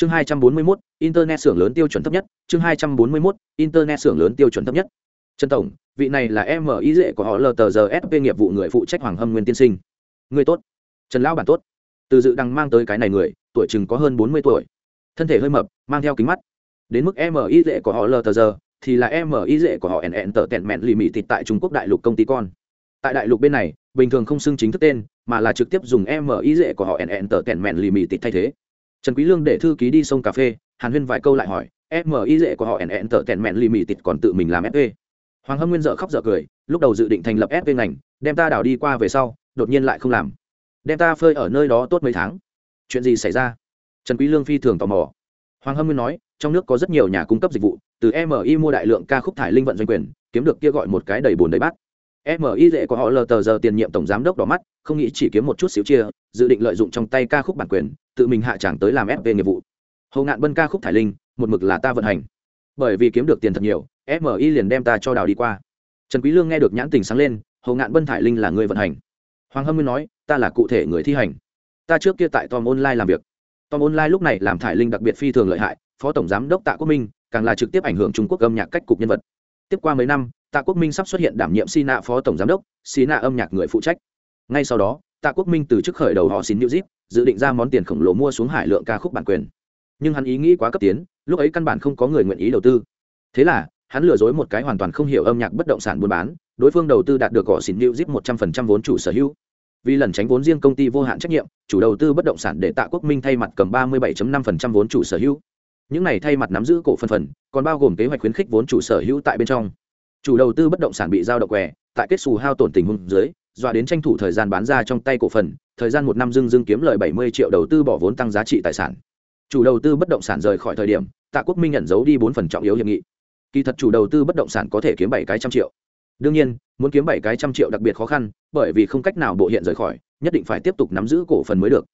chương 241, internet xưởng lớn tiêu chuẩn thấp nhất. Chương 241, internet xưởng lớn tiêu chuẩn thấp nhất. Trần tổng vị này là m ý dễ của họ ltgsp nghiệp vụ người phụ trách hoàng hâm nguyên tiên sinh. Người tốt. Trần lão bản tốt. Từ dự đằng mang tới cái này người tuổi chừng có hơn bốn mươi tuổi. Thân thể hơi mập mang theo kính mắt. Đến mức m ý dễ của họ ltg thì là m ý dễ của họ nn tờ tẹn mẹn lì mị tại trung quốc đại lục công ty con. Tại đại lục bên này bình thường không xưng chính thức tên mà là trực tiếp dùng m ý dễ của họ nn tờ tẹn mẹn lì mị thay thế trần quý lương để thư ký đi sông cà phê, hàn huyên vài câu lại hỏi m dễ của họ nn tờ tẹn mẹn lì mị tịt còn tự mình làm fp hoàng hâm nguyên dở khóc dở cười, lúc đầu dự định thành lập fp ngành, đem ta đảo đi qua về sau, đột nhiên lại không làm. Đem ta phơi ở nơi đó tốt mấy tháng. Chuyện gì xảy ra? Trần quý lương phi thường tò mò. Hoàng hâm nguyên nói, trong nước có rất nhiều nhà cung cấp dịch vụ, từ mi mua đại lượng ca khúc thải linh vận doanh quyền, kiếm được kia gọi một cái đầy buồn đầy bát mi dễ có họ lờ tờ giờ tiền nhiệm tổng giám đốc đỏ mắt, không nghĩ chỉ kiếm một chút xíu chia, dự định lợi dụng trong tay ca khúc bản quyền, tự mình hạ tràng tới làm fv nghiệp vụ. Hầu ngạn bân ca khúc thải linh, một mực là ta vận hành. Bởi vì kiếm được tiền thật nhiều mi liền đem ta cho đào đi qua. Trần quý lương nghe được nhãn tình sáng lên hầu ngạn bân thải linh là người vận hành. Hoàng hâm nguyên nói, ta là cụ thể người thi hành. Ta trước kia tại tom online làm việc. Tom online lúc này làm thải linh đặc biệt phi thường lợi hại, phó tổng giám đốc tạ quốc minh, càng là trực tiếp ảnh hưởng trung quốc âm nhạc cách cục nhân vật. Tiếp qua mấy năm tạ quốc minh sắp xuất hiện đảm nhiệm Sina phó tổng giám đốc, Sina âm nhạc người phụ trách. Ngay sau đó, tạ quốc minh từ chức khởi đầu họ xin music, dự định ra món tiền khổng lồ mua xuống hải lượng ca khúc bản quyền. Nhưng hắn ý nghĩ quá cấp tiến, lúc ấy căn bản không có người nguyện ý đầu tư. Thế là, hắn lừa dối một cái hoàn toàn không hiểu âm nhạc bất động sản buôn bán, đối phương đầu tư đạt được gõ xỉn music một trăm phần trăm vốn chủ sở hữu. Vì lần tránh vốn riêng công ty vô hạn trách nhiệm, chủ đầu tư bất động sản để tạ quốc minh thay mặt cầm ba mươi 37.5% vốn chủ sở hữu. Những này thay mặt nắm giữ cổ phần phần, còn bao gồm kế hoạch khuyến khích vốn chủ sở hữu tại bên trong chủ đầu tư bất động sản bị giao động què, tại kết xù hao tổn tình huống dưới, dọa đến tranh thủ thời gian bán ra trong tay cổ phần, thời gian một năm dưng dưng kiếm lời bảy mươi triệu đầu tư bỏ vốn tăng giá trị tài sản. Chủ đầu tư bất động sản rời khỏi thời điểm, tạ quốc minh nhận giấu đi bốn phần trọng yếu hiệp nghị. Kỳ thật chủ đầu tư bất động sản có thể kiếm bảy cái trăm triệu. Đương nhiên, muốn kiếm bảy cái trăm triệu đặc biệt khó khăn, bởi vì không cách nào bộ hiện rời khỏi, nhất định phải tiếp tục nắm giữ cổ phần mới được.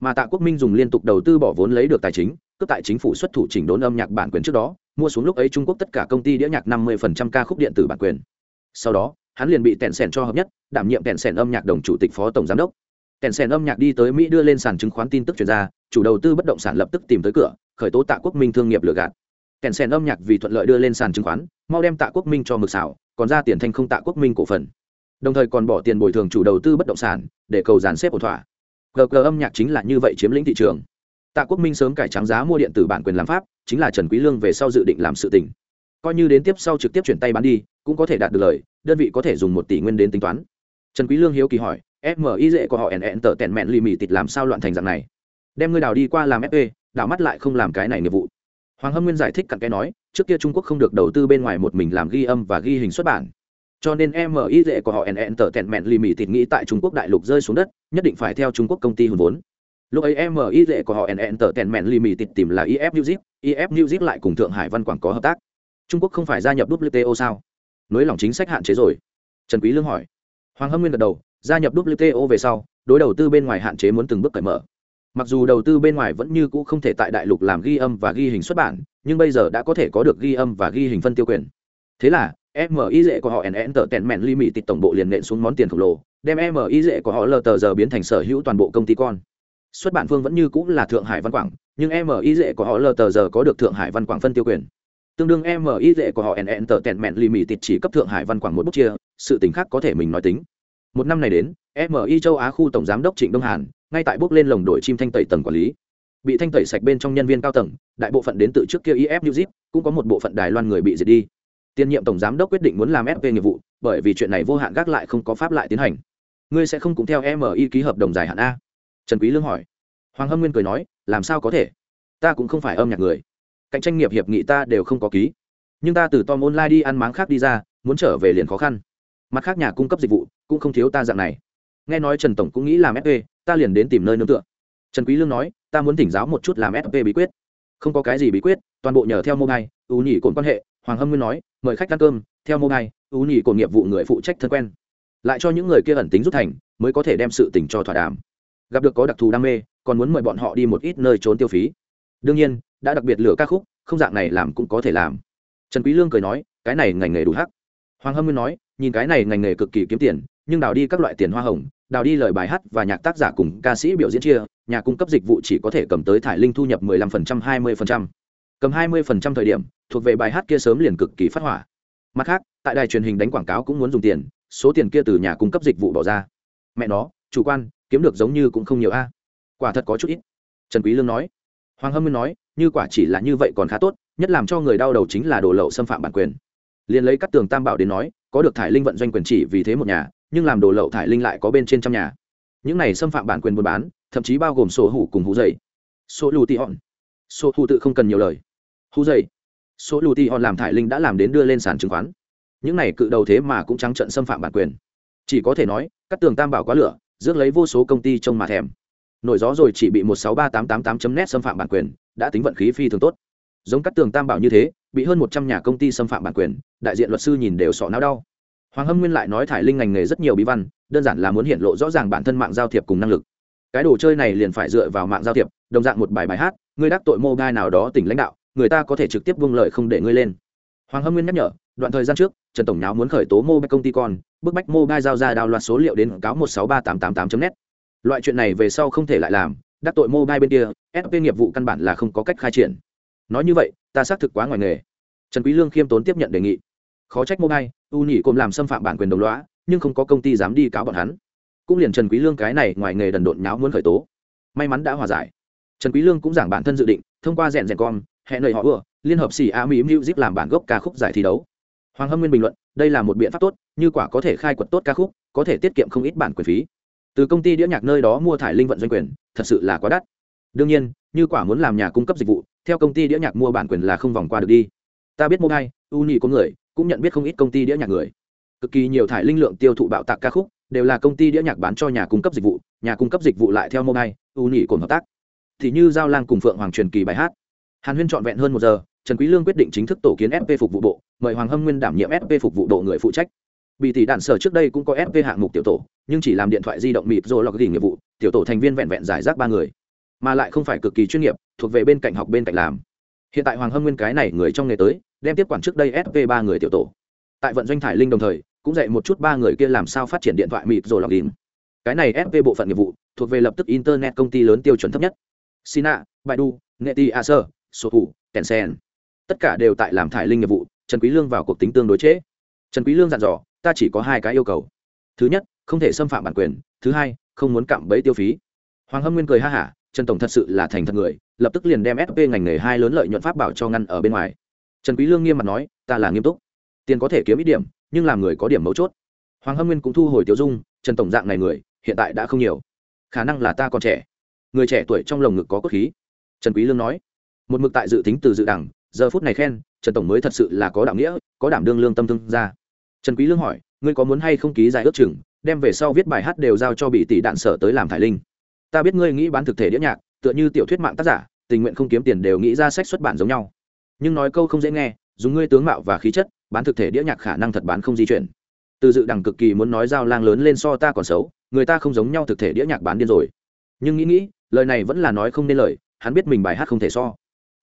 Mà tạ quốc minh dùng liên tục đầu tư bỏ vốn lấy được tài chính, cướp tại chính phủ xuất thủ chỉnh đốn âm nhạc bản quyền trước đó mua xuống lúc ấy trung quốc tất cả công ty đĩa nhạc năm mươi ca khúc điện tử bản quyền. Sau đó, hắn liền bị tèn sèn cho hợp nhất, đảm nhiệm tèn sèn âm nhạc đồng chủ tịch phó tổng giám đốc. Tèn sèn âm nhạc đi tới mỹ đưa lên sàn chứng khoán tin tức chuyển ra, chủ đầu tư bất động sản lập tức tìm tới cửa, khởi tố tạ quốc minh thương nghiệp lừa gạt. Tèn sèn âm nhạc vì thuận lợi đưa lên sàn chứng khoán, mau đem tạ quốc minh cho mực xảo, còn ra tiền thanh không tạ quốc minh cổ phần. Đồng thời còn bỏ tiền bồi thường chủ đầu tư bất động sản, để cầu dàn xếp ổn thỏa. Gg âm nhạc chính là như vậy chiếm lĩnh thị trường tạ quốc minh sớm cải trắng giá mua điện tử bản quyền làm pháp, chính là trần quý lương về sau dự định làm sự tình. Coi như đến tiếp sau trực tiếp chuyển tay bán đi, cũng có thể đạt được lời, đơn vị có thể dùng một tỷ nguyên đến tính toán. Trần quý lương hiếu kỳ hỏi mi dễ của họ nn tờ tẹn mẹn lì mì tịt làm sao loạn thành dạng này? Đem ngươi đào đi qua làm fp đào mắt lại không làm cái này nghiệp vụ. Hoàng hâm nguyên giải thích cặn cái nói, trước kia trung quốc không được đầu tư bên ngoài một mình làm ghi âm và ghi hình xuất bản. Cho nên mi dễ của họ nn tờ tẹn mẹn lì mì tịt nghĩ tại trung quốc đại lục rơi xuống đất, nhất định phải theo trung quốc công ty hùn vốn lúc ấy mi dễ của họ nn tờ tèn mẹn lì mì tịt tìm là if music if music lại cùng thượng hải văn quảng có hợp tác. Trung quốc không phải gia nhập wto sao? Nới lỏng chính sách hạn chế rồi. Trần quý lương hỏi. Hoàng hâm nguyên gật đầu, gia nhập wto về sau, đối đầu tư bên ngoài hạn chế muốn từng bước cởi mở. Mặc dù đầu tư bên ngoài vẫn như cũ không thể tại đại lục làm ghi âm và ghi hình xuất bản, nhưng bây giờ đã có thể có được ghi âm và ghi hình phân tiêu quyền. Thế là mi dễ của họ nn tờ tèn mẹn li mì tịt tổng bộ liền nện xuống món tiền khổng lồ, đem mi dễ của họ lờ tờ giờ biến thành sở hữu toàn bộ công ty con xuất bản phương vẫn như cũng là thượng hải văn quảng, nhưng mi dễ của họ lờ tờ giờ có được thượng hải văn quảng phân tiêu quyền. Tương đương mi dễ của họ nn tờ tèn mẹn li mì tịt chỉ cấp thượng hải văn quảng một bút chia, sự tính khác có thể mình nói tính. Một năm này đến mi châu á khu tổng giám đốc trịnh đông hàn, ngay tại bước lên lồng đội chim thanh tẩy tầng quản lý. Bị thanh tẩy sạch bên trong nhân viên cao tầng, đại bộ phận đến từ trước kia if new zip cũng có một bộ phận đài loan người bị diệt đi. Tiên nhiệm tổng giám đốc quyết định muốn làm fp nghiệp vụ, bởi vì chuyện này vô hạn gác lại không có pháp lại tiến hành. Ngươi sẽ không cùng theo mi ký hợp đồng dài hạn a trần quý lương hỏi. Hoàng hâm nguyên cười nói, làm sao có thể? Ta cũng không phải âm nhạc người. Cạnh tranh nghiệp hiệp nghị ta đều không có ký. Nhưng ta từ tom online đi ăn máng khác đi ra, muốn trở về liền khó khăn. Mặt khác nhà cung cấp dịch vụ cũng không thiếu ta dạng này. Nghe nói trần tổng cũng nghĩ làm fp ta liền đến tìm nơi nương tựa. Trần quý lương nói, ta muốn thỉnh giáo một chút làm fp bí quyết. Không có cái gì bí quyết, toàn bộ nhờ theo mô ngay ú nhỉ cồn quan hệ. Hoàng hâm nguyên nói, mời khách ăn cơm, theo mô ngay ú nhỉ cồn nghiệp vụ người phụ trách thân quen. Lại cho những người kia ẩn tính rút thành, mới có thể đem sự tình cho thỏa đàm gặp được có đặc thù đam mê, còn muốn mời bọn họ đi một ít nơi trốn tiêu phí. Đương nhiên, đã đặc biệt lựa ca khúc, không dạng này làm cũng có thể làm. Trần quý lương cười nói, cái này ngành nghề đủ hắc. Hoàng hâm nguyên nói, nhìn cái này ngành nghề cực kỳ kiếm tiền, nhưng đào đi các loại tiền hoa hồng, đào đi lời bài hát và nhạc tác giả cùng ca sĩ biểu diễn chia, nhà cung cấp dịch vụ chỉ có thể cầm tới thải linh thu nhập 15% 20%. cầm 20% thời điểm, thuộc về bài hát kia sớm liền cực kỳ phát hỏa. Mặt khác, tại đài truyền hình đánh quảng cáo cũng muốn dùng tiền, số tiền kia từ nhà cung cấp dịch vụ bỏ ra. Mẹ nó, chủ quan kiếm được giống như cũng không nhiều a. Quả thật có chút ít. Trần quý lương nói. Hoàng hâm nguyên nói, như quả chỉ là như vậy còn khá tốt, nhất làm cho người đau đầu chính là đồ lậu xâm phạm bản quyền. Liền lấy các tường tam bảo đến nói, có được thải linh vận doanh quyền chỉ vì thế một nhà, nhưng làm đồ lậu thải linh lại có bên trên trăm nhà. Những này xâm phạm bản quyền buôn bán, thậm chí bao gồm sổ hủ cùng hú dày số lù tị hòn. Số hủ tự không cần nhiều lời. Hú dày số lù tị hòn làm thải linh đã làm đến đưa lên sàn chứng khoán. Những này cự đầu thế mà cũng trắng trận xâm phạm bản quyền. Chỉ có thể nói, các tường tam bảo quá lửa rước lấy vô số công ty trông mà thèm. Nổi gió rồi chỉ bị một sáu ba tám tám tám chấm net xâm phạm bản quyền, đã tính vận khí phi thường tốt. Giống các tường tam bảo như thế, bị hơn một trăm nhà công ty xâm phạm bản quyền, đại diện luật sư nhìn đều sọ não đau. Hoàng hâm nguyên lại nói thải linh ngành nghề rất nhiều bí văn, đơn giản là muốn hiện lộ rõ ràng bản thân mạng giao thiệp cùng năng lực. Cái đồ chơi này liền phải dựa vào mạng giao thiệp, đồng dạng một bài bài hát, ngươi đắc tội mô gai nào đó tỉnh lãnh đạo, người ta có thể trực tiếp vung lợi không để ngươi lên hoàng hâm nguyên nhắc nhở, đoạn thời gian trước, trần tổng nháo muốn khởi tố mô công ty con, bức bách mô gai giao ra đào loạt số liệu đến cáo một sáu ba tám tám tám net. Loại chuyện này về sau không thể lại làm, đắc tội mobile gai bên kia sp nghiệp vụ căn bản là không có cách khai triển. Nói như vậy, ta xác thực quá ngoài nghề. Trần quý lương khiêm tốn tiếp nhận đề nghị. Khó trách mobile, u nhị cùng làm xâm phạm bản quyền đồng lõa, nhưng không có công ty dám đi cáo bọn hắn. Cũng liền trần quý lương cái này ngoài nghề đần độn nháo muốn khởi tố. May mắn đã hòa giải. Trần quý lương cũng giảng bản thân dự định, thông qua rèn rèn con hẹn lời họ ưa liên hợp xì a mỹ music làm bản gốc ca khúc giải thi đấu. Hoàng hâm nguyên bình luận, đây là một biện pháp tốt, như quả có thể khai quật tốt ca khúc, có thể tiết kiệm không ít bản quyền phí. Từ công ty đĩa nhạc nơi đó mua thải linh vận doanh quyền, thật sự là quá đắt. Đương nhiên, như quả muốn làm nhà cung cấp dịch vụ, theo công ty đĩa nhạc mua bản quyền là không vòng qua được đi. Ta biết mobile uni có người, cũng nhận biết không ít công ty đĩa nhạc người. Cực kỳ nhiều thải linh lượng tiêu thụ bạo tạc ca khúc, đều là công ty đĩa nhạc bán cho nhà cung cấp dịch vụ, nhà cung cấp dịch vụ lại theo mobile uni cồn hợp tác. Thì như giao lang cùng phượng hoàng truyền kỳ bài hát hàn huyên trọn vẹn hơn một giờ, trần quý lương quyết định chính thức tổ kiến fp phục vụ bộ, mời hoàng hâm nguyên đảm nhiệm fp phục vụ bộ người phụ trách. Bị tỷ đạn sở trước đây cũng có fp hạng mục tiểu tổ, nhưng chỉ làm điện thoại di động mịp rồi lọc gỉ nghiệp vụ, tiểu tổ thành viên vẹn vẹn giải rác ba người. Mà lại không phải cực kỳ chuyên nghiệp, thuộc về bên cạnh học bên cạnh làm. Hiện tại hoàng hâm nguyên cái này người trong nghề tới, đem tiếp quản trước đây fp ba người tiểu tổ. Tại vận doanh thải linh đồng thời, cũng dạy một chút ba người kia làm sao phát triển điện thoại mịp rồi lọc đỉnh cái này fp bộ phận nghiệp vụ, thuộc về lập tức internet công ty lớn tiêu chuẩn thấp nhất. Sina, baidu, neti acer sổ thủ kèn sen. Tất cả đều tại làm thải linh nghiệp vụ trần quý lương vào cuộc tính tương đối chế. trần quý lương dặn dò ta chỉ có hai cái yêu cầu. Thứ nhất không thể xâm phạm bản quyền. Thứ hai không muốn cạm bẫy tiêu phí. Hoàng hâm nguyên cười ha ha, trần tổng thật sự là thành thật người lập tức liền đem sp ngành nghề hai lớn lợi nhuận pháp bảo cho ngăn ở bên ngoài. Trần quý lương nghiêm mặt nói ta là nghiêm túc. Tiền có thể kiếm ít điểm nhưng làm người có điểm mấu chốt. Hoàng hâm nguyên cũng thu hồi tiêu dung trần tổng dạng này người hiện tại đã không nhiều. Khả năng là ta còn trẻ. Người trẻ tuổi trong lồng ngực có cốt khí. Trần quý lương nói một mực tại dự tính từ dự đẳng, giờ phút này khen, trần tổng mới thật sự là có đạo nghĩa, có đảm đương lương tâm thương ra trần quý lương hỏi, ngươi có muốn hay không ký giải ước chừng, đem về sau viết bài hát đều giao cho bị tỷ đạn sở tới làm thải linh? Ta biết ngươi nghĩ bán thực thể đĩa nhạc, tựa như tiểu thuyết mạng tác giả, tình nguyện không kiếm tiền đều nghĩ ra sách xuất bản giống nhau. Nhưng nói câu không dễ nghe, dùng ngươi tướng mạo và khí chất, bán thực thể đĩa nhạc khả năng thật bán không di chuyển. Từ dự đẳng cực kỳ muốn nói giao lang lớn lên so ta còn xấu, người ta không giống nhau thực thể đĩa nhạc bán điên rồi. Nhưng nghĩ nghĩ, lời này vẫn là nói không nên lời, hắn biết mình bài hát không thể so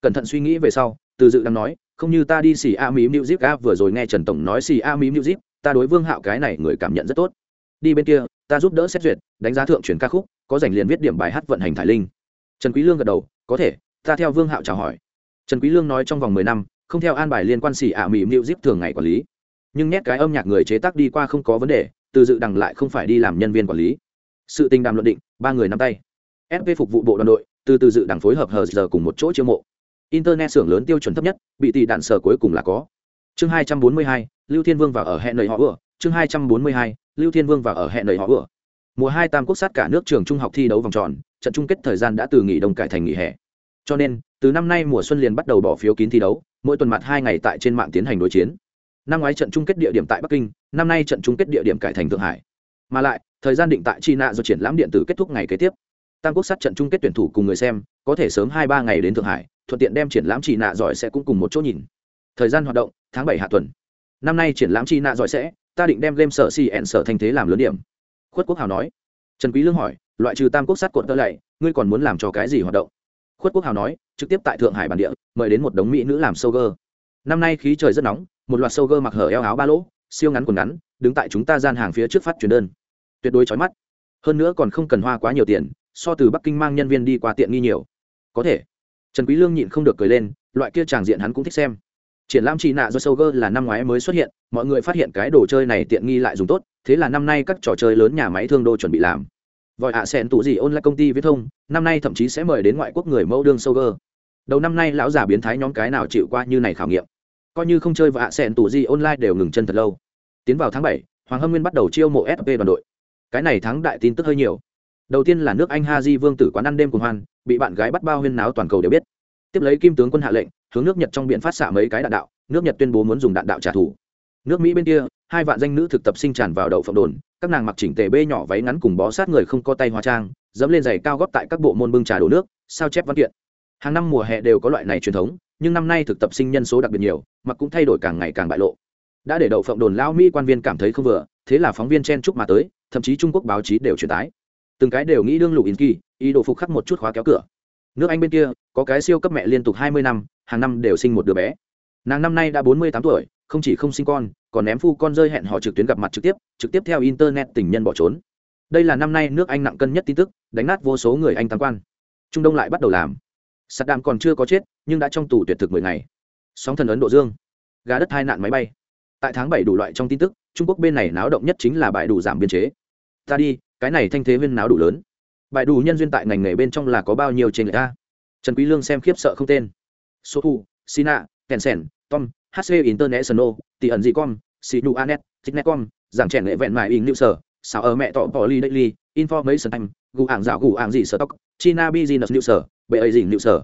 cẩn thận suy nghĩ về sau, từ dự đang nói, không như ta đi xì a mí zip a vừa rồi nghe trần tổng nói xì a mí zip ta đối vương hạo cái này người cảm nhận rất tốt. Đi bên kia, ta giúp đỡ xét duyệt, đánh giá thượng truyền ca khúc, có dành liền viết điểm bài hát vận hành thải linh. Trần quý lương gật đầu, có thể, ta theo vương hạo chào hỏi. Trần quý lương nói trong vòng mười năm, không theo an bài liên quan xỉ ả mỹ zip thường ngày quản lý. Nhưng nét cái âm nhạc người chế tác đi qua không có vấn đề, từ dự đằng lại không phải đi làm nhân viên quản lý. Sự tình đàm luận định, ba người nắm tay. Sv phục vụ bộ đoàn đội, từ từ dự đằng phối hợp hờ giờ cùng một chỗ chiêu mộ internet xưởng lớn tiêu chuẩn thấp nhất, bị tỷ đạn sở cuối cùng là có. Chương hai trăm bốn mươi hai, lưu thiên vương và ở hẹn nầy họ vừa. Chương hai trăm bốn mươi hai, lưu thiên vương và ở hẹn nầy họ vừa. Mùa hai tam quốc sát cả nước trường trung học thi đấu vòng tròn, trận chung kết thời gian đã từ nghỉ đông cải thành nghỉ hè. Cho nên, từ năm nay mùa xuân liền bắt đầu bỏ phiếu kín thi đấu, mỗi tuần mặt hai ngày tại trên mạng tiến hành đối chiến. Năm ngoái trận chung kết địa điểm tại bắc kinh, năm nay trận chung kết địa điểm cải thành thượng hải. Mà lại, thời gian định tại chi nạ do triển lãm điện tử kết thúc ngày kế tiếp. Tam quốc sát trận chung kết tuyển thủ cùng người xem, có thể sớm hai ba ngày đến thượng hải thuận tiện đem triển lãm chỉ nạ giỏi sẽ cũng cùng một chỗ nhìn. Thời gian hoạt động, tháng bảy hạ tuần. Năm nay triển lãm chi nạ giỏi sẽ, ta định đem game sở cn sở thành thế làm lớn điểm. Khuất quốc hào nói. Trần quý lương hỏi, loại trừ tam quốc sát cột tơ lạy, ngươi còn muốn làm cho cái gì hoạt động? Khuất quốc hào nói, trực tiếp tại thượng hải bản địa, mời đến một đống mỹ nữ làm sâu gơ năm nay khí trời rất nóng, một loạt sâu gơ mặc hở eo áo ba lỗ, siêu ngắn quần ngắn, đứng tại chúng ta gian hàng phía trước phát truyền đơn. Tuyệt đối chói mắt. Hơn nữa còn không cần hoa quá nhiều tiền, so từ bắc kinh mang nhân viên đi qua tiện nghi nhiều. Có thể trần quý lương nhịn không được cười lên, loại kia tràng diện hắn cũng thích xem. Triển lãm chỉ nạ do Soger là năm ngoái mới xuất hiện, mọi người phát hiện cái đồ chơi này tiện nghi lại dùng tốt, thế là năm nay các trò chơi lớn nhà máy thương đô chuẩn bị làm. Vội ạ à tụ gì ôn lại công ty viễn thông, năm nay thậm chí sẽ mời đến ngoại quốc người mẫu đương Soger đầu năm nay lão già biến thái nhóm cái nào chịu qua như này khảo nghiệm. Coi như không chơi và ạ sẹn tủ gì online đều ngừng chân thật lâu. Tiến vào tháng bảy, hoàng hâm nguyên bắt đầu chiêu mộ sp đoàn đội. Cái này thắng đại tin tức hơi nhiều. Đầu tiên là nước anh ha di vương tử quán ăn đêm cùng hoan bị bạn gái bắt bao huyên náo toàn cầu đều biết. Tiếp lấy kim tướng quân hạ lệnh, hướng nước nhật trong biển phát xạ mấy cái đạn đạo, nước nhật tuyên bố muốn dùng đạn đạo trả thù. Nước mỹ bên kia, hai vạn danh nữ thực tập sinh tràn vào đậu phộng đồn, các nàng mặc chỉnh tề bê nhỏ váy ngắn cùng bó sát người không có tay hóa trang, dẫm lên giày cao góp tại các bộ môn bưng trà đổ nước, sao chép văn kiện. Hàng năm mùa hè đều có loại này truyền thống, nhưng năm nay thực tập sinh nhân số đặc biệt nhiều, mặc cũng thay đổi càng ngày càng bại lộ. Đã để đậu phộng đồn lao mỹ quan viên cảm thấy không vừa, thế là phóng viên chen chúc mà tới, thậm chí trung quốc báo chí đều truyền tái từng cái đều nghĩ đương lục in kỳ ý đồ phục khắc một chút khóa kéo cửa nước anh bên kia có cái siêu cấp mẹ liên tục hai mươi năm hàng năm đều sinh một đứa bé nàng năm nay đã bốn mươi tám tuổi không chỉ không sinh con còn ném phu con rơi hẹn họ trực tuyến gặp mặt trực tiếp trực tiếp theo internet tình nhân bỏ trốn đây là năm nay nước anh nặng cân nhất tin tức đánh nát vô số người anh tam quan trung đông lại bắt đầu làm Saddam còn chưa có chết, nhưng đã trong tù tuyệt thực mười ngày. Sóng thần Ấn Độ Dương, gà đất hai nạn máy bay. Tại tháng bảy đủ loại trong tin tức, Trung Quốc bên này náo động nhất chính là bãi đủ giảm biên chế. Ta đi, cái này thanh thế viên náo đủ lớn. bại đủ nhân duyên tại ngành nghề bên trong là có bao nhiêu trên người ta. Trần Quý Lương xem khiếp sợ không tên. Số thu, Sina, Tencent, Tom, HC International, tỷ ẩn gì con, đủ Anet, Technecom, giảng trẻ nghệ vẹn mài in lưu sở, sao ở mẹ tọ bỏ ly daily, information time, gù hàng dạo gù hàng dị sở tóc, China business lưu sở, bệ ấy dị lưu sở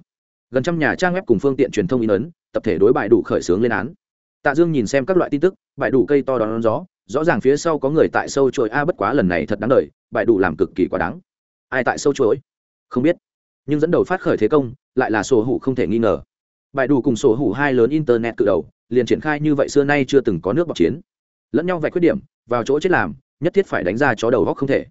gần trăm nhà trang web cùng phương tiện truyền thông in ấn tập thể đối bại đủ khởi xướng lên án tạ dương nhìn xem các loại tin tức bại đủ cây to đón gió rõ ràng phía sau có người tại sâu chuỗi, a, bất quá lần này thật đáng đời bại đủ làm cực kỳ quá đáng. Ai tại sâu chuỗi? Không biết. Nhưng dẫn đầu phát khởi thế công, lại là sổ hủ không thể nghi ngờ. Bại đủ cùng sổ hủ hai lớn internet cự đầu, liền triển khai như vậy xưa nay chưa từng có nước bọc chiến. Lẫn nhau vạch khuyết điểm, vào chỗ chết làm, nhất thiết phải đánh ra chó đầu góc không thể.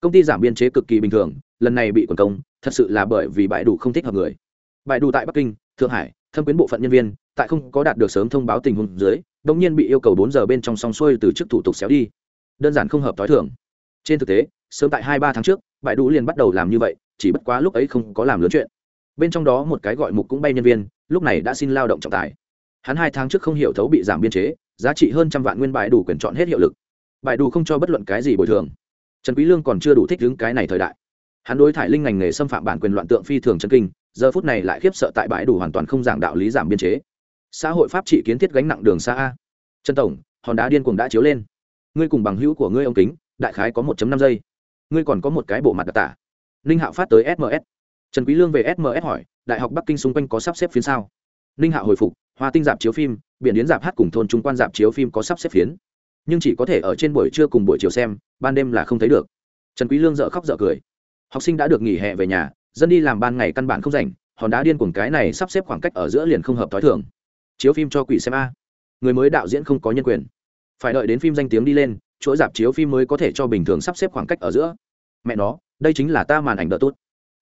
Công ty giảm biên chế cực kỳ bình thường, lần này bị quần công, thật sự là bởi vì bãi đủ không thích hợp người. Bãi đủ tại bắc kinh, thượng hải thâm quyến bộ phận nhân viên, tại không có đạt được sớm thông báo tình huống dưới đ ỗ n g nhiên bị yêu cầu bốn giờ bên trong song xuôi từ chức thủ tục xéo đi. Đơn giản không hợp t h i thưởng trên thực tế, sớm tại hai ba tháng trước, bãi đủ liền bắt đầu làm như vậy, chỉ bất quá lúc ấy không có làm lớn chuyện. Bên trong đó một cái gọi mục cũng bay nhân viên, lúc này đã xin lao động trọng tài hắn hai tháng trước không hiểu thấu bị giảm biên chế, giá trị hơn trăm vạn nguyên bãi đủ quyền chọn hết hiệu lực. Bãi đủ không cho bất luận cái gì bồi thường. Trần quý lương còn chưa đủ thích đứng cái này thời đại. Hắn đối thải linh ngành nghề xâm phạm bản quyền loạn tượng phi thường chân kinh giờ phút này lại khiếp sợ tại bãi đủ hoàn toàn không giảng đạo lý giảm biên chế. Xã hội pháp trị kiến thiết gánh nặng đường xa a. Trần tổng, hòn đá điên cuồng đã chiếu lên. Ngươi cùng bằng hữu của ngươi ông kính, đại khái có 1 năm giây. Ngươi còn có một cái bộ mặt đặc tả. Ninh hạo phát tới sms trần quý lương về sms hỏi, đại học bắc kinh xung quanh có sắp xếp phiến sao? Ninh hạo hồi phục, hoa tinh dạp chiếu phim, biển điến dạp hát cùng thôn trung quan dạp chiếu phim có sắp xếp phiến. Nhưng chỉ có thể ở trên buổi trưa cùng buổi chiều xem, ban đêm là không thấy được. Trần quý lương dở khóc dở cười. Học sinh đã được nghỉ hè về nhà dân đi làm ban ngày căn bản không rảnh, hòn đá điên cuồng cái này sắp xếp khoảng cách ở giữa liền không hợp t h ó i thường. Chiếu phim cho quỷ xem a. Người mới đạo diễn không có nhân quyền. Phải đợi đến phim danh tiếng đi lên, chuỗi dạp chiếu phim mới có thể cho bình thường sắp xếp khoảng cách ở giữa. Mẹ nó, đây chính là ta màn ảnh đỡ tốt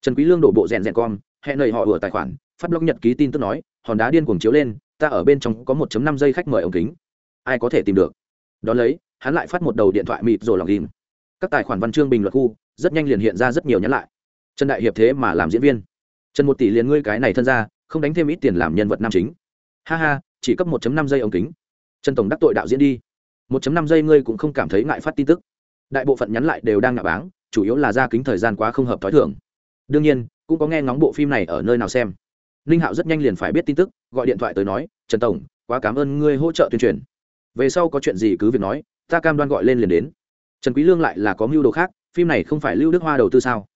trần quý lương đổ bộ rèn rèn con hẹn lời họ vừa tài khoản, phát blog nhật ký tin tức nói, hòn đá điên cuồng chiếu lên, ta ở bên trong có 1 năm giây khách mời ống kính. Ai có thể tìm được? Đón lấy, hắn lại phát một đầu điện thoại mịt rồi lòng ghim các tài khoản văn chương bình luận khu, rất nhanh liền hiện ra rất nhiều nhắn lại trần đại hiệp thế mà làm diễn viên. Trần một tỷ liền ngươi cái này thân ra, không đánh thêm ít tiền làm nhân vật nam chính. Ha ha, chỉ cấp 1 năm giây ống kính. Trần tổng đắc tội đạo diễn đi. 1 năm giây ngươi cũng không cảm thấy ngại phát tin tức. Đại bộ phận nhắn lại đều đang ngạ báng, chủ yếu là ra kính thời gian quá không hợp thói thường. Đương nhiên, cũng có nghe ngóng bộ phim này ở nơi nào xem. Ninh hạo rất nhanh liền phải biết tin tức, gọi điện thoại tới nói, trần tổng, quá cảm ơn ngươi hỗ trợ tuyên truyền. Về sau có chuyện gì cứ việc nói, ta cam đoan gọi lên liền đến. Trần quý lương lại là có mưu đồ khác, phim này không phải lưu đức hoa đầu tư sao?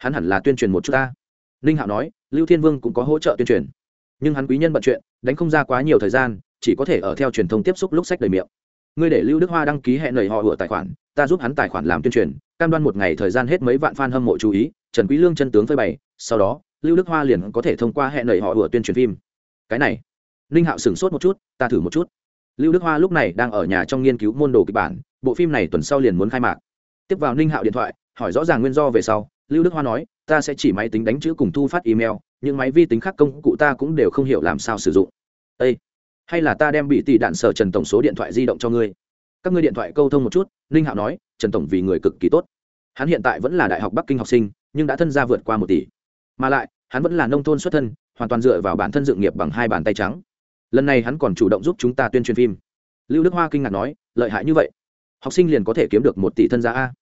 Hắn hẳn là tuyên truyền một chút ta. Ninh hạo nói, lưu thiên vương cũng có hỗ trợ tuyên truyền. Nhưng hắn quý nhân bận chuyện, đánh không ra quá nhiều thời gian, chỉ có thể ở theo truyền thông tiếp xúc lúc sách đầy miệng. Ngươi để lưu đức hoa đăng ký hẹn lời họ ở tài khoản, ta giúp hắn tài khoản làm tuyên truyền, cam đoan một ngày thời gian hết mấy vạn fan hâm mộ chú ý, trần quý lương chân tướng phơi bày, sau đó, lưu đức hoa liền có thể thông qua hẹn lời họ ở tuyên truyền phim. Cái này, ninh hạo sửng sốt một chút, ta thử một chút. Lưu đức hoa lúc này đang ở nhà trong nghiên cứu môn đồ kịch bản, bộ phim này tuần sau liền muốn khai mạc. Tiếp vào ninh hạo điện thoại, hỏi rõ ràng nguyên do về sau lưu đức hoa nói, ta sẽ chỉ máy tính đánh chữ cùng thu phát email nhưng máy vi tính khác công cụ ta cũng đều không hiểu làm sao sử dụng. Ê! hay là ta đem bị tỷ đạn sở trần tổng số điện thoại di động cho ngươi? Các ngươi điện thoại câu thông một chút. Ninh hạo nói, trần tổng vì người cực kỳ tốt. Hắn hiện tại vẫn là đại học bắc kinh học sinh, nhưng đã thân gia vượt qua một tỷ. Mà lại, hắn vẫn là nông thôn xuất thân, hoàn toàn dựa vào bản thân dự nghiệp bằng hai bàn tay trắng. Lần này hắn còn chủ động giúp chúng ta tuyên truyền phim. Lưu đức hoa kinh ngạc nói, lợi hại như vậy, học sinh liền có thể kiếm được một tỷ thân gia a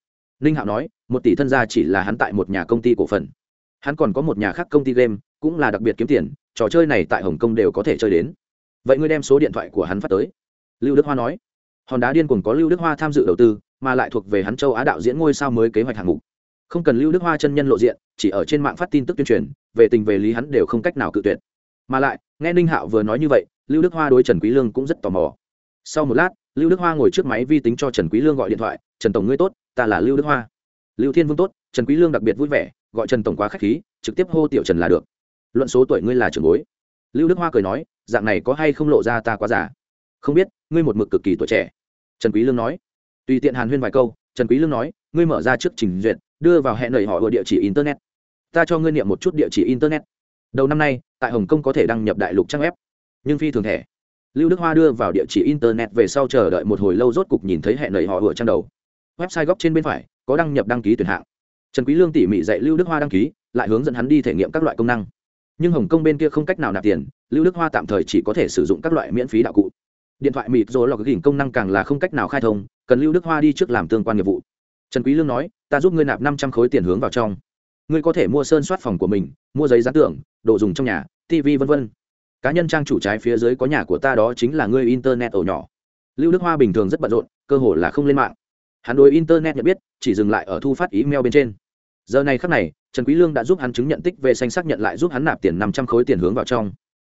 ninh hạo nói, một tỷ thân gia chỉ là hắn tại một nhà công ty cổ phần. Hắn còn có một nhà khác công ty game, cũng là đặc biệt kiếm tiền, trò chơi này tại hồng kông đều có thể chơi đến. Vậy ngươi đem số điện thoại của hắn phát tới. Lưu đức hoa nói. Hòn đá điên cùng có lưu đức hoa tham dự đầu tư, mà lại thuộc về hắn châu á đạo diễn ngôi sao mới kế hoạch hạng mục. Không cần lưu đức hoa chân nhân lộ diện, chỉ ở trên mạng phát tin tức tuyên truyền, về tình về lý hắn đều không cách nào cự tuyệt. Mà lại, nghe ninh hạo vừa nói như vậy, lưu đức hoa đối trần quý lương cũng rất tò mò. Sau một lát, lưu đức hoa ngồi trước máy vi tính cho trần quý lương gọi điện thoại, trần tổng ngươi tốt ta là lưu đức hoa. Lưu thiên vương tốt, trần quý lương đặc biệt vui vẻ, gọi trần tổng quá khách khí, trực tiếp hô tiểu trần là được. Luận số tuổi ngươi là trưởng bối. Lưu đức hoa cười nói, dạng này có hay không lộ ra ta quá già? Không biết, ngươi một mực cực kỳ tuổi trẻ. Trần quý lương nói, tùy tiện hàn huyên vài câu, trần quý lương nói, ngươi mở ra trước trình duyệt, đưa vào hẹn lời họ ở địa chỉ internet. Ta cho ngươi niệm một chút địa chỉ internet. Đầu năm nay, tại hồng kông có thể đăng nhập đại lục trang web, nhưng phi thường thẻ. Lưu đức hoa đưa vào địa chỉ internet về sau chờ đợi một hồi lâu rốt cục nhìn thấy hẹn lời họ ở trang đầu website góc trên bên phải có đăng nhập đăng ký tuyển hạng. Trần quý lương tỉ mỉ dạy lưu đức hoa đăng ký lại hướng dẫn hắn đi thể nghiệm các loại công năng. Nhưng hồng kông bên kia không cách nào nạp tiền lưu đức hoa tạm thời chỉ có thể sử dụng các loại miễn phí đạo cụ. Điện thoại mịt rồi lọc gỉnh công năng càng là không cách nào khai thông cần lưu đức hoa đi trước làm tương quan nghiệp vụ. Trần quý lương nói ta giúp ngươi nạp năm trăm khối tiền hướng vào trong. Ngươi có thể mua sơn soát phòng của mình mua giấy dán tường, đồ dùng trong nhà tv vân vân. Cá nhân trang chủ trái phía dưới có nhà của ta đó chính là ngươi internet ổ nhỏ. Lưu đức hoa bình thường rất bận rộn cơ hội là không lên mạng hắn đối internet nhận biết, chỉ dừng lại ở thu phát email bên trên. Giờ này khắc này, trần quý lương đã giúp hắn chứng nhận tích về xanh xác nhận lại giúp hắn nạp tiền năm trăm khối tiền hướng vào trong.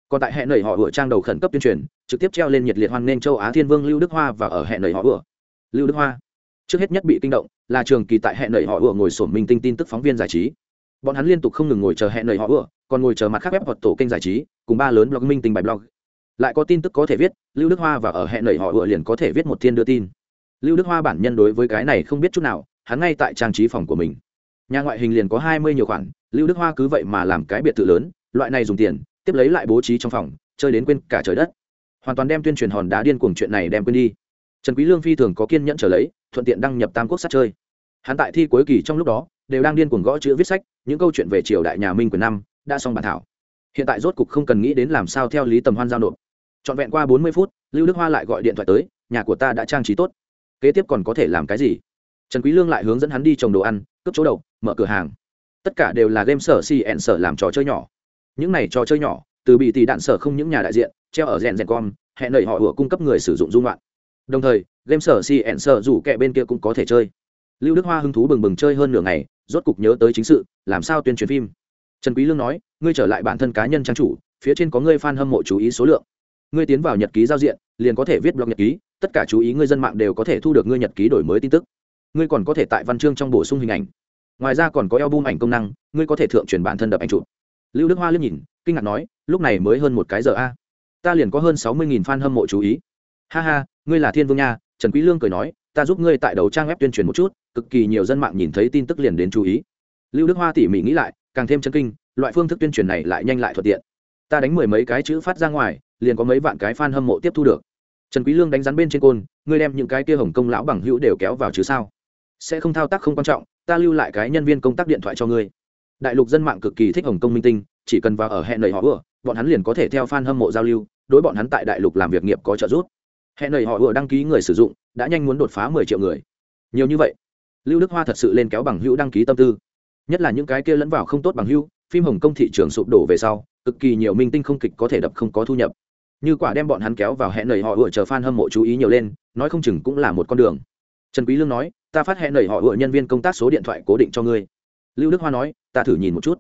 Còn tại hệ nảy họ vừa trang đầu khẩn cấp tuyên truyền, trực tiếp treo lên nhiệt liệt hoan nghênh châu á thiên vương lưu đức hoa và ở hệ nảy họ vừa lưu đức hoa. Trước hết nhất bị kinh động, là trường kỳ tại hệ nảy họ vừa ngồi sổm minh tinh tin tức phóng viên giải trí. Bọn hắn liên tục không ngừng ngồi chờ hẹn nầy họ vừa còn ngồi chờ mặt khác web hoặc tổ kênh giải trí, cùng ba lớn blog minh tinh bài blog. Lại có tin tức có thể viết, lưu đức hoa và ở hẹn nầy họ vừa liền có thể viết một thiên đưa tin lưu đức hoa bản nhân đối với cái này không biết chút nào, hắn ngay tại trang trí phòng của mình. Nhà ngoại hình liền có hai mươi nhiều khoản, lưu đức hoa cứ vậy mà làm cái biệt thự lớn, loại này dùng tiền, tiếp lấy lại bố trí trong phòng, chơi đến quên cả trời đất. Hoàn toàn đem tuyên truyền hòn đá điên cuồng chuyện này đem quên đi. Trần quý lương phi thường có kiên nhẫn trở lấy, thuận tiện đăng nhập tam quốc sát chơi. Hắn tại thi cuối kỳ trong lúc đó, đều đang điên cuồng gõ chữ viết sách, những câu chuyện về triều đại nhà minh quyền năm, đã xong bản thảo. Hiện tại rốt cục không cần nghĩ đến làm sao theo lý tầm hoan giao nộp. Trọn vẹn qua bốn mươi phút, lưu đức hoa lại gọi điện thoại tới, nhà của ta đã trang trí tốt kế tiếp còn có thể làm cái gì? Trần quý lương lại hướng dẫn hắn đi trồng đồ ăn, cướp chỗ đầu, mở cửa hàng. Tất cả đều là game sở cn sở làm trò chơi nhỏ. Những này trò chơi nhỏ, từ bị tỷ đạn sở không những nhà đại diện, treo ở rèn rèn con hẹn nảy họ vừa cung cấp người sử dụng dung loạn. Đồng thời, game sở cn sở rủ kẻ bên kia cũng có thể chơi. Lưu đức hoa hứng thú bừng bừng chơi hơn nửa ngày, rốt cục nhớ tới chính sự, làm sao tuyên truyền phim. Trần quý lương nói, ngươi trở lại bản thân cá nhân trang chủ, phía trên có ngươi fan hâm mộ chú ý số lượng ngươi tiến vào nhật ký giao diện, liền có thể viết blog nhật ký, tất cả chú ý ngươi dân mạng đều có thể thu được ngươi nhật ký đổi mới tin tức. Ngươi còn có thể tại văn chương trong bổ sung hình ảnh. Ngoài ra còn có eo bung ảnh công năng, ngươi có thể thượng truyền bản thân đập ảnh chụp. Lưu đức hoa liếc nhìn, kinh ngạc nói, lúc này mới hơn một cái giờ a. Ta liền có hơn sáu mươi nghìn fan hâm mộ chú ý. Ha ha, ngươi là thiên vương nha, trần quý lương cười nói, ta giúp ngươi tại đầu trang web tuyên truyền một chút, cực kỳ nhiều dân mạng nhìn thấy tin tức liền đến chú ý. Lưu đức hoa tỉ mỉ nghĩ lại, càng thêm chân kinh, loại phương thức tuyên truyền này lại nhanh lại thuận tiện. Ta đánh mười mấy cái chữ phát ra ngoài liền có mấy vạn cái fan hâm mộ tiếp thu được. Trần quý lương đánh rắn bên trên côn, ngươi đem những cái kia hồng công lão bằng hữu đều kéo vào chứ sao? Sẽ không thao tác không quan trọng, ta lưu lại cái nhân viên công tác điện thoại cho ngươi. Đại lục dân mạng cực kỳ thích hồng công minh tinh, chỉ cần vào ở hẹn nầy họ vừa bọn hắn liền có thể theo fan hâm mộ giao lưu, đối bọn hắn tại đại lục làm việc nghiệp có trợ giúp. Hẹn nầy họ vừa đăng ký người sử dụng, đã nhanh muốn đột phá mười triệu người. Nhiều như vậy, lưu đức hoa thật sự lên kéo bằng hữu đăng ký tâm tư. Nhất là những cái kia lẫn vào không tốt bằng hữu, phim hồng công thị trường sụp đổ về sau cực kỳ nhiều minh tinh không kịch có thể đập không có thu nhập. Như quả đem bọn hắn kéo vào hẹn nầy họ ựa chờ fan hâm mộ chú ý nhiều lên nói không chừng cũng là một con đường. Trần quý lương nói ta phát hẹn nầy họ ựa nhân viên công tác số điện thoại cố định cho ngươi. Lưu đức hoa nói ta thử nhìn một chút.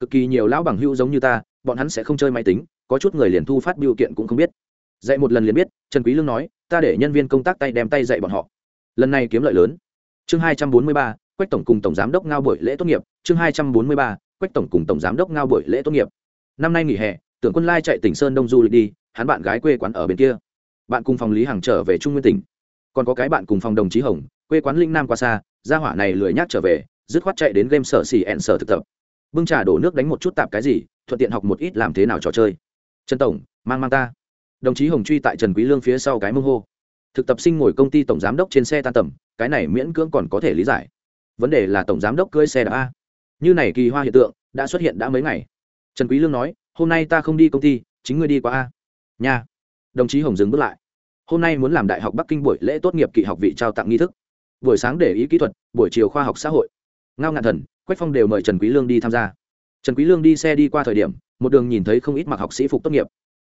Cực kỳ nhiều lão bằng hữu giống như ta bọn hắn sẽ không chơi máy tính có chút người liền thu phát biểu kiện cũng không biết. Dạy một lần liền biết trần quý lương nói ta để nhân viên công tác tay đem tay dạy bọn họ. Lần này kiếm lợi lớn. Chương hai trăm bốn mươi ba, quách tổng cùng tổng giám đốc ngao buổi lễ tốt nghiệp. Chương hai trăm bốn mươi ba, quách tổng cùng tổng giám đốc ngao buổi lễ tốt nghiệp năm nay nghỉ hè, tưởng quân lai chạy tỉnh sơn đông du lịch đi, hắn bạn gái quê quán ở bên kia. Bạn cùng phòng lý hằng trở về trung nguyên tỉnh. Còn có cái bạn cùng phòng đồng chí hồng, quê quán linh nam qua xa, gia hỏa này lười nhác trở về, dứt khoát chạy đến game sở xỉ ẹn sở thực tập. Bưng trà đổ nước đánh một chút tạp cái gì, thuận tiện học một ít làm thế nào trò chơi. Trần tổng, mang mang ta. Đồng chí hồng truy tại trần quý lương phía sau cái mông hô. Thực tập sinh ngồi công ty tổng giám đốc trên xe tan tầm, cái này miễn cưỡng còn có thể lý giải. Vấn đề là tổng giám đốc cưỡi xe đạp a như này kỳ hoa hiện tượng, đã xuất hiện đã mấy ngày trần quý lương nói, hôm nay ta không đi công ty, chính ngươi đi qua a. Nha. Đồng chí hồng dừng bước lại. Hôm nay muốn làm đại học bắc kinh buổi lễ tốt nghiệp kỳ học vị trao tặng nghi thức. Buổi sáng để ý kỹ thuật, buổi chiều khoa học xã hội. Ngao ngạn thần, quách phong đều mời trần quý lương đi tham gia. Trần quý lương đi xe đi qua thời điểm, một đường nhìn thấy không ít mặc học sĩ phục tốt nghiệp.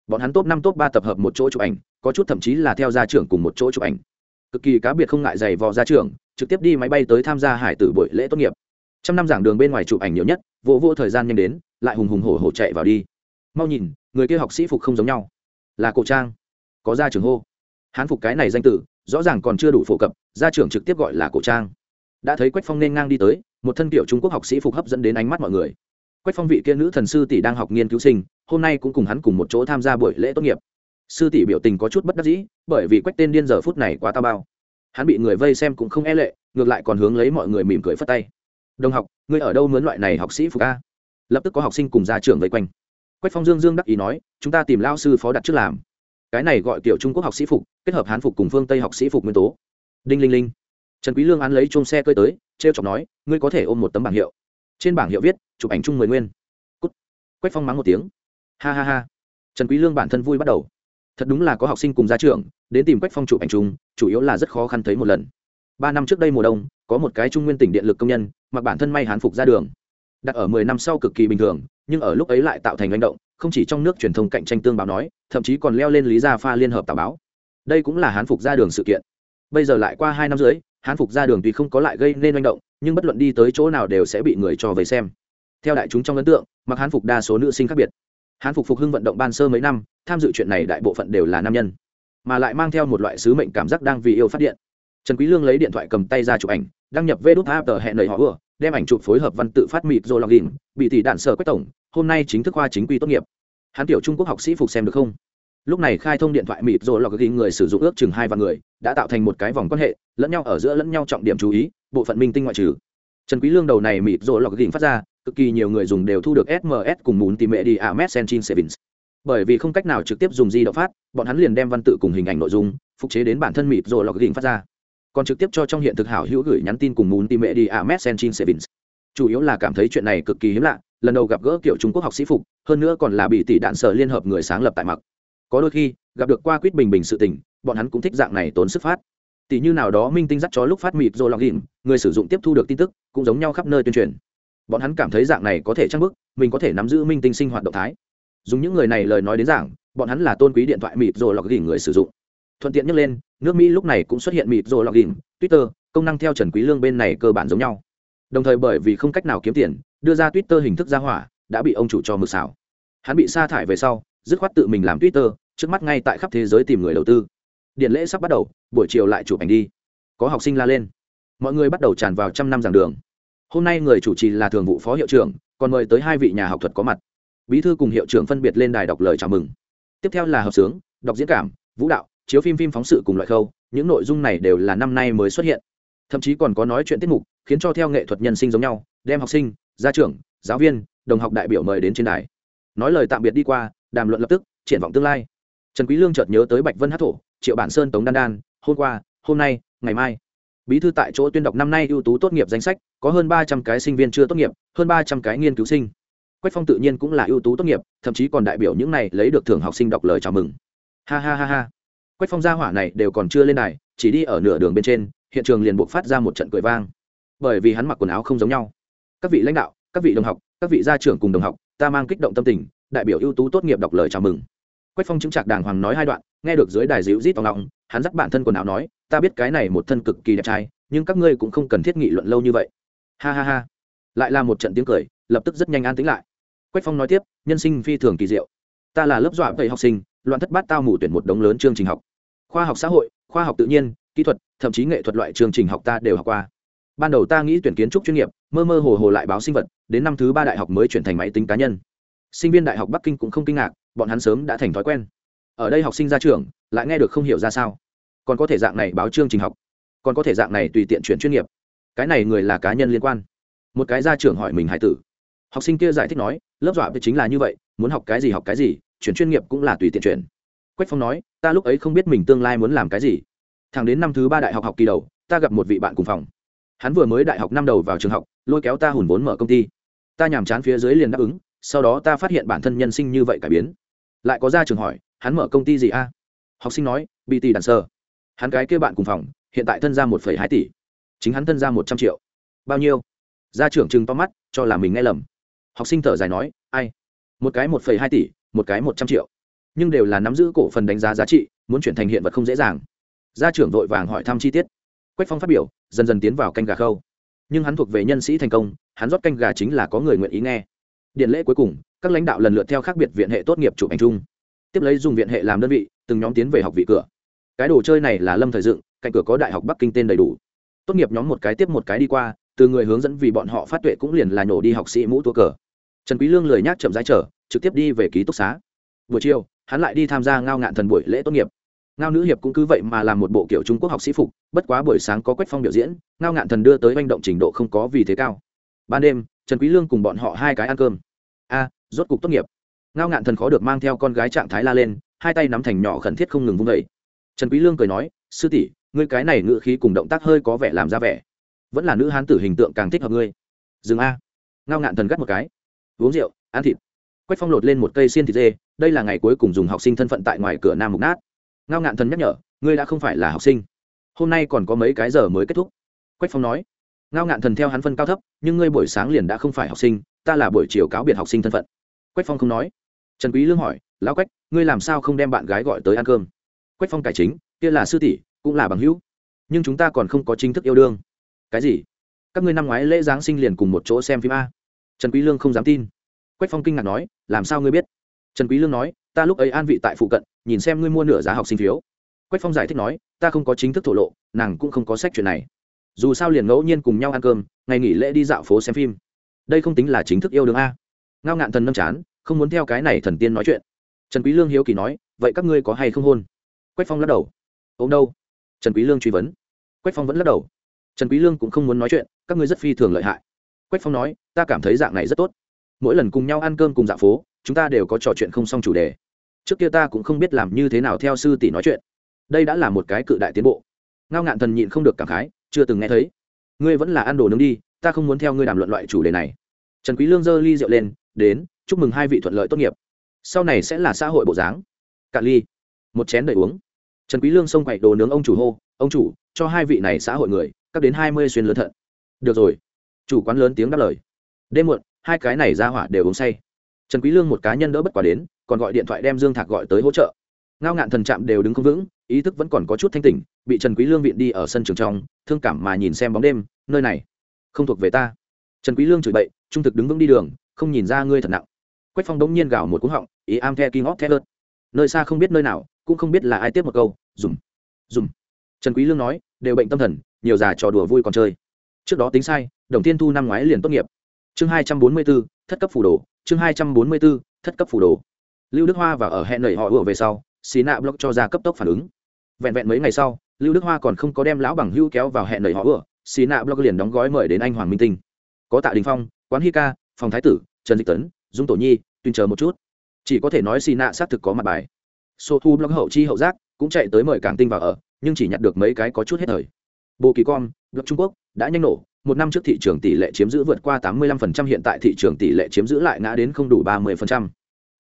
Bọn hắn top năm, top ba tập hợp một chỗ chụp ảnh, có chút thậm chí là theo gia trưởng cùng một chỗ chụp ảnh. Cực kỳ cá biệt không ngại giày vò gia trưởng, trực tiếp đi máy bay tới tham gia hải tử buổi lễ tốt nghiệp. Trăm năm giảng đường bên ngoài chụp ảnh nhiều nhất, vô vô thời gian nhanh đến lại hùng hùng hổ hổ chạy vào đi. Mau nhìn, người kia học sĩ phục không giống nhau. Là cổ trang. Có gia trưởng hô. Hán phục cái này danh tử, rõ ràng còn chưa đủ phổ cập, gia trưởng trực tiếp gọi là cổ trang. Đã thấy quách phong nên ngang đi tới, một thân kiểu trung quốc học sĩ phục hấp dẫn đến ánh mắt mọi người. Quách phong vị kia nữ thần sư tỷ đang học nghiên cứu sinh, hôm nay cũng cùng hắn cùng một chỗ tham gia buổi lễ tốt nghiệp. Sư tỷ biểu tình có chút bất đắc dĩ, bởi vì quách tên điên giờ phút này quá tao bao. Hắn bị người vây xem cũng không e lệ, ngược lại còn hướng lấy mọi người mỉm cười phất tay. Đồng học, ngươi ở đâu mướn loại này học sĩ phục a? Lập tức có học sinh cùng gia trưởng vây quanh. Quách phong dương dương đắc ý nói, chúng ta tìm lao sư phó đặt trước làm. Cái này gọi kiểu trung quốc học sĩ phục, kết hợp hán phục cùng phương tây học sĩ phục nguyên tố. Đinh linh linh. Trần quý lương án lấy chung xe cơi tới treo chọc nói, ngươi có thể ôm một tấm bảng hiệu. Trên bảng hiệu viết, chụp ảnh chung mười nguyên. Cút. Quách phong mắng một tiếng. Ha ha ha. Trần quý lương bản thân vui bắt đầu. Thật đúng là có học sinh cùng gia trưởng, đến tìm quách phong chụp ảnh chung, chủ yếu là rất khó khăn thấy một lần. Ba năm trước đây mùa đông, có một cái trung nguyên tỉnh điện lực công nhân, mặc bản thân may hán phục ra đường đặt ở mười năm sau cực kỳ bình thường, nhưng ở lúc ấy lại tạo thành manh động, không chỉ trong nước truyền thông cạnh tranh tương báo nói, thậm chí còn leo lên lý gia pha liên hợp tào báo. Đây cũng là hán phục ra đường sự kiện. Bây giờ lại qua hai năm dưới hán phục ra đường tuy không có lại gây nên manh động, nhưng bất luận đi tới chỗ nào đều sẽ bị người cho về xem. Theo đại chúng trong ấn tượng, mặc hán phục đa số nữ sinh khác biệt. Hán phục phục hưng vận động ban sơ mấy năm, tham dự chuyện này đại bộ phận đều là nam nhân, mà lại mang theo một loại sứ mệnh cảm giác đang vì yêu phát điện. Trần quý lương lấy điện thoại cầm tay ra chụp ảnh, đăng nhập vê đút app tờ hẹn lời họ vừa đem ảnh chụp phối hợp văn tự phát mịt rồi lọc đỉnh bị tỷ đạn sở quách tổng, hôm nay chính thức khoa chính quy tốt nghiệp. Hắn tiểu trung quốc học sĩ phục xem được không? Lúc này khai thông điện thoại mịt rồi lọc đỉnh người sử dụng ước chừng hai vạn người, đã tạo thành một cái vòng quan hệ, lẫn nhau ở giữa lẫn nhau trọng điểm chú ý, bộ phận minh tinh ngoại trừ. Trần quý lương đầu này mịt rồi lọc đỉnh phát ra, cực kỳ nhiều người dùng đều thu được sms cùng muốn tìm mẹ đi à messenger savings. Bởi vì không cách nào trực tiếp dùng di động phát, bọn hắn liền đem văn tự cùng hình ảnh nội dung, phục chế đến bản thân mịt rồi lọc đỉnh phát ra còn trực tiếp cho trong hiện thực hảo hữu gửi nhắn tin cùng muốn tìm mẹ đi à messenger savings chủ yếu là cảm thấy chuyện này cực kỳ hiếm lạ, lần đầu gặp gỡ kiểu trung quốc học sĩ phục, hơn nữa còn là bị tỷ đạn sở liên hợp người sáng lập tại mặc. Có đôi khi, gặp được qua quýt bình bình sự tình, bọn hắn cũng thích dạng này tốn sức phát. Tỷ như nào đó minh tinh dắt chó lúc phát mịt rồi lọc đỉnh người sử dụng tiếp thu được tin tức, cũng giống nhau khắp nơi tuyên truyền. Bọn hắn cảm thấy dạng này có thể trang bức mình có thể nắm giữ minh tinh sinh hoạt động thái. Dùng những người này lời nói đến giảng, bọn hắn là tôn quý điện thoại mịt rồi lọc đỉnh người sử dụng thuận tiện nhắc lên, nước mỹ lúc này cũng xuất hiện mịt rồi lọc đỉnh, twitter, công năng theo trần quý lương bên này cơ bản giống nhau. Đồng thời bởi vì không cách nào kiếm tiền, đưa ra twitter hình thức ra hỏa, đã bị ông chủ cho mực xảo. Hắn bị sa thải về sau, dứt khoát tự mình làm twitter, trước mắt ngay tại khắp thế giới tìm người đầu tư. Điện lễ sắp bắt đầu, buổi chiều lại chụp ảnh đi. Có học sinh la lên. Mọi người bắt đầu tràn vào trăm năm giảng đường. Hôm nay người chủ trì là thường vụ phó hiệu trưởng, còn mời tới hai vị nhà học thuật có mặt. Bí thư cùng hiệu trưởng phân biệt lên đài đọc lời chào mừng. Tiếp theo là hợp sướng, đọc diễn cảm, vũ đạo chiếu phim phim phóng sự cùng loại khâu, những nội dung này đều là năm nay mới xuất hiện. Thậm chí còn có nói chuyện tiết mục, khiến cho theo nghệ thuật nhân sinh giống nhau, đem học sinh, gia trưởng, giáo viên, đồng học đại biểu mời đến trên đài. Nói lời tạm biệt đi qua, đàm luận lập tức, triển vọng tương lai. Trần quý lương chợt nhớ tới bạch vân hát thổ, triệu bản sơn, tống đan đan, hôm qua, hôm nay, ngày mai. Bí thư tại chỗ tuyên đọc năm nay ưu tú tốt nghiệp danh sách, có hơn ba trăm cái sinh viên chưa tốt nghiệp, hơn ba trăm cái nghiên cứu sinh. Quách phong tự nhiên cũng là ưu tú tốt nghiệp, thậm chí còn đại biểu những này lấy được thưởng học sinh đọc lời chào mừng. Ha ha ha ha quách phong gia hỏa này đều còn chưa lên đài, chỉ đi ở nửa đường bên trên, hiện trường liền buộc phát ra một trận cười vang. Bởi vì hắn mặc quần áo không giống nhau. Các vị lãnh đạo, các vị đồng học, các vị gia trưởng cùng đồng học, ta mang kích động tâm tình, đại biểu ưu tú tốt nghiệp đọc lời chào mừng. Quách phong chứng trạc đàng hoàng nói hai đoạn, nghe được dưới đài dịu rít tòng lòng hắn dắt bản thân quần áo nói, ta biết cái này một thân cực kỳ đẹp trai, nhưng các ngươi cũng không cần thiết nghị luận lâu như vậy. Ha ha ha. Lại là một trận tiếng cười, lập tức rất nhanh an tĩnh lại. Quách phong nói tiếp, nhân sinh phi thường kỳ diệu. Ta là lớp dọa vậy học sinh loạn thất bát tao mù tuyển một đống lớn chương trình học. Khoa học xã hội, khoa học tự nhiên, kỹ thuật, thậm chí nghệ thuật loại chương trình học ta đều học qua. Ban đầu ta nghĩ tuyển kiến trúc chuyên nghiệp, mơ mơ hồ hồ lại báo sinh vật, đến năm thứ ba đại học mới chuyển thành máy tính cá nhân. Sinh viên đại học bắc kinh cũng không kinh ngạc, bọn hắn sớm đã thành thói quen. Ở đây học sinh ra trường, lại nghe được không hiểu ra sao. Còn có thể dạng này báo chương trình học. Còn có thể dạng này tùy tiện chuyển chuyên nghiệp. Cái này người là cá nhân liên quan. Một cái gia trưởng hỏi mình hải tử. Học sinh kia giải thích nói, lớp dọa thì chính là như vậy muốn học cái gì học cái gì, chuyển chuyên nghiệp cũng là tùy tiện chuyển. Quách phong nói, ta lúc ấy không biết mình tương lai muốn làm cái gì. Thẳng đến năm thứ ba đại học học kỳ đầu, ta gặp một vị bạn cùng phòng. Hắn vừa mới đại học năm đầu vào trường học, lôi kéo ta hùn vốn mở công ty. Ta nhàm chán phía dưới liền đáp ứng, sau đó ta phát hiện bản thân nhân sinh như vậy cải biến. Lại có ra trường hỏi, hắn mở công ty gì a? Học sinh nói bt đàn sơ. Hắn cái kêu bạn cùng phòng, hiện tại thân ra một hai tỷ. Chính hắn thân ra một trăm triệu. Bao nhiêu? Gia trưởng chừng to mắt, cho là mình nghe lầm. Học sinh thở dài nói, ai một cái một hai tỷ, một cái một trăm triệu. Nhưng đều là nắm giữ cổ phần đánh giá giá trị, muốn chuyển thành hiện vật không dễ dàng. Gia trưởng vội vàng hỏi thăm chi tiết. Quách phong phát biểu, dần dần tiến vào canh gà khâu. Nhưng hắn thuộc về nhân sĩ thành công, hắn rót canh gà chính là có người nguyện ý nghe. Điện lễ cuối cùng, các lãnh đạo lần lượt theo khác biệt viện hệ tốt nghiệp chụp ảnh chung. Tiếp lấy dùng viện hệ làm đơn vị, từng nhóm tiến về học vị cửa. Cái đồ chơi này là lâm thời dựng, cạnh cửa có đại học bắc kinh tên đầy đủ. Tốt nghiệp nhóm một cái tiếp một cái đi qua, từ người hướng dẫn vì bọn họ phát tuệ cũng liền là nhổ đi học sĩ mũ tua cờ trần quý lương lười nhác chậm rãi trở trực tiếp đi về ký túc xá. Buổi chiều, hắn lại đi tham gia ngao ngạn thần buổi lễ tốt nghiệp. Ngao nữ hiệp cũng cứ vậy mà làm một bộ kiểu trung quốc học sĩ phục, bất quá buổi sáng có quách phong biểu diễn, ngao ngạn thần đưa tới manh động trình độ không có vì thế cao. Ban đêm, trần quý lương cùng bọn họ hai cái ăn cơm. A, rốt cục tốt nghiệp. Ngao ngạn thần khó được mang theo con gái trạng thái la lên, hai tay nắm thành nhỏ khẩn thiết không ngừng vung vẩy trần quý lương cười nói, sư tỷ, ngươi cái này ngựa khí cùng động tác hơi có vẻ làm ra vẻ. Vẫn là nữ hán tử hình tượng càng thích hợp ngươi. Dừng a. Ngao ngạn thần gắt một cái uống rượu, ăn thịt. Quách phong lột lên một cây xiên thịt dê, đây là ngày cuối cùng dùng học sinh thân phận tại ngoài cửa nam mục nát. Ngao ngạn thần nhắc nhở, ngươi đã không phải là học sinh. Hôm nay còn có mấy cái giờ mới kết thúc. Quách phong nói. Ngao ngạn thần theo hắn phân cao thấp, nhưng ngươi buổi sáng liền đã không phải học sinh, ta là buổi chiều cáo biệt học sinh thân phận. Quách phong không nói. Trần quý lương hỏi, lão quách, ngươi làm sao không đem bạn gái gọi tới ăn cơm? Quách phong cải chính, kia là sư tỷ, cũng là bằng hữu. Nhưng chúng ta còn không có chính thức yêu đương. Cái gì? Các ngươi năm ngoái lễ giáng sinh liền cùng một chỗ xem phim a trần quý lương không dám tin. Quách phong kinh ngạc nói, làm sao ngươi biết? Trần quý lương nói, ta lúc ấy an vị tại phụ cận, nhìn xem ngươi mua nửa giá học sinh phiếu. Quách phong giải thích nói, ta không có chính thức thổ lộ, nàng cũng không có sách chuyện này. Dù sao liền ngẫu nhiên cùng nhau ăn cơm, ngày nghỉ lễ đi dạo phố xem phim. Đây không tính là chính thức yêu đương a. Ngao ngạn thần nâm chán, không muốn theo cái này thần tiên nói chuyện. Trần quý lương hiếu kỳ nói, vậy các ngươi có hay không hôn? Quách phong lắc đầu ông đâu? Trần quý lương truy vấn. Quách phong vẫn lắc đầu, trần quý lương cũng không muốn nói chuyện, các ngươi rất phi thường lợi hại quách phong nói, ta cảm thấy dạng này rất tốt. Mỗi lần cùng nhau ăn cơm cùng dạ phố, chúng ta đều có trò chuyện không xong chủ đề. Trước kia ta cũng không biết làm như thế nào theo sư tỷ nói chuyện. Đây đã là một cái cự đại tiến bộ. Ngao ngạn thần nhịn không được cảm khái, chưa từng nghe thấy. Ngươi vẫn là ăn đồ nướng đi, ta không muốn theo ngươi đàm luận loại chủ đề này. Trần quý lương giơ ly rượu lên, đến, chúc mừng hai vị thuận lợi tốt nghiệp. Sau này sẽ là xã hội bộ dáng. Cạn ly. Một chén đầy uống. Trần quý lương xông quậy đồ nướng ông chủ hô, ông chủ, cho hai vị này xã hội người, các đến hai mươi xuyên lớn thận. Được rồi chủ quán lớn tiếng đáp lời. Đêm muộn, hai cái này ra hỏa đều uống say. Trần quý lương một cá nhân đỡ bất quá đến, còn gọi điện thoại đem dương thạc gọi tới hỗ trợ. Ngao ngạn thần trạm đều đứng không vững, ý thức vẫn còn có chút thanh tỉnh, bị trần quý lương viện đi ở sân trường trong, thương cảm mà nhìn xem bóng đêm, nơi này, không thuộc về ta. Trần quý lương chửi bậy, trung thực đứng vững đi đường, không nhìn ra ngươi thật nặng. Quách phong đống nhiên gào một cú họng, ý am the king of terror nơi xa không biết nơi nào, cũng không biết là ai tiếp một câu, dùm dùm. Trần quý lương nói, đều bệnh tâm thần, nhiều già trò đùa vui còn chơi. Trước đó tính sai đồng thiên thu năm ngoái liền tốt nghiệp. Chương hai trăm bốn mươi 244, thất cấp phủ đồ. Chương hai trăm bốn mươi 244, thất cấp phủ đồ. Lưu đức hoa và ở hẹn nảy họ ùa về sau xì nạ block cho ra cấp tốc phản ứng. Vẹn vẹn mấy ngày sau lưu đức hoa còn không có đem lão bằng hưu kéo vào hẹn nảy họ ùa xì nạ block liền đóng gói mời đến anh hoàng minh tinh. Có tạ đình phong quán hi ca phòng thái tử trần dịch tấn dung tổ nhi tuyên chờ một chút. Chỉ có thể nói xì nạ xác thực có mặt bài. Số thu blog hậu chi hậu giác cũng chạy tới mời cảng tinh vào ở nhưng chỉ nhặt được mấy cái có chút hết thời. Bộ kỳ com blog trung quốc đã nhanh nổ một năm trước thị trường tỷ lệ chiếm giữ vượt qua 85% hiện tại thị trường tỷ lệ chiếm giữ lại ngã đến không đủ 30%.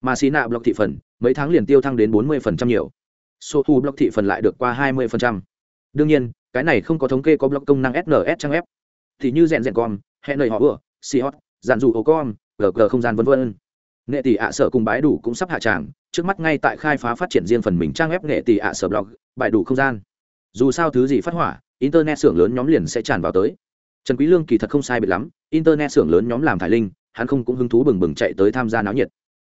Mà xí nạ block thị phần, mấy tháng liền tiêu thăng đến 40% nhiều. Số thu block thị phần lại được qua 20%. Đương nhiên, cái này không có thống kê có block công năng SNS trang web. Thì như rèn rèn con, hẹn lời họ vừa, hot, dàn dù ô con, GG không gian vân vân. Nghệ tỷ ạ sở cùng bãi đủ cũng sắp hạ tràng, trước mắt ngay tại khai phá phát triển riêng phần mình trang web nghệ tỷ ạ sở blog, bãi đủ không gian. Dù sao thứ gì phát hỏa, internet xưởng lớn nhóm liền sẽ tràn vào tới trần quý lương kỳ thật không sai biệt lắm, internet xưởng lớn nhóm làm thải linh, hắn không cũng hứng thú bừng bừng chạy tới tham gia náo nhiệt.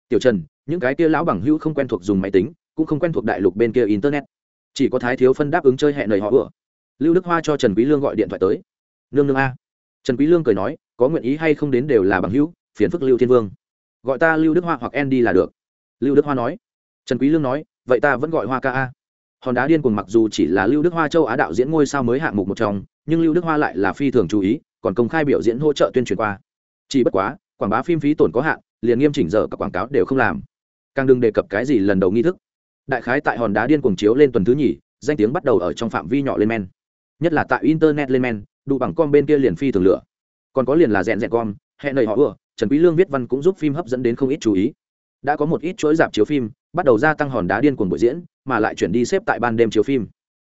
Tiểu trần, những cái kia lão bằng hữu không quen thuộc dùng máy tính, cũng không quen thuộc đại lục bên kia internet. Chỉ có thái thiếu phân đáp ứng chơi hẹn lời họ vừa. Lưu đức hoa cho trần quý lương gọi điện thoại tới. Nương nương a. Trần quý lương cười nói, có nguyện ý hay không đến đều là bằng hữu, phiền phức lưu thiên vương. Gọi ta lưu đức hoa hoặc andy là được. Lưu đức hoa nói. Trần quý lương nói, vậy ta vẫn gọi hoa ca a. Hòn đá điên cuồng mặc dù chỉ là lưu đức hoa châu á đạo diễn ngôi sao mới hạng mục một trong nhưng lưu đức hoa lại là phi thường chú ý, còn công khai biểu diễn hỗ trợ tuyên truyền qua. Chỉ bất quá, quảng bá phim phí tổn có hạn, liền nghiêm chỉnh giờ các quảng cáo đều không làm. Càng đừng đề cập cái gì lần đầu nghi thức. Đại khái tại hòn đá điên cuồng chiếu lên tuần thứ nhì, danh tiếng bắt đầu ở trong phạm vi nhỏ lên men. Nhất là tại internet lên men đủ bằng com bên kia liền phi thường lửa. Còn có liền là rèn rèn com, hẹn lời họ ưa, trần quý lương viết văn cũng giúp phim hấp dẫn đến không ít chú ý. Đã có một ít chuỗi dạp chiếu phim, bắt đầu gia tăng hòn đá điên cuồng buổi diễn, mà lại chuyển đi xếp tại ban đêm chiếu phim.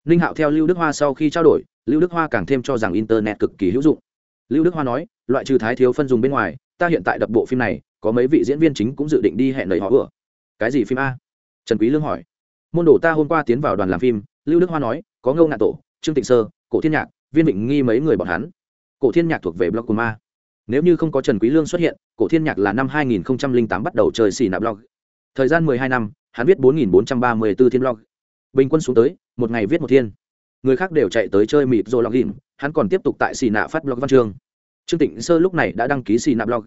Ninh hạo theo lưu đức hoa sau khi trao đổi lưu đức hoa càng thêm cho rằng internet cực kỳ hữu dụng. Lưu đức hoa nói, loại trừ thái thiếu phân dùng bên ngoài, ta hiện tại đập bộ phim này, có mấy vị diễn viên chính cũng dự định đi hẹn lời họ vừa cái gì phim a? Trần quý lương hỏi. Môn đồ ta hôm qua tiến vào đoàn làm phim, lưu đức hoa nói, có ngâu ngạn tổ, trương tịnh sơ, cổ thiên nhạc, viên vịnh nghi mấy người bọn hắn. Cổ thiên nhạc thuộc về blog của ma. Nếu như không có trần quý lương xuất hiện, cổ thiên nhạc là năm 2008 bắt đầu chơi xì nạp blog. Thời gian 12 năm, hắn viết 4.434 thiên blog. Bình quân xuống tới, một ngày viết một thiên người khác đều chạy tới chơi mịp rồi login hắn còn tiếp tục tại xì nạ phát blog văn chương. Trương tịnh sơ lúc này đã đăng ký xì nạ blog.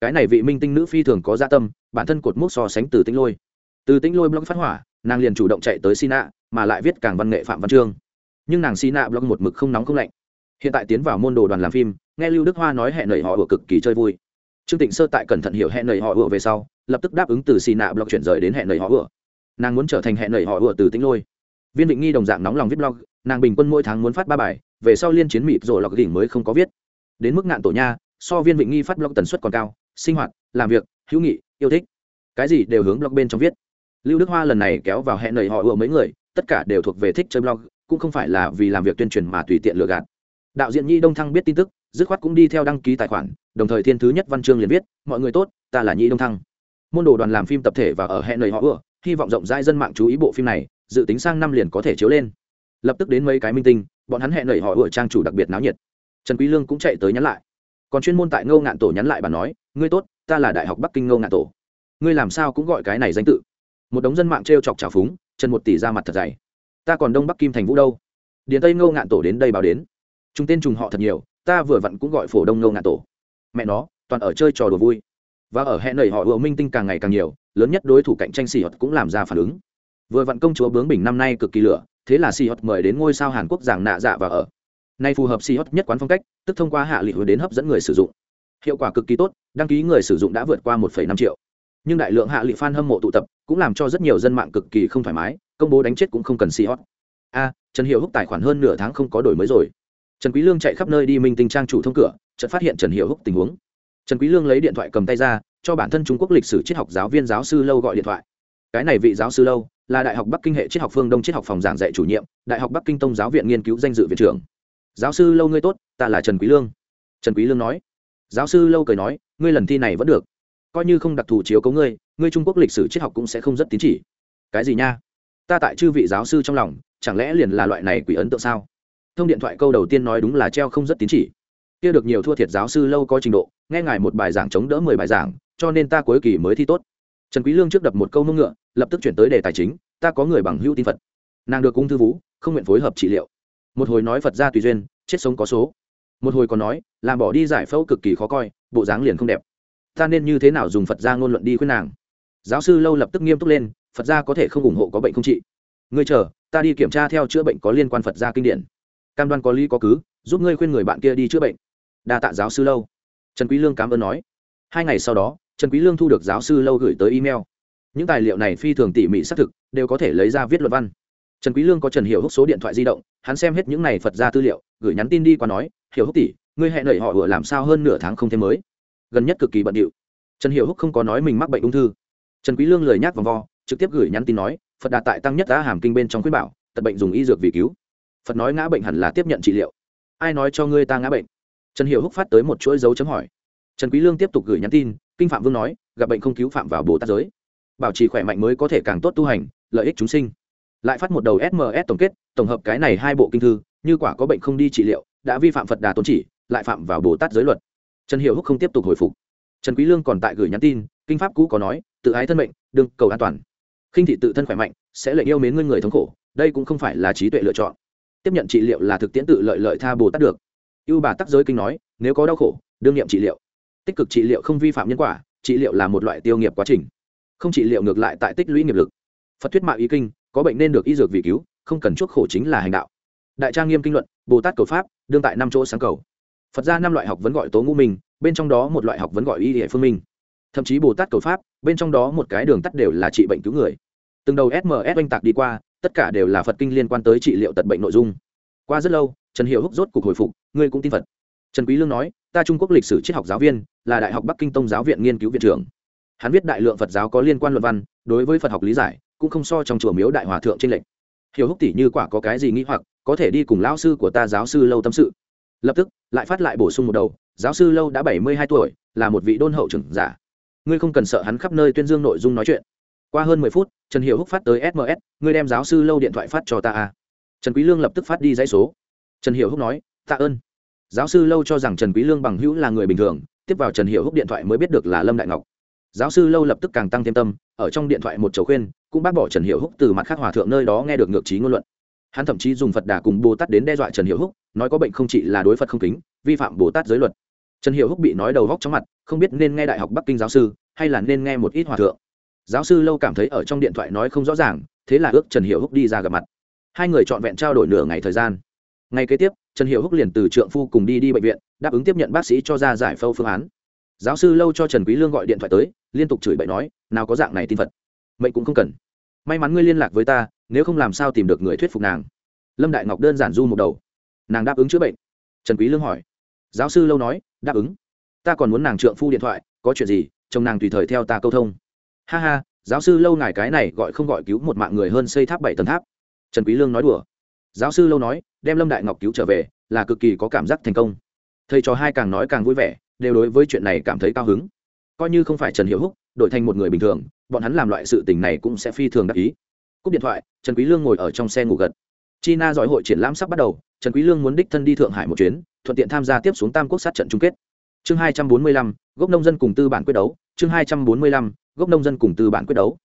Cái này vị minh tinh nữ phi thường có gia dạ tâm, bản thân cột mốc so sánh từ tĩnh lôi. Từ tĩnh lôi blog phát hỏa, nàng liền chủ động chạy tới xì nạ mà lại viết càng văn nghệ phạm văn chương. Nhưng nàng xì nạ blog một mực không nóng không lạnh. Hiện tại tiến vào môn đồ đoàn làm phim, nghe lưu đức hoa nói hẹn nầy họ ủa cực kỳ chơi vui. Trương tịnh sơ tại cẩn thận hiểu hẹn nầy họ ủa về sau, lập tức đáp ứng từ xì nạ blog chuyển rời đến hẹn nầy họ ủa nàng muốn trở thành hẹn nầy họ ủa từ Tĩnh lôi viên định nghi đồng dạng nóng lòng viết blog, nàng bình quân mỗi tháng muốn phát ba bài, về sau liên chiến mịp rồi lọc đỉnh mới không có viết. Đến mức ngạn tổ nha, so viên vịnh nghi phát blog tần suất còn cao, sinh hoạt, làm việc, hữu nghị, yêu thích. Cái gì đều hướng blog bên trong viết. Lưu đức hoa lần này kéo vào hẹn nầy họ ủa mấy người, tất cả đều thuộc về thích chơi blog, cũng không phải là vì làm việc tuyên truyền mà tùy tiện lừa gạt. Đạo diễn nhi đông thăng biết tin tức, dứt khoát cũng đi theo đăng ký tài khoản, đồng thời thiên thứ nhất văn chương liền viết, mọi người tốt, ta là nhi đông thăng. Môn đồ đoàn làm phim tập thể và ở hẹn nầy họ ủa hy vọng rộng rãi dân mạng chú ý bộ phim này dự tính sang năm liền có thể chiếu lên. Lập tức đến mấy cái minh tinh, bọn hắn hẹn nầy họ ở trang chủ đặc biệt náo nhiệt. Trần quý lương cũng chạy tới nhắn lại. Còn chuyên môn tại ngô ngạn tổ nhắn lại bà nói, ngươi tốt, ta là đại học bắc kinh ngô ngạn tổ. Ngươi làm sao cũng gọi cái này danh tự. Một đống dân mạng treo chọc trào phúng, Trần một tỷ ra mặt thật dày. Ta còn đông bắc kim thành vũ đâu? Điền tây ngô ngạn tổ đến đây báo đến. Chúng tên trùng họ thật nhiều, ta vừa vặn cũng gọi phổ đông ngô ngạn tổ. Mẹ nó, toàn ở chơi trò đùa vui. Và ở hẹn nầy họ ùa minh tinh càng ngày càng nhiều, lớn nhất đối thủ cạnh tranh xì hot cũng làm ra phản ứng vừa vặn công chúa bướng bình năm nay cực kỳ lửa thế là si hot mời đến ngôi sao hàn quốc giảng nạ dạ và ở. Nay phù hợp si hot nhất quán phong cách tức thông qua hạ lị hồi đến hấp dẫn người sử dụng. Hiệu quả cực kỳ tốt đăng ký người sử dụng đã vượt qua 1,5 triệu. Nhưng đại lượng hạ lị fan hâm mộ tụ tập cũng làm cho rất nhiều dân mạng cực kỳ không thoải mái công bố đánh chết cũng không cần si hot a trần hiệu húc tài khoản hơn nửa tháng không có đổi mới rồi. Trần quý lương chạy khắp nơi đi minh tinh trang chủ thông cửa chợt phát hiện trần hiệu húc tình huống. Trần quý lương lấy điện thoại cầm tay ra cho bản thân trung quốc lịch sử triết học giáo viên giáo sư lâu gọi điện thoại. Cái này vị giáo sư lâu là đại học bắc kinh hệ triết học phương đông triết học phòng giảng dạy chủ nhiệm, đại học bắc kinh tông giáo viện nghiên cứu danh dự viện trưởng. Giáo sư lâu ngươi tốt, ta là trần quý lương. Trần quý lương nói. Giáo sư lâu cười nói, ngươi lần thi này vẫn được. Coi như không đặc thù chiếu cấu ngươi ngươi trung quốc lịch sử triết học cũng sẽ không rất tín chỉ. Cái gì nha? Ta tại chư vị giáo sư trong lòng, chẳng lẽ liền là loại này quỷ ấn tượng sao? Thông điện thoại câu đầu tiên nói đúng là treo không rất tín chỉ. Kia được nhiều thua thiệt giáo sư lâu có trình độ, nghe ngài một bài giảng chống đỡ mười bài giảng, cho nên ta cuối kỳ mới thi tốt trần quý lương trước đập một câu mông ngựa, lập tức chuyển tới đề tài chính, ta có người bằng hữu tin phật. Nàng được ung thư vú, không nguyện phối hợp trị liệu. Một hồi nói phật gia tùy duyên, chết sống có số. Một hồi còn nói, làm bỏ đi giải phẫu cực kỳ khó coi, bộ dáng liền không đẹp. Ta nên như thế nào dùng phật gia ngôn luận đi khuyên nàng? Giáo sư lâu lập tức nghiêm túc lên, phật gia có thể không ủng hộ có bệnh không trị. Ngươi chờ, ta đi kiểm tra theo chữa bệnh có liên quan phật gia kinh điển. Cam đoan có lý có cứ, giúp ngươi khuyên người bạn kia đi chữa bệnh. Đa tạ giáo sư lâu. Trần quý lương cảm ơn nói. Hai ngày sau đó trần quý lương thu được giáo sư lâu gửi tới email. Những tài liệu này phi thường tỉ mỉ xác thực, đều có thể lấy ra viết luận văn. Trần quý lương có trần hiểu húc số điện thoại di động, hắn xem hết những này phật ra tư liệu, gửi nhắn tin đi qua nói, hiểu húc tỷ, ngươi hẹn đợi họ vừa làm sao hơn nửa tháng không thêm mới. Gần nhất cực kỳ bận rộn. trần hiểu húc không có nói mình mắc bệnh ung thư. Trần quý lương lời nhắc vòng vo, trực tiếp gửi nhắn tin nói, phật đạt tại tăng nhất đã hàm kinh bên trong khuyết bảo tật bệnh dùng y dược vì cứu. Phật nói ngã bệnh hẳn là tiếp nhận trị liệu. Ai nói cho ngươi ta ngã bệnh? Trần hiểu húc phát tới một chuỗi dấu chấm hỏi. Trần quý lương tiếp tục gửi nhắn tin kinh phạm vương nói, gặp bệnh không cứu phạm vào bồ tát giới. Bảo trì khỏe mạnh mới có thể càng tốt tu hành, lợi ích chúng sinh. Lại phát một đầu sms tổng kết, tổng hợp cái này hai bộ kinh thư, như quả có bệnh không đi trị liệu, đã vi phạm phật đà tôn chỉ, lại phạm vào bồ tát giới luật. Trần hiểu húc không tiếp tục hồi phục. Trần quý lương còn tại gửi nhắn tin, kinh pháp cũ có nói, tự ái thân mệnh, đừng cầu an toàn. Khinh thị tự thân khỏe mạnh, sẽ lệnh yêu mến ngươi người thống khổ, đây cũng không phải là trí tuệ lựa chọn. Tiếp nhận trị liệu là thực tiễn tự lợi lợi tha bồ tát được. Ưu bà tắc giới kinh nói, nếu có đau khổ, đương nhiệm trị liệu tích cực trị liệu không vi phạm nhân quả, trị liệu là một loại tiêu nghiệp quá trình. Không trị liệu ngược lại tại tích lũy nghiệp lực. Phật thuyết mạng ý kinh, có bệnh nên được y dược vì cứu, không cần chuốc khổ chính là hành đạo. Đại trang nghiêm kinh luận, bồ tát cầu pháp, đương tại năm chỗ sáng cầu. Phật ra năm loại học vẫn gọi tố ngũ minh, bên trong đó một loại học vẫn gọi y hệ phương minh. Thậm chí bồ tát cầu pháp, bên trong đó một cái đường tắt đều là trị bệnh cứu người. Từng đầu sms oanh tạc đi qua, tất cả đều là phật kinh liên quan tới trị liệu tật bệnh nội dung. Qua rất lâu, trần hiệu húc rốt cục hồi phục, ngươi cũng tin phật. Trần quý lương nói ta trung quốc lịch sử triết học giáo viên, là đại học bắc kinh tông giáo viện nghiên cứu viện trưởng. Hắn viết đại lượng phật giáo có liên quan luận văn, đối với phật học lý giải, cũng không so trong chùa miếu đại hòa thượng trên lệnh hiểu húc tỷ như quả có cái gì nghĩ hoặc, có thể đi cùng lão sư của ta giáo sư lâu tâm sự. Lập tức, lại phát lại bổ sung một đầu, giáo sư lâu đã bảy mươi hai tuổi, là một vị đôn hậu trưởng giả. Ngươi không cần sợ hắn khắp nơi tuyên dương nội dung nói chuyện. Qua hơn mười phút, trần hiệu húc phát tới sms ngươi đem giáo sư lâu điện thoại phát cho ta à? trần quý lương lập tức phát đi dãy số. Trần hiệu húc nói, tạ ơn giáo sư lâu cho rằng trần quý lương bằng hữu là người bình thường, tiếp vào trần hiệu húc điện thoại mới biết được là lâm đại ngọc. Giáo sư lâu lập tức càng tăng thêm tâm, ở trong điện thoại một chầu khuyên, cũng bác bỏ trần hiệu húc từ mặt khác hòa thượng nơi đó nghe được ngược trí ngôn luận. Hắn thậm chí dùng phật đà cùng bồ tát đến đe dọa trần hiệu húc, nói có bệnh không chỉ là đối phật không kính, vi phạm bồ tát giới luật. Trần hiệu húc bị nói đầu góc trong mặt, không biết nên nghe đại học bắc kinh giáo sư, hay là nên nghe một ít hòa thượng. Giáo sư lâu cảm thấy ở trong điện thoại nói không rõ ràng, thế là ước trần hiệu húc đi ra gặp mặt. Hai người trọn vẹn trao đổi nửa ngày thời gian. Ngày kế tiếp trần hiệu húc liền từ trượng phu cùng đi đi bệnh viện, đáp ứng tiếp nhận bác sĩ cho ra giải phẫu phương án. Giáo sư lâu cho trần quý lương gọi điện thoại tới, liên tục chửi bậy nói, nào có dạng này tin phật. Mệnh cũng không cần. May mắn ngươi liên lạc với ta, nếu không làm sao tìm được người thuyết phục nàng. Lâm đại ngọc đơn giản du một đầu. Nàng đáp ứng chữa bệnh. Trần quý lương hỏi. Giáo sư lâu nói, đáp ứng. Ta còn muốn nàng trượng phu điện thoại, có chuyện gì, chồng nàng tùy thời theo ta câu thông. Ha ha, giáo sư lâu ngài cái này gọi không gọi cứu một mạng người hơn xây tháp bảy tầng tháp. Trần quý lương nói đùa giáo sư lâu nói đem lâm đại ngọc cứu trở về là cực kỳ có cảm giác thành công. Thầy trò hai càng nói càng vui vẻ đều đối với chuyện này cảm thấy cao hứng. Coi như không phải trần hiệu húc đổi thành một người bình thường bọn hắn làm loại sự tình này cũng sẽ phi thường đắc ý. Cúp điện thoại trần quý lương ngồi ở trong xe ngủ gật. China giỏi hội triển lãm sắp bắt đầu trần quý lương muốn đích thân đi thượng hải một chuyến thuận tiện tham gia tiếp xuống tam quốc sát trận chung kết. Chương 245, gốc nông dân cùng tư bản quyết đấu. Chương 245, gốc nông dân cùng tư bản quyết đấu.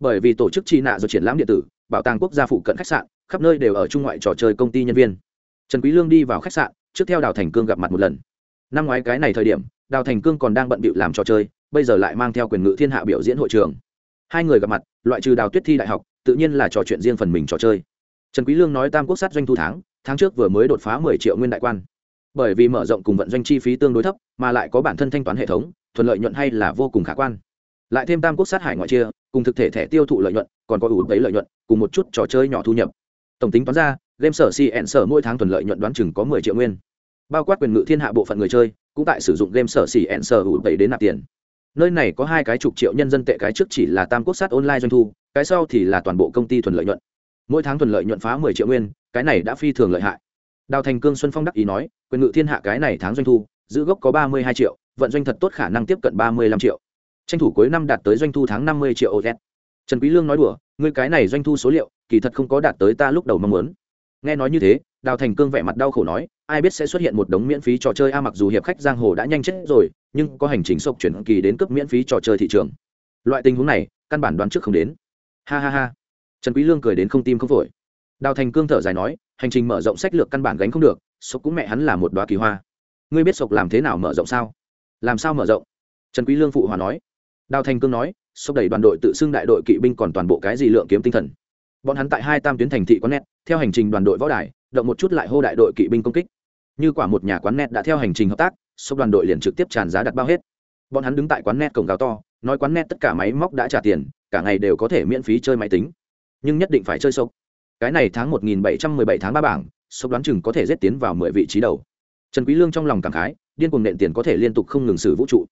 Bởi vì tổ chức chi nạ rồi triển lãm điện tử bảo tàng quốc gia phụ cận khách sạn khắp nơi đều ở trung ngoại trò chơi công ty nhân viên. Trần quý lương đi vào khách sạn, trước theo đào thành cương gặp mặt một lần. Năm ngoái cái này thời điểm, đào thành cương còn đang bận bịu làm trò chơi, bây giờ lại mang theo quyền ngự thiên hạ biểu diễn hội trường. Hai người gặp mặt, loại trừ đào tuyết thi đại học, tự nhiên là trò chuyện riêng phần mình trò chơi. Trần quý lương nói tam quốc sát doanh thu tháng tháng trước vừa mới đột phá 10 triệu nguyên đại quan. Bởi vì mở rộng cùng vận doanh chi phí tương đối thấp, mà lại có bản thân thanh toán hệ thống, thuận lợi nhuận hay là vô cùng khả quan. Lại thêm tam quốc sát hải ngoại chia, cùng thực thể thẻ tiêu thụ lợi nhuận, còn có ủ đấy lợi nhuận, cùng một chút trò chơi nhỏ thu nhập tổng tính toán ra, game sở cn sở mỗi tháng thuận lợi nhuận đoán chừng có 10 triệu nguyên. Bao quát quyền ngự thiên hạ bộ phận người chơi, cũng tại sử dụng game sở cn sở ủ tẩy đến nạp tiền. Nơi này có hai cái chục triệu nhân dân tệ, cái trước chỉ là tam quốc sát online doanh thu, cái sau thì là toàn bộ công ty thuần lợi nhuận. Mỗi tháng thuần lợi nhuận phá 10 triệu nguyên, cái này đã phi thường lợi hại. Đào thành cương xuân phong đắc ý nói, quyền ngự thiên hạ cái này tháng doanh thu, giữ gốc có 32 triệu, vận doanh thật tốt khả năng tiếp cận 35 triệu. Tranh thủ cuối năm đạt tới doanh thu tháng 50 triệu oz trần quý lương nói đùa, ngươi cái này doanh thu số liệu, kỳ thật không có đạt tới ta lúc đầu mong muốn. Nghe nói như thế, đào thành cương vẻ mặt đau khổ nói, ai biết sẽ xuất hiện một đống miễn phí trò chơi a, mặc dù hiệp khách giang hồ đã nhanh chết rồi, nhưng có hành trình sộc chuyển kỳ đến cấp miễn phí trò chơi thị trường. Loại tình huống này, căn bản đoán trước không đến. Ha ha ha. Trần quý lương cười đến không tim không phổi. Đào thành cương thở dài nói, hành trình mở rộng sách lược căn bản gánh không được, sộc cũng mẹ hắn là một đóa kỳ hoa. Ngươi biết sộc làm thế nào mở rộng sao? Làm sao mở rộng? Trần quý lương phụ hòa nói. Đào thành cương nói sộc đẩy đoàn đội tự xưng đại đội kỵ binh còn toàn bộ cái gì lượng kiếm tinh thần. Bọn hắn tại hai tam tuyến thành thị có nét theo hành trình đoàn đội võ đài, động một chút lại hô đại đội kỵ binh công kích. Như quả một nhà quán net đã theo hành trình hợp tác sốc đoàn đội liền trực tiếp tràn giá đặt bao hết. Bọn hắn đứng tại quán net cổng gào to, nói quán net tất cả máy móc đã trả tiền, cả ngày đều có thể miễn phí chơi máy tính. Nhưng nhất định phải chơi sốc cái này tháng một nghìn bảy trăm mười bảy tháng ba bảng sốc đoán chừng có thể rét tiến vào mười vị trí đầu. Trần quý lương trong lòng cảm khái, điên cuồng nện tiền có thể liên tục không ngừng xử vũ trụ.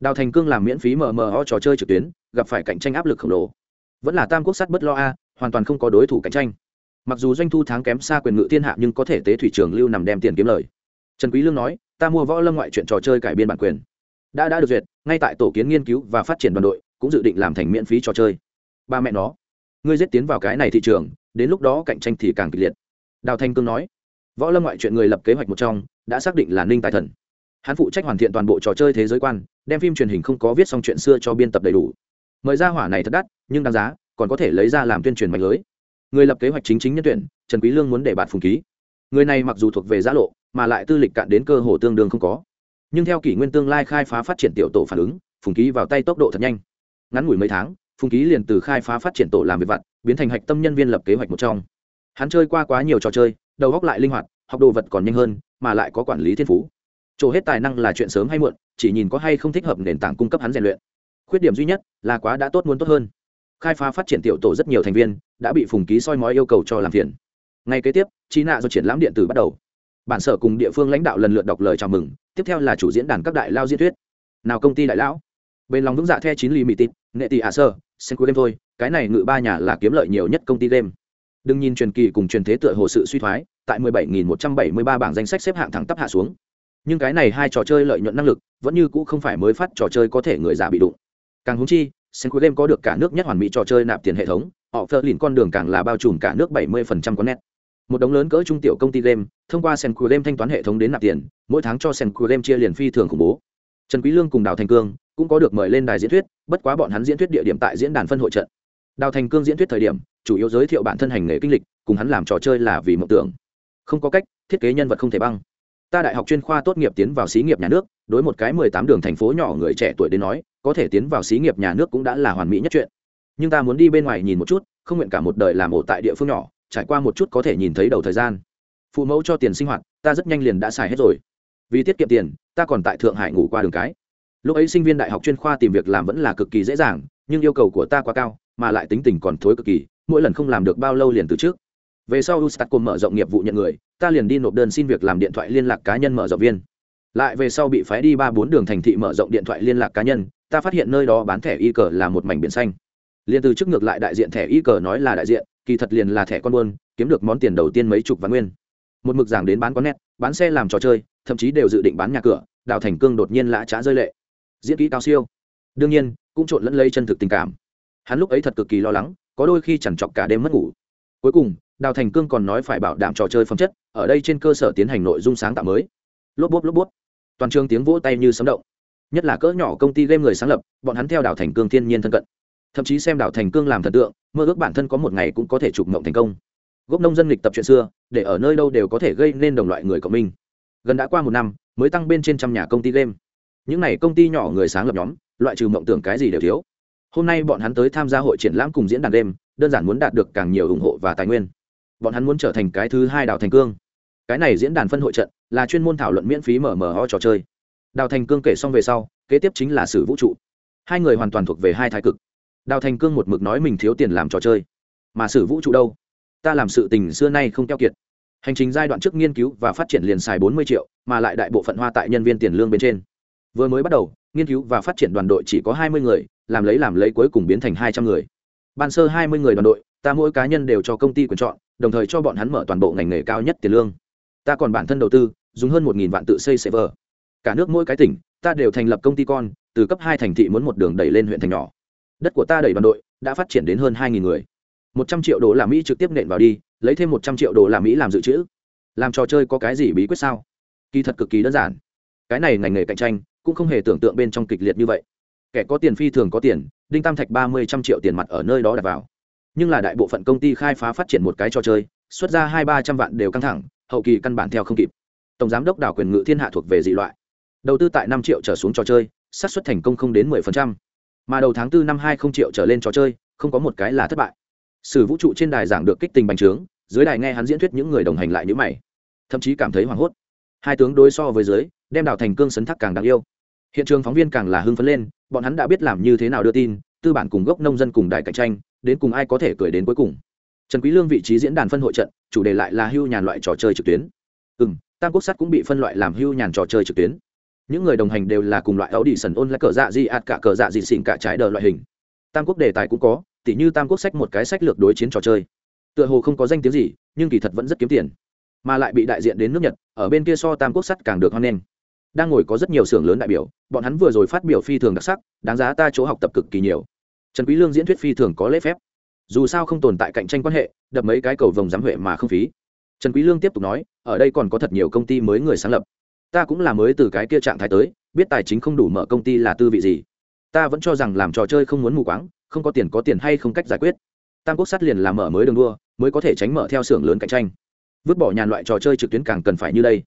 Đào thành cương làm miễn phí mờ mờ ho trò chơi trực tuyến gặp phải cạnh tranh áp lực khổng lồ. Vẫn là tam quốc sát bất lo a, hoàn toàn không có đối thủ cạnh tranh. Mặc dù doanh thu tháng kém xa quyền ngự thiên hạ nhưng có thể tế thủy trường lưu nằm đem tiền kiếm lời. Trần quý lương nói, ta mua võ lâm ngoại chuyện trò chơi cải biên bản quyền. Đã đã được duyệt, ngay tại tổ kiến nghiên cứu và phát triển đoàn đội, cũng dự định làm thành miễn phí trò chơi. Ba mẹ nó, ngươi giết tiến vào cái này thị trường, đến lúc đó cạnh tranh thì càng kịch liệt. Đào thanh cương nói, võ lâm ngoại chuyện người lập kế hoạch một trong, đã xác định là ninh tài thần. Hắn phụ trách hoàn thiện toàn bộ trò chơi thế giới quan, đem phim truyền hình không có viết xong chuyện xưa cho biên tập đầy đủ mời ra hỏa này thật đắt, nhưng đáng giá, còn có thể lấy ra làm tuyên truyền mạnh lưới. Người lập kế hoạch chính chính nhân tuyển, trần quý lương muốn để bạt phùng ký. Người này mặc dù thuộc về giã lộ, mà lại tư lịch cạn đến cơ hồ tương đương không có. Nhưng theo kỷ nguyên tương lai khai phá phát triển tiểu tổ phản ứng, phùng ký vào tay tốc độ thật nhanh. Ngắn ngủi mấy tháng, phùng ký liền từ khai phá phát triển tổ làm việc vặt, biến thành hạch tâm nhân viên lập kế hoạch một trong. Hắn chơi qua quá nhiều trò chơi, đầu góc lại linh hoạt, học đồ vật còn nhanh hơn, mà lại có quản lý thiên phú. Trổ hết tài năng là chuyện sớm hay muộn, chỉ nhìn có hay không thích hợp nền tảng cung cấp hắn rèn luyện khuyết điểm duy nhất là quá đã tốt muốn tốt hơn. Khai phá phát triển tiểu tổ rất nhiều thành viên đã bị phùng ký soi mói yêu cầu cho làm phiền. Ngay kế tiếp trí nạ do triển lãm điện tử bắt đầu. Bản sở cùng địa phương lãnh đạo lần lượt đọc lời chào mừng, tiếp theo là chủ diễn đàn các đại lao diễn thuyết. Nào công ty đại lão? Bên lòng vững dạ the chín lì mỹ tịt nghệ tỷ hạ sơ sen cuối game thôi, cái này ngự ba nhà là kiếm lợi nhiều nhất công ty game. Đừng nhìn truyền kỳ cùng truyền thế tựa hồ sự suy thoái, tại 17.173 bảng danh sách xếp hạng thẳng tắp hạ xuống. Nhưng cái này hai trò chơi lợi nhuận năng lực vẫn như cũ không phải mới phát trò chơi có thể người già bị đụng càng húng chi sen cuối game có được cả nước nhất hoàn mỹ trò chơi nạp tiền hệ thống, họ phơ lìn con đường càng là bao trùm cả nước 70% có nét. Một đống lớn cỡ trung tiểu công ty game, thông qua sen cuối game thanh toán hệ thống đến nạp tiền, mỗi tháng cho sen cuối game chia liền phi thường khủng bố. Trần quý lương cùng đào thành cương cũng có được mời lên đài diễn thuyết, bất quá bọn hắn diễn thuyết địa điểm tại diễn đàn phân hội trận. Đào thành cương diễn thuyết thời điểm, chủ yếu giới thiệu bản thân hành nghề kinh lịch, cùng hắn làm trò chơi là vì mộng tưởng. Không có cách, thiết kế nhân vật không thể băng. Ta đại học chuyên khoa tốt nghiệp tiến vào xí nghiệp nhà nước, đối một cái mười tám đường thành phố nhỏ người trẻ tuổi đến nói có thể tiến vào xí nghiệp nhà nước cũng đã là hoàn mỹ nhất chuyện. Nhưng ta muốn đi bên ngoài nhìn một chút, không nguyện cả một đời làm ổ tại địa phương nhỏ, trải qua một chút có thể nhìn thấy đầu thời gian. Phụ mẫu cho tiền sinh hoạt, ta rất nhanh liền đã xài hết rồi. Vì tiết kiệm tiền, ta còn tại thượng hải ngủ qua đường cái. Lúc ấy sinh viên đại học chuyên khoa tìm việc làm vẫn là cực kỳ dễ dàng, nhưng yêu cầu của ta quá cao, mà lại tính tình còn thối cực kỳ, mỗi lần không làm được bao lâu liền từ trước. Về sau ustacom mở rộng nghiệp vụ nhận người, ta liền đi nộp đơn xin việc làm điện thoại liên lạc cá nhân mở rộng viên. Lại về sau bị phái đi ba bốn đường thành thị mở rộng điện thoại liên lạc cá nhân ta phát hiện nơi đó bán thẻ y cờ là một mảnh biển xanh. Liền từ trước ngược lại đại diện thẻ y cờ nói là đại diện, kỳ thật liền là thẻ con buôn, kiếm được món tiền đầu tiên mấy chục vạn nguyên. Một mực giảng đến bán con nét, bán xe làm trò chơi, thậm chí đều dự định bán nhà cửa, đào thành cương đột nhiên lã trá rơi lệ. Diễn kỹ cao siêu. Đương nhiên, cũng trộn lẫn lây chân thực tình cảm. Hắn lúc ấy thật cực kỳ lo lắng, có đôi khi chẳng chọc cả đêm mất ngủ. Cuối cùng, đào thành cương còn nói phải bảo đảm trò chơi phẩm chất, ở đây trên cơ sở tiến hành nội dung sáng tạo mới. Lốp bốp lốp bốp. Toàn trường tiếng vỗ tay như sấm động nhất là cỡ nhỏ công ty game người sáng lập, bọn hắn theo đào thành cương thiên nhiên thân cận. Thậm chí xem đào thành cương làm thần tượng, mơ ước bản thân có một ngày cũng có thể chụp mộng thành công. Gốc nông dân lịch tập chuyện xưa, để ở nơi đâu đều có thể gây nên đồng loại người cộng minh. Gần đã qua một năm, mới tăng bên trên trăm nhà công ty game. Những n à y công ty nhỏ người sáng lập nhóm, loại trừ mộng tưởng cái gì đều thiếu. Hôm nay bọn hắn tới tham gia hội triển lãm cùng diễn đàn đêm đơn giản muốn đạt được càng nhiều ủng hộ và tài nguyên. Bọn hắn muốn trở thành cái thứ hai đào thành cương. Cái này diễn đàn phân hội trận là chuyên môn thảo luận miễn phí mở mở ho trò chơi đào thành cương kể xong về sau, kế tiếp chính là sử vũ trụ. Hai người hoàn toàn thuộc về hai thái cực. Đào thành cương một mực nói mình thiếu tiền làm trò chơi. Mà sử vũ trụ đâu? Ta làm sự tình xưa nay không keo kiệt. Hành trình giai đoạn trước nghiên cứu và phát triển liền xài bốn mươi triệu, mà lại đại bộ phận hoa tại nhân viên tiền lương bên trên. Vừa mới bắt đầu, nghiên cứu và phát triển đoàn đội chỉ có hai mươi người, làm lấy làm lấy cuối cùng biến thành hai trăm người. Ban sơ hai mươi người đoàn đội, ta mỗi cá nhân đều cho công ty quyền chọn, đồng thời cho bọn hắn mở toàn bộ ngành nghề cao nhất tiền lương. Ta còn bản thân đầu tư, dùng hơn một vạn tự xây server cả nước mỗi cái tỉnh, ta đều thành lập công ty con, từ cấp hai thành thị muốn một đường đẩy lên huyện thành nhỏ. Đất của ta đẩy đoàn đội, đã phát triển đến hơn hai nghìn người. Một trăm triệu đô la mỹ trực tiếp nện vào đi, lấy thêm một trăm triệu đô la mỹ làm dự trữ. Làm trò chơi có cái gì bí quyết sao? Kỳ thật cực kỳ đơn giản. Cái này ngành nghề cạnh tranh, cũng không hề tưởng tượng bên trong kịch liệt như vậy. Kẻ có tiền phi thường có tiền, đinh tam thạch ba mươi trăm triệu tiền mặt ở nơi đó đặt vào. Nhưng là đại bộ phận công ty khai phá phát triển một cái trò chơi, xuất ra hai ba trăm vạn đều căng thẳng, hậu kỳ căn bản theo không kịp. Tổng giám đốc đảo quyền ngự thiên hạ thuộc về dị loại đầu tư tại năm triệu trở xuống trò chơi, xác suất thành công không đến mười phần trăm. Mà đầu tháng 4 năm hai không triệu trở lên trò chơi, không có một cái là thất bại. Sử vũ trụ trên đài giảng được kích tình bành trướng, dưới đài nghe hắn diễn thuyết những người đồng hành lại như mày. Thậm chí cảm thấy hoảng hốt. Hai tướng đối so với dưới, đem đào thành cương sấn thác càng đáng yêu. Hiện trường phóng viên càng là hưng phấn lên, bọn hắn đã biết làm như thế nào đưa tin, tư bản cùng gốc nông dân cùng đài cạnh tranh, đến cùng ai có thể cười đến cuối cùng. Trần quý lương vị trí diễn đàn phân hội trận, chủ đề lại là hưu nhàn loại trò chơi trực tuyến. Ừ tam quốc sắt cũng bị phân loại làm hưu nhàn trò chơi trực tuyến những người đồng hành đều là cùng loại áo đi sần ôn lại cờ dạ gì, ạt cả cờ dạ gì, xỉn cả trái đờ loại hình. Tam quốc đề tài cũng có, tỉ như tam quốc sách một cái sách lược đối chiến trò chơi. Tựa hồ không có danh tiếng gì, nhưng kỳ thật vẫn rất kiếm tiền. Mà lại bị đại diện đến nước nhật, ở bên kia so tam quốc sắt càng được hoan nghênh. Đang ngồi có rất nhiều xưởng lớn đại biểu, bọn hắn vừa rồi phát biểu phi thường đặc sắc, đáng giá ta chỗ học tập cực kỳ nhiều. Trần quý lương diễn thuyết phi thường có lễ phép. Dù sao không tồn tại cạnh tranh quan hệ, đập mấy cái cầu vồng giám huệ mà không phí. Trần quý lương tiếp tục nói, ở đây còn có thật nhiều công ty mới người sáng lập ta cũng là mới từ cái kia trạng thái tới, biết tài chính không đủ mở công ty là tư vị gì. Ta vẫn cho rằng làm trò chơi không muốn mù quáng, không có tiền có tiền hay không cách giải quyết. Tam quốc sắt liền làm mở mới đường đua, mới có thể tránh mở theo xưởng lớn cạnh tranh. Vứt bỏ nhàn loại trò chơi trực tuyến càng cần phải như đây.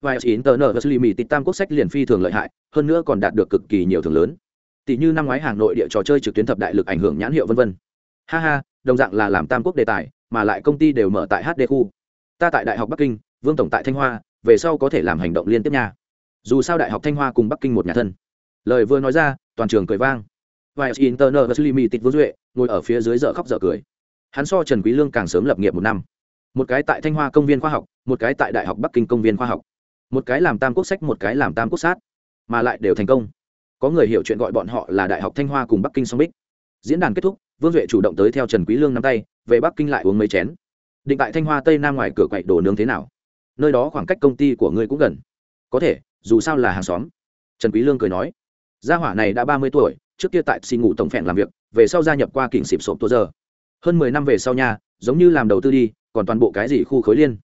Và mì limited tam quốc sách liền phi thường lợi hại, hơn nữa còn đạt được cực kỳ nhiều thường lớn. Tỷ như năm ngoái hàng nội địa trò chơi trực tuyến thập đại lực ảnh hưởng nhãn hiệu vân vân. Ha ha, đồng dạng là làm tam quốc đề tài, mà lại công ty đều mở tại hd khu. Ta tại đại học bắc kinh, vương tổng tại thanh hoa về sau có thể làm hành động liên tiếp nha. Dù sao đại học thanh hoa cùng bắc kinh một nhà thân. Lời vừa nói ra, toàn trường cười vang. Và internet limited vương duệ, ngồi ở phía dưới dở khóc dở cười. Hắn so trần quý lương càng sớm lập nghiệp một năm. Một cái tại thanh hoa công viên khoa học, một cái tại đại học bắc kinh công viên khoa học. Một cái làm tam quốc sách, một cái làm tam quốc sát. Mà lại đều thành công. Có người hiểu chuyện gọi bọn họ là đại học thanh hoa cùng bắc kinh song bích. Diễn đàn kết thúc, vương duệ chủ động tới theo trần quý lương nắm tay, về bắc kinh lại uống mấy chén. Định tại thanh hoa tây nam ngoài cửa quậy đồ nướng thế nào? Nơi đó khoảng cách công ty của ngươi cũng gần. Có thể, dù sao là hàng xóm. Trần quý lương cười nói. Gia hỏa này đã ba mươi tuổi, trước kia tại xin ngủ tổng phèn làm việc, về sau gia nhập qua kỉnh xịp sộp tôi giờ. Hơn mười năm về sau nha, giống như làm đầu tư đi, còn toàn bộ cái gì khu khối liên.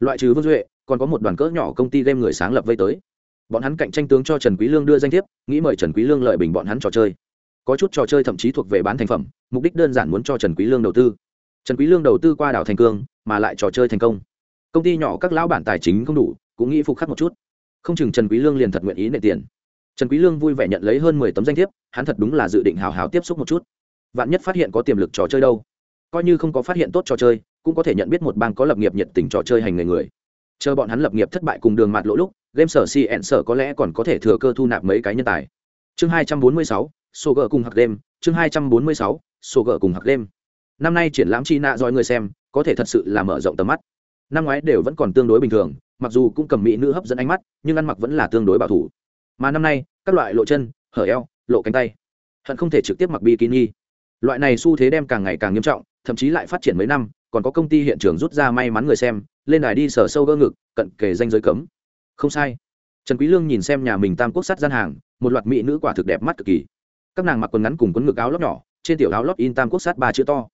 Loại trừ vương duệ, còn có một đoàn cỡ nhỏ công ty game người sáng lập vây tới. Bọn hắn cạnh tranh tướng cho trần quý lương đưa danh thiếp, nghĩ mời trần quý lương lợi bình bọn hắn trò chơi. Có chút trò chơi thậm chí thuộc về bán thành phẩm, mục đích đơn giản muốn cho trần quý lương đầu tư. Trần quý lương đầu tư qua đảo thành cương, mà lại trò chơi thành công công ty nhỏ các lão bản tài chính không đủ, cũng nghĩ phục khắc một chút. Không chừng trần quý lương liền thật nguyện ý nệ tiền. Trần quý lương vui vẻ nhận lấy hơn mười tấm danh thiếp, hắn thật đúng là dự định hào hào tiếp xúc một chút. Vạn nhất phát hiện có tiềm lực trò chơi đâu. Coi như không có phát hiện tốt trò chơi, cũng có thể nhận biết một bang có lập nghiệp nhiệt tình trò chơi hành người người. Chờ bọn hắn lập nghiệp thất bại cùng đường mặt lỗ lúc, game sở cn sở có lẽ còn có thể thừa cơ thu nạp mấy cái nhân tài. Chương hai trăm bốn mươi sáu, sổ gỡ cùng hạc đêm. Chương hai trăm bốn mươi sáu, sổ gỡ cùng hạc đêm. Năm nay triển lãm chi nạ dõi người xem, có thể thật sự là mở rộng tầm mắt năm ngoái đều vẫn còn tương đối bình thường, mặc dù cũng cầm mỹ nữ hấp dẫn ánh mắt, nhưng ăn mặc vẫn là tương đối bảo thủ. Mà năm nay, các loại lộ chân, hở eo, lộ cánh tay, hận không thể trực tiếp mặc bikini. Loại này xu thế đem càng ngày càng nghiêm trọng, thậm chí lại phát triển mấy năm, còn có công ty hiện trường rút ra may mắn người xem, lên đài đi sở sâu gơ ngực, cận kề danh giới cấm. Không sai. Trần quý lương nhìn xem nhà mình tam quốc sát gian hàng, một loạt mỹ nữ quả thực đẹp mắt cực kỳ. Các nàng mặc quần ngắn cùng quần ngực áo lót nhỏ, trên tiểu áo lót in tam quốc sát ba chữ to.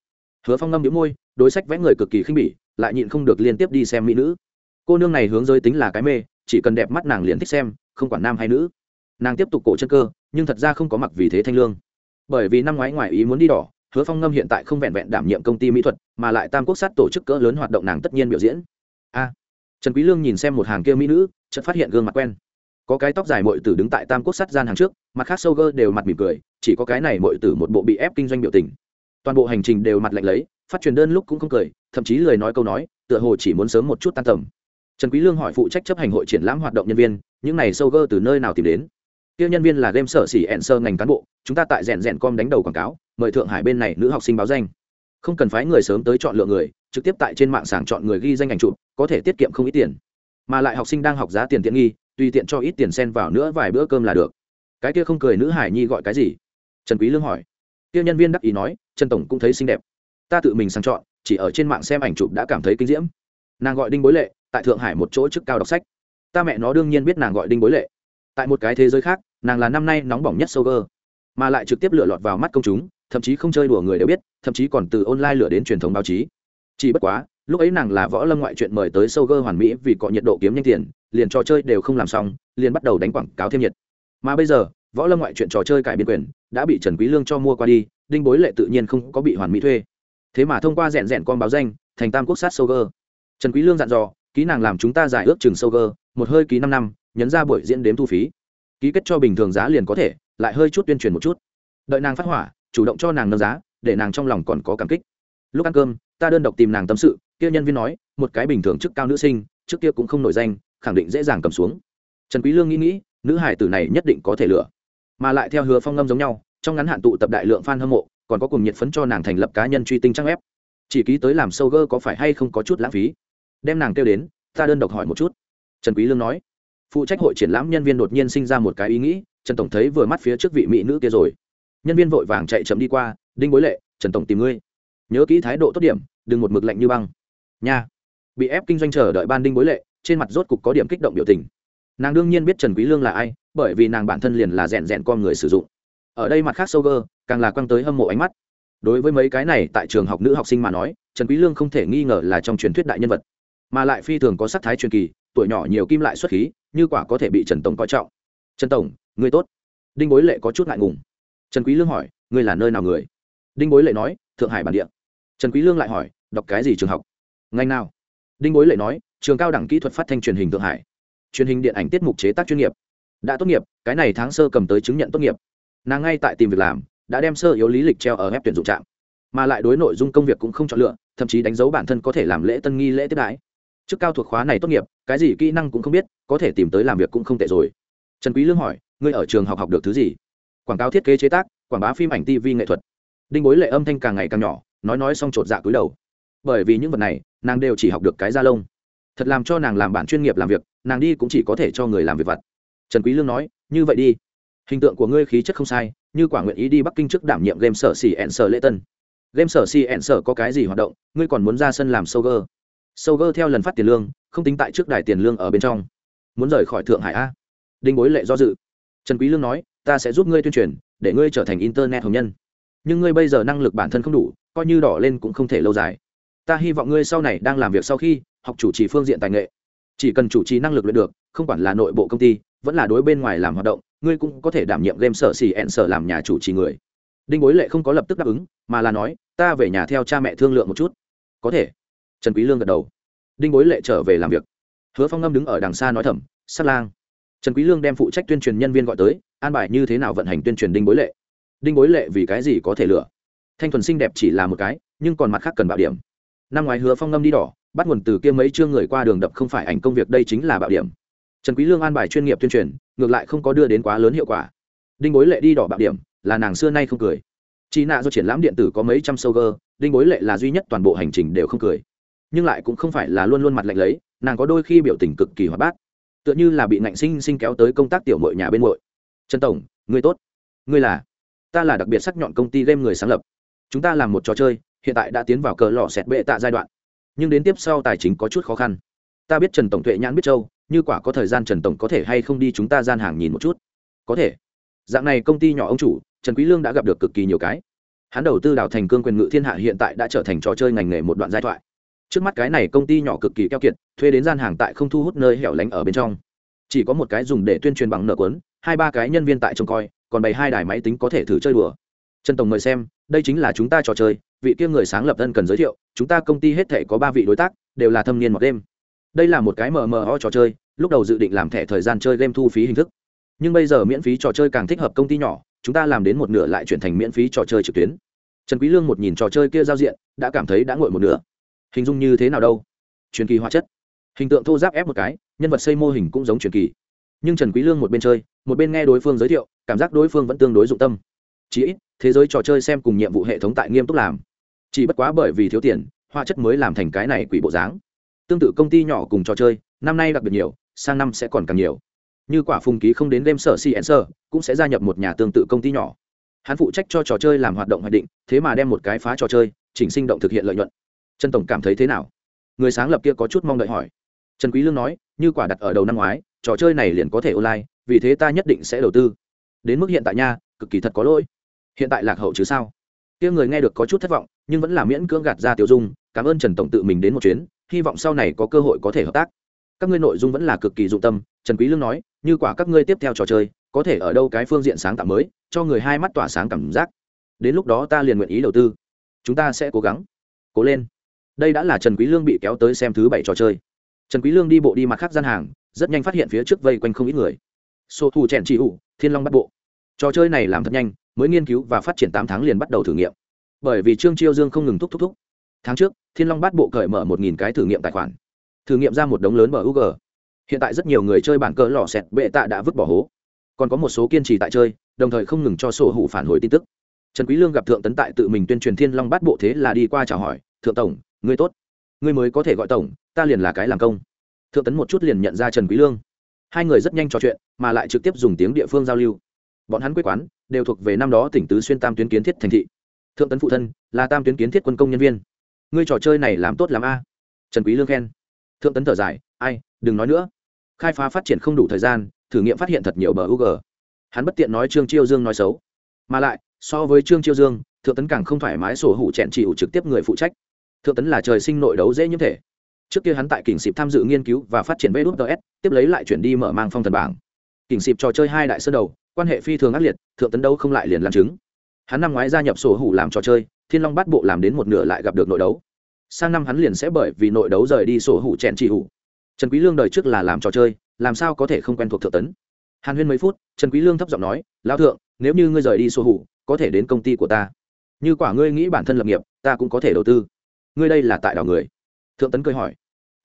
Hứa phong ngâm nhíu môi, đối sách vẽ người cực kỳ khinh bỉ lại nhịn không được liên tiếp đi xem mỹ nữ. Cô nương này hướng giới tính là cái mê, chỉ cần đẹp mắt nàng liền thích xem, không quản nam hay nữ. Nàng tiếp tục cổ chân cơ, nhưng thật ra không có mặc vì thế thanh lương. Bởi vì năm ngoái ngoài ý muốn đi đỏ, hứa phong ngâm hiện tại không vẹn vẹn đảm nhiệm công ty mỹ thuật, mà lại tam quốc sát tổ chức cỡ lớn hoạt động nàng tất nhiên biểu diễn. A. Trần quý lương nhìn xem một hàng kia mỹ nữ, chợt phát hiện gương mặt quen. Có cái tóc dài muội tử đứng tại tam quốc sát gian hàng trước, mặt khác sâu gơ đều mặt mỉm cười, chỉ có cái này muội tử một bộ bị ép kinh doanh biểu tình. Toàn bộ hành trình đều mặt lạnh lấy phát truyền đơn lúc cũng không cười, thậm chí lời nói câu nói, tựa hồ chỉ muốn sớm một chút tan tầm. Trần quý lương hỏi phụ trách chấp hành hội triển lãm hoạt động nhân viên, những này sâu gơ từ nơi nào tìm đến? Tiêu nhân viên là game sở xỉ ẹn sơ ngành cán bộ, chúng ta tại rèn rèn com đánh đầu quảng cáo, mời thượng hải bên này nữ học sinh báo danh. Không cần phái người sớm tới chọn lựa người, trực tiếp tại trên mạng sàng chọn người ghi danh ảnh chụp, có thể tiết kiệm không ít tiền. Mà lại học sinh đang học giá tiền tiện nghi, tùy tiện cho ít tiền xen vào nữa vài bữa cơm là được. Cái kia không cười nữ hải nhi gọi cái gì? Trần quý lương hỏi. Kia nhân viên đắc ý nói, trần tổng cũng thấy xinh đẹp ta tự mình sang chọn, chỉ ở trên mạng xem ảnh chụp đã cảm thấy kinh diễm. Nàng gọi đinh bối lệ, tại thượng hải một chỗ chức cao đọc sách. Ta mẹ nó đương nhiên biết nàng gọi đinh bối lệ. Tại một cái thế giới khác, nàng là năm nay nóng bỏng nhất sâu cơ mà lại trực tiếp lựa lọt vào mắt công chúng, thậm chí không chơi đùa người đều biết, thậm chí còn từ online lửa đến truyền thống báo chí. Chỉ bất quá, lúc ấy nàng là võ lâm ngoại chuyện mời tới sâu gơ hoàn mỹ vì có nhiệt độ kiếm nhanh tiền, liền trò chơi đều không làm xong, liền bắt đầu đánh quảng cáo thêm nhiệt. Mà bây giờ, võ lâm ngoại chuyện trò chơi cải biên quyền đã bị trần quý lương cho mua qua đi, đinh bối lệ tự nhiên không có bị hoàn mỹ thuê thế mà thông qua rèn rèn con báo danh, thành tam quốc sát sâu gơ. Trần quý lương dặn dò, ký nàng làm chúng ta giải ước chừng sâu gơ, một hơi ký năm năm, nhấn ra buổi diễn đếm thu phí. Ký kết cho bình thường giá liền có thể, lại hơi chút tuyên truyền một chút. Đợi nàng phát hỏa, chủ động cho nàng nâng giá, để nàng trong lòng còn có cảm kích. Lúc ăn cơm, ta đơn độc tìm nàng tâm sự, kia nhân viên nói, một cái bình thường chức cao nữ sinh, trước kia cũng không nổi danh, khẳng định dễ dàng cầm xuống. Trần quý lương nghĩ nghĩ, nữ hải tử này nhất định có thể lựa. Mà lại theo hứa phong ngâm giống nhau, trong ngắn hạn tụ tập đại lượng fan hâm mộ còn có cùng nhiệt phấn cho nàng thành lập cá nhân truy tinh trang ép chỉ ký tới làm sâu gơ có phải hay không có chút lãng phí. Đem nàng kêu đến, ta đơn độc hỏi một chút. Trần quý lương nói. Phụ trách hội triển lãm nhân viên đột nhiên sinh ra một cái ý nghĩ, trần tổng thấy vừa mắt phía trước vị mỹ nữ kia rồi. Nhân viên vội vàng chạy chậm đi qua, đinh bối lệ, trần tổng tìm ngươi. Nhớ kỹ thái độ tốt điểm, đừng một mực lạnh như băng. Nha. Bị ép kinh doanh chờ đợi ban đinh bối lệ, trên mặt rốt cục có điểm kích động biểu tình. Nàng đương nhiên biết trần quý lương là ai, bởi vì nàng bản thân liền là rèn rèn con người sử dụng ở đây mặt khác sâu gơ, càng là quăng tới hâm mộ ánh mắt. Đối với mấy cái này tại trường học nữ học sinh mà nói, trần quý lương không thể nghi ngờ là trong truyền thuyết đại nhân vật. Mà lại phi thường có sắc thái truyền kỳ, tuổi nhỏ nhiều kim lại xuất khí, như quả có thể bị trần tổng coi trọng. Trần tổng người tốt. Đinh bối lệ có chút ngại ngùng. Trần quý lương hỏi, ngươi là nơi nào người? Đinh bối lệ nói, thượng hải bản địa. Trần quý lương lại hỏi, đọc cái gì trường học? Ngành nào? Đinh bối lệ nói, trường cao đẳng kỹ thuật phát thanh truyền hình thượng hải. Truyền hình điện ảnh tiết mục chế tác chuyên nghiệp. Đã tốt nghiệp, cái này tháng sơ cầm tới chứng nhận tốt nghiệp nàng ngay tại tìm việc làm, đã đem sơ yếu lý lịch treo ở ép tuyển dụng trạm, mà lại đối nội dung công việc cũng không chọn lựa, thậm chí đánh dấu bản thân có thể làm lễ tân nghi lễ tiếp đãi. Chức cao thuộc khóa này tốt nghiệp, cái gì kỹ năng cũng không biết, có thể tìm tới làm việc cũng không tệ rồi. Trần quý lương hỏi, ngươi ở trường học học được thứ gì? Quảng cáo thiết kế chế tác, quảng bá phim ảnh tv nghệ thuật. Đinh bối lệ âm thanh càng ngày càng nhỏ, nói nói xong trột dạ cúi đầu. Bởi vì những vật này, nàng đều chỉ học được cái da lông. Thật làm cho nàng làm bản chuyên nghiệp làm việc, nàng đi cũng chỉ có thể cho người làm việc vặt. Trần quý lương nói, như vậy đi hình tượng của ngươi khí chất không sai, như quả nguyện ý đi bắc kinh trước đảm nhiệm game sở xỉ ẹn sở lễ tân. Game sở xỉ ẹn sở có cái gì hoạt động, ngươi còn muốn ra sân làm sâu gơ sâu gơ theo lần phát tiền lương, không tính tại trước đài tiền lương ở bên trong. Muốn rời khỏi thượng hải a. Đinh bối lệ do dự. Trần quý lương nói, ta sẽ giúp ngươi tuyên truyền, để ngươi trở thành internet hồng nhân. Nhưng ngươi bây giờ năng lực bản thân không đủ, coi như đỏ lên cũng không thể lâu dài. Ta hy vọng ngươi sau này đang làm việc sau khi, học chủ trì phương diện tài nghệ. Chỉ cần chủ trì năng lực luyện được, không quản là nội bộ công ty, vẫn là đối bên ngoài làm hoạt động ngươi cũng có thể đảm nhiệm game sở xì ẹn sở làm nhà chủ trì người. Đinh bối lệ không có lập tức đáp ứng, mà là nói, ta về nhà theo cha mẹ thương lượng một chút. Có thể. Trần quý lương gật đầu. Đinh bối lệ trở về làm việc. Hứa phong ngâm đứng ở đằng xa nói thầm, sát lang. Trần quý lương đem phụ trách tuyên truyền nhân viên gọi tới, an bài như thế nào vận hành tuyên truyền đinh bối lệ? Đinh bối lệ vì cái gì có thể lựa thanh thuần xinh đẹp chỉ là một cái, nhưng còn mặt khác cần bảo điểm. Năm ngoái hứa phong ngâm đi đỏ, bắt nguồn từ kia mấy chương người qua đường đập không phải ảnh công việc đây chính là bảo điểm. Trần quý lương an bài chuyên nghiệp tuyên truyền ngược lại không có đưa đến quá lớn hiệu quả. Đinh bối lệ đi đỏ bảo điểm, là nàng xưa nay không cười. Chị nạ do triển lãm điện tử có mấy trăm sâu gơ đinh bối lệ là duy nhất toàn bộ hành trình đều không cười. Nhưng lại cũng không phải là luôn luôn mặt lạnh lấy, nàng có đôi khi biểu tình cực kỳ hoạt bát. Tựa như là bị nạnh sinh sinh kéo tới công tác tiểu mội nhà bên mội trần tổng người tốt. Người là? Ta là đặc biệt sắc nhọn công ty game người sáng lập. Chúng ta làm một trò chơi, hiện tại đã tiến vào cờ lò xẹt bệ tạ giai đoạn. Nhưng đến tiếp sau tài chính có chút khó khăn. Ta biết trần tổng tuệ nhãn biết châu như quả có thời gian trần tổng có thể hay không đi chúng ta gian hàng nhìn một chút? Có thể. Dạng này công ty nhỏ ông chủ trần quý lương đã gặp được cực kỳ nhiều cái. Hắn đầu tư đào thành cương quyền ngự thiên hạ hiện tại đã trở thành trò chơi ngành nghề một đoạn giai thoại. Trước mắt cái này công ty nhỏ cực kỳ keo kiệt thuê đến gian hàng tại không thu hút nơi hẻo lánh ở bên trong. Chỉ có một cái dùng để tuyên truyền bằng nợ cuốn, hai ba cái nhân viên tại trông coi còn bày hai đài máy tính có thể thử chơi đùa. Trần tổng mời xem đây chính là chúng ta trò chơi vị kia người sáng lập thân cần giới thiệu chúng ta công ty hết thể có ba vị đối tác đều là thâm niên một đêm đây là một cái mờ mờ ho trò chơi, lúc đầu dự định làm thẻ thời gian chơi game thu phí hình thức. Nhưng bây giờ miễn phí trò chơi càng thích hợp công ty nhỏ, chúng ta làm đến một nửa lại chuyển thành miễn phí trò chơi trực tuyến. Trần quý lương một nhìn trò chơi kia giao diện, đã cảm thấy đã nguội một nửa. Hình dung như thế nào đâu? Truyền kỳ hóa chất. Hình tượng thô giáp ép một cái, nhân vật xây mô hình cũng giống truyền kỳ. Nhưng trần quý lương một bên chơi, một bên nghe đối phương giới thiệu, cảm giác đối phương vẫn tương đối dụng tâm. Chỉ ít, thế giới trò chơi xem cùng nhiệm vụ hệ thống tại nghiêm túc làm. Chỉ bất quá bởi vì thiếu tiền, hóa chất mới làm thành cái này quỷ bộ dáng tương tự công ty nhỏ cùng trò chơi, năm nay đặc biệt nhiều, sang năm sẽ còn càng nhiều. Như quả phùng ký không đến đêm sở cn sơ, cũng sẽ gia nhập một nhà tương tự công ty nhỏ. Hắn phụ trách cho trò chơi làm hoạt động hoạch định, thế mà đem một cái phá trò chơi, chỉnh sinh động thực hiện lợi nhuận. Trần tổng cảm thấy thế nào? Người sáng lập kia có chút mong đợi hỏi. Trần quý lương nói, như quả đặt ở đầu năm ngoái, trò chơi này liền có thể online, vì thế ta nhất định sẽ đầu tư. Đến mức hiện tại nha, cực kỳ thật có lỗi. Hiện tại lạc hậu chứ sao? Kia người nghe được có chút thất vọng, nhưng vẫn là miễn cưỡng gạt ra tiểu dung, cảm ơn trần tổng tự mình đến một chuyến hy vọng sau này có cơ hội có thể hợp tác. Các ngươi nội dung vẫn là cực kỳ dụng tâm, trần quý lương nói, như quả các ngươi tiếp theo trò chơi, có thể ở đâu cái phương diện sáng tạo mới, cho người hai mắt tỏa sáng cảm giác. Đến lúc đó ta liền nguyện ý đầu tư. Chúng ta sẽ cố gắng. Cố lên. Đây đã là trần quý lương bị kéo tới xem thứ bảy trò chơi. Trần quý lương đi bộ đi mặt khác gian hàng, rất nhanh phát hiện phía trước vây quanh không ít người. Sô thủ chèn chỉ ủ thiên long bắt bộ. Trò chơi này làm thật nhanh, mới nghiên cứu và phát triển tám tháng liền bắt đầu thử nghiệm. Bởi vì trương chiêu dương không ngừng thúc thúc thúc. Tháng trước thiên long bát bộ cởi mở một nghìn cái thử nghiệm tài khoản, thử nghiệm ra một đống lớn bug hiện tại rất nhiều người chơi bản cỡ lò xẹt bệ tạ đã vứt bỏ hố. Còn có một số kiên trì tại chơi, đồng thời không ngừng cho sổ hủ phản hồi tin tức. Trần quý lương gặp thượng tấn tại tự mình tuyên truyền thiên long bát bộ thế là đi qua chào hỏi, thượng tổng, ngươi tốt. Ngươi mới có thể gọi tổng, ta liền là cái làm công. Thượng tấn một chút liền nhận ra trần quý lương. Hai người rất nhanh trò chuyện, mà lại trực tiếp dùng tiếng địa phương giao lưu. Bọn hắn quê quán đều thuộc về năm đó tỉnh tứ xuyên tam tuyến kiến thiết thành thị. Thượng tấn phụ thân là tam tuyến kiến thiết quân công nhân viên ngươi trò chơi này làm tốt làm a. Trần quý lương khen. Thượng tấn thở dài, ai, đừng nói nữa. Khai phá phát triển không đủ thời gian, thử nghiệm phát hiện thật nhiều bờ u g. Hắn bất tiện nói trương chiêu dương nói xấu. Mà lại, so với trương chiêu dương, thượng tấn càng không thoải mái sổ hủ chẹn chịu trực tiếp người phụ trách. Thượng tấn là trời sinh nội đấu dễ như thể. Trước kia hắn tại kỉnh xịp tham dự nghiên cứu và phát triển vs tiếp lấy lại chuyển đi mở mang phong thần bảng. Kỉnh xịp trò chơi hai đại sơ đầu, quan hệ phi thường ác liệt, thượng tấn đâu không lại liền làm chứng. Hắn năm ngoái gia nhập sổ hủ làm trò chơi thiên long bắt bộ làm đến một nửa lại gặp được nội đấu. Sang năm hắn liền sẽ bởi vì nội đấu rời đi sổ hủ chèn chỉ hủ. Trần quý lương đời trước là làm trò chơi, làm sao có thể không quen thuộc thượng tấn? Hàn huyên mấy phút, trần quý lương thấp giọng nói, lão thượng, nếu như ngươi rời đi sổ hủ, có thể đến công ty của ta. Như quả ngươi nghĩ bản thân lập nghiệp, ta cũng có thể đầu tư. Ngươi đây là tại đảo người. Thượng tấn cười hỏi.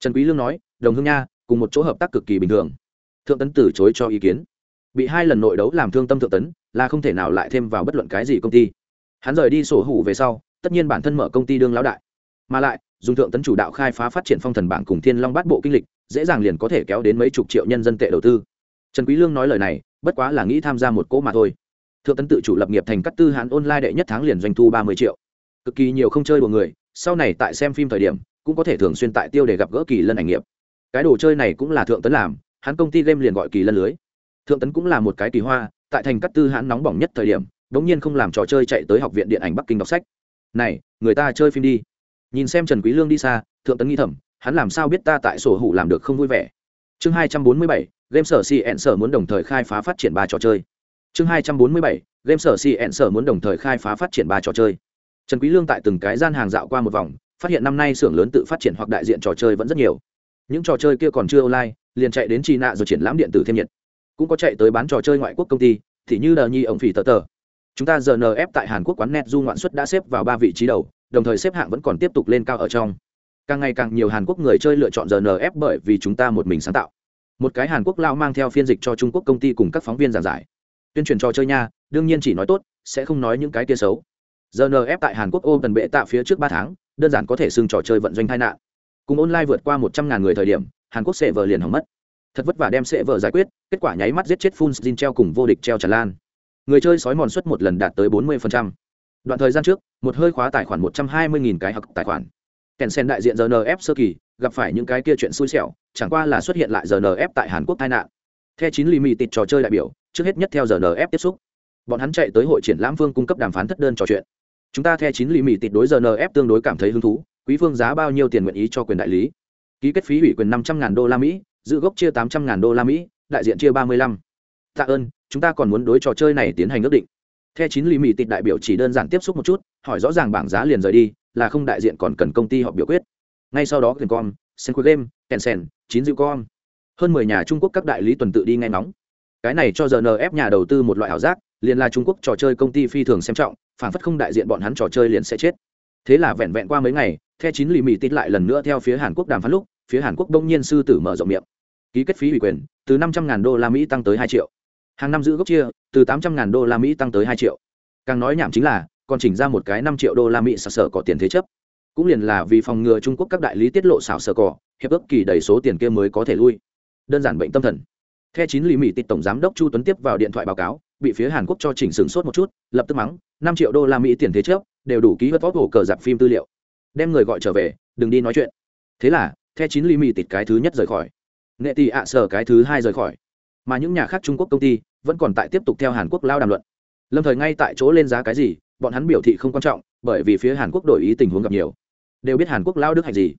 Trần quý lương nói, đồng hương nha, cùng một chỗ hợp tác cực kỳ bình thường. Thượng tấn từ chối cho ý kiến. Bị hai lần nội đấu làm thương tâm thượng tấn, là không thể nào lại thêm vào bất luận cái gì công ty hắn rời đi sổ hủ về sau, tất nhiên bản thân mở công ty đương lão đại. Mà lại, dùng thượng tấn chủ đạo khai phá phát triển phong thần bảng cùng thiên long bát bộ kinh lịch, dễ dàng liền có thể kéo đến mấy chục triệu nhân dân tệ đầu tư. Trần quý lương nói lời này, bất quá là nghĩ tham gia một cỗ mà thôi. Thượng tấn tự chủ lập nghiệp thành cắt tư hán online đệ nhất tháng liền doanh thu ba mươi triệu. Cực kỳ nhiều không chơi của người, sau này tại xem phim thời điểm, cũng có thể thường xuyên tại tiêu để gặp gỡ kỳ lân ảnh nghiệp. Cái đồ chơi này cũng là thượng tấn làm, hắn công ty game liền gọi kỳ lân lưới. Thượng tấn cũng là một cái kỳ hoa, tại thành cắt tư hãn nóng bỏng nhất thời điểm đống nhiên không làm trò chơi chạy tới học viện điện ảnh bắc kinh đọc sách. Này người ta chơi phim đi. Nhìn xem trần quý lương đi xa thượng tấn nghi Thẩm, hắn làm sao biết ta tại sổ hủ làm được không vui vẻ? Chương hai trăm bốn mươi bảy game sở cn sở muốn đồng thời khai phá phát triển ba trò chơi. Chương hai trăm bốn mươi bảy game sở cn sở muốn đồng thời khai phá phát triển ba trò chơi. Trần quý lương tại từng cái gian hàng dạo qua một vòng phát hiện năm nay xưởng lớn tự phát triển hoặc đại diện trò chơi vẫn rất nhiều. Những trò chơi kia còn chưa online liền chạy đến chi nạ rồi triển lãm điện tử thêm nhiệt. Cũng có chạy tới bán trò chơi ngoại quốc công ty thì như đờ nhi ổng phỉ tờ tờ chúng ta giờ nf tại hàn quốc quán net du ngoạn suất đã xếp vào ba vị trí đầu, đồng thời xếp hạng vẫn còn tiếp tục lên cao ở trong. Càng ngày càng nhiều hàn quốc người chơi lựa chọn giờ nf bởi vì chúng ta một mình sáng tạo. Một cái hàn quốc lao mang theo phiên dịch cho trung quốc công ty cùng các phóng viên giảng giải. Tuyên truyền trò chơi nha, đương nhiên chỉ nói tốt, sẽ không nói những cái kia xấu. Rnf tại hàn quốc ô tần bệ tạ phía trước ba tháng, đơn giản có thể xưng trò chơi vận doanh tai nạn. Cùng online vượt qua một trăm ngàn người thời điểm, hàn quốc sẽ vờ liền hỏng mất. Thật vất vả đem sẽ vợ giải quyết, kết quả nháy mắt giết chết phun xin treo cùng vô địch treo tràn lan người chơi sói mòn suất một lần đạt tới 40%. đoạn thời gian trước, một hơi khóa tài khoản 120.000 cái học tài khoản. Kèn sen đại diện rnf sơ kỳ, gặp phải những cái kia chuyện xui xẻo, chẳng qua là xuất hiện lại rnf tại hàn quốc tai nạn. Theo chín lì mì tịt trò chơi đại biểu, trước hết nhất theo rnf tiếp xúc. Bọn hắn chạy tới hội triển lãm phương cung cấp đàm phán thất đơn trò chuyện. Chúng ta theo chín lì mì tịt đối rnf tương đối cảm thấy hứng thú, quý phương giá bao nhiêu tiền nguyện ý cho quyền đại lý? Ký kết phí ủy quyền năm trăm ngàn đô la mỹ, giữ gốc chia tám trăm ngàn đô la mỹ, đại diện chia ba mươi lăm. Tạ ơn chúng ta còn muốn đối trò chơi này tiến hành ước định. Theo chín lì mì tịt đại biểu chỉ đơn giản tiếp xúc một chút, hỏi rõ ràng bảng giá liền rời đi, là không đại diện còn cần công ty họp biểu quyết. Ngay sau đó com senqu game, tencent, chín dịu com. Hơn mười nhà trung quốc các đại lý tuần tự đi nghe nóng. cái này cho giờ ép nhà đầu tư một loại ảo giác, liền là trung quốc trò chơi công ty phi thường xem trọng, phản phất không đại diện bọn hắn trò chơi liền sẽ chết. Thế là vẹn vẹn qua mấy ngày, theo chín lì mì tít lại lần nữa theo phía hàn quốc đàm phán lúc, phía hàn quốc đông nhiên sư tử mở rộng miệng. Ký kết phí ủy quyền, từ năm trăm ngàn đô la mỹ tăng tới hai triệu hàng năm giữ gốc chia, từ tám trăm ngàn đô la mỹ tăng tới hai triệu. Càng nói nhảm chính là, còn chỉnh ra một cái năm triệu đô la mỹ sạc sở cỏ tiền thế chấp. Cũng liền là vì phòng ngừa trung quốc các đại lý tiết lộ xảo sở cỏ, hiệp ước kỳ đầy số tiền kia mới có thể lui. Đơn giản bệnh tâm thần. Theo chín lý mỹ tịch tổng giám đốc chu tuấn tiếp vào điện thoại báo cáo, bị phía hàn quốc cho chỉnh sửng sốt một chút, lập tức mắng, năm triệu đô la mỹ tiền thế chấp, đều đủ ký vật vót hồ cờ dạp phim tư liệu. Đem người gọi trở về, đừng đi nói chuyện. Thế là theo chín lý mỹ tịch cái thứ nhất rời khỏi. Nghệ tị ạ sở cái thứ hai rời khỏi mà những nhà khác trung quốc công ty vẫn còn tại tiếp tục theo hàn quốc lao đàm luận. Lâm thời ngay tại chỗ lên giá cái gì, bọn hắn biểu thị không quan trọng, bởi vì phía hàn quốc đổi ý tình huống gặp nhiều. Đều biết hàn quốc lao đức hạch gì.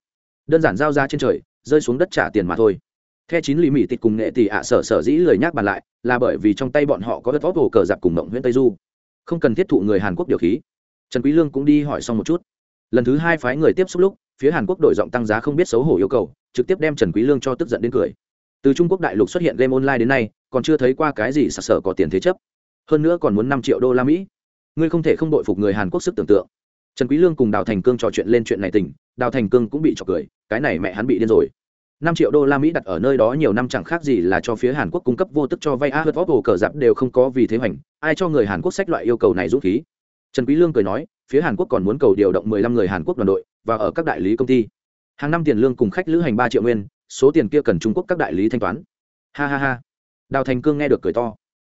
Đơn giản giao ra trên trời, rơi xuống đất trả tiền mà thôi. Theo chín lý mỹ tịt cùng nghệ tỷ ạ sở sở dĩ lời nhắc bàn lại, là bởi vì trong tay bọn họ có đất vót hồ cờ giặc cùng mộng nguyễn tây du. Không cần thiết thụ người hàn quốc điều khí. Trần quý lương cũng đi hỏi xong một chút. Lần thứ hai phái người tiếp xúc lúc, phía hàn quốc đổi giọng tăng giá không biết xấu hổ yêu cầu, trực tiếp đem trần quý lương cho tức giận đến cười từ trung quốc đại lục xuất hiện game online đến nay, còn chưa thấy qua cái gì sặc sỡ có tiền thế chấp. Hơn nữa còn muốn năm triệu đô la mỹ. Ngươi không thể không đội phục người hàn quốc sức tưởng tượng. Trần quý lương cùng đào thành cương trò chuyện lên chuyện này tình, đào thành cương cũng bị trọc cười, cái này mẹ hắn bị điên rồi. Năm triệu đô la mỹ đặt ở nơi đó nhiều năm chẳng khác gì là cho phía hàn quốc cung cấp vô tức cho vay a hớt vót hồ cờ giặc đều không có vì thế hoành, ai cho người hàn quốc sách loại yêu cầu này rút khí? Trần quý lương cười nói, phía hàn quốc còn muốn cầu điều động 15 người hàn quốc đoàn đội, và ở các đại lý công ty. Hàng năm tiền lương cùng khách lữ hành ba triệu nguyên số tiền kia cần trung quốc các đại lý thanh toán. Ha ha ha. Đào thành cương nghe được cười to.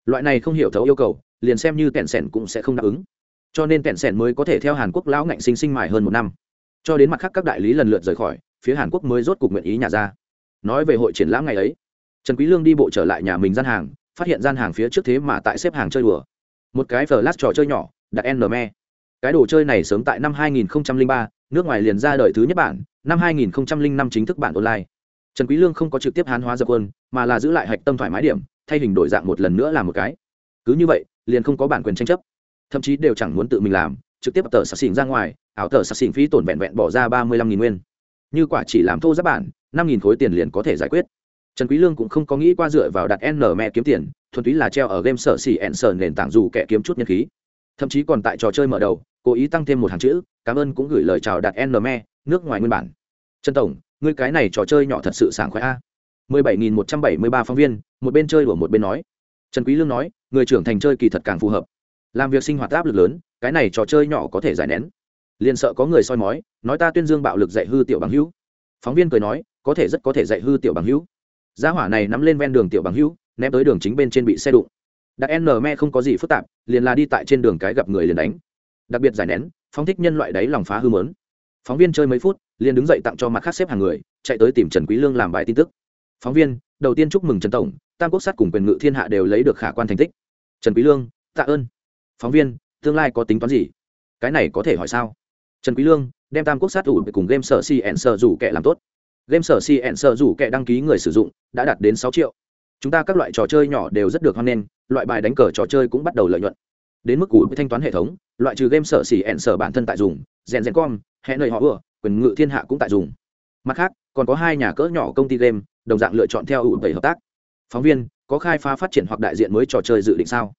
Loại này không hiểu thấu yêu cầu liền xem như kẹn sẻn cũng sẽ không đáp ứng. Cho nên kẹn sẻn mới có thể theo hàn quốc lão ngạnh sinh sinh mài hơn một năm. Cho đến mặt khác các đại lý lần lượt rời khỏi phía hàn quốc mới rốt cục nguyện ý nhà ra. Nói về hội triển lãm ngày ấy trần quý lương đi bộ trở lại nhà mình gian hàng phát hiện gian hàng phía trước thế mà tại xếp hàng chơi đùa. Một cái flash trò chơi nhỏ đặt nme cái đồ chơi này sớm tại năm 2003, nước ngoài liền ra đời thứ nhất bản năm 2005 chính thức bản online trần quý lương không có trực tiếp hán hóa dập quân, mà là giữ lại hạch tâm thoải mái điểm, thay hình đổi dạng một lần nữa làm một cái. Cứ như vậy, liền không có bản quyền tranh chấp. Thậm chí đều chẳng muốn tự mình làm, trực tiếp tờ sạc xỉn ra ngoài, ảo tờ sạc xỉn phí tổn vẹn vẹn bỏ ra ba mươi lăm nghìn nguyên. Như quả chỉ làm thô giáp bản, năm nghìn khối tiền liền có thể giải quyết. Trần quý lương cũng không có nghĩ qua dựa vào đặt n mẹ kiếm tiền, thuần túy là treo ở game sở xỉ ẹn sở nền tảng dù kẻ kiếm chút nhân khí. Thậm chí còn tại trò chơi mở đầu, cố ý tăng thêm một hàng chữ, cảm ơn cũng gửi lời chào đặt n mẹ, nước ngoài nguyên bản trần tổng, ngươi cái này trò chơi nhỏ thật sự sảng khoái a. mười bảy nghìn một trăm bảy mươi ba phóng viên, một bên chơi đùa một bên nói. Trần quý lương nói, người trưởng thành chơi kỳ thật càng phù hợp. Làm việc sinh hoạt áp lực lớn, cái này trò chơi nhỏ có thể giải nén. Liền sợ có người soi mói, nói ta tuyên dương bạo lực dạy hư tiểu bằng hữu. Phóng viên cười nói, có thể rất có thể dạy hư tiểu bằng hữu. Gia hỏa này nắm lên ven đường tiểu bằng hữu, ném tới đường chính bên trên bị xe đụng. Đặt n me không có gì phức tạp, liền là đi tại trên đường cái gặp người liền đánh. Đặc biệt giải nén, phóng thích nhân loại đáy lòng phá hư mớn. Phóng viên chơi mấy phút liền đứng dậy tặng cho mặt khác xếp hàng người, chạy tới tìm trần quý lương làm bài tin tức. Phóng viên, đầu tiên chúc mừng trần tổng, tam quốc sát cùng quyền ngự thiên hạ đều lấy được khả quan thành tích. Trần quý lương, tạ ơn. Phóng viên, tương lai có tính toán gì? Cái này có thể hỏi sao? Trần quý lương, đem tam quốc sát ủ cùng game sở cn sở rủ kẻ làm tốt. Game sở cn sở rủ kẻ đăng ký người sử dụng, đã đạt đến sáu triệu. Chúng ta các loại trò chơi nhỏ đều rất được hoan nghênh, loại bài đánh cờ trò chơi cũng bắt đầu lợi nhuận. Đến mức cũ thanh toán hệ thống, loại trừ game sở xỉ ẹn sở bản thân tại dùng, rèn rèn com, hẹn nơi họ vừa quyền ngự thiên hạ cũng tại dùng. Mặt khác, còn có hai nhà cỡ nhỏ công ty game, đồng dạng lựa chọn theo ủ bảy hợp tác. Phóng viên, có khai phá phát triển hoặc đại diện mới trò chơi dự định sao?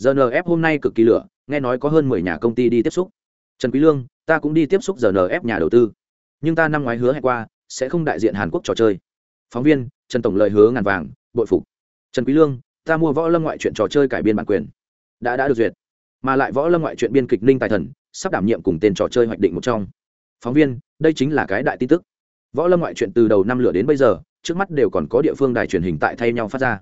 Rnf hôm nay cực kỳ lửa, nghe nói có hơn mười nhà công ty đi tiếp xúc. Trần quý lương, ta cũng đi tiếp xúc rnf nhà đầu tư. Nhưng ta năm ngoái hứa hẹn qua, sẽ không đại diện hàn quốc trò chơi. Phóng viên, trần tổng lời hứa ngàn vàng, bội phục. Trần quý lương, ta mua võ lâm ngoại truyện trò chơi cải biên bản quyền. Đã đã được duyệt. Mà lại võ lâm ngoại truyện biên kịch ninh tài thần, sắp đảm nhiệm cùng tên trò chơi hoạch định một trong phóng viên, đây chính là cái đại tin tức. Võ lâm ngoại truyện từ đầu năm lửa đến bây giờ, trước mắt đều còn có địa phương đài truyền hình tại thay nhau phát ra.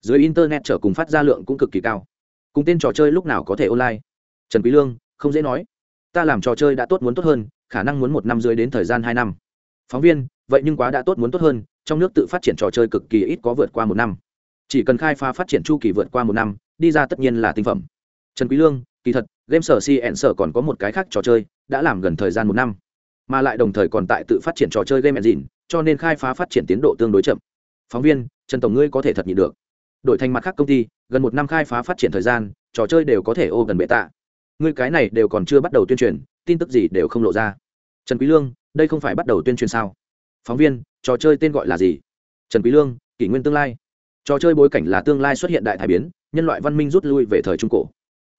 Dưới internet trở cùng phát ra lượng cũng cực kỳ cao. Cùng tên trò chơi lúc nào có thể online? Trần quý lương, không dễ nói. Ta làm trò chơi đã tốt muốn tốt hơn, khả năng muốn một năm dưới đến thời gian hai năm. Phóng viên, vậy nhưng quá đã tốt muốn tốt hơn, trong nước tự phát triển trò chơi cực kỳ ít có vượt qua một năm. Chỉ cần khai phá phát triển chu kỳ vượt qua một năm, đi ra tất nhiên là tinh phẩm. Trần quý lương, kỳ thật, game sở cn sở còn có một cái khác trò chơi, đã làm gần thời gian một năm mà lại đồng thời còn tại tự phát triển trò chơi game engine, cho nên khai phá phát triển tiến độ tương đối chậm. Phóng viên, trần tổng ngươi có thể thật nhịn được. Đổi thành mặt khác công ty, gần một năm khai phá phát triển thời gian, trò chơi đều có thể ô gần bệ tạ. Ngươi cái này đều còn chưa bắt đầu tuyên truyền, tin tức gì đều không lộ ra. Trần quý lương, đây không phải bắt đầu tuyên truyền sao? Phóng viên, trò chơi tên gọi là gì? Trần quý lương, kỷ nguyên tương lai. Trò chơi bối cảnh là tương lai xuất hiện đại thái biến, nhân loại văn minh rút lui về thời trung cổ.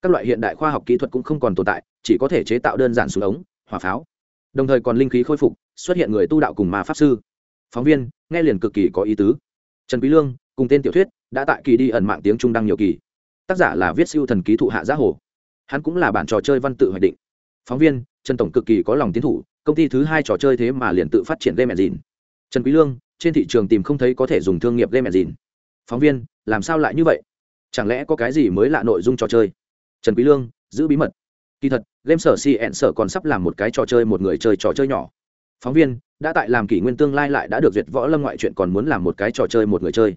Các loại hiện đại khoa học kỹ thuật cũng không còn tồn tại, chỉ có thể chế tạo đơn giản súng ống, hỏa pháo đồng thời còn linh khí khôi phục, xuất hiện người tu đạo cùng ma pháp sư. Phóng viên, nghe liền cực kỳ có ý tứ. Trần quý lương, cùng tên tiểu thuyết, đã tại kỳ đi ẩn mạng tiếng trung đăng nhiều kỳ. Tác giả là viết siêu thần ký thụ hạ giá hồ. Hắn cũng là bản trò chơi văn tự hoạch định. Phóng viên, trần tổng cực kỳ có lòng tiến thủ, công ty thứ hai trò chơi thế mà liền tự phát triển game engine. Trần quý lương, trên thị trường tìm không thấy có thể dùng thương nghiệp game engine. Phóng viên, làm sao lại như vậy? Chẳng lẽ có cái gì mới lạ nội dung trò chơi? Trần quý lương, giữ bí mật kỳ thật, game sở cn sở còn sắp làm một cái trò chơi, một người chơi trò chơi nhỏ. Phóng viên, đã tại làm kỷ nguyên tương lai lại đã được duyệt võ lâm ngoại truyện còn muốn làm một cái trò chơi, một người chơi.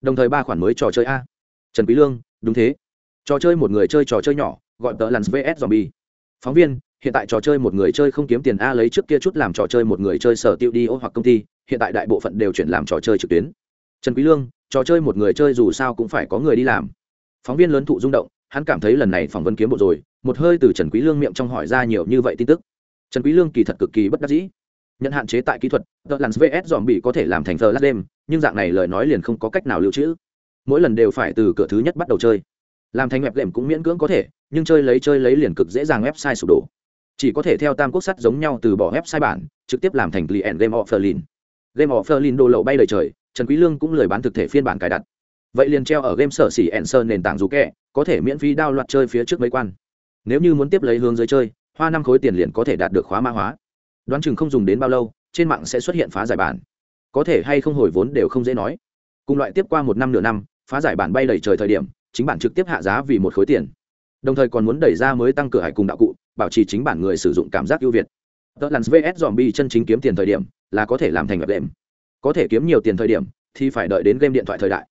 Đồng thời ba khoản mới trò chơi a. Trần quý lương, đúng thế. Trò chơi một người chơi trò chơi nhỏ, gọi tờ lance vs zombie. Phóng viên, hiện tại trò chơi một người chơi không kiếm tiền a lấy trước kia chút làm trò chơi một người chơi sở tiêu đi ô hoặc công ty, hiện tại đại bộ phận đều chuyển làm trò chơi trực tuyến. Trần quý lương, trò chơi một người chơi dù sao cũng phải có người đi làm. Phóng viên lớn thụ rung động hắn cảm thấy lần này phỏng vấn kiếm bộ rồi một hơi từ trần quý lương miệng trong hỏi ra nhiều như vậy tin tức trần quý lương kỳ thật cực kỳ bất đắc dĩ nhận hạn chế tại kỹ thuật tờ Lance VS dòm bị có thể làm thành The lát đêm nhưng dạng này lời nói liền không có cách nào lưu trữ. Mỗi lần đều phải từ cửa thứ nhất bắt đầu chơi. Làm thành web lệm cũng miễn cưỡng có thể, nhưng chơi lấy chơi lấy liền cực dễ dàng website sụp đổ. Chỉ có thể theo tam quốc sắt giống nhau từ bỏ website bản, trực tiếp làm thành client game of Game of đồ lậu bay đời trời, Trần Quý Lương cũng lời bán thực thể phiên bản cài đặt. Vậy liền treo ở game sở xỉ sơn nền tảng dù kẹ, có thể miễn phí đao loạt chơi phía trước mấy quan. Nếu như muốn tiếp lấy hướng dưới chơi, hoa năm khối tiền liền có thể đạt được khóa mã hóa. Đoán chừng không dùng đến bao lâu trên mạng sẽ xuất hiện phá giải bản. Có thể hay không hồi vốn đều không dễ nói. Cùng loại tiếp qua một năm nửa năm phá giải bản bay đầy trời thời điểm chính bản trực tiếp hạ giá vì một khối tiền. Đồng thời còn muốn đẩy ra mới tăng cửa hải cùng đạo cụ bảo trì chính bản người sử dụng cảm giác ưu việt. Tớ lắn vs dòm bi chân chính kiếm tiền thời điểm là có thể làm thành web đệm. Có thể kiếm nhiều tiền thời điểm thì phải đợi đến game điện thoại thời đại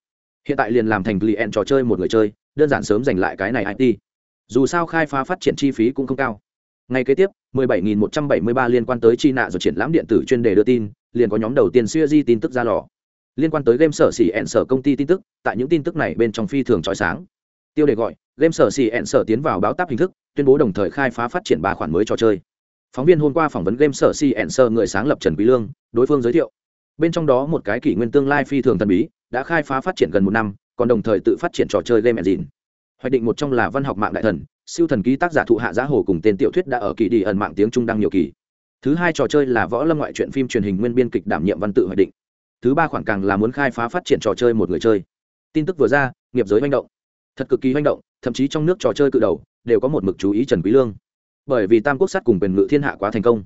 hiện tại liền làm thành client trò chơi một người chơi, đơn giản sớm giành lại cái này it dù sao khai phá phát triển chi phí cũng không cao. Ngay kế tiếp 17.173 liên quan tới chi nạ rồi triển lãm điện tử chuyên đề đưa tin, liền có nhóm đầu tiên siêu di tin tức ra lò. Liên quan tới game sở xỉ ẹn sở công ty tin tức, tại những tin tức này bên trong phi thường trói sáng. Tiêu đề gọi, game sở xỉ ẹn sở tiến vào báo táp hình thức, tuyên bố đồng thời khai phá phát triển ba khoản mới trò chơi. Phóng viên hôm qua phỏng vấn game sở xỉ ẹn sở người sáng lập trần quý lương, đối phương giới thiệu. Bên trong đó một cái kỷ nguyên tương lai phi thường thần bí đã khai phá phát triển gần một năm, còn đồng thời tự phát triển trò chơi game engine. Hoạch định một trong là văn học mạng đại thần, siêu thần ký tác giả thụ hạ giá hồ cùng tên tiểu thuyết đã ở kỳ đi ẩn mạng tiếng trung đăng nhiều kỳ. Thứ hai trò chơi là võ lâm ngoại truyện phim truyền hình nguyên biên kịch đảm nhiệm văn tự hoạch định. Thứ ba khoảng càng là muốn khai phá phát triển trò chơi một người chơi. Tin tức vừa ra, nghiệp giới manh động. Thật cực kỳ manh động, thậm chí trong nước trò chơi cự đầu đều có một mực chú ý trần quý lương. Bởi vì tam quốc sát cùng quyền ngự thiên hạ quá thành công.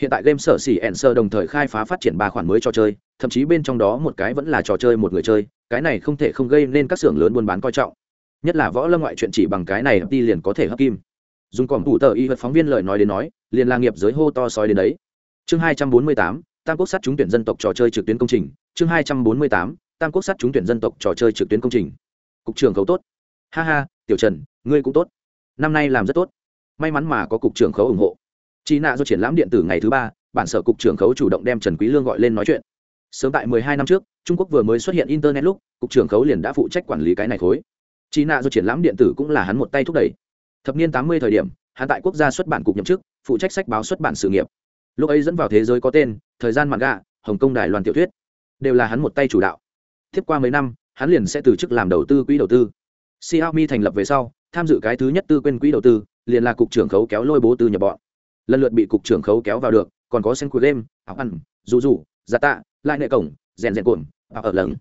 Hiện tại game sở xỉ ẹn sơ đồng thời khai phá phát triển ba khoản mới trò chơi thậm chí bên trong đó một cái vẫn là trò chơi một người chơi, cái này không thể không gây nên các xưởng lớn buôn bán coi trọng. Nhất là võ lâm ngoại chuyện chỉ bằng cái này, đi liền có thể hấp kim. Dùng còm thủ tờ y vật phóng viên lời nói đến nói, liền là nghiệp giới hô to sói đến đấy. Chương hai trăm bốn mươi tám, tam quốc sát trúng tuyển dân tộc trò chơi trực tuyến công trình. Chương hai trăm bốn mươi tám, tam quốc sát trúng tuyển dân tộc trò chơi trực tuyến công trình. Cục trưởng khấu tốt. Ha ha, tiểu trần, ngươi cũng tốt. Năm nay làm rất tốt. May mắn mà có cục trưởng khấu ủng hộ. Chị nạ do triển lãm điện tử ngày thứ ba, bản sở cục trưởng khấu chủ động đem trần quý lương gọi lên nói chuyện sớm tại 12 năm trước, trung quốc vừa mới xuất hiện internet lúc, cục trưởng khấu liền đã phụ trách quản lý cái này khối. Chị nạ do triển lãm điện tử cũng là hắn một tay thúc đẩy. Thập niên 80 thời điểm, hắn tại quốc gia xuất bản cục nhậm chức, phụ trách sách báo xuất bản sự nghiệp. Lúc ấy dẫn vào thế giới có tên, thời gian mạn gạ, hồng kông đài loan tiểu thuyết. Đều là hắn một tay chủ đạo. Tiếp qua mấy năm, hắn liền sẽ từ chức làm đầu tư quỹ đầu tư. Xiaomi thành lập về sau, tham dự cái thứ nhất tư quên quỹ đầu tư, liền là cục trưởng khấu kéo lôi bố tư nhập bọn. Lần lượt bị cục trưởng khấu kéo vào được, còn có sen game, áo ăn dù dù giả tạ lại nệ cổng, rèn rèn cuộn ở lần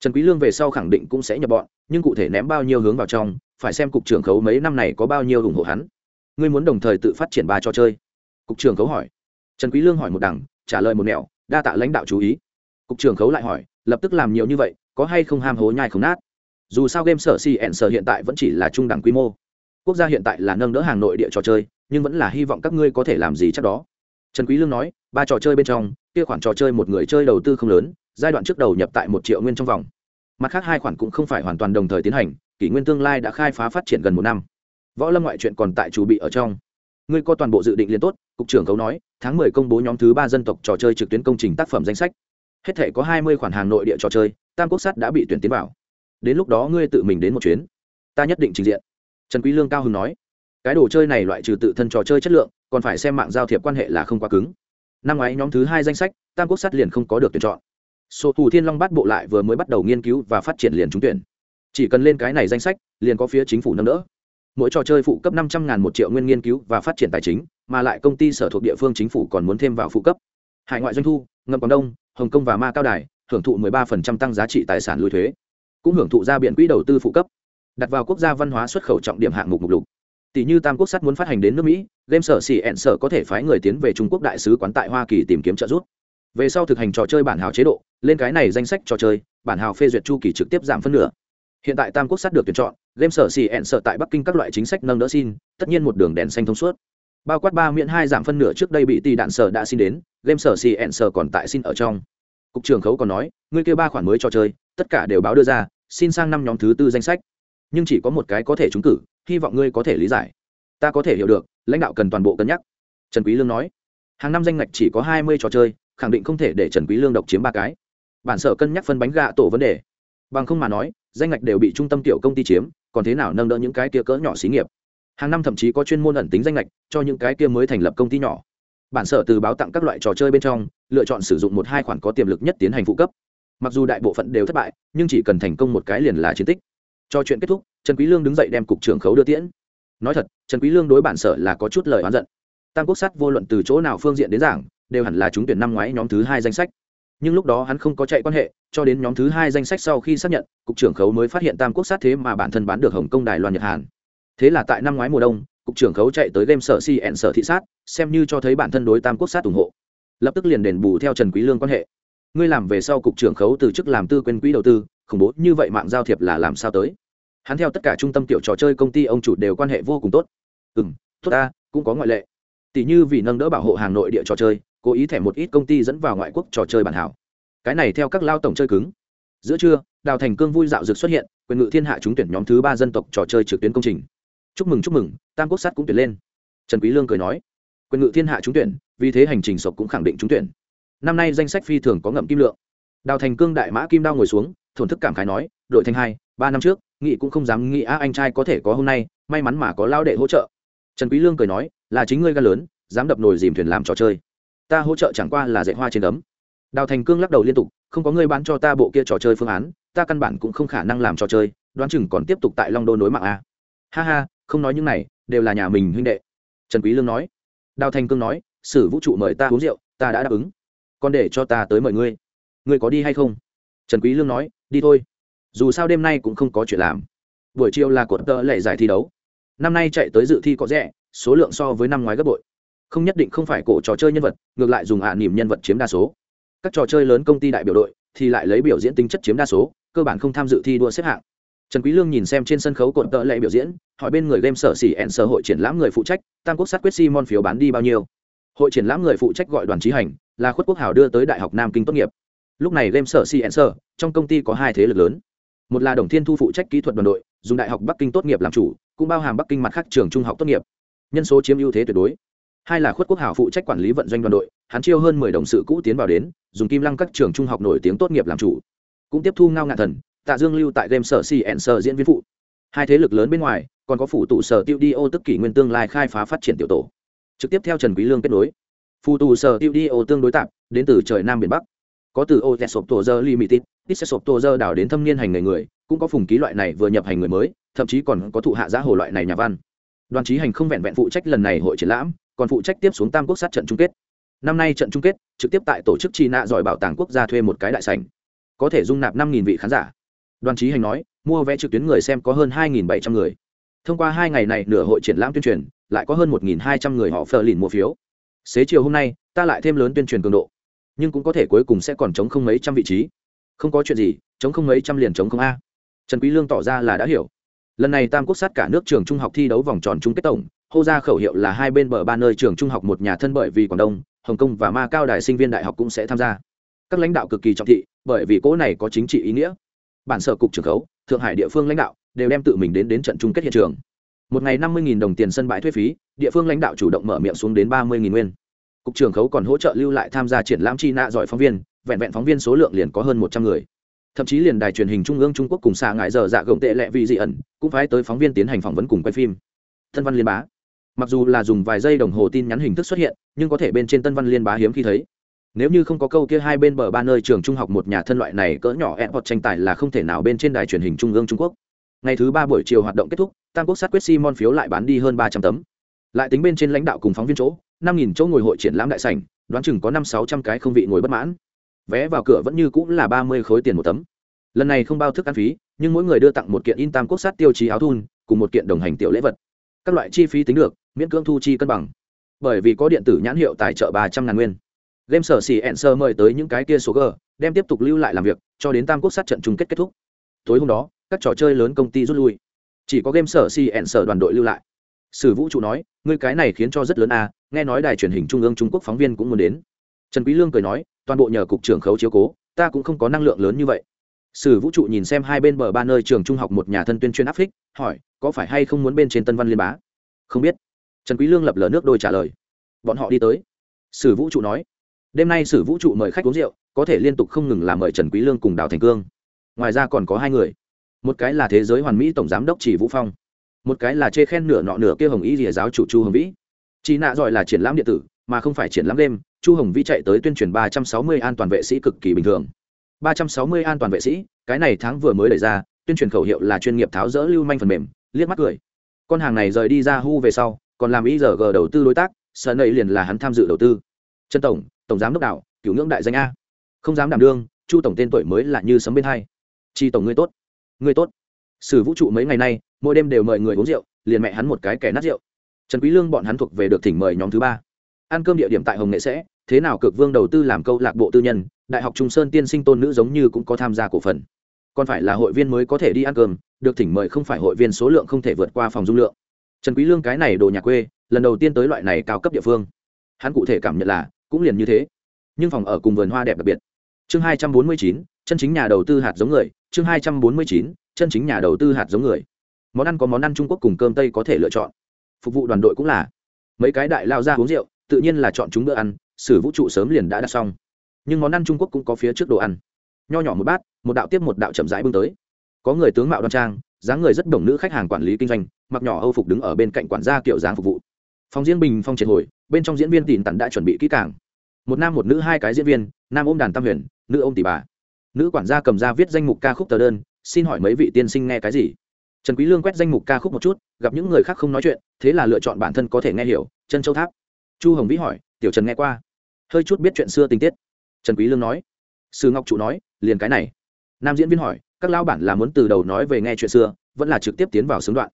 trần quý lương về sau khẳng định cũng sẽ nhập bọn, nhưng cụ thể ném bao nhiêu hướng vào trong, phải xem cục trưởng khấu mấy năm này có bao nhiêu ủng hộ hắn. Ngươi muốn đồng thời tự phát triển ba trò chơi? Cục trưởng khấu hỏi. Trần quý lương hỏi một đằng, trả lời một nẻo, đa tạ lãnh đạo chú ý. Cục trưởng khấu lại hỏi, lập tức làm nhiều như vậy, có hay không ham hố nhai không nát? Dù sao game sở cn sở hiện tại vẫn chỉ là trung đẳng quy mô. Quốc gia hiện tại là nâng đỡ hàng nội địa trò chơi, nhưng vẫn là hy vọng các ngươi có thể làm gì chắc đó trần quý lương nói, ba trò chơi bên trong, kia khoản trò chơi một người chơi đầu tư không lớn, giai đoạn trước đầu nhập tại một triệu nguyên trong vòng. Mặt khác hai khoản cũng không phải hoàn toàn đồng thời tiến hành, kỷ nguyên tương lai đã khai phá phát triển gần một năm. Võ lâm ngoại truyện còn tại chủ bị ở trong. Ngươi có toàn bộ dự định liên tốt, cục trưởng cấu nói, tháng mười công bố nhóm thứ ba dân tộc trò chơi trực tuyến công trình tác phẩm danh sách. Hết thể có hai mươi khoản hàng nội địa trò chơi, tam quốc sát đã bị tuyển tiến vào. Đến lúc đó ngươi tự mình đến một chuyến. Ta nhất định trình diện. Trần quý lương cao hứng nói cái đồ chơi này loại trừ tự thân trò chơi chất lượng, còn phải xem mạng giao thiệp quan hệ là không quá cứng. Năm ngoái nhóm thứ hai danh sách, tam quốc sát liền không có được tuyển chọn. Số thủ thiên long bát bộ lại vừa mới bắt đầu nghiên cứu và phát triển liền trúng tuyển. Chỉ cần lên cái này danh sách, liền có phía chính phủ nâng đỡ. Mỗi trò chơi phụ cấp năm trăm ngàn một triệu nguyên nghiên cứu và phát triển tài chính, mà lại công ty sở thuộc địa phương chính phủ còn muốn thêm vào phụ cấp. Hải ngoại doanh thu ngầm quảng đông, hồng kông và ma cao đài, hưởng thụ 13% tăng giá trị tài sản lùi thuế, cũng hưởng thụ ra biện quỹ đầu tư phụ cấp, đặt vào quốc gia văn hóa xuất khẩu trọng điểm hạng mục mục lục tỷ như tam quốc sắt muốn phát hành đến nước mỹ, game sở xỉ ẹn sở có thể phái người tiến về trung quốc đại sứ quán tại hoa kỳ tìm kiếm trợ giúp. Về sau thực hành trò chơi bản hào chế độ, lên cái này danh sách trò chơi, bản hào phê duyệt chu kỳ trực tiếp giảm phân nửa. Hiện tại tam quốc sắt được tuyển chọn, game sở xỉ ẹn sở tại bắc kinh các loại chính sách nâng đỡ xin, tất nhiên một đường đèn xanh thông suốt. Bao quát ba miễn hai giảm phân nửa trước đây bị tỷ đạn sở đã xin đến, game sở xỉ ẹn sở còn tại xin ở trong. Cục trưởng khấu còn nói, ngươi kêu ba khoản mới trò chơi, tất cả đều báo đưa ra, xin sang năm nhóm thứ tư danh sách. Nhưng chỉ có một cái có thể trúng cử hy vọng ngươi có thể lý giải. Ta có thể hiểu được, lãnh đạo cần toàn bộ cân nhắc. Trần quý lương nói. Hàng năm danh ngạch chỉ có hai mươi trò chơi, khẳng định không thể để trần quý lương độc chiếm ba cái. Bản sở cân nhắc phân bánh gạ tổ vấn đề. Bằng không mà nói, danh ngạch đều bị trung tâm tiểu công ty chiếm, còn thế nào nâng đỡ những cái kia cỡ nhỏ xí nghiệp? Hàng năm thậm chí có chuyên môn ẩn tính danh ngạch cho những cái kia mới thành lập công ty nhỏ. Bản sở từ báo tặng các loại trò chơi bên trong, lựa chọn sử dụng một hai khoản có tiềm lực nhất tiến hành phụ cấp. Mặc dù đại bộ phận đều thất bại, nhưng chỉ cần thành công một cái liền là chiến tích cho chuyện kết thúc, trần quý lương đứng dậy đem cục trưởng khấu đưa tiễn. Nói thật, trần quý lương đối bản sở là có chút lời oán giận. Tam quốc sát vô luận từ chỗ nào phương diện đến giảng, đều hẳn là chúng tuyển năm ngoái nhóm thứ hai danh sách. Nhưng lúc đó hắn không có chạy quan hệ, cho đến nhóm thứ hai danh sách sau khi xác nhận, cục trưởng khấu mới phát hiện tam quốc sát thế mà bản thân bán được hồng kông, đài loan, nhật hàn. Thế là tại năm ngoái mùa đông, cục trưởng khấu chạy tới game sở cn sở thị sát, xem như cho thấy bản thân đối tam quốc sát ủng hộ. Lập tức liền đền bù theo trần quý lương quan hệ. Ngươi làm về sau cục trưởng khấu từ chức làm tư quyền quỹ đầu tư khủng bố như vậy mạng giao thiệp là làm sao tới? Hắn theo tất cả trung tâm tiểu trò chơi công ty ông chủ đều quan hệ vô cùng tốt. Ừ m tốt ta, cũng có ngoại lệ. Tỷ như vì nâng đỡ bảo hộ hàng nội địa trò chơi, cố ý thẻ một ít công ty dẫn vào ngoại quốc trò chơi bản hảo. Cái này theo các lao tổng chơi cứng. Giữa trưa, đào thành cương vui dạo dược xuất hiện, quyền ngự thiên hạ trúng tuyển nhóm thứ ba dân tộc trò chơi trực tuyến công trình. Chúc mừng chúc mừng, tam quốc sát cũng tuyển lên. Trần quý lương cười nói, quyền ngự thiên hạ trúng tuyển, vì thế hành trình sộc cũng khẳng định trúng tuyển. Năm nay danh sách phi thường có ngậm kim lượng. Đào thành cương đại mã kim đao ngồi xuống thổn thức cảm khái nói, đội thành hai, ba năm trước, nghị cũng không dám nghĩ, a, anh trai có thể có hôm nay, may mắn mà có lao đệ hỗ trợ. Trần quý lương cười nói, là chính ngươi gan lớn, dám đập nồi dìm thuyền làm trò chơi. Ta hỗ trợ chẳng qua là dạy hoa trên đấm. Đào thành cương lắc đầu liên tục, không có ngươi bán cho ta bộ kia trò chơi phương án, ta căn bản cũng không khả năng làm trò chơi, đoán chừng còn tiếp tục tại long đô nối mạng a. Ha ha, không nói những này, đều là nhà mình huynh đệ. Trần quý lương nói. Đào thành cương nói, sử vũ trụ mời ta uống rượu, ta đã đáp ứng. Còn để cho ta tới mời ngươi. Ngươi có đi hay không? Trần quý lương nói, đi thôi. Dù sao đêm nay cũng không có chuyện làm. Buổi chiều là cuộc tơ lệ giải thi đấu. Năm nay chạy tới dự thi có rẻ, số lượng so với năm ngoái gấp bội. Không nhất định không phải cổ trò chơi nhân vật, ngược lại dùng ạ à nhân vật chiếm đa số. Các trò chơi lớn công ty đại biểu đội thì lại lấy biểu diễn tính chất chiếm đa số, cơ bản không tham dự thi đua xếp hạng. Trần quý lương nhìn xem trên sân khấu cột tợ lệ biểu diễn, hỏi bên người game sở xỉ ẹn sở hội triển lãm người phụ trách, tam quốc sát quyết simon phiếu bán đi bao nhiêu? Hội triển lãm người phụ trách gọi đoàn trí hành, là khuất quốc hảo đưa tới đại học nam kinh tốt nghiệp lúc này game sở xỉ trong công ty có hai thế lực lớn. Một là đồng thiên thu phụ trách kỹ thuật đoàn đội, dùng đại học bắc kinh tốt nghiệp làm chủ, cũng bao hàm bắc kinh mặt khác trường trung học tốt nghiệp. Nhân số chiếm ưu thế tuyệt đối. Hai là khuất quốc hảo phụ trách quản lý vận doanh đoàn đội, hắn chiêu hơn mười đồng sự cũ tiến vào đến, dùng kim lăng các trường trung học nổi tiếng tốt nghiệp làm chủ. Cũng tiếp thu ngao ngạn thần, tạ dương lưu tại game sở cn diễn viên phụ. Hai thế lực lớn bên ngoài, còn có phụ tụ sở tiêu đi ô tức kỷ nguyên tương lai khai phá phát triển tiểu tổ. Trực tiếp theo trần quý lương kết nối. Phụ tù sở tiêu đi ô tương đối tạm, đến từ trời nam biển bắc có từ ô tè sộp tổ dơ limited, ít sẽ sộp tổ dơ đảo đến thâm niên hành người người, cũng có phùng ký loại này vừa nhập hành người mới, thậm chí còn có thụ hạ giá hồ loại này nhà văn. Đoàn trí hành không vẹn vẹn phụ trách lần này hội triển lãm, còn phụ trách tiếp xuống tam quốc sát trận chung kết. Năm nay trận chung kết, trực tiếp tại tổ chức chi nạ giỏi bảo tàng quốc gia thuê một cái đại sảnh. Có thể dung nạp năm vị khán giả. Đoàn trí hành nói, mua vé trực tuyến người xem có hơn hai bảy trăm người. Thông qua hai ngày này nửa hội triển lãm tuyên truyền, lại có hơn một hai trăm người họ phờ lìn mua phiếu. Xế chiều hôm nay, ta lại thêm lớn tuyên truyền cường độ nhưng cũng có thể cuối cùng sẽ còn chống không mấy trăm vị trí. Không có chuyện gì, chống không mấy trăm liền chống không a. Trần quý lương tỏ ra là đã hiểu. Lần này tam quốc sát cả nước trường trung học thi đấu vòng tròn chung kết tổng, hô ra khẩu hiệu là hai bên bờ ba nơi trường trung học một nhà thân bởi vì quảng đông, hồng kông và ma cao đài sinh viên đại học cũng sẽ tham gia. Các lãnh đạo cực kỳ trọng thị, bởi vì cỗ này có chính trị ý nghĩa. Bản sở cục trưởng khấu, thượng hải địa phương lãnh đạo, đều đem tự mình đến đến trận chung kết hiện trường. Một ngày năm mươi đồng tiền sân bãi thuế phí, địa phương lãnh đạo chủ động mở miệng xuống đến ba mươi nguyên cục trưởng khấu còn hỗ trợ lưu lại tham gia triển lãm chi nạ giỏi phóng viên, vẹn vẹn phóng viên số lượng liền có hơn một trăm người. Thậm chí liền đài truyền hình trung ương trung quốc cùng xa ngại giờ dạ gồng tệ lệ vì dị ẩn cũng phái tới phóng viên tiến hành phỏng vấn cùng quay phim. Thân văn liên bá. Mặc dù là dùng vài giây đồng hồ tin nhắn hình thức xuất hiện, nhưng có thể bên trên tân văn liên bá hiếm khi thấy. Nếu như không có câu kia hai bên bờ ba nơi trường trung học một nhà thân loại này cỡ nhỏ ép hoặc tranh tài là không thể nào bên trên đài truyền hình trung ương trung quốc. Ngày thứ ba buổi chiều hoạt động kết thúc, tam quốc sát quyết simon phiếu lại bán đi hơn ba trăm tấm. Lại tính bên trên lãnh đạo cùng phóng viên chỗ năm nghìn chỗ ngồi hội triển lãm đại sảnh, đoán chừng có năm sáu trăm cái không vị ngồi bất mãn. Vé vào cửa vẫn như cũng là ba mươi khối tiền một tấm. Lần này không bao thức ăn phí, nhưng mỗi người đưa tặng một kiện in tam quốc sát tiêu chí áo thun, cùng một kiện đồng hành tiểu lễ vật. Các loại chi phí tính được, miễn cưỡng thu chi cân bằng. Bởi vì có điện tử nhãn hiệu tài trợ ba trăm ngàn nguyên. Game sở xì ẹn sơ mời tới những cái kia số g, đem tiếp tục lưu lại làm việc, cho đến tam quốc sát trận chung kết kết thúc. Tối hôm đó, các trò chơi lớn công ty rút lui. Chỉ có game sở xì ẹn sở đoàn đội lưu lại sử vũ trụ nói, ngươi cái này khiến cho rất lớn à nghe nói đài truyền hình trung ương trung quốc phóng viên cũng muốn đến. Trần quý lương cười nói, toàn bộ nhờ cục trưởng khấu chiếu cố, ta cũng không có năng lượng lớn như vậy. Sử vũ trụ nhìn xem hai bên bờ ba nơi trường trung học một nhà thân tuyên chuyên áp phích, hỏi, có phải hay không muốn bên trên tân văn liên bá? Không biết. Trần quý lương lập lờ nước đôi trả lời, bọn họ đi tới. Sử vũ trụ nói, đêm nay sử vũ trụ mời khách uống rượu, có thể liên tục không ngừng làm mời trần quý lương cùng đào thành cương. Ngoài ra còn có hai người, một cái là thế giới hoàn mỹ tổng giám đốc chỉ vũ phong một cái là chê khen nửa nọ nửa kia hồng y rìa giáo chủ chu hồng vĩ. Chị nạ giỏi là triển lãm điện tử, mà không phải triển lãm đêm chu hồng vĩ chạy tới tuyên truyền ba trăm sáu mươi an toàn vệ sĩ cực kỳ bình thường. ba trăm sáu mươi an toàn vệ sĩ, cái này tháng vừa mới đẩy ra, tuyên truyền khẩu hiệu là chuyên nghiệp tháo rỡ lưu manh phần mềm, liếc mắt cười. Con hàng này rời đi ra hu về sau, còn làm ý giờ g đầu tư đối tác, sợ nầy liền là hắn tham dự đầu tư. Trần tổng tổng giám đốc đạo cửu ngưỡng đại danh a. Không dám đảm đương, chu tổng tên tuổi mới là như sấm bên hai. Chi tổng, ngươi tốt. Ngươi tốt. Sử vũ trụ mấy ngày nay mỗi đêm đều mời người uống rượu liền mẹ hắn một cái kẻ nát rượu. Trần quý lương bọn hắn thuộc về được thỉnh mời nhóm thứ ba. Ăn cơm địa điểm tại hồng nghệ sẽ thế nào cực vương đầu tư làm câu lạc bộ tư nhân đại học trung sơn tiên sinh tôn nữ giống như cũng có tham gia cổ phần. Còn phải là hội viên mới có thể đi ăn cơm được thỉnh mời không phải hội viên số lượng không thể vượt qua phòng dung lượng. Trần quý lương cái này đồ nhà quê lần đầu tiên tới loại này cao cấp địa phương. Hắn cụ thể cảm nhận là cũng liền như thế. Nhưng phòng ở cùng vườn hoa đẹp đặc biệt. Chương 249, chân chính nhà đầu tư hạt giống người chương 249, chân chính nhà đầu tư hạt giống người món ăn có món ăn trung quốc cùng cơm tây có thể lựa chọn phục vụ đoàn đội cũng là mấy cái đại lao ra uống rượu tự nhiên là chọn chúng bữa ăn sử vũ trụ sớm liền đã đặt xong nhưng món ăn trung quốc cũng có phía trước đồ ăn nho nhỏ một bát một đạo tiếp một đạo chậm rãi bưng tới có người tướng mạo đoan trang dáng người rất đồng nữ khách hàng quản lý kinh doanh mặc nhỏ âu phục đứng ở bên cạnh quản gia kiểu dáng phục vụ phòng diễn bình phong triệt hồi bên trong diễn viên tỉn tần đã chuẩn bị kỹ càng một nam một nữ hai cái diễn viên nam ôm đàn tam huyền nữ ôm tỷ bà nữ quản gia cầm ra viết danh mục ca khúc tờ đơn xin hỏi mấy vị tiên sinh nghe cái gì trần quý lương quét danh mục ca khúc một chút, gặp những người khác không nói chuyện, thế là lựa chọn bản thân có thể nghe hiểu, chân châu tháp. Chu hồng vĩ hỏi, tiểu trần nghe qua? Hơi chút biết chuyện xưa tình tiết. Trần quý lương nói. Sư ngọc trụ nói, liền cái này. Nam diễn viên hỏi, các lao bản là muốn từ đầu nói về nghe chuyện xưa, vẫn là trực tiếp tiến vào sướng đoạn?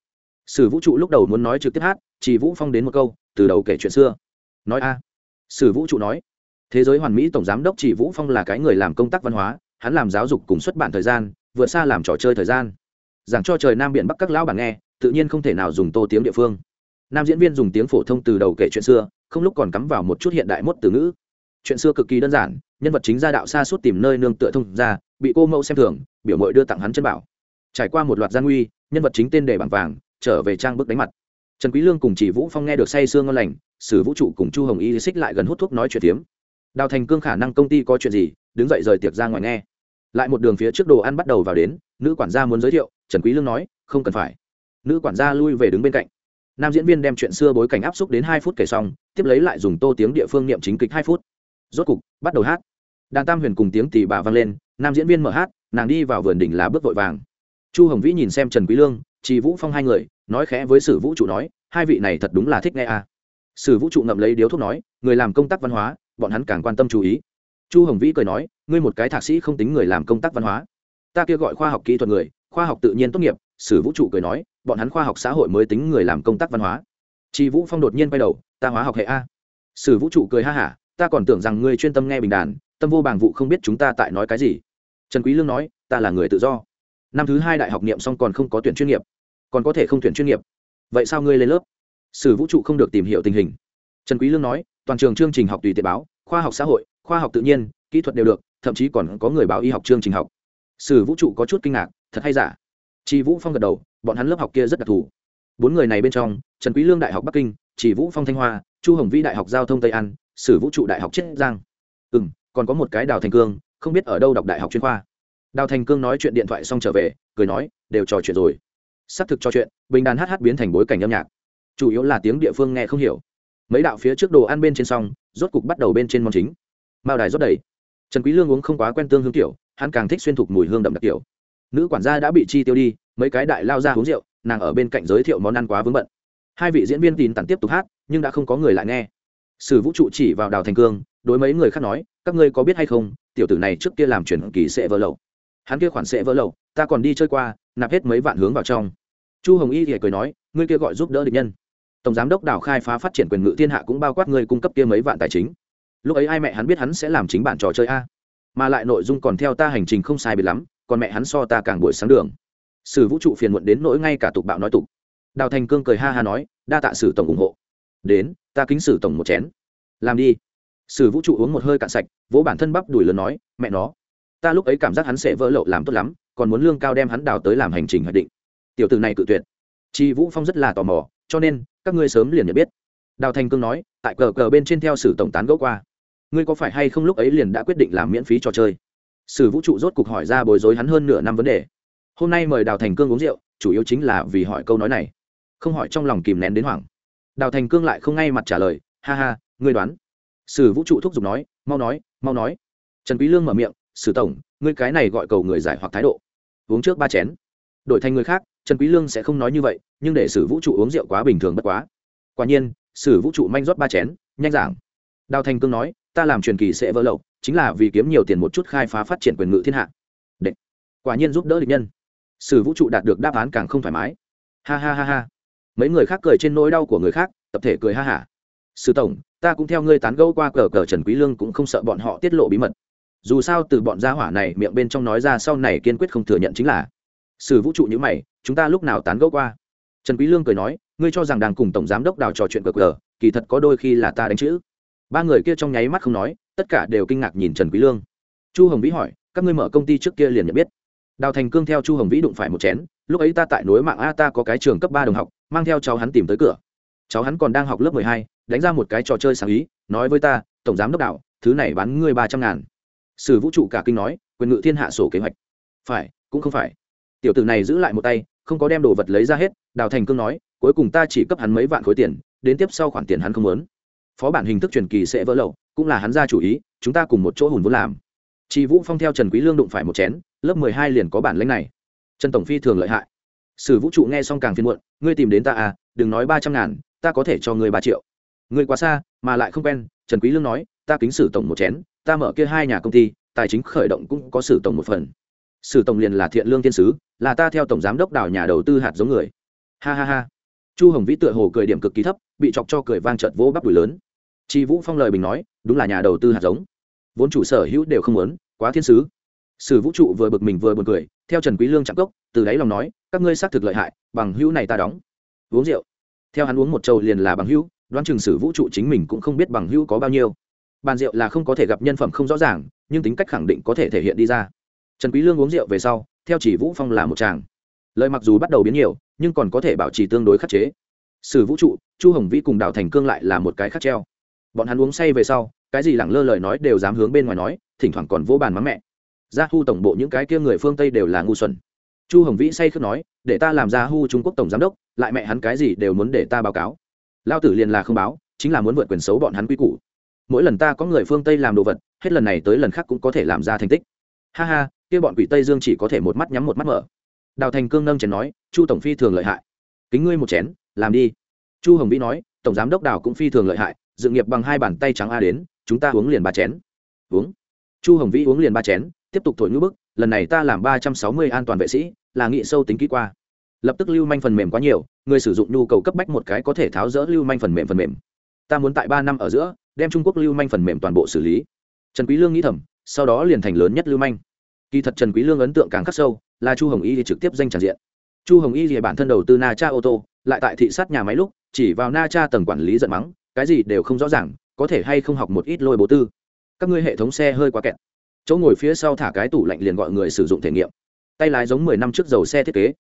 Sử vũ trụ lúc đầu muốn nói trực tiếp hát, chỉ vũ phong đến một câu, từ đầu kể chuyện xưa. Nói a. Sử vũ trụ nói, thế giới hoàn mỹ tổng giám đốc chỉ vũ phong là cái người làm công tác văn hóa, hắn làm giáo dục cùng xuất bản thời gian, vượt xa làm trò chơi thời gian giảng cho trời nam biển bắc các lão bản nghe, tự nhiên không thể nào dùng tô tiếng địa phương. Nam diễn viên dùng tiếng phổ thông từ đầu kể chuyện xưa, không lúc còn cắm vào một chút hiện đại mốt từ ngữ. Chuyện xưa cực kỳ đơn giản, nhân vật chính gia đạo xa suốt tìm nơi nương tựa thông ra, bị cô mẫu xem thường, biểu mội đưa tặng hắn chân bảo. Trải qua một loạt gian nguy, nhân vật chính tên đề bằng vàng, trở về trang bức đánh mặt. Trần quý lương cùng chỉ vũ phong nghe được say sương ngon lành, sử vũ trụ cùng chu hồng y xích lại gần hút thuốc nói chuyện tiếm. Đào thành cương khả năng công ty có chuyện gì, đứng dậy rời tiệc ra ngoài nghe. Lại một đường phía trước đồ ăn bắt đầu vào đến nữ quản gia muốn giới thiệu, trần quý lương nói, không cần phải. Nữ quản gia lui về đứng bên cạnh. Nam diễn viên đem chuyện xưa bối cảnh áp xúc đến hai phút kể xong, tiếp lấy lại dùng tô tiếng địa phương niệm chính kịch hai phút. Rốt cục, bắt đầu hát. Đàn tam huyền cùng tiếng tỷ bà vang lên, nam diễn viên mở hát, nàng đi vào vườn đỉnh lá bước vội vàng. Chu hồng vĩ nhìn xem trần quý lương chị vũ phong hai người, nói khẽ với sử vũ trụ nói, hai vị này thật đúng là thích nghe à. sử vũ trụ ngậm lấy điếu thuốc nói, người làm công tác văn hóa, bọn hắn càng quan tâm chú ý. Chu hồng vĩ cười nói, ngươi một cái thạc sĩ không tính người làm công tác văn hóa ta kia gọi khoa học kỹ thuật người, khoa học tự nhiên tốt nghiệp, sử vũ trụ cười nói, bọn hắn khoa học xã hội mới tính người làm công tác văn hóa. Chị vũ phong đột nhiên quay đầu, ta hóa học hệ a. Sử vũ trụ cười ha hả, ta còn tưởng rằng ngươi chuyên tâm nghe bình đàn, tâm vô bảng vụ không biết chúng ta tại nói cái gì. Trần quý lương nói, ta là người tự do. Năm thứ hai đại học niệm xong còn không có tuyển chuyên nghiệp. Còn có thể không tuyển chuyên nghiệp. Vậy sao ngươi lên lớp? Sử vũ trụ không được tìm hiểu tình hình. Trần quý lương nói, toàn trường chương trình học tùy tiện báo, khoa học xã hội, khoa học tự nhiên, kỹ thuật đều được, thậm chí còn có người báo y học chương trình học sử vũ trụ có chút kinh ngạc, thật hay giả? Chị vũ phong gật đầu, bọn hắn lớp học kia rất đặc thù. Bốn người này bên trong, trần quý lương đại học bắc kinh, chỉ vũ phong thanh hoa, chu hồng vĩ đại học giao thông tây an, sử vũ trụ đại học chiết giang. Ừ còn có một cái đào thành cương, không biết ở đâu đọc đại học chuyên khoa. Đào thành cương nói chuyện điện thoại xong trở về, cười nói, đều trò chuyện rồi. Xác thực trò chuyện, bình đàn hát biến thành bối cảnh âm nhạc. Chủ yếu là tiếng địa phương nghe không hiểu. Mấy đạo phía trước đồ ăn bên trên xong, rốt cục bắt đầu bên trên món chính. Mao đài rót đầy. Trần quý lương uống không quá quen tương hương tiểu hắn càng thích xuyên thục mùi hương đậm đặc kiểu. nữ quản gia đã bị chi tiêu đi, mấy cái đại lao ra uống rượu, nàng ở bên cạnh giới thiệu món ăn quá vướng bận. Hai vị diễn viên tin tặng tiếp tục hát, nhưng đã không có người lại nghe. Sử vũ trụ chỉ vào đào thành cương, đối mấy người khác nói, các ngươi có biết hay không, tiểu tử này trước kia làm chuyển kỳ sẽ vỡ lậu. Hắn kia khoản sẽ vỡ lậu, ta còn đi chơi qua, nạp hết mấy vạn hướng vào trong. Chu hồng y thì cười nói, ngươi kia gọi giúp đỡ địch nhân. Tổng giám đốc đào khai phá phát triển quyền ngự thiên hạ cũng bao quát ngươi cung cấp kia mấy vạn tài chính. Lúc ấy ai mẹ hắn biết hắn sẽ làm chính bản trò chơi a mà lại nội dung còn theo ta hành trình không sai biệt lắm, còn mẹ hắn so ta càng buổi sáng đường. Sử vũ trụ phiền muộn đến nỗi ngay cả tục bạo nói tục. Đào thành cương cười ha ha nói, đa tạ sử tổng ủng hộ. Đến, ta kính sử tổng một chén. Làm đi. Sử vũ trụ uống một hơi cạn sạch, vỗ bản thân bắp đùi lớn nói, mẹ nó. Ta lúc ấy cảm giác hắn sẽ vỡ lậu làm tốt lắm, còn muốn lương cao đem hắn đào tới làm hành trình hoạch định. Tiểu từ này cự tuyệt. Chị vũ phong rất là tò mò, cho nên, các ngươi sớm liền nhận biết. Đào thành cương nói, tại cờ cờ bên trên theo sử tổng tán gẫu qua ngươi có phải hay không lúc ấy liền đã quyết định làm miễn phí trò chơi? Sử vũ trụ rốt cục hỏi ra bối rối hắn hơn nửa năm vấn đề. Hôm nay mời đào thành cương uống rượu, chủ yếu chính là vì hỏi câu nói này. Không hỏi trong lòng kìm nén đến hoảng. Đào thành cương lại không ngay mặt trả lời, ha ha, ngươi đoán. Sử vũ trụ thúc giục nói, mau nói mau nói. Trần quý lương mở miệng, sử tổng, ngươi cái này gọi cầu người giải hoặc thái độ. Uống trước ba chén. Đổi thành người khác, trần quý lương sẽ không nói như vậy, nhưng để sử vũ trụ uống rượu quá bình thường bất quá. Quả nhiên, sử vũ trụ manh rót ba chén, nhanh giảng. Đào thành cương nói ta làm truyền kỳ sẽ vỡ lậu, chính là vì kiếm nhiều tiền một chút khai phá phát triển quyền ngự thiên hạ. Đệ. quả nhiên giúp đỡ địch nhân. Sử vũ trụ đạt được đáp án càng không thoải mái. Ha ha ha ha. Mấy người khác cười trên nỗi đau của người khác, tập thể cười ha hả. Sử tổng, ta cũng theo ngươi tán gẫu qua cờ cờ trần quý lương cũng không sợ bọn họ tiết lộ bí mật. Dù sao từ bọn gia hỏa này miệng bên trong nói ra sau này kiên quyết không thừa nhận chính là. Sử vũ trụ như mày, chúng ta lúc nào tán gẫu qua? Trần quý lương cười nói, ngươi cho rằng đang cùng tổng giám đốc đào trò chuyện cờ cờ, kỳ thật có đôi khi là ta đánh chữ ba người kia trong nháy mắt không nói, tất cả đều kinh ngạc nhìn trần quý lương. Chu hồng vĩ hỏi, các ngươi mở công ty trước kia liền nhận biết? Đào thành cương theo chu hồng vĩ đụng phải một chén, lúc ấy ta tại núi mạng a, ta có cái trường cấp ba đồng học, mang theo cháu hắn tìm tới cửa. Cháu hắn còn đang học lớp mười hai, đánh ra một cái trò chơi sáng ý, nói với ta, tổng giám đốc đạo thứ này bán ngươi ba trăm ngàn sử vũ trụ cả kinh nói, quyền ngự thiên hạ sổ kế hoạch. Phải, cũng không phải. Tiểu tử này giữ lại một tay, không có đem đồ vật lấy ra hết, đào thành cương nói, cuối cùng ta chỉ cấp hắn mấy vạn khối tiền, đến tiếp sau khoản tiền hắn không muốn phó bản hình thức truyền kỳ sẽ vỡ lậu, cũng là hắn ra chủ ý, chúng ta cùng một chỗ hùn vốn làm. Chị vũ phong theo trần quý lương đụng phải một chén, lớp mười hai liền có bản lĩnh này. Trần tổng phi thường lợi hại. Sử vũ trụ nghe xong càng phiền muộn, ngươi tìm đến ta à đừng nói ba trăm ngàn, ta có thể cho ngươi ba triệu. Ngươi quá xa, mà lại không quen, trần quý lương nói, ta kính sử tổng một chén, ta mở kia hai nhà công ty, tài chính khởi động cũng có sử tổng một phần. Sử tổng liền là thiện lương thiên sứ, là ta theo tổng giám đốc đào nhà đầu tư hạt giống người. Ha ha ha. Chu hồng vĩ tựa hồ cười điểm cực kỳ thấp, bị chọc cho cười vang trợt vỗ bắp đùi lớn chi vũ phong lời bình nói, đúng là nhà đầu tư hạt giống. Vốn chủ sở hữu đều không muốn, quá thiên sứ. Sử vũ trụ vừa bực mình vừa buồn cười, theo trần quý lương chạm cốc, từ đáy lòng nói, các ngươi xác thực lợi hại, bằng hữu này ta đóng. Uống rượu. Theo hắn uống một chầu liền là bằng hữu, đoán chừng sử vũ trụ chính mình cũng không biết bằng hữu có bao nhiêu. Bàn rượu là không có thể gặp nhân phẩm không rõ ràng, nhưng tính cách khẳng định có thể thể hiện đi ra. Trần quý lương uống rượu về sau, theo chỉ vũ phong là một chàng. Lời mặc dù bắt đầu biến nhiều, nhưng còn có thể bảo trì tương đối khắc chế. Sử vũ trụ, chu hồng vĩ cùng đào thành cương lại là một cái khắc treo bọn hắn uống say về sau, cái gì lẳng lơ lời nói đều dám hướng bên ngoài nói, thỉnh thoảng còn vỗ bàn mắng mẹ. Gia hu tổng bộ những cái kia người phương tây đều là ngu xuẩn. Chu hồng vĩ say khước nói, để ta làm gia hu trung quốc tổng giám đốc, lại mẹ hắn cái gì đều muốn để ta báo cáo. Lao tử liền là không báo, chính là muốn vượt quyền xấu bọn hắn quy củ. Mỗi lần ta có người phương tây làm đồ vật, hết lần này tới lần khác cũng có thể làm ra thành tích. Ha ha, kia bọn quỷ tây dương chỉ có thể một mắt nhắm một mắt mở. Đào thành cương nâng chén nói, chu tổng phi thường lợi hại. Kính ngươi một chén, làm đi. Chu hồng vĩ nói, tổng giám đốc đào cũng phi thường lợi hại dự nghiệp bằng hai bàn tay trắng a đến, chúng ta uống liền ba chén. Uống. Chu hồng vĩ uống liền ba chén, tiếp tục thổi ngữ bức, lần này ta làm ba trăm sáu mươi an toàn vệ sĩ, là nghị sâu tính kỹ qua. Lập tức lưu manh phần mềm quá nhiều, người sử dụng nhu cầu cấp bách một cái có thể tháo rỡ lưu manh phần mềm phần mềm. Ta muốn tại ba năm ở giữa, đem trung quốc lưu manh phần mềm toàn bộ xử lý. Trần quý lương nghĩ thầm, sau đó liền thành lớn nhất lưu manh. Kỳ thật trần quý lương ấn tượng càng khắc sâu, là chu hồng y thì trực tiếp danh tràn diện. Chu hồng y thì bản thân đầu tư na cha ô tô, lại tại thị sát nhà máy lúc, chỉ vào na cha tầng quản lý giận mắng cái gì đều không rõ ràng, có thể hay không học một ít lôi bố tư. Các ngươi hệ thống xe hơi quá kẹt. Chỗ ngồi phía sau thả cái tủ lạnh liền gọi người sử dụng thể nghiệm. Tay lái giống mười năm trước dầu xe thiết kế.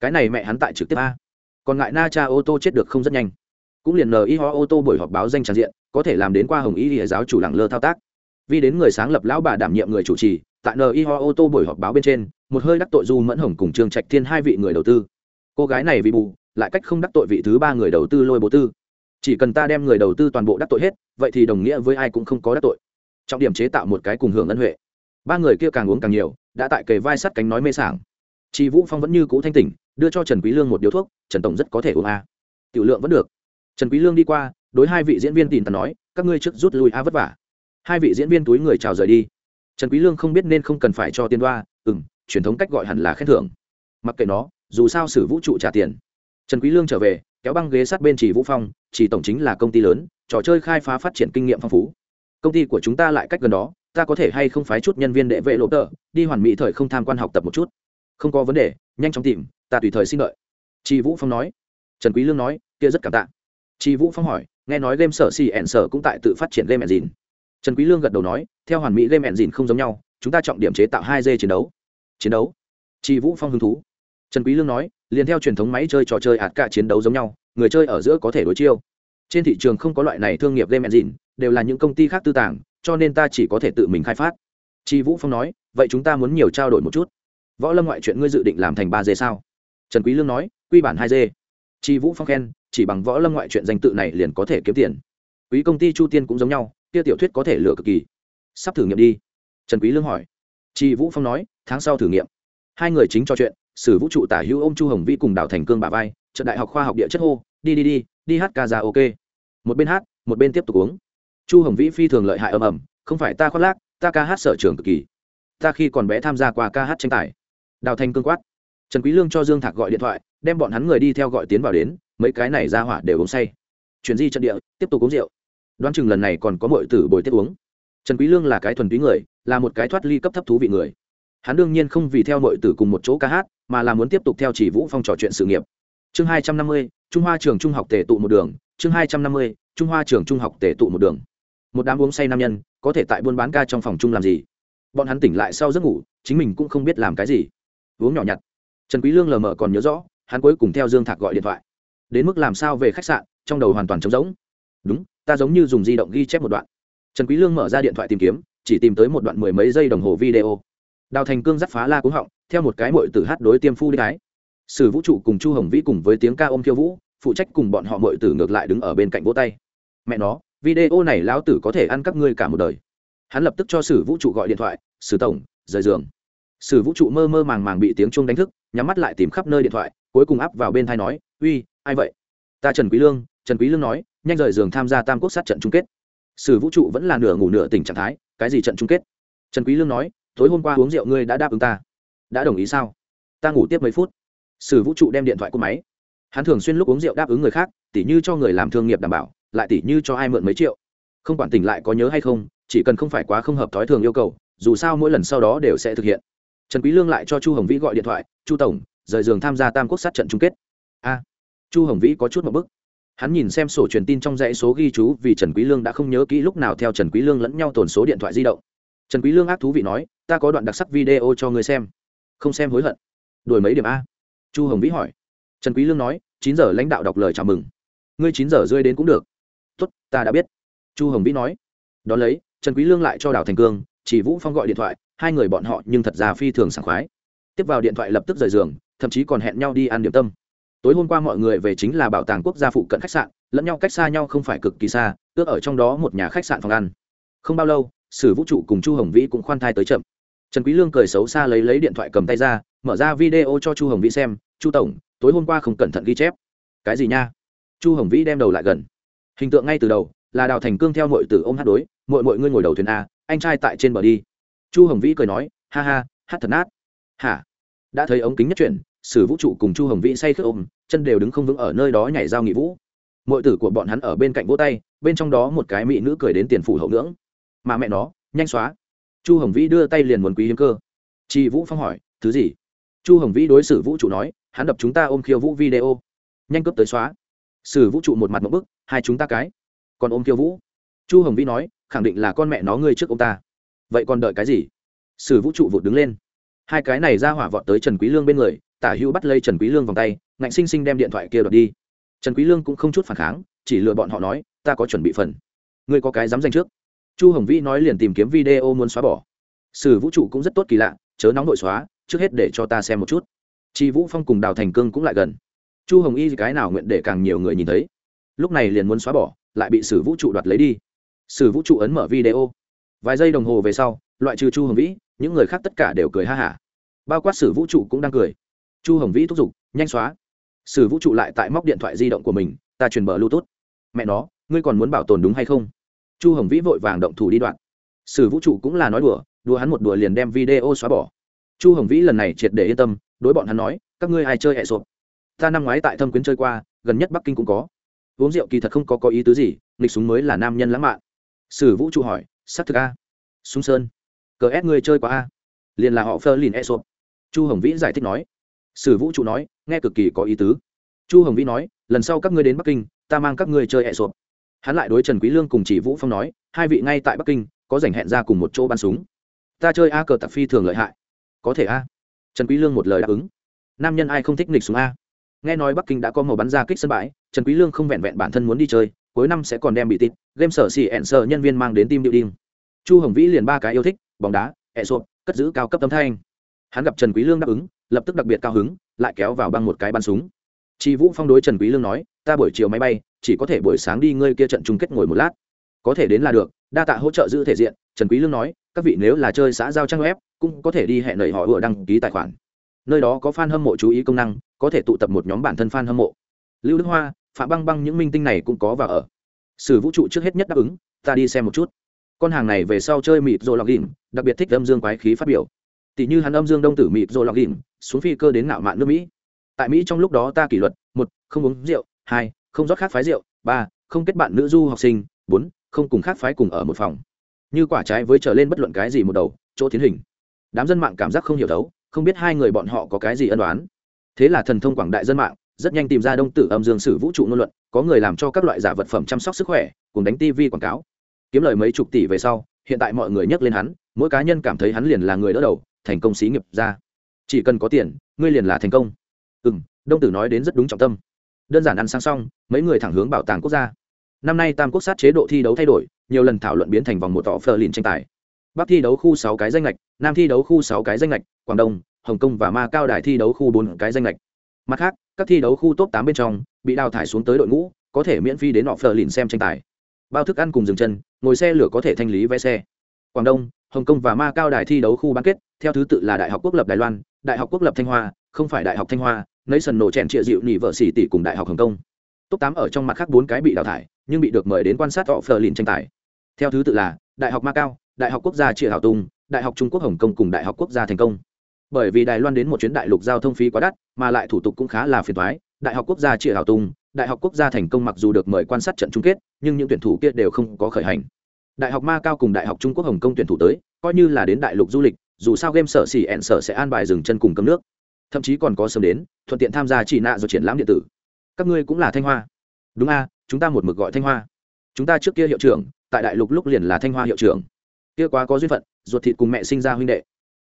Cái này mẹ hắn tại trực tiếp a. Còn ngại na cha ô tô chết được không rất nhanh. Cũng liền nờ y ho ô tô buổi họp báo danh tràn diện, có thể làm đến qua hồng y hệ giáo chủ lẳng lơ thao tác. Vì đến người sáng lập lão bà đảm nhiệm người chủ trì, tại ni ho ô tô buổi họp báo bên trên, một hơi đắc tội du mẫn hồng cùng trương trạch thiên hai vị người đầu tư. Cô gái này vì bù, lại cách không đắc tội vị thứ ba người đầu tư lôi bố tư chỉ cần ta đem người đầu tư toàn bộ đắc tội hết, vậy thì đồng nghĩa với ai cũng không có đắc tội. Trọng điểm chế tạo một cái cùng hưởng ân huệ. Ba người kia càng uống càng nhiều, đã tại kề vai sắt cánh nói mê sảng. Chị vũ phong vẫn như cũ thanh tỉnh, đưa cho trần quý lương một điếu thuốc, trần tổng rất có thể uống a. Tiểu lượng vẫn được. Trần quý lương đi qua, đối hai vị diễn viên tìm tần nói, các ngươi trước rút lui a, vất vả. Hai vị diễn viên túi người chào rời đi. Trần quý lương không biết nên không cần phải cho tiền đoa, ừm, truyền thống cách gọi hẳn là khen thưởng. Mặc kệ nó, dù sao sử vũ trụ trả tiền. Trần quý lương trở về, kéo băng ghế sát bên chỉ vũ phong chỉ tổng chính là công ty lớn, trò chơi khai phá phát triển kinh nghiệm phong phú. Công ty của chúng ta lại cách gần đó, ta có thể hay không phái chút nhân viên đệ vệ lộ tờ, đi hoàn mỹ thời không tham quan học tập một chút. Không có vấn đề, nhanh chóng tìm, ta tùy thời xin đợi chị vũ phong nói. Trần quý lương nói, kia rất cảm tạ. Chị vũ phong hỏi, nghe nói game sở xì ẹn sở cũng tại tự phát triển game dìn. trần quý lương gật đầu nói, theo hoàn mỹ game dìn không giống nhau, chúng ta trọng điểm chế tạo hai d chiến đấu. Chiến đấu. Chị vũ phong hứng thú. Trần quý lương nói liền theo truyền thống máy chơi trò chơi ạt cả chiến đấu giống nhau, người chơi ở giữa có thể đối chiêu. Trên thị trường không có loại này thương nghiệp game engine, đều là những công ty khác tư tàng, cho nên ta chỉ có thể tự mình khai phát. Chị vũ phong nói, vậy chúng ta muốn nhiều trao đổi một chút. Võ lâm ngoại chuyện ngươi dự định làm thành ba d sao? Trần quý lương nói, quy bản hai d chị vũ phong khen, chỉ bằng võ lâm ngoại chuyện danh tự này liền có thể kiếm tiền. Quý công ty chu tiên cũng giống nhau, kia tiểu thuyết có thể lựa cực kỳ. Sắp thử nghiệm đi. Trần quý lương hỏi. Chị vũ phong nói, tháng sau thử nghiệm. Hai người chính trò chuyện sử vũ trụ tả hữu ông chu hồng vi cùng đào thành cương bà vai, trận đại học khoa học địa chất hô, đi đi đi đi hát ca ra ok. Một bên hát, một bên tiếp tục uống. Chu hồng vĩ phi thường lợi hại âm ầm, không phải ta khoác lác, ta ca hát sở trường cực kỳ. Ta khi còn bé tham gia qua ca hát tranh tài. Đào thành cương quát. Trần quý lương cho dương thạc gọi điện thoại, đem bọn hắn người đi theo gọi tiến vào đến, mấy cái này ra hỏa đều uống say. Chuyển di trận địa, tiếp tục uống rượu. Đoán chừng lần này còn có mọi tử bồi tiếp uống. Trần quý lương là cái thuần túy người, là một cái thoát ly cấp thấp thú vị người hắn đương nhiên không vì theo mọi tử cùng một chỗ ca hát, mà là muốn tiếp tục theo chỉ vũ phong trò chuyện sự nghiệp. Chương hai trăm năm mươi, trung hoa trường trung học tề tụ một đường. Chương hai trăm năm mươi, trung hoa trường trung học tề tụ một đường. Một đám uống say nam nhân, có thể tại buôn bán ca trong phòng chung làm gì? Bọn hắn tỉnh lại sau giấc ngủ, chính mình cũng không biết làm cái gì. Uống nhỏ nhặt. Trần quý lương lờ mờ còn nhớ rõ, hắn cuối cùng theo dương thạc gọi điện thoại. Đến mức làm sao về khách sạn, trong đầu hoàn toàn trống rỗng. Đúng, ta giống như dùng di động ghi chép một đoạn. Trần quý lương mở ra điện thoại tìm kiếm, chỉ tìm tới một đoạn mười mấy giây đồng hồ video đào thành cương dắt phá la cúng họng, theo một cái mội tử hát đối tiêm phu đi cái sử vũ trụ cùng chu hồng vĩ cùng với tiếng ca ôm khiêu vũ, phụ trách cùng bọn họ mội tử ngược lại đứng ở bên cạnh vỗ tay. Mẹ nó, video này lão tử có thể ăn các ngươi cả một đời. Hắn lập tức cho sử vũ trụ gọi điện thoại, sử tổng, rời giường. Sử vũ trụ mơ mơ màng màng bị tiếng chuông đánh thức, nhắm mắt lại tìm khắp nơi điện thoại, cuối cùng áp vào bên thai nói, uy, ai vậy? Ta trần quý lương, trần quý lương nói, nhanh rời giường tham gia tam quốc sát trận chung kết. Sử vũ trụ vẫn là nửa ngủ nửa tỉnh trạng thái, cái gì trận chung kết? Trần quý lương nói tối hôm qua uống rượu ngươi đã đáp ứng ta. Đã đồng ý sao? Ta ngủ tiếp mấy phút. Sử vũ trụ đem điện thoại của máy. Hắn thường xuyên lúc uống rượu đáp ứng người khác, tỉ như cho người làm thương nghiệp đảm bảo, lại tỉ như cho ai mượn mấy triệu. Không quản tỉnh lại có nhớ hay không, chỉ cần không phải quá không hợp thói thường yêu cầu, dù sao mỗi lần sau đó đều sẽ thực hiện. Trần quý lương lại cho chu hồng vĩ gọi điện thoại, chu tổng, rời giường tham gia tam quốc sát trận chung kết. A. Chu hồng vĩ có chút một bức. Hắn nhìn xem sổ truyền tin trong dãy số ghi chú vì trần quý lương đã không nhớ kỹ lúc nào theo trần quý lương lẫn nhau tồn số điện thoại di động trần quý lương ác thú vị nói, ta có đoạn đặc sắc video cho người xem. Không xem hối hận. Đuổi mấy điểm a? Chu hồng vĩ hỏi. Trần quý lương nói, chín giờ lãnh đạo đọc lời chào mừng. Ngươi chín giờ rơi đến cũng được. Tốt, ta đã biết. Chu hồng vĩ nói. Đón lấy, trần quý lương lại cho đào thành cương, chỉ vũ phong gọi điện thoại, hai người bọn họ nhưng thật ra phi thường sảng khoái. Tiếp vào điện thoại lập tức rời giường, thậm chí còn hẹn nhau đi ăn điểm tâm. Tối hôm qua mọi người về chính là bảo tàng quốc gia phụ cận khách sạn, lẫn nhau cách xa nhau không phải cực kỳ xa, ước ở trong đó một nhà khách sạn phòng ăn. Không bao lâu sử vũ trụ cùng chu hồng vĩ cũng khoan thai tới chậm. Trần quý lương cười xấu xa lấy lấy điện thoại cầm tay ra, mở ra video cho chu hồng vĩ xem, chu tổng, tối hôm qua không cẩn thận ghi chép. Cái gì nha? Chu hồng vĩ đem đầu lại gần. Hình tượng ngay từ đầu là đào thành cương theo mọi tử ôm hát đối, mọi mọi ngươi ngồi đầu thuyền a, anh trai tại trên bờ đi. Chu hồng vĩ cười nói, ha ha, hát thật nát. Hả? Đã thấy ống kính nhất chuyển, sử vũ trụ cùng chu hồng vĩ say khước ôm, chân đều đứng không vững ở nơi đó nhảy giao nghị vũ. Mọi tử của bọn hắn ở bên cạnh vỗ tay, bên trong đó một cái mỹ nữ cười đến tiền phủ hậu ngưỡng mà mẹ nó, nhanh xóa. Chu hồng vĩ đưa tay liền muốn quý hiếm cơ. Chị vũ phong hỏi, thứ gì? Chu hồng vĩ đối xử vũ trụ nói, hắn đập chúng ta ôm khiêu vũ video. Nhanh cấp tới xóa. Sử vũ trụ một mặt một bức, hai chúng ta cái. Còn ôm khiêu vũ? Chu hồng vĩ nói, khẳng định là con mẹ nó ngươi trước ông ta. Vậy còn đợi cái gì? Sử vũ trụ vụt đứng lên. Hai cái này ra hỏa vọt tới trần quý lương bên người, tả hữu bắt lấy trần quý lương vòng tay, ngạnh sinh sinh đem điện thoại kia đoạt đi. Trần quý lương cũng không chút phản kháng, chỉ lừa bọn họ nói, ta có chuẩn bị phần. Ngươi có cái dám danh trước? Chu hồng vĩ nói liền tìm kiếm video muốn xóa bỏ. Sử vũ trụ cũng rất tốt kỳ lạ, chớ nóng nội xóa, trước hết để cho ta xem một chút. Chi vũ phong cùng đào thành cương cũng lại gần. Chu hồng y cái nào nguyện để càng nhiều người nhìn thấy. Lúc này liền muốn xóa bỏ, lại bị sử vũ trụ đoạt lấy đi. Sử vũ trụ ấn mở video. Vài giây đồng hồ về sau, loại trừ chu hồng vĩ, những người khác tất cả đều cười ha hả. Bao quát sử vũ trụ cũng đang cười. Chu hồng vĩ thúc giục, nhanh xóa. Sử vũ trụ lại tại móc điện thoại di động của mình, ta truyền bờ bluetooth. Mẹ nó, ngươi còn muốn bảo tồn đúng hay không? Chu hồng vĩ vội vàng động thủ đi đoạn. Sử vũ trụ cũng là nói đùa đùa hắn một đùa liền đem video xóa bỏ. Chu hồng vĩ lần này triệt để yên tâm, đối bọn hắn nói, các ngươi ai chơi hẹ sộp? Ta năm ngoái tại thâm quyến chơi qua, gần nhất bắc kinh cũng có. Uống rượu kỳ thật không có có ý tứ gì, nghịch súng mới là nam nhân lãng mạn. Sử vũ trụ hỏi s ắ c thực a? Súng sơn. Cờ ép ngươi chơi qua a. Liền là họ phơ lìn e sộp. Chu hồng vĩ giải thích nói. Sử vũ trụ nói, nghe cực kỳ có ý tứ. Chu hồng vĩ nói, lần sau các ngươi đến bắc kinh, ta mang các ngươi chơi e sộp hắn lại đối trần quý lương cùng chỉ vũ phong nói hai vị ngay tại bắc kinh có dành hẹn ra cùng một chỗ bắn súng. Ta chơi a cờ tặc phi thường lợi hại. Có thể a. Trần quý lương một lời đáp ứng. Nam nhân ai không thích nghịch súng a? Nghe nói bắc kinh đã có màu bắn ra kích sân bãi trần quý lương không vẹn vẹn bản thân muốn đi chơi cuối năm sẽ còn đem bị tịt game sở xì ẹn sở nhân viên mang đến team đinh chu hồng vĩ liền ba cái yêu thích bóng đá ẹ sộp cất giữ cao cấp tấm thanh. Hắn gặp trần quý lương đáp ứng lập tức đặc biệt cao hứng lại kéo vào băng một cái bắn súng. Chị Vũ Phong đối Trần Quý Lương nói, ta buổi chiều máy bay, chỉ có thể buổi sáng đi ngươi kia trận chung kết ngồi một lát. Có thể đến là được, đa tạ hỗ trợ giữ thể diện, Trần Quý Lương nói, các vị nếu là chơi xã giao trang web, cũng có thể đi hẹn nảy họ vừa đăng ký tài khoản. Nơi đó có fan hâm mộ chú ý công năng, có thể tụ tập một nhóm bản thân fan hâm mộ. Lưu Đức Hoa, Phạm Băng Băng những minh tinh này cũng có vào ở. Sử Vũ trụ trước hết nhất đáp ứng, ta đi xem một chút. Con hàng này về sau chơi mịt rồi login, đặc biệt thích âm dương quái khí phát biểu. Tỷ như hắn âm dương đông tử mịt rồi login, xuống phi cơ đến ngạo mạn nước Mỹ tại mỹ trong lúc đó ta kỷ luật một không uống rượu hai không rót khác phái rượu, ba, không kết bạn nữ du học sinh, bốn, không cùng khác phái cùng ở một phòng. Như quả trái với trở lên bất luận cái gì một đầu, chỗ tiến hình. Đám dân mạng cảm giác không hiểu thấu, không biết hai người bọn họ có cái gì ân đoán thế là thần thông quảng đại dân mạng, rất nhanh tìm ra đông tử âm dương sử vũ trụ ngôn luận, có người làm cho các loại giả vật phẩm chăm sóc sức khỏe, cùng đánh tv quảng cáo. Kiếm lời mấy chục tỷ về sau, hiện tại mọi người nhắc lên hắn, mỗi cá nhân cảm thấy hắn liền là người đỡ đầu, thành công xí nghiệp ra. Chỉ cần có tiền, ngươi liền là thành công. Ừ m đông tử nói đến rất đúng trọng tâm đơn giản ăn sang xong, mấy người thẳng hướng bảo tàng quốc gia. Năm nay tam quốc sát chế độ thi đấu thay đổi, nhiều lần thảo luận biến thành vòng một tỏ phờ lìn tranh tài. Bắc thi đấu khu sáu cái danh lệch nam thi đấu khu sáu cái danh lệch quảng đông, hồng kông và ma cao đài thi đấu khu bốn cái danh lệch mặt khác, các thi đấu khu top tám bên trong, bị đào thải xuống tới đội ngũ, có thể miễn phí đến họ phờ lìn xem tranh tài. Bao thức ăn cùng dừng chân, ngồi xe lửa có thể thanh lý vé xe. Quảng đông, hồng kông và ma cao đài thi đấu khu bán kết, theo thứ tự là đại học quốc lập đài loan, đại học quốc lập thanh hoa, không phải đại học thanh hoa nấy sần nổ chèn trịa dịu nỉ vợ xỉ tỷ cùng đại học hồng kông. Top tám ở trong mặt khác bốn cái bị đào thải nhưng bị được mời đến quan sát họ phờ lìn tranh tài. Theo thứ tự là đại học macau đại học quốc gia trịa hảo tùng, đại học trung quốc hồng kông cùng đại học quốc gia thành công. Bởi vì đài loan đến một chuyến đại lục giao thông phí quá đắt mà lại thủ tục cũng khá là phiền thoái đại học quốc gia triệu hảo tùng, đại học quốc gia thành công mặc dù được mời quan sát trận chung kết nhưng những tuyển thủ kia đều không có khởi hành. Đại học macao cùng đại học trung quốc hồng kông tuyển thủ tới coi như là đến đại lục du lịch dù sao game sở xỉ ẹn sở sẽ an bài dừng chân cùng cấm nước thậm chí còn có sớm đến, thuận tiện tham gia chỉ nạ rồi triển lãm điện tử. Các ngươi cũng là thanh hoa. Đúng a, chúng ta một mực gọi thanh hoa. Chúng ta trước kia hiệu trưởng, tại đại lục lúc liền là thanh hoa hiệu trưởng. Kia quá có duyên phận, ruột thịt cùng mẹ sinh ra huynh đệ.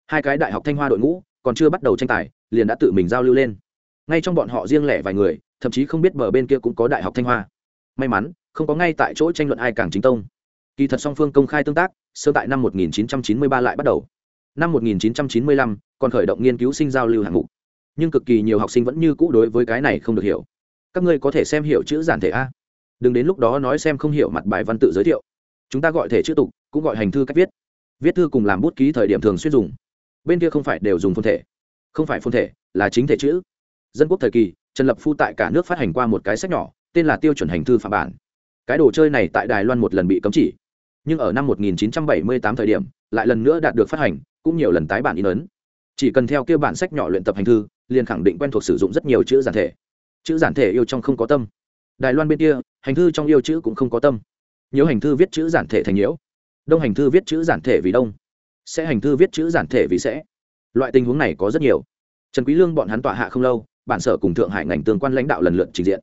Hai cái đại học thanh hoa đội ngũ, còn chưa bắt đầu tranh tài, liền đã tự mình giao lưu lên. Ngay trong bọn họ riêng lẻ vài người, thậm chí không biết bờ bên kia cũng có đại học thanh hoa. May mắn, không có ngay tại chỗ tranh luận ai càng chính tông. Kỳ thật song phương công khai tương tác, sơ tại năm 1993 lại bắt đầu. Năm 1995 còn khởi động nghiên cứu sinh giao lưu hạng mục nhưng cực kỳ nhiều học sinh vẫn như cũ đối với cái này không được hiểu. Các ngươi có thể xem hiểu chữ giản thể a. Đừng đến lúc đó nói xem không hiểu mặt bài văn tự giới thiệu. Chúng ta gọi thể chữ tục, cũng gọi hành thư cách viết. Viết thư cùng làm bút ký thời điểm thường xuyên dùng. Bên kia không phải đều dùng phôn thể. Không phải phôn thể, là chính thể chữ. Dân quốc thời kỳ, trần lập phu tại cả nước phát hành qua một cái sách nhỏ, tên là tiêu chuẩn hành thư phạm bản. Cái đồ chơi này tại đài loan một lần bị cấm chỉ. Nhưng ở năm 1978 thời điểm, lại lần nữa đạt được phát hành, cũng nhiều lần tái bản in ấn. Chỉ cần theo kêu bản sách nhỏ luyện tập hành thư liền khẳng định quen thuộc sử dụng rất nhiều chữ giản thể. Chữ giản thể yêu trong không có tâm. Đài loan bên kia, hành thư trong yêu chữ cũng không có tâm. Nhiều hành thư viết chữ giản thể thành nhiễu. Đông hành thư viết chữ giản thể vì đông. Sẽ hành thư viết chữ giản thể vì sẽ. Loại tình huống này có rất nhiều. Trần quý lương bọn hắn tọa hạ không lâu, bản sở cùng thượng hải ngành tương quan lãnh đạo lần lượt trình diện.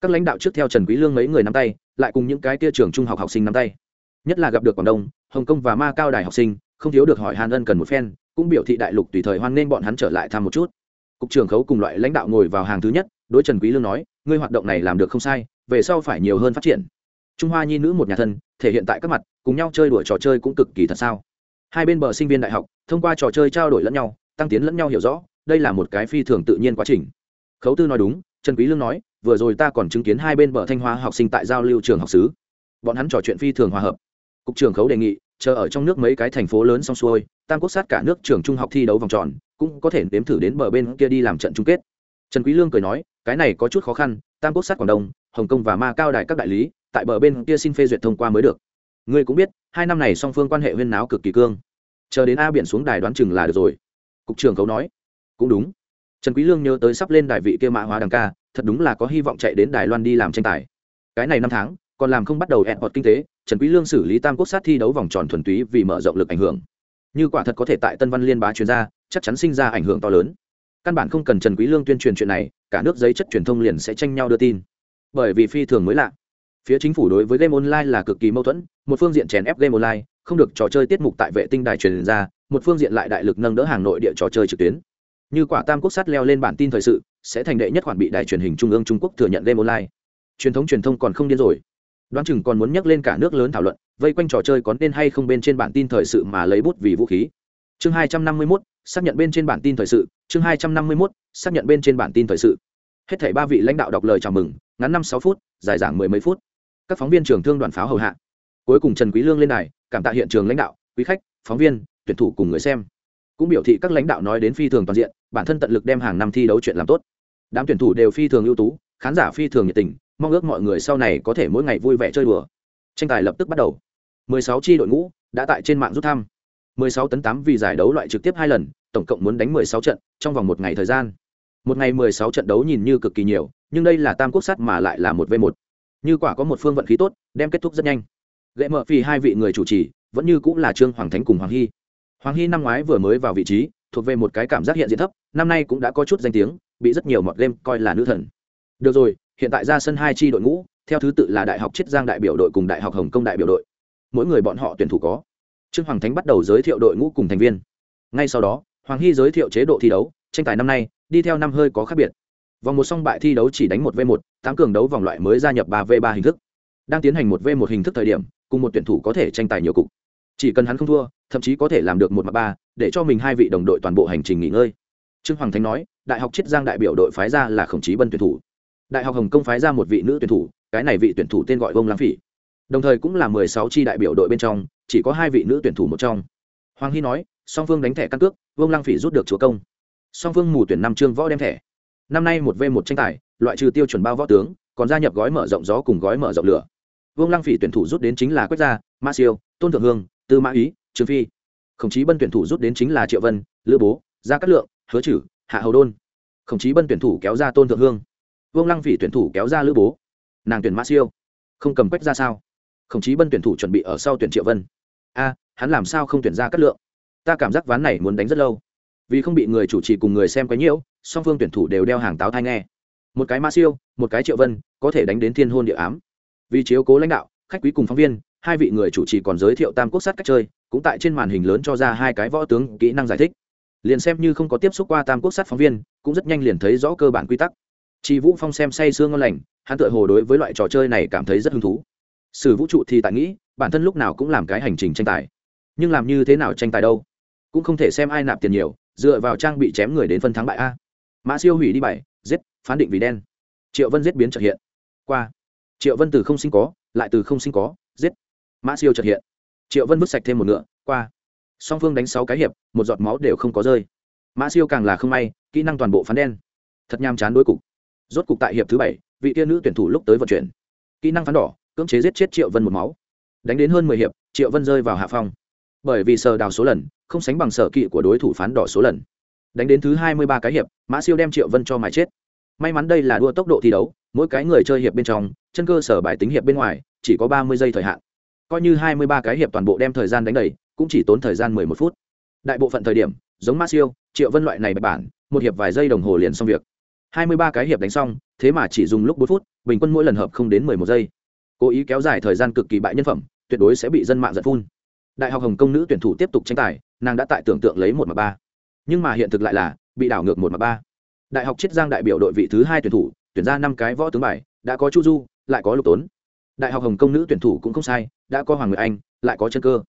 Các lãnh đạo trước theo trần quý lương mấy người nắm tay, lại cùng những cái kia trường trung học học sinh nắm tay. Nhất là gặp được quảng đông, hồng kông và ma cao đài học sinh, không thiếu được hỏi hàn ân cần một phen, cũng biểu thị đại lục tùy thời hoan nên bọn hắn trở lại thăm một chút cục trưởng khấu cùng loại lãnh đạo ngồi vào hàng thứ nhất, đối trần quý lương nói, ngươi hoạt động này làm được không sai, về sau phải nhiều hơn phát triển. Trung hoa nhi nữ một nhà thân, thể hiện tại các mặt, cùng nhau chơi đùa trò chơi cũng cực kỳ thật sao? Hai bên bờ sinh viên đại học, thông qua trò chơi trao đổi lẫn nhau, tăng tiến lẫn nhau hiểu rõ, đây là một cái phi thường tự nhiên quá trình. Khấu tư nói đúng, trần quý lương nói, vừa rồi ta còn chứng kiến hai bên bờ thanh hóa học sinh tại giao lưu trường học sứ bọn hắn trò chuyện phi thường hòa hợp. Cục trưởng khấu đề nghị, chờ ở trong nước mấy cái thành phố lớn xong xuôi, tam quốc sát cả nước trường trung học thi đấu vòng tròn cũng có thể nếm thử đến bờ bên kia đi làm trận chung kết. Trần quý lương cười nói, cái này có chút khó khăn, tam quốc sát quảng đông, hồng kông và ma cao đại các đại lý, tại bờ bên kia xin phê duyệt thông qua mới được. Ngươi cũng biết, hai năm này song phương quan hệ huyên náo cực kỳ cương. Chờ đến a biển xuống đài đoán chừng là được rồi. Cục trưởng cấu nói, cũng đúng. Trần quý lương nhớ tới sắp lên đài vị kia mã hóa đằng ca, thật đúng là có hy vọng chạy đến đài loan đi làm tranh tài. Cái này năm tháng, còn làm không bắt đầu ẹn hoạt kinh tế, trần quý lương xử lý tam quốc sát thi đấu vòng tròn thuần túy vì mở rộng lực ảnh hưởng. Như quả thật có thể tại tân văn liên bá chuyên gia chắc chắn sinh ra ảnh hưởng to lớn. Căn bản không cần trần quý lương tuyên truyền chuyện này, cả nước giấy chất truyền thông liền sẽ tranh nhau đưa tin. Bởi vì phi thường mới lạ. Phía chính phủ đối với game online là cực kỳ mâu thuẫn, một phương diện chèn ép game online, không được trò chơi tiết mục tại vệ tinh đài truyền ra, một phương diện lại đại lực nâng đỡ hàng nội địa trò chơi trực tuyến. Như quả tam quốc sát leo lên bản tin thời sự, sẽ thành đệ nhất khoản bị đài truyền hình trung ương trung quốc thừa nhận game online. Truyền thống truyền thông còn không điên rồi. Đoán chừng còn muốn nhắc lên cả nước lớn thảo luận, vây quanh trò chơi có nên hay không bên trên bản tin thời sự mà lấy bút vì vũ khí chương hai trăm năm mươi 251, xác nhận bên trên bản tin thời sự. Chương hai trăm năm mươi 251, xác nhận bên trên bản tin thời sự. Hết thảy ba vị lãnh đạo đọc lời chào mừng ngắn năm sáu phút dài giảng mười mấy phút. Các phóng viên trường thương đoàn pháo hầu hạ. Cuối cùng trần quý lương lên đài cảm tạ hiện trường lãnh đạo quý khách phóng viên tuyển thủ cùng người xem. Cũng biểu thị các lãnh đạo nói đến phi thường toàn diện bản thân tận lực đem hàng năm thi đấu chuyện làm tốt. Đám tuyển thủ đều phi thường ưu tú khán giả phi thường nhiệt tình mong ước mọi người sau này có thể mỗi ngày vui vẻ chơi đùa. Tranh tài lập tức bắt đầu. 16 chi đội ngũ đã tại trên mạng rút thăm. 16 tấn 8 vì giải đấu loại trực tiếp hai lần, tổng cộng muốn đánh 16 trận trong vòng một ngày thời gian. Một ngày 16 trận đấu nhìn như cực kỳ nhiều, nhưng đây là tam quốc sát mà lại là một v một. Như quả có một phương vận khí tốt, đem kết thúc rất nhanh. Lệ mở vì hai vị người chủ trì, vẫn như cũng là trương hoàng thánh cùng hoàng hy. Hoàng hy năm ngoái vừa mới vào vị trí, thuộc về một cái cảm giác hiện diện thấp, năm nay cũng đã có chút danh tiếng, bị rất nhiều mọt game coi là nữ thần. Được rồi, hiện tại ra sân hai chi đội ngũ, theo thứ tự là đại học chiết giang đại biểu đội cùng đại học hồng kông đại biểu đội. Mỗi người bọn họ tuyển thủ có trương hoàng thánh bắt đầu giới thiệu đội ngũ cùng thành viên. Ngay sau đó, hoàng hy giới thiệu chế độ thi đấu, tranh tài năm nay, đi theo năm hơi có khác biệt. Vòng một song bại thi đấu chỉ đánh một v một, tám cường đấu vòng loại mới gia nhập ba v ba hình thức. Đang tiến hành một v một hình thức thời điểm, cùng một tuyển thủ có thể tranh tài nhiều cục. Chỉ cần hắn không thua, thậm chí có thể làm được một mặt ba, để cho mình hai vị đồng đội toàn bộ hành trình nghỉ ngơi. Trương hoàng thánh nói, đại học chiết giang đại biểu đội phái ra là khổng chí bân tuyển thủ. Đại học hồng kông phái ra một vị nữ tuyển thủ, cái này vị tuyển thủ tên gọi vông lãng phỉ đồng thời cũng là mười sáu tri đại biểu đội bên trong, chỉ có hai vị nữ tuyển thủ một trong. Hoàng hy nói, song phương đánh thẻ căn cước, Vương lăng phỉ rút được chúa công. Song phương mù tuyển năm chương võ đem thẻ. Năm nay một v một tranh tài, loại trừ tiêu chuẩn bao võ tướng, còn gia nhập gói mở rộng gió cùng gói mở rộng lửa. Vương lăng phỉ tuyển thủ rút đến chính là quách gia, ma siêu, tôn thượng hương, tư mã ý trương phi. Khổng chí bân tuyển thủ rút đến chính là triệu vân, lữ bố, gia cát lượng, hứa chử hạ hầu đôn. Khổng chí bân tuyển thủ kéo ra tôn thượng hương. Vương lăng phỉ tuyển thủ kéo ra lữ bố. Nàng tuyển mã siêu. Không cầm quách ra sao? Khổng chí bân tuyển thủ chuẩn bị ở sau tuyển triệu vân. A, hắn làm sao không tuyển ra cát lượng? Ta cảm giác ván này muốn đánh rất lâu. Vì không bị người chủ trì cùng người xem quấy nhiễu, song phương tuyển thủ đều đeo hàng táo thai nghe. Một cái ma siêu, một cái triệu vân, có thể đánh đến thiên hôn địa ám. Vì chiếu cố lãnh đạo, khách quý cùng phóng viên, hai vị người chủ trì còn giới thiệu tam quốc sát cách chơi, cũng tại trên màn hình lớn cho ra hai cái võ tướng kỹ năng giải thích. Liền xem như không có tiếp xúc qua tam quốc sát phóng viên, cũng rất nhanh liền thấy rõ cơ bản quy tắc. Chị vũ phong xem say sương ngon lành, hắn tự hồ đối với loại trò chơi này cảm thấy rất hứng thú sử vũ trụ thì tại nghĩ, bản thân lúc nào cũng làm cái hành trình tranh tài. Nhưng làm như thế nào tranh tài đâu? Cũng không thể xem ai nạp tiền nhiều, dựa vào trang bị chém người đến phân thắng bại a. Mã siêu hủy đi bảy giết, phán định vì đen. Triệu vân giết biến trợ hiện. Qua. Triệu vân từ không sinh có, lại từ không sinh có, giết. Mã siêu trợ hiện. Triệu vân vứt sạch thêm một ngựa, qua. Song phương đánh sáu cái hiệp, một giọt máu đều không có rơi. Mã siêu càng là không may, kỹ năng toàn bộ phán đen. Thật nham chán đối cục. Rốt cục tại hiệp thứ bảy, vị tiên nữ tuyển thủ lúc tới vận chuyển. Kỹ năng phán đỏ cưỡng chế giết chết triệu vân một máu. Đánh đến hơn mười hiệp, triệu vân rơi vào hạ phong. Bởi vì sờ đào số lần, không sánh bằng sở kỵ của đối thủ phán đỏ số lần. Đánh đến thứ hai mươi ba cái hiệp, mã siêu đem triệu vân cho mài chết. May mắn đây là đua tốc độ thi đấu, mỗi cái người chơi hiệp bên trong, chân cơ sở bài tính hiệp bên ngoài, chỉ có ba mươi giây thời hạn. Coi như hai mươi ba cái hiệp toàn bộ đem thời gian đánh đầy, cũng chỉ tốn thời gian mười một phút. Đại bộ phận thời điểm, giống mã siêu, triệu vân loại này bạch bản, một hiệp vài giây đồng hồ liền xong việc. Hai mươi ba cái hiệp đánh xong, thế mà chỉ dùng lúc bốn phút, bình quân mỗi lần hợp không đến mười một giây cố ý kéo dài thời gian cực kỳ bại nhân phẩm, tuyệt đối sẽ bị dân mạng giật phun. Đại học hồng công nữ tuyển thủ tiếp tục tranh tài, nàng đã tại tưởng tượng lấy một mà ba. Nhưng mà hiện thực lại là, bị đảo ngược một mà ba. Đại học chiết giang đại biểu đội vị thứ hai tuyển thủ, tuyển ra năm cái võ tướng bài, đã có chu du, lại có lục tốn. Đại học hồng công nữ tuyển thủ cũng không sai, đã có hoàng người anh, lại có chân cơ.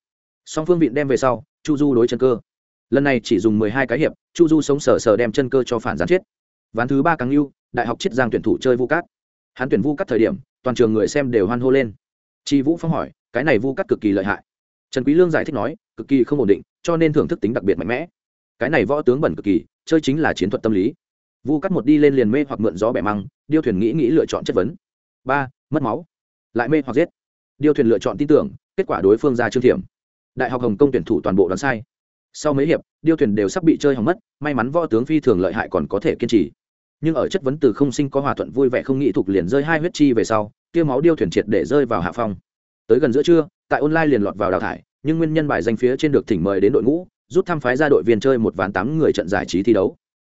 Song phương vịn đem về sau, chu du đối chân cơ. Lần này chỉ dùng mười hai cái hiệp, chu du sống sờ sờ đem chân cơ cho phản gián chết. Ván thứ ba càng lưu đại học chiết giang tuyển thủ chơi vu cát. Hắn tuyển vu cát thời điểm toàn trường người xem đều hoan hô lên. Tri vũ phong hỏi, cái này vu cát cực kỳ lợi hại. Trần quý lương giải thích nói, cực kỳ không ổn định, cho nên thưởng thức tính đặc biệt mạnh mẽ. Cái này võ tướng bẩn cực kỳ, chơi chính là chiến thuật tâm lý. Vu cắt một đi lên liền mê hoặc mượn gió bẻ măng, điêu thuyền nghĩ nghĩ lựa chọn chất vấn. Ba, mất máu. Lại mê hoặc giết. Điêu thuyền lựa chọn tin tưởng, kết quả đối phương ra trương thiểm. Đại học hồng công tuyển thủ toàn bộ đoán sai. Sau mấy hiệp, điêu thuyền đều sắp bị chơi hỏng mất, may mắn võ tướng phi thường lợi hại còn có thể kiên trì nhưng ở chất vấn từ không sinh có hòa thuận vui vẻ không nghĩ thục liền rơi hai huyết chi về sau tiêu máu điêu thuyền triệt để rơi vào hạ phong. Tới gần giữa trưa, tại online liền lọt vào đào thải, nhưng nguyên nhân bài danh phía trên được thỉnh mời đến đội ngũ, rút thăm phái ra đội viên chơi một ván tám người trận giải trí thi đấu.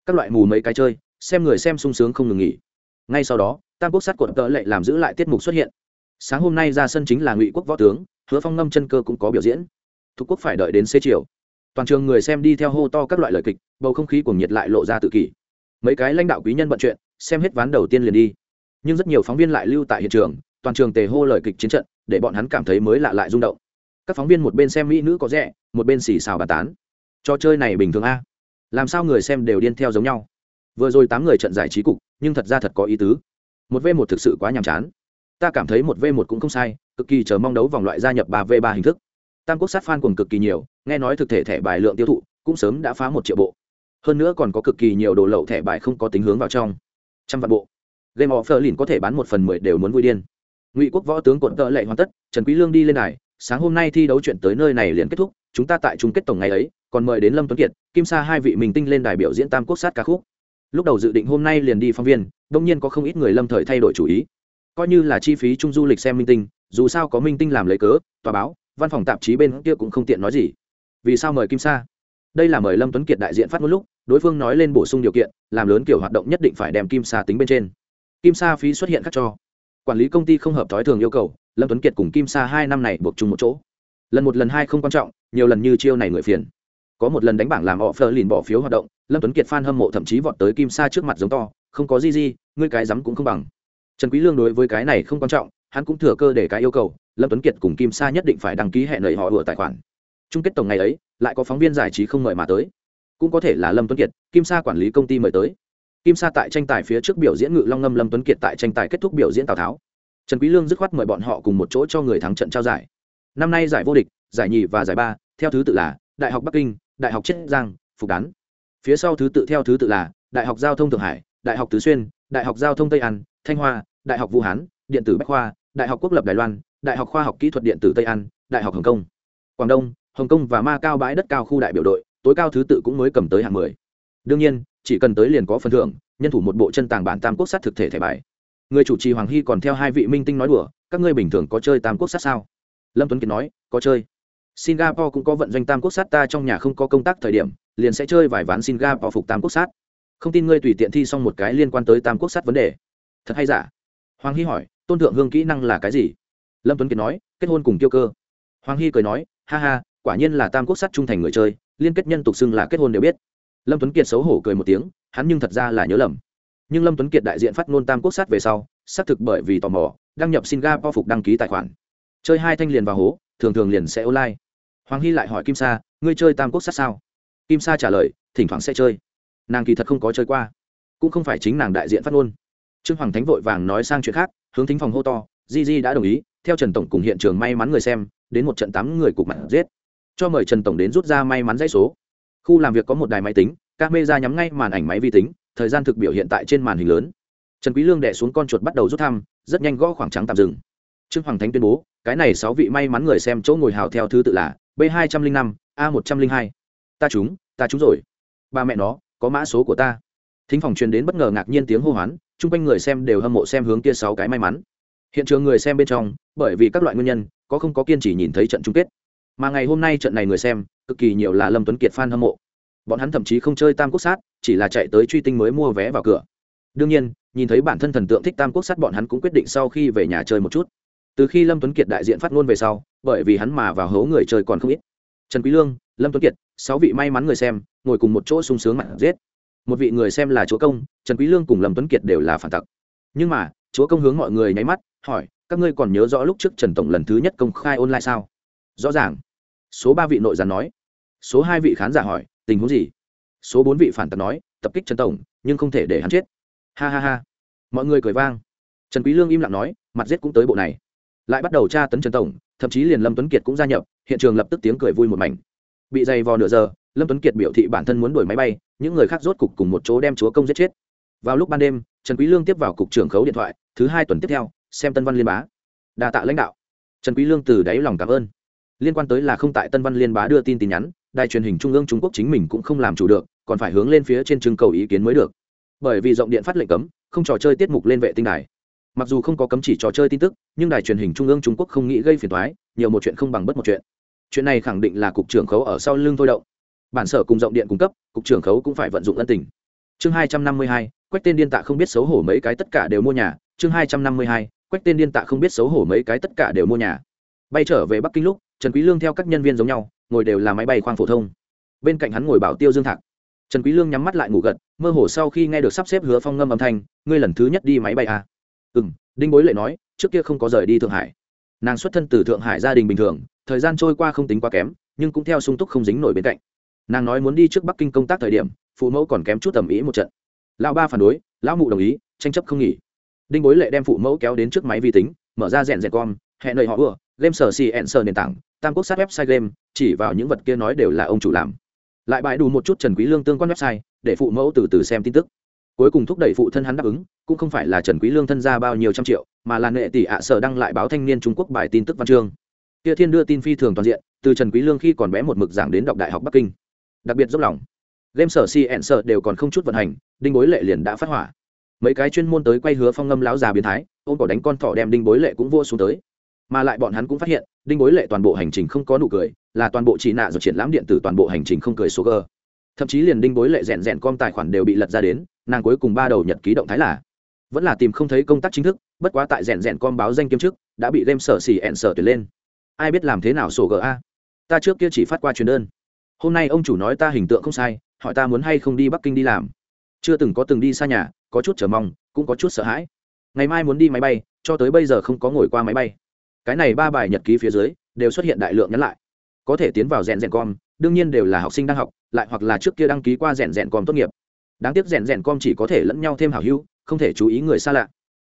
Các loại mù mấy cái chơi, xem người xem sung sướng không ngừng nghỉ. Ngay sau đó, tam quốc sát quận tợ lệ làm giữ lại tiết mục xuất hiện. Sáng hôm nay ra sân chính là ngụy quốc võ tướng, hứa phong ngâm chân cơ cũng có biểu diễn. Thuộc quốc phải đợi đến xế chiều. Toàn trường người xem đi theo hô to các loại lời kịch, bầu không khí cuồng nhiệt lại lộ ra tự kỷ mấy cái lãnh đạo quý nhân bận chuyện, xem hết ván đầu tiên liền đi. Nhưng rất nhiều phóng viên lại lưu tại hiện trường, toàn trường tề hô lời kịch chiến trận, để bọn hắn cảm thấy mới lạ lại rung động. Các phóng viên một bên xem mỹ nữ có rẻ, một bên xì xào bà tán. Trò chơi này bình thường a? Làm sao người xem đều điên theo giống nhau? Vừa rồi tám người trận giải trí cục, nhưng thật ra thật có ý tứ. Một v một thực sự quá nhàm chán. Ta cảm thấy một v một cũng không sai, cực kỳ chờ mong đấu vòng loại gia nhập ba v ba hình thức. Tam quốc sát f a n cùng cực kỳ nhiều, nghe nói thực thể thẻ bài lượng tiêu thụ, cũng sớm đã phá một triệu bộ hơn nữa còn có cực kỳ nhiều đồ lậu thẻ bài không có tính hướng vào trong. Trăm vạn bộ. Game of lìn có thể bán một phần mười đều muốn vui điên. Ngụy quốc võ tướng cuộn tợ lệ hoàn tất, trần quý lương đi lên này sáng hôm nay thi đấu chuyện tới nơi này liền kết thúc, chúng ta tại chung kết tổng ngày ấy, còn mời đến lâm tuấn kiệt, kim sa hai vị mình tinh lên đài biểu diễn tam quốc sát ca khúc. Lúc đầu dự định hôm nay liền đi phóng viên, đông nhiên có không ít người lâm thời thay đổi chủ ý. Coi như là chi phí chung du lịch xem minh tinh, dù sao có minh tinh làm lấy cớ, tòa báo, văn phòng tạp chí bên kia cũng không tiện nói gì. Vì sao mời kim sa? Đây là mời lâm tuấn kiệt đại diện phát ngôn lúc đối phương nói lên bổ sung điều kiện làm lớn kiểu hoạt động nhất định phải đem kim sa tính bên trên kim sa phí xuất hiện khác cho quản lý công ty không hợp thói thường yêu cầu lâm tuấn kiệt cùng kim sa hai năm này buộc chung một chỗ lần một lần hai không quan trọng nhiều lần như chiêu này người phiền có một lần đánh bảng làm họ phờ lìn bỏ phiếu hoạt động lâm tuấn kiệt f a n hâm mộ thậm chí vọt tới kim sa trước mặt giống to không có gì gì ngươi cái rắm cũng không bằng trần quý lương đối với cái này không quan trọng hắn cũng thừa cơ để cái yêu cầu lâm tuấn kiệt cùng kim sa nhất định phải đăng ký hẹn lời họ vừa tài khoản chung kết tổng ngày ấy, lại có phóng viên giải trí không mời mà tới. Cũng có thể là lâm tuấn kiệt, kim sa quản lý công ty mời tới. Kim sa tại tranh tài phía trước biểu diễn ngự long ngâm lâm tuấn kiệt tại tranh tài kết thúc biểu diễn tào tháo. Trần quý lương dứt khoát mời bọn họ cùng một chỗ cho người thắng trận trao giải. Năm nay giải vô địch, giải nhì và giải ba, theo thứ tự là đại học bắc kinh, đại học chiết giang, phục đán. Phía sau thứ tự theo thứ tự là đại học giao thông thượng hải, đại học tứ xuyên, đại học giao thông tây an, thanh hoa, đại học vũ hán, điện tử bách khoa, đại học quốc lập đài loan, đại học khoa học kỹ thuật điện tử tây an, đại học hồng kông. Quảng đông hồng kông và ma cao bãi đất cao khu đại biểu đội, tối cao thứ tự cũng mới cầm tới hạng mười. Đương nhiên, chỉ cần tới liền có phần thưởng, nhân thủ một bộ chân tàng bản tam quốc sát thực thể thẻ bài. Người chủ trì hoàng hy còn theo hai vị minh tinh nói đùa, các ngươi bình thường có chơi tam quốc sát sao? Lâm tuấn kiệt nói, có chơi. Singapore cũng có vận doanh tam quốc sát, ta trong nhà không có công tác thời điểm, liền sẽ chơi vài ván singapore phục tam quốc sát. Không tin ngươi tùy tiện thi xong một cái liên quan tới tam quốc sát vấn đề. Thật hay giả? Hoàng hy hỏi, tôn thượng hương kỹ năng là cái gì? Lâm tuấn kiệt nói, kết hôn cùng tiêu cơ. Hoàng hy cười nói, ha ha quả nhiên là tam quốc sát trung thành người chơi, liên kết nhân tục xưng là kết hôn đều biết. Lâm tuấn kiệt xấu hổ cười một tiếng, hắn nhưng thật ra là nhớ lầm. Nhưng lâm tuấn kiệt đại diện phát ngôn tam quốc sát về sau, xác thực bởi vì tò mò, đăng nhập singapore phục đăng ký tài khoản. Chơi hai thanh liền vào hố, thường thường liền sẽ online. Hoàng hy lại hỏi kim sa, ngươi chơi tam quốc sát sao? Kim sa trả lời, thỉnh thoảng sẽ chơi. Nàng kỳ thật không có chơi qua, cũng không phải chính nàng đại diện phát ngôn. Trương hoàng thánh vội vàng nói sang chuyện khác, hướng thính phòng hô to, di di đã đồng ý, theo trần tổng cùng hiện trường may mắn người xem, đến một trận tám người cục mặt giết cho mời trần tổng đến rút ra may mắn dãy số. Khu làm việc có một đài máy tính các mê ra nhắm ngay màn ảnh máy vi tính, thời gian thực biểu hiện tại trên màn hình lớn. Trần quý lương đẻ xuống con chuột bắt đầu rút thăm, rất nhanh gõ khoảng trắng tạm dừng. Trương hoàng thánh tuyên bố, cái này sáu vị may mắn người xem chỗ ngồi hào theo thứ tự là b hai trăm linh năm, a một trăm linh hai. Ta trúng ta trúng rồi. Ba mẹ nó, có mã số của ta. Thính phòng truyền đến bất ngờ ngạc nhiên tiếng hô hoán, chung quanh người xem đều hâm mộ xem hướng kia sáu cái may mắn. Hiện trường người xem bên trong, bởi vì các loại nguyên nhân, có không có kiên trì nhìn thấy trận chung kết mà ngày hôm nay trận này người xem, cực kỳ nhiều là lâm tuấn kiệt fan hâm mộ. Bọn hắn thậm chí không chơi tam quốc sát, chỉ là chạy tới truy tinh mới mua vé vào cửa. Đương nhiên, nhìn thấy bản thân thần tượng thích tam quốc sát bọn hắn cũng quyết định sau khi về nhà chơi một chút. Từ khi lâm tuấn kiệt đại diện phát ngôn về sau, bởi vì hắn mà vào hố người chơi còn không ít. Trần quý lương, lâm tuấn kiệt, sáu vị may mắn người xem, ngồi cùng một chỗ sung sướng mặt giết. Một vị người xem là chúa công, trần quý lương cùng lâm tuấn kiệt đều là phản tặc. Nhưng mà, chúa công hướng mọi người nháy mắt, hỏi, các ngươi còn nhớ rõ lúc trước trần tổng lần thứ nhất công khai online sao? Rõ ràng số ba vị nội gián nói. Số hai vị khán giả hỏi, tình huống gì? Số bốn vị phản tặc nói, tập kích trần tổng, nhưng không thể để hắn chết. Ha ha ha. Mọi người cười vang. Trần quý lương im lặng nói, mặt giết cũng tới bộ này. Lại bắt đầu tra tấn trần tổng, thậm chí liền lâm tuấn kiệt cũng gia nhập, hiện trường lập tức tiếng cười vui một mảnh. Bị dày vò nửa giờ, lâm tuấn kiệt biểu thị bản thân muốn đuổi máy bay, những người khác rốt cục cùng một chỗ đem chúa công giết chết. Vào lúc ban đêm, trần quý lương tiếp vào cục trưởng khấu điện thoại, thứ hai tuần tiếp theo, xem tân văn liên bá. Đa tạ lãnh đạo. Trần quý lương từ đáy lòng cảm ơn liên quan tới là không tại tân văn liên bá đưa tin tin nhắn, đài truyền hình trung ương trung quốc chính mình cũng không làm chủ được, còn phải hướng lên phía trên trưng cầu ý kiến mới được. Bởi vì rộng điện phát lệnh cấm, không trò chơi tiết mục lên vệ tinh đài. Mặc dù không có cấm chỉ trò chơi tin tức, nhưng đài truyền hình trung ương trung quốc không nghĩ gây phiền toái, nhiều một chuyện không bằng bất một chuyện. Chuyện này khẳng định là cục trưởng khấu ở sau lưng thôi động. Bản sở cùng rộng điện cung cấp, cục trưởng khấu cũng phải vận dụng ân tình. Chương hai trăm năm mươi hai, quách tên điên tạ không biết xấu hổ mấy cái tất cả đều mua nhà. Chương hai trăm năm mươi hai, quách tên điên tạ không biết xấu hổ mấy cái tất cả đều mua nhà. Bay trở về bắc kinh lúc trần quý lương theo các nhân viên giống nhau, ngồi đều là máy bay khoang phổ thông. Bên cạnh hắn ngồi bảo tiêu dương thạc. Trần quý lương nhắm mắt lại ngủ gật, mơ hồ sau khi nghe được sắp xếp hứa phong ngâm âm thanh, ngươi lần thứ nhất đi máy bay à? ừm, đinh bối lệ nói, trước kia không có rời đi thượng hải. Nàng xuất thân từ thượng hải gia đình bình thường, thời gian trôi qua không tính quá kém, nhưng cũng theo sung túc không dính nổi bên cạnh. Nàng nói muốn đi trước bắc kinh công tác thời điểm, phụ mẫu còn kém chút tầm ý một trận. Lão ba phản đối, lão mụ đồng ý, tranh chấp không nghỉ. Đinh bối lệ đem phụ mẫu kéo đến trước máy vi tính, mở ra rèn rèn con hẹn lời họ ưa game sở xì ẹn sở nền tảng, tam quốc sát website game, chỉ vào những vật kia nói đều là ông chủ làm. Lại bãi đủ một chút trần quý lương tương quan website, để phụ mẫu từ từ xem tin tức. Cuối cùng thúc đẩy phụ thân hắn đáp ứng, cũng không phải là trần quý lương thân ra bao nhiêu trăm triệu, mà là nệ tỷ ạ sở đăng lại báo thanh niên trung quốc bài tin tức văn chương. Kia thiên đưa tin phi thường toàn diện, từ trần quý lương khi còn bé một mực giảng đến đọc đại học bắc kinh. Đặc biệt dốc lòng. Game sở si ẹn sở đều còn không chút vận hành, đinh bối lệ liền đã phát hỏa. Mấy cái chuyên môn tới quay hứa phong ngâm láo già biến thái, ôm cỏ đánh con thỏ đem đinh bối lệ cũng vô xuống tới mà lại bọn hắn cũng phát hiện, đinh bối lệ toàn bộ hành trình không có nụ cười, là toàn bộ chỉ nạ rồi triển lãm điện tử toàn bộ hành trình không cười số g. Thậm chí liền đinh bối lệ rèn rèn com tài khoản đều bị lật ra đến, nàng cuối cùng ba đầu nhật ký động thái là, vẫn là tìm không thấy công tác chính thức, bất quá tại rèn rèn com báo danh kiếm chức, đã bị đem sở xỉ ẹn sở tuyển lên. Ai biết làm thế nào sổ ga ta trước kia chỉ phát qua truyền đơn. Hôm nay ông chủ nói ta hình tượng không sai, hỏi ta muốn hay không đi bắc kinh đi làm. Chưa từng có từng đi xa nhà, có chút chờ mong, cũng có chút sợ hãi. Ngày mai muốn đi máy bay, cho tới bây giờ không có ngồi qua máy bay cái này ba bài nhật ký phía dưới đều xuất hiện đại lượng nhắn lại. Có thể tiến vào rèn rèn com, đương nhiên đều là học sinh đang học, lại hoặc là trước kia đăng ký qua rèn rèn com tốt nghiệp. Đáng tiếc rèn rèn com chỉ có thể lẫn nhau thêm hảo hữu, không thể chú ý người xa lạ.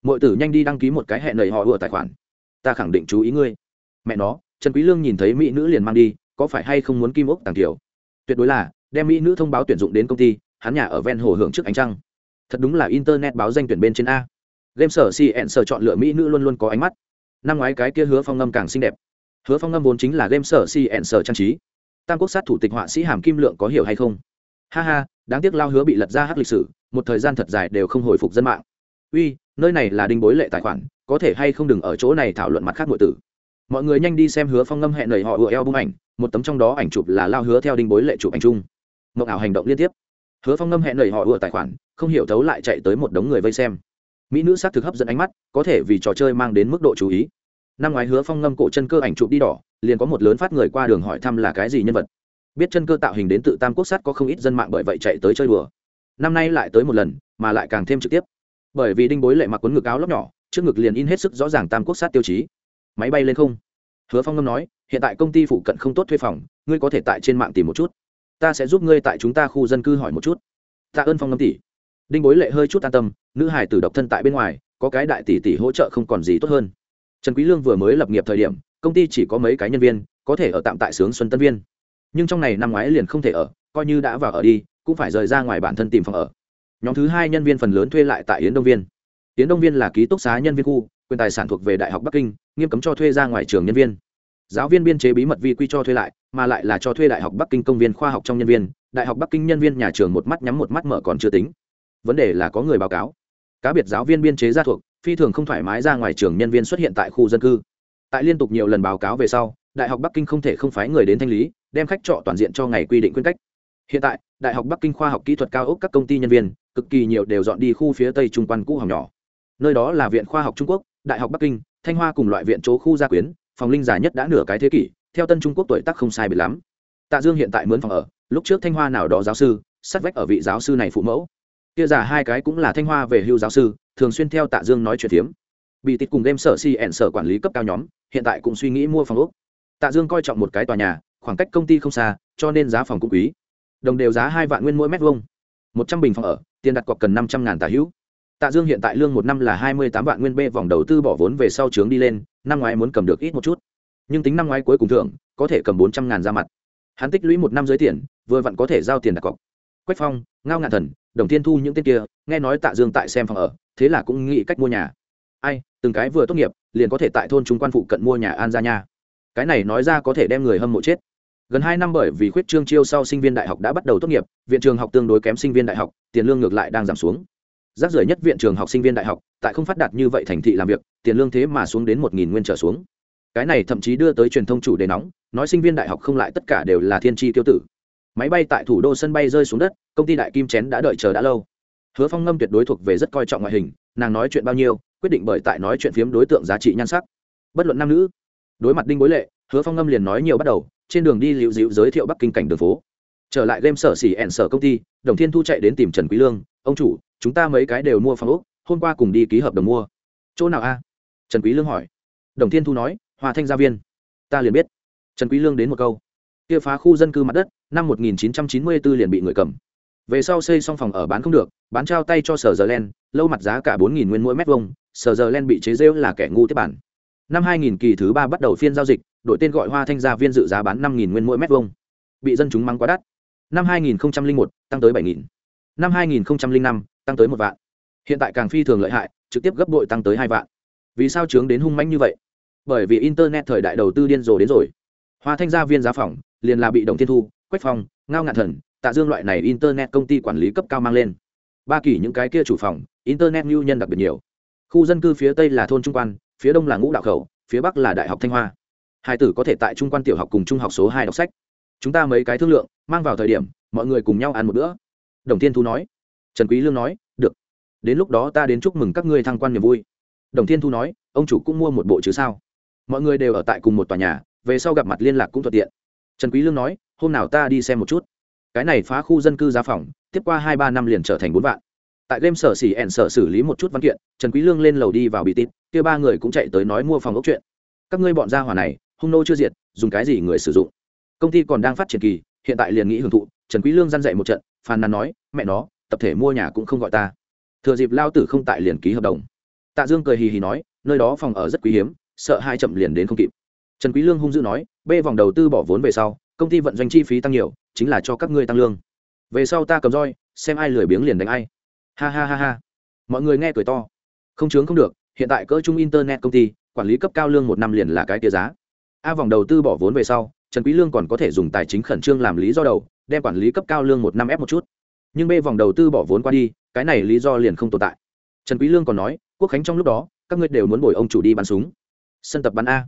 Mọi tử nhanh đi đăng ký một cái hẹn nầy họ ùa tài khoản. Ta khẳng định chú ý ngươi. Mẹ nó, trần quý lương nhìn thấy mỹ nữ liền mang đi, có phải hay không muốn kim ốc tàng tiểu? Tuyệt đối là, đem mỹ nữ thông báo tuyển dụng đến công ty, hắn nhà ở ven hồ hưởng trước ánh trăng. Thật đúng là internet báo danh tuyển bên trên a. Game sở cn sở chọn lựa mỹ nữ luôn luôn có ánh mắt năm ngoái cái kia hứa phong ngâm càng xinh đẹp. Hứa phong ngâm vốn chính là game sở cn sở trang trí. Tam quốc sát thủ tịch họa sĩ hàm kim lượng có hiểu hay không? Ha ha, đáng tiếc lao hứa bị lật ra hát lịch sử, một thời gian thật dài đều không hồi phục dân mạng. Uy, nơi này là đinh bối lệ tài khoản, có thể hay không đừng ở chỗ này thảo luận mặt khác nội tử. Mọi người nhanh đi xem hứa phong ngâm hẹn nầy họ ùa eo bung ảnh, một tấm trong đó ảnh chụp là lao hứa theo đinh bối lệ chụp ảnh chung. Mộng ảo hành động liên tiếp. Hứa phong ngâm hẹn nầy họ ùa tài khoản, không hiểu thấu lại chạy tới một đống người vây xem mỹ nữ s á c thực hấp dẫn ánh mắt, có thể vì trò chơi mang đến mức độ chú ý. Năm ngoái hứa phong ngâm cổ chân cơ ảnh chụp đi đỏ, liền có một lớn phát người qua đường hỏi thăm là cái gì nhân vật. Biết chân cơ tạo hình đến tự tam quốc sát có không ít dân mạng bởi vậy chạy tới chơi đùa. Năm nay lại tới một lần, mà lại càng thêm trực tiếp. Bởi vì đinh bối lệ mặc quấn ngực áo lóc nhỏ, trước ngực liền in hết sức rõ ràng tam quốc sát tiêu chí. Máy bay lên không? Hứa phong ngâm nói, hiện tại công ty phụ cận không tốt thuê phòng, ngươi có thể tại trên mạng tìm một chút. Ta sẽ giúp ngươi tại chúng ta khu dân cư hỏi một chút. Tạ ơn phong ngâm tỷ đinh bối lệ hơi chút an tâm, nữ hải tử độc thân tại bên ngoài, có cái đại tỷ tỷ hỗ trợ không còn gì tốt hơn. Trần quý lương vừa mới lập nghiệp thời điểm, công ty chỉ có mấy cái nhân viên, có thể ở tạm tại sướng xuân tân viên. Nhưng trong này năm ngoái liền không thể ở, coi như đã vào ở đi, cũng phải rời ra ngoài bản thân tìm phòng ở. Nhóm thứ hai nhân viên phần lớn thuê lại tại yến đông viên. Yến đông viên là ký túc xá nhân viên khu, quyền tài sản thuộc về đại học bắc kinh, nghiêm cấm cho thuê ra ngoài trường nhân viên. Giáo viên biên chế bí mật vi quy cho thuê lại, mà lại là cho thuê đại học bắc kinh công viên khoa học trong nhân viên. Đại học bắc kinh nhân viên nhà trường một mắt nhắm một mắt mở còn chưa tính vấn đề là có người báo cáo. Cá biệt giáo viên biên chế ra thuộc, phi thường không thoải mái ra ngoài trường nhân viên xuất hiện tại khu dân cư. Tại liên tục nhiều lần báo cáo về sau, đại học bắc kinh không thể không phái người đến thanh lý, đem khách trọ toàn diện cho ngày quy định quyên cách. Hiện tại, đại học bắc kinh khoa học kỹ thuật cao ốc các công ty nhân viên, cực kỳ nhiều đều dọn đi khu phía tây trung quan cũ hỏng nhỏ. Nơi đó là viện khoa học trung quốc, đại học bắc kinh, thanh hoa cùng loại viện chỗ khu gia quyến, phòng linh dài nhất đã nửa cái thế kỷ, theo tân trung quốc tuổi tác không sai biệt lắm. Tạ dương hiện tại mướn phòng ở, lúc trước thanh hoa nào đó giáo sư, sát vách ở vị giáo sư này phụ mẫu kia giả hai cái cũng là thanh hoa về hưu giáo sư, thường xuyên theo tạ dương nói chuyện phiếm. Bị tịt cùng game sở si ẻn sở quản lý cấp cao nhóm, hiện tại cũng suy nghĩ mua phòng úc tạ dương coi trọng một cái tòa nhà, khoảng cách công ty không xa, cho nên giá phòng cũng quý. Đồng đều giá hai vạn nguyên mỗi mét vuông. Một trăm bình phòng ở, tiền đặt cọc cần năm trăm ngàn tà hữu. Tạ dương hiện tại lương một năm là hai mươi tám vạn nguyên b vòng đầu tư bỏ vốn về sau trướng đi lên, năm ngoái muốn cầm được ít một chút. Nhưng tính năm ngoái cuối cùng thưởng, có thể cầm bốn trăm ngàn ra mặt. Hắn tích lũy một năm dưới tiền, vừa vặn có thể giao tiền đặt cọc. Quách phong, ngao ngạn thần đồng tiên thu những tên kia, nghe nói tạ dương tại xem phòng ở, thế là cũng nghĩ cách mua nhà. Ai, từng cái vừa tốt nghiệp, liền có thể tại thôn trung quan phụ cận mua nhà an gia nha. Cái này nói ra có thể đem người hâm mộ chết. Gần hai năm bởi vì khuyết trương chiêu sau sinh viên đại học đã bắt đầu tốt nghiệp, viện trường học tương đối kém sinh viên đại học, tiền lương ngược lại đang giảm xuống. Rác rưởi nhất viện trường học sinh viên đại học, tại không phát đạt như vậy thành thị làm việc, tiền lương thế mà xuống đến một nghìn nguyên trở xuống. Cái này thậm chí đưa tới truyền thông chủ đề nóng, nói sinh viên đại học không lại tất cả đều là thiên tri tiêu tử máy bay tại thủ đô sân bay rơi xuống đất, công ty đại kim chén đã đợi chờ đã lâu. Hứa phong ngâm tuyệt đối thuộc về rất coi trọng ngoại hình, nàng nói chuyện bao nhiêu, quyết định bởi tại nói chuyện phiếm đối tượng giá trị nhan sắc. Bất luận nam nữ, đối mặt đinh bối lệ, hứa phong ngâm liền nói nhiều bắt đầu, trên đường đi liễu dịu giới thiệu bắc kinh cảnh đường phố. Trở lại game sở xỉ ẻn sở công ty, đồng thiên thu chạy đến tìm trần quý lương, ông chủ, chúng ta mấy cái đều mua phòng ốc, hôm qua cùng đi ký hợp đồng mua. Chỗ nào a? Trần quý lương hỏi. Đồng thiên thu nói, hòa thanh gia viên. Ta liền biết. Trần quý lương đến một câu kia phá khu dân cư mặt đất, năm 1994 liền bị người cầm. Về sau xây xong phòng ở bán không được, bán trao tay cho sở giờ len, lâu mặt giá cả 4.000 nguyên mỗi mét vuông, sở giờ len bị chế rêu là kẻ ngu tiếp bản. Năm 2000 kỳ thứ ba bắt đầu phiên giao dịch, đổi tên gọi hoa thanh gia viên dự giá bán 5.000 nguyên mỗi mét vuông. Bị dân chúng mắng quá đắt. Năm 2001 tăng tới 7.000 năm 2005 tăng tới một vạn. Hiện tại càng phi thường lợi hại, trực tiếp gấp bội tăng tới hai vạn. Vì sao chướng đến hung mãnh như vậy? Bởi vì internet thời đại đầu tư điên rồ đến rồi. Hoa thanh gia viên giá phòng liền là bị đồng thiên thu, quách phong, ngao ngạn thần, tạ dương loại này internet công ty quản lý cấp cao mang lên. Ba kỳ những cái kia chủ phòng, internet lưu nhân đặc biệt nhiều. Khu dân cư phía tây là thôn trung quan, phía đông là ngũ đạo khẩu, phía bắc là đại học thanh hoa. Hai tử có thể tại trung quan tiểu học cùng trung học số hai đọc sách. Chúng ta mấy cái thương lượng, mang vào thời điểm, mọi người cùng nhau ăn một bữa. Đồng thiên thu nói. Trần quý lương nói, được. Đến lúc đó ta đến chúc mừng các ngươi thăng quan niềm vui. Đồng thiên thu nói, ông chủ cũng mua một bộ chứ sao? Mọi người đều ở tại cùng một tòa nhà, về sau gặp mặt liên lạc cũng thuận tiện trần quý lương nói, hôm nào ta đi xem một chút. Cái này phá khu dân cư giá phòng, tiếp qua hai ba năm liền trở thành bốn vạn. Tại game sở xỉ ẻn sở xử lý một chút văn kiện, trần quý lương lên lầu đi vào bị tít kia ba người cũng chạy tới nói mua phòng ốc chuyện. Các ngươi bọn gia hỏa này, hung nô chưa diệt, dùng cái gì người sử dụng? Công ty còn đang phát triển kỳ, hiện tại liền nghĩ hưởng thụ, trần quý lương răn dạy một trận, phàn nàn nói, mẹ nó, tập thể mua nhà cũng không gọi ta. Thừa dịp lao tử không tại liền ký hợp đồng. Tạ dương cười hì hì nói, nơi đó phòng ở rất quý hiếm, sợ hai chậm liền đến không kịp trần quý lương hung dữ nói, b vòng đầu tư bỏ vốn về sau, công ty vận doanh chi phí tăng nhiều, chính là cho các ngươi tăng lương. Về sau ta cầm roi, xem ai lười biếng liền đánh ai. Ha ha ha ha. Mọi người nghe cười to. Không chướng không được, hiện tại cỡ trung internet công ty, quản lý cấp cao lương một năm liền là cái tia giá. A vòng đầu tư bỏ vốn về sau, trần quý lương còn có thể dùng tài chính khẩn trương làm lý do đầu, đem quản lý cấp cao lương một năm ép một chút. Nhưng b vòng đầu tư bỏ vốn qua đi, cái này lý do liền không tồn tại. Trần quý lương còn nói, quốc khánh trong lúc đó, các ngươi đều muốn bồi ông chủ đi bắn súng. Sân tập bắn a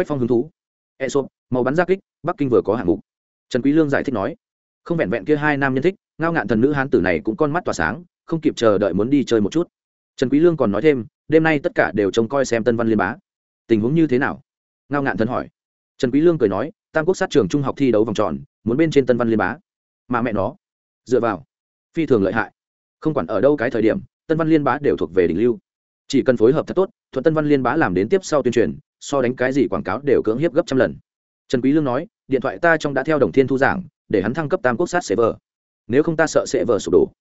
quách phong hứng thú. E sộp màu bắn ra kích, bắc kinh vừa có hạng mục. Trần quý lương giải thích nói, không vẹn vẹn kia hai nam nhân thích, ngao ngạn thần nữ hán tử này cũng con mắt tỏa sáng, không kịp chờ đợi muốn đi chơi một chút. Trần quý lương còn nói thêm, đêm nay tất cả đều trông coi xem tân văn liên bá. Tình huống như thế nào? Ngao ngạn thần hỏi. Trần quý lương cười nói, tam quốc sát trường trung học thi đấu vòng tròn, muốn bên trên tân văn liên bá. Mà mẹ nó, dựa vào, phi thường lợi hại. Không quản ở đâu cái thời điểm, tân văn liên bá đều thuộc về đỉnh lưu. Chỉ cần phối hợp thật tốt, thuận tân văn liên bá làm đến tiếp sau tuyên truyền so đánh cái gì quảng cáo đều cưỡng hiếp gấp trăm lần. Trần quý lương nói, điện thoại ta trong đã theo đồng thiên thu giảng, để hắn thăng cấp tam quốc sát server nếu không ta sợ sẽ vờ sụp đổ.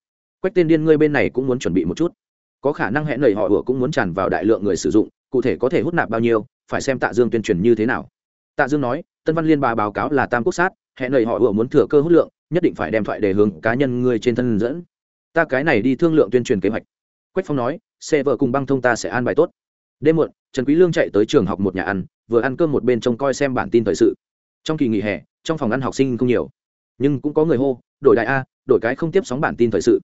Quách tên điên ngươi bên này cũng muốn chuẩn bị một chút. Có khả năng hẹn lời họ vừa cũng muốn tràn vào đại lượng người sử dụng, cụ thể có thể hút nạp bao nhiêu, phải xem tạ dương tuyên truyền như thế nào. Tạ dương nói, tân văn liên bà báo cáo là tam quốc sát, hẹn lời họ vừa muốn thừa cơ hút lượng, nhất định phải đem thoại để hướng cá nhân ngươi trên thân dẫn. Ta cái này đi thương lượng tuyên truyền kế hoạch. Quách phong nói xe vợ cùng băng thông ta sẽ an bài tốt đêm muộn, trần quý lương chạy tới trường học một nhà ăn, vừa ăn cơm một bên trông coi xem bản tin thời sự. Trong kỳ nghỉ hè, trong phòng ăn học sinh không nhiều. Nhưng cũng có người hô, đổi đại a, đổi cái không tiếp sóng bản tin thời sự.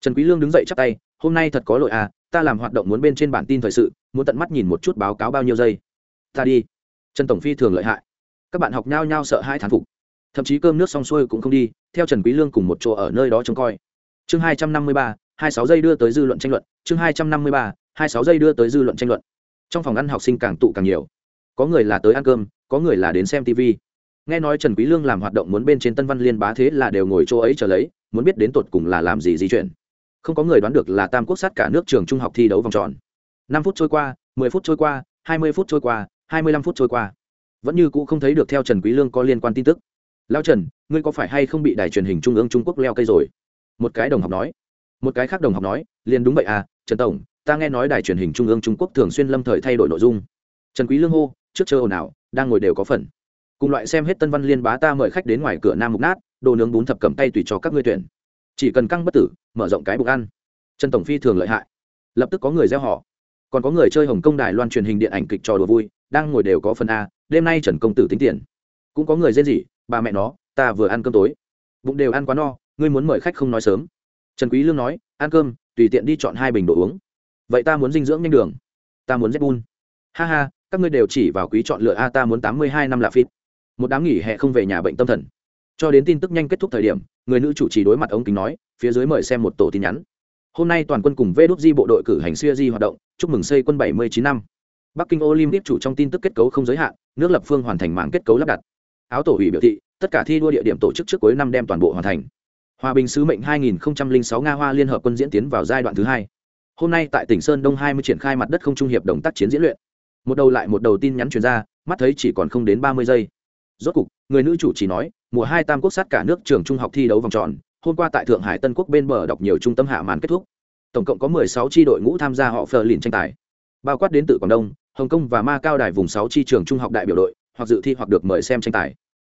Trần quý lương đứng dậy chắp tay, hôm nay thật có lỗi a, ta làm hoạt động muốn bên trên bản tin thời sự, muốn tận mắt nhìn một chút báo cáo bao nhiêu giây. Ta đi. Trần tổng phi thường lợi hại. Các bạn học nhao nhao sợ hai thán phục. Thậm chí cơm nước xong xuôi cũng không đi, theo trần quý lương cùng một chỗ ở nơi đó trông coi. Chương hai trăm năm mươi ba, hai sáu giây đưa tới dư luận tranh luận. Chương hai trăm năm mươi ba, hai sáu giây đưa tới dư luận tranh luận trong phòng ăn học sinh càng tụ càng nhiều. Có người là tới ăn cơm, có người là đến xem tv nghe nói trần quý lương làm hoạt động muốn bên trên tân văn liên bá thế là đều ngồi chỗ ấy chờ lấy, muốn biết đến tột cùng là làm gì di chuyển. Không có người đoán được là tam quốc sát cả nước trường trung học thi đấu vòng tròn. Năm phút trôi qua, mười phút trôi qua, hai mươi phút trôi qua, hai mươi lăm phút trôi qua. Vẫn như cũ không thấy được theo trần quý lương có liên quan tin tức. Lao trần, ngươi có phải hay không bị đài truyền hình trung ương trung quốc leo cây rồi? Một cái đồng học nói. Một cái khác đồng học nói, liền đúng vậy à trần tổng ta nghe nói đài truyền hình trung ương trung quốc thường xuyên lâm thời thay đổi nội dung. Trần quý lương hô, trước chơi ồn ào, đang ngồi đều có phần. Cùng loại xem hết tân văn liên bá ta mời khách đến ngoài cửa nam mục nát, đồ nướng bún thập cầm tay tùy cho các ngươi tuyển. Chỉ cần căng bất tử, mở rộng cái bụng ăn. Trần tổng phi thường lợi hại. Lập tức có người gieo họ. Còn có người chơi hồng công đài loan truyền hình điện ảnh kịch trò đùa vui, đang ngồi đều có phần a, đêm nay trần công tử tính tiền. Cũng có người rên gì bà mẹ nó, ta vừa ăn cơm tối. Bụng đều ăn quá no, ngươi muốn mời khách không nói sớm. Trần quý lương nói, ăn cơm, tùy tiện đi chọn hai bình đồ uống vậy ta muốn dinh dưỡng nhanh đường. Ta muốn zbun ha ha, các ngươi đều chỉ vào quý chọn lựa a, ta muốn tám mươi hai năm là phít một đám nghỉ hè không về nhà bệnh tâm thần. Cho đến tin tức nhanh kết thúc thời điểm, người nữ chủ trì đối mặt ống kính nói, phía dưới mời xem một tổ tin nhắn. Hôm nay toàn quân cùng vê đốt di bộ đội cử hành siêu di hoạt động, chúc mừng xây quân bảy mươi chín năm. Bắc kinh olympic chủ trong tin tức kết cấu không giới hạn, nước lập phương hoàn thành mạng kết cấu lắp đặt. Áo tổ hủy biểu thị, tất cả thi đua địa điểm tổ chức trước cuối năm đem toàn bộ hoàn thành. Hòa bình sứ mệnh 2006 nga hoa liên hợp quân diễn tiến vào giai đoạn thứ hai hôm nay tại tỉnh sơn đông 20 triển khai mặt đất không trung hiệp đồng tác chiến diễn luyện. Một đầu lại một đầu tin nhắn truyền ra, mắt thấy chỉ còn không đến 30 giây. Rốt cục, người nữ chủ chỉ nói, mùa hai tam quốc sát cả nước trường trung học thi đấu vòng tròn, hôm qua tại thượng hải tân quốc bên bờ đọc nhiều trung tâm hạ màn kết thúc. Tổng cộng có 16 tri đội ngũ tham gia họ phờ lìn tranh tài. Bao quát đến từ quảng đông, hồng kông và ma cao đài vùng 6 tri trường trung học đại biểu đội, hoặc dự thi hoặc được mời xem tranh tài.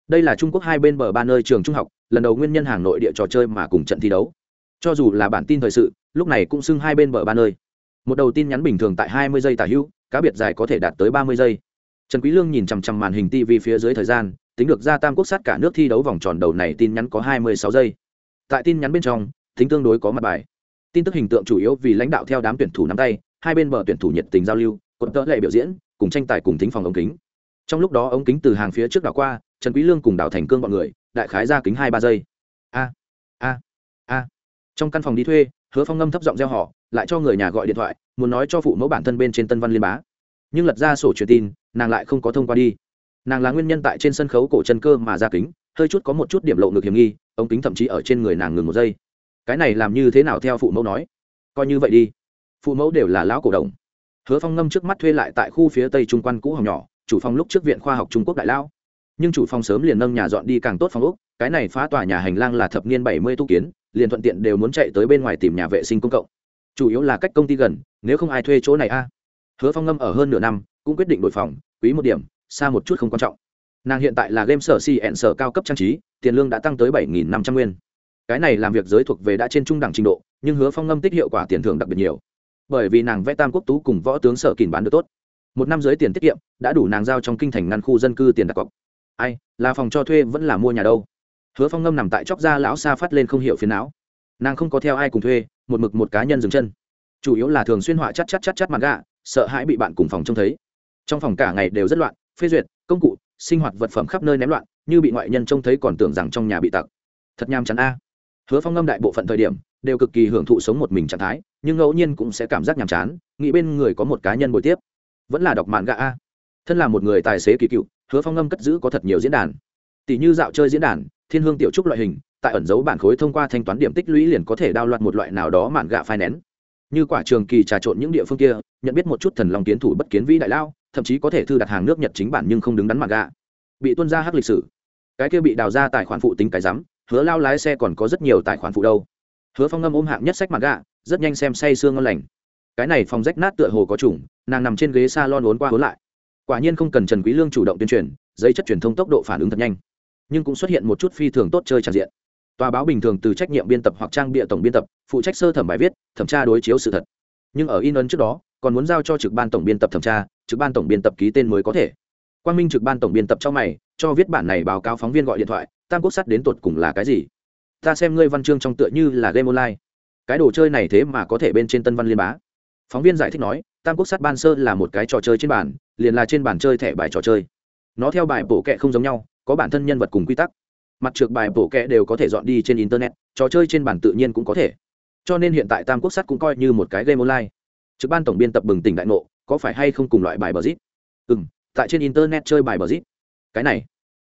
Đây là trung quốc hai bên bờ ba nơi trường trung học, lần đầu nguyên nhân hàng nội địa trò chơi mà cùng trận thi đấu cho dù là bản tin thời sự, lúc này cũng xưng hai bên bờ ba nơi. Một đầu tin nhắn bình thường tại 20 giây tả hữu, cá biệt dài có thể đạt tới 30 giây. Trần quý lương nhìn chằm chằm màn hình tv phía dưới thời gian, tính được ra tam quốc sát cả nước thi đấu vòng tròn đầu này tin nhắn có 26 giây. Tại tin nhắn bên trong, tính tương đối có mặt bài. Tin tức hình tượng chủ yếu vì lãnh đạo theo đám tuyển thủ nắm tay, hai bên bờ tuyển thủ nhiệt tình giao lưu cuộn tợ lệ biểu diễn, cùng tranh tài cùng thính phòng ống kính. Trong lúc đó ống kính từ hàng phía trước đảo qua, trần quý lương cùng đảo thành cương bọn người, đại khái ra kính hai ba giây. A a a trong căn phòng đi thuê, hứa phong ngâm thấp giọng gieo họ lại cho người nhà gọi điện thoại, muốn nói cho phụ mẫu bản thân bên trên tân văn liên bá. Nhưng lật ra sổ truyền tin, nàng lại không có thông qua đi. Nàng là nguyên nhân tại trên sân khấu cổ chân cơ mà ra kính, hơi chút có một chút điểm lộ ngược hiểm nghi, ống kính thậm chí ở trên người nàng ngừng một giây. Cái này làm như thế nào theo phụ mẫu nói? Coi như vậy đi. Phụ mẫu đều là lão cổ đồng. Hứa phong ngâm trước mắt thuê lại tại khu phía tây trung quan cũ hồng nhỏ, chủ phòng lúc trước viện khoa học trung quốc đại lao. nhưng chủ phòng sớm liền nâng nhà dọn đi càng tốt phòng úc cái này phá tòa nhà hành lang là thập niên bảy mươi tu kiến liền thuận tiện đều muốn chạy tới bên ngoài tìm nhà vệ sinh công cộng. Chủ yếu là cách công ty gần, nếu không ai thuê chỗ này a. Hứa phong ngâm ở hơn nửa năm, cũng quyết định đổi phòng, quý một điểm, xa một chút không quan trọng. Nàng hiện tại là game sở si ẹn sở cao cấp trang trí, tiền lương đã tăng tới bảy năm trăm nguyên. Cái này làm việc giới thuộc về đã trên trung đẳng trình độ, nhưng hứa phong ngâm tích hiệu quả tiền thưởng đặc biệt nhiều. Bởi vì nàng vẽ tam quốc tú cùng võ tướng sở kìm bán được tốt. Một năm dưới tiền tiết kiệm, đã đủ nàng giao trong kinh thành ngăn khu dân cư tiền đặt cọc. Ai, là phòng cho thuê vẫn là mua nhà đâu? Hứa phong ngâm nằm tại chóc da lão xa phát lên không hiểu phiến não. Nàng không có theo ai cùng thuê, một mực một cá nhân dừng chân. Chủ yếu là thường xuyên họa chắc chắc chắc chắc mặt gạ sợ hãi bị bạn cùng phòng trông thấy. Trong phòng cả ngày đều rất loạn, phê duyệt, công cụ, sinh hoạt vật phẩm khắp nơi ném loạn, như bị ngoại nhân trông thấy còn tưởng rằng trong nhà bị tặc. Thật nham chán a. Hứa phong ngâm đại bộ phận thời điểm, đều cực kỳ hưởng thụ sống một mình trạng thái, nhưng ngẫu nhiên cũng sẽ cảm giác nhàm chán, nghĩ bên người có một cá nhân bồi tiếp. Vẫn là đọc mạn gạ a. Thân là một người tài xế kỳ cựu, hứa phong ngâm cất giữ có thật nhiều diễn đàn. Tỷ như dạo chơi diễn đàn thiên hương tiểu trúc loại hình, tại ẩn dấu bản khối thông qua thanh toán điểm tích lũy liền có thể đao loạt một loại nào đó mạn gạ phai nén như quả trường kỳ trà trộn những địa phương kia, nhận biết một chút thần lòng tiến thủ bất kiến vĩ đại lao, thậm chí có thể thư đặt hàng nước nhật chính bản nhưng không đứng đắn mạn gạ. Bị tuân ra hắc lịch sử. Cái kia bị đào ra tài khoản phụ tính cái rắm, hứa lao lái xe còn có rất nhiều tài khoản phụ đâu. Hứa phong ngâm ôm hạng nhất sách mạn gạ, rất nhanh xem say sương ngon lành. Cái này phòng rách nát tựa hồ có trùng, nàng nằm trên ghế s a lon uốn qua uốn lại. Quả nhiên không cần trần quý lương chủ động tuyên truyền, giấy chất truyền thông tốc độ phản ứng thật nhanh nhưng cũng xuất hiện một chút phi thường tốt chơi tràn diện. Tòa báo bình thường từ trách nhiệm biên tập hoặc trang bịa tổng biên tập, phụ trách sơ thẩm bài viết, thẩm tra đối chiếu sự thật. Nhưng ở in ấn trước đó, còn muốn giao cho trực ban tổng biên tập thẩm tra, trực ban tổng biên tập ký tên mới có thể. Quang minh trực ban tổng biên tập cho mày, cho viết bản này báo cáo phóng viên gọi điện thoại, tam quốc sắt đến tột cùng là cái gì? Ta xem ngươi văn chương trong tựa như là game online. Cái đồ chơi này thế mà có thể bên trên tân văn liên bá. Phóng viên giải thích nói, tam quốc sắt ban sơ là một cái trò chơi trên bản liền là trên bản chơi thẻ bài trò chơi. Nó theo bài bổ kẹ không giống nhau có bản thân nhân vật cùng quy tắc. Mặt trượt bài bổ kẹ đều có thể dọn đi trên internet, trò chơi trên bản tự nhiên cũng có thể. Cho nên hiện tại tam quốc sắt cũng coi như một cái game online. Trực ban tổng biên tập bừng tỉnh đại ngộ, có phải hay không cùng loại bài bờ zip? Ừ m tại trên internet chơi bài bờ zip. Cái này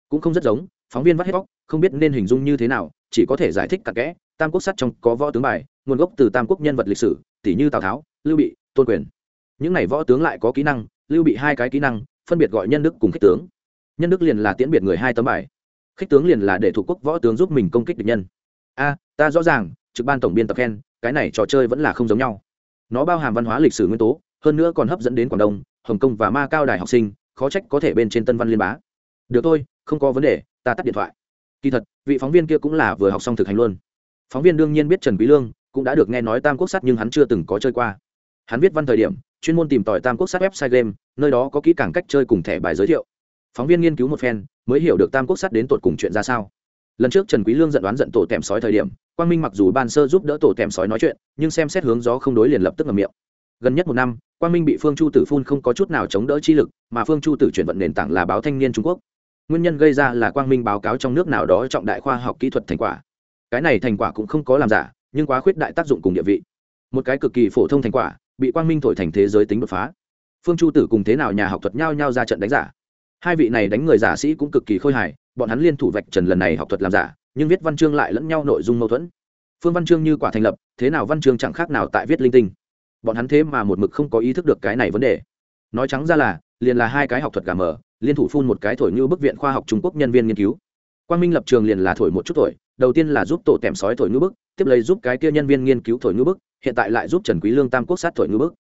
cũng không rất giống, phóng viên vắt hết bóc không biết nên hình dung như thế nào, chỉ có thể giải thích cặn kẽ, tam quốc sắt trong có võ tướng bài, nguồn gốc từ tam quốc nhân vật lịch sử tỷ như tào tháo, lưu bị, tôn quyền. Những này võ tướng lại có kỹ năng, lưu bị hai cái kỹ năng, phân biệt gọi nhân đức cùng khích tướng nhân đức liền là tiễn biệt người hai tấm bài. Khích tướng liền là để thủ quốc võ tướng giúp mình công kích địch nhân. A, ta rõ ràng, trực ban tổng biên tập khen, cái này trò chơi vẫn là không giống nhau. Nó bao hàm văn hóa lịch sử nguyên tố, hơn nữa còn hấp dẫn đến quảng đông, hồng kông và ma cao đài học sinh, khó trách có thể bên trên tân văn liên bá. Được thôi, không có vấn đề, ta tắt điện thoại. Kỳ thật, vị phóng viên kia cũng là vừa học xong thực hành luôn. Phóng viên đương nhiên biết trần quý lương, cũng đã được nghe nói tam quốc sát nhưng hắn chưa từng có chơi qua. Hắn viết văn thời điểm, chuyên môn tìm tòi tam quốc sát website game, nơi đó có kỹ càng cách chơi cùng thẻ bài giới thiệu phóng viên nghiên cứu một phen, mới hiểu được tam quốc sắt đến tột cùng chuyện ra sao. Lần trước trần quý lương giận đoán giận tổ tèm sói thời điểm, quang minh mặc dù ban sơ giúp đỡ tổ tèm sói nói chuyện, nhưng xem xét hướng gió không đối liền lập tức ngậm miệng. Gần nhất một năm, quang minh bị phương chu tử phun không có chút nào chống đỡ chi lực, mà phương chu tử chuyển vận nền tảng là báo thanh niên trung quốc. Nguyên nhân gây ra là quang minh báo cáo trong nước nào đó trọng đại khoa học kỹ thuật thành quả. Cái này thành quả cũng không có làm giả, nhưng quá khuyết đại tác dụng cùng địa vị. Một cái cực kỳ phổ thông thành quả, bị quang minh thổi thành thế giới tính đột phá. Phương chu tử cùng thế nào nhà học thuật nhau nhau ra trận đánh giả hai vị này đánh người giả sĩ cũng cực kỳ khôi hài, bọn hắn liên thủ vạch trần lần này học thuật làm giả, nhưng viết văn chương lại lẫn nhau nội dung mâu thuẫn. Phương văn chương như quả thành lập, thế nào văn chương chẳng khác nào tại viết linh tinh. Bọn hắn thế mà một mực không có ý thức được cái này vấn đề. Nói trắng ra là, liền là hai cái học thuật gà mờ, liên thủ phun một cái thổi như bức viện khoa học trung quốc nhân viên nghiên cứu. Quang minh lập trường liền là thổi một chút thổi, đầu tiên là giúp tổ tèm sói thổi ngữ bức, tiếp lấy giúp cái kia nhân viên nghiên cứu thổi ngữ bức, hiện tại lại giúp trần quý lương tam quốc sát thổi ngữ bức.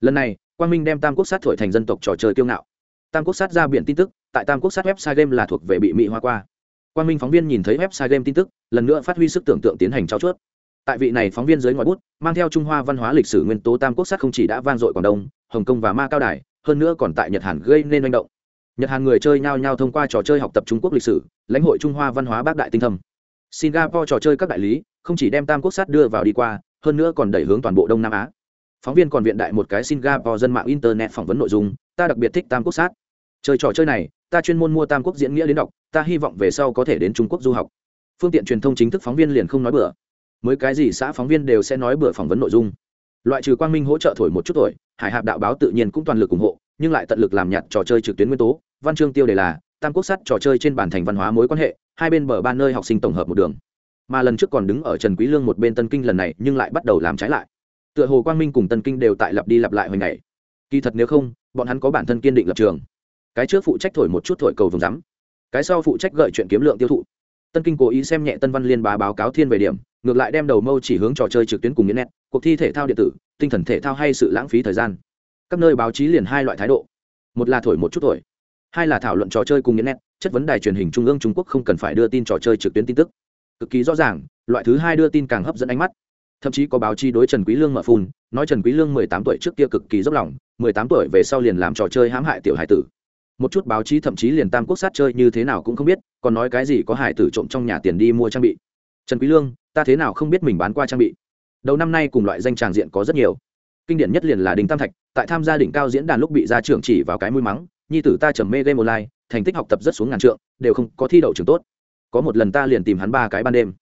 Lần này, quang minh đem tam quốc sát thổi thành dân tộc trò chơi kiêu ngạo tam quốc sát ra biển tin tức, tại tam quốc sát website game là thuộc về bị mỹ hoa qua. Quang minh phóng viên nhìn thấy website game tin tức, lần nữa phát huy sức tưởng tượng tiến hành trao chuốt. Tại vị này phóng viên dưới ngòi bút, mang theo trung hoa văn hóa lịch sử nguyên tố tam quốc sát không chỉ đã vang dội quảng đông, hồng kông và ma cao đài, hơn nữa còn tại nhật hàn gây nên manh động. Nhật hàn người chơi nhao nhao thông qua trò chơi học tập trung quốc lịch sử, lãnh hội trung hoa văn hóa bác đại tinh thâm. Singapore trò chơi các đại lý, không chỉ đem tam quốc sát đưa vào đi qua, hơn nữa còn đẩy hướng toàn bộ đông nam á. Phóng viên còn viện đại một cái singapore dân mạng internet phỏng vấn nội dung, ta đặc biệt thích tam quốc sát chơi trò chơi này, ta chuyên môn mua tam quốc diễn nghĩa đến đọc, ta hy vọng về sau có thể đến trung quốc du học. Phương tiện truyền thông chính thức phóng viên liền không nói bừa. Mới cái gì xã phóng viên đều sẽ nói bừa phỏng vấn nội dung. Loại trừ quang minh hỗ trợ thổi một chút tuổi hải hạp đạo báo tự nhiên cũng toàn lực ủng hộ, nhưng lại tận lực làm nhạt trò chơi trực tuyến nguyên tố. Văn chương tiêu đề là, tam quốc sắt trò chơi trên bản thành văn hóa mối quan hệ, hai bên bờ ba nơi học sinh tổng hợp một đường. Mà lần trước còn đứng ở trần quý lương một bên tân kinh lần này, nhưng lại bắt đầu làm trái lại. Tựa hồ quang minh cùng tân kinh đều tại lặp đi lặp lại hồi ngày. Kỳ thật nếu không, bọn hắn có bản thân kiên định lập trường cái trước phụ trách thổi một chút thổi cầu vùng rắm, cái sau phụ trách gợi chuyện kiếm lượng tiêu thụ. Tân kinh cố ý xem nhẹ tân văn liên bá báo cáo thiên về điểm, ngược lại đem đầu mâu chỉ hướng trò chơi trực tuyến cùng nghĩa nét cuộc thi thể thao điện tử, tinh thần thể thao hay sự lãng phí thời gian. Các nơi báo chí liền hai loại thái độ. Một là thổi một chút thổi, hai là thảo luận trò chơi cùng nghĩa nét chất vấn đài truyền hình trung ương trung quốc không cần phải đưa tin trò chơi trực tuyến tin tức. Cực kỳ rõ ràng, loại thứ hai đưa tin càng hấp dẫn ánh mắt. Thậm chí có báo chí đối trần quý lương mở phun, nói trần quý lương mười tám tuổi trước kia cực kỳ dốc lòng, mười tám tuổi về sau liền làm trò chơi hãm hại tiểu hải tử một chút báo chí thậm chí liền tam quốc sát chơi như thế nào cũng không biết, còn nói cái gì có hải tử trộm trong nhà tiền đi mua trang bị. Trần quý lương, ta thế nào không biết mình bán qua trang bị? Đầu năm nay cùng loại danh tràng diện có rất nhiều. Kinh điển nhất liền là đình tam thạch, tại tham gia đỉnh cao diễn đàn lúc bị gia trưởng chỉ vào cái mũi mắng, nhi tử ta trầm mê game online, thành tích học tập rất xuống ngàn trượng, đều không có thi đậu trường tốt. Có một lần ta liền tìm hắn ba cái ban đêm.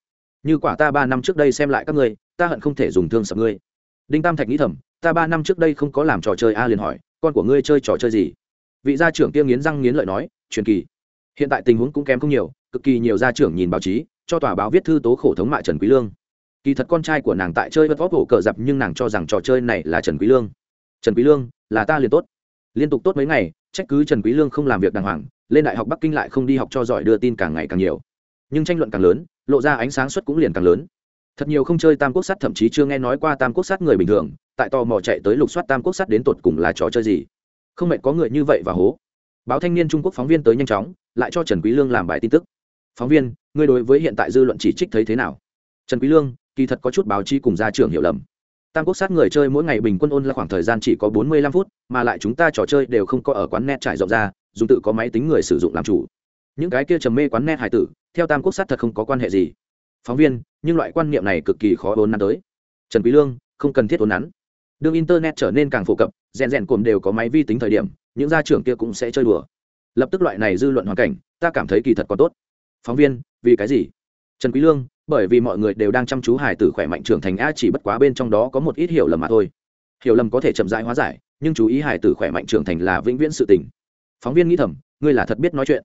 Như quả ta ba năm trước đây xem lại các ngươi, ta hận không thể dùng thương sập ngươi. Đinh tam thạch nghĩ thầm, ta ba năm trước đây không có làm trò chơi a liền hỏi, con của ngươi chơi trò chơi gì? Vị gia trưởng kia nghiến răng nghiến lợi nói, truyền kỳ, hiện tại tình huống cũng kém không nhiều, cực kỳ nhiều gia trưởng nhìn báo chí, cho tòa báo viết thư tố khổ thống mại trần quý lương. Kỳ thật con trai của nàng tại chơi vớt vóc hổ cờ dập nhưng nàng cho rằng trò chơi này là trần quý lương. Trần quý lương, là ta liền tốt. Liên tục tốt mấy ngày, trách cứ trần quý lương không làm việc đàng hoàng, lên đại học bắc kinh lại không đi học cho giỏi đưa tin càng ngày càng nhiều. Nhưng tranh luận càng lớn, lộ ra ánh sáng suất cũng liền càng lớn. Thật nhiều không chơi tam quốc sát thậm chí chưa nghe nói qua tam quốc sát người bình thường, tại tò mò chạy tới lục soát tam quốc sát đến tột cùng là trò chơi gì không mệt có người như vậy và hố. Báo thanh niên trung quốc phóng viên tới nhanh chóng, lại cho trần quý lương làm bài tin tức. Phóng viên, ngươi đối với hiện tại dư luận chỉ trích thấy thế nào? Trần quý lương, kỳ thật có chút báo chí cùng gia trưởng hiểu lầm. Tam quốc sát người chơi mỗi ngày bình quân ôn là khoảng thời gian chỉ có bốn mươi lăm phút, mà lại chúng ta trò chơi đều không có ở quán net trải rộng ra dùng tự có máy tính người sử dụng làm chủ. Những cái kia trầm mê quán net hải tử, theo tam quốc sát thật không có quan hệ gì. Phóng viên, nhưng loại quan niệm này cực kỳ khó ôn nắn tới. Trần quý lương, không cần thiết ôn nắn đương internet trở nên càng phổ cập rèn rèn cồn đều có máy vi tính thời điểm những gia trưởng kia cũng sẽ chơi đùa. Lập tức loại này dư luận hoàn cảnh ta cảm thấy kỳ thật có tốt. Phóng viên vì cái gì? Trần quý lương bởi vì mọi người đều đang chăm chú Hải tử khỏe mạnh trưởng thành a chỉ bất quá bên trong đó có một ít hiểu lầm mà thôi. Hiểu lầm có thể chậm rãi hóa giải nhưng chú ý Hải tử khỏe mạnh trưởng thành là vĩnh viễn sự tình. Phóng viên nghĩ thầm ngươi là thật biết nói chuyện.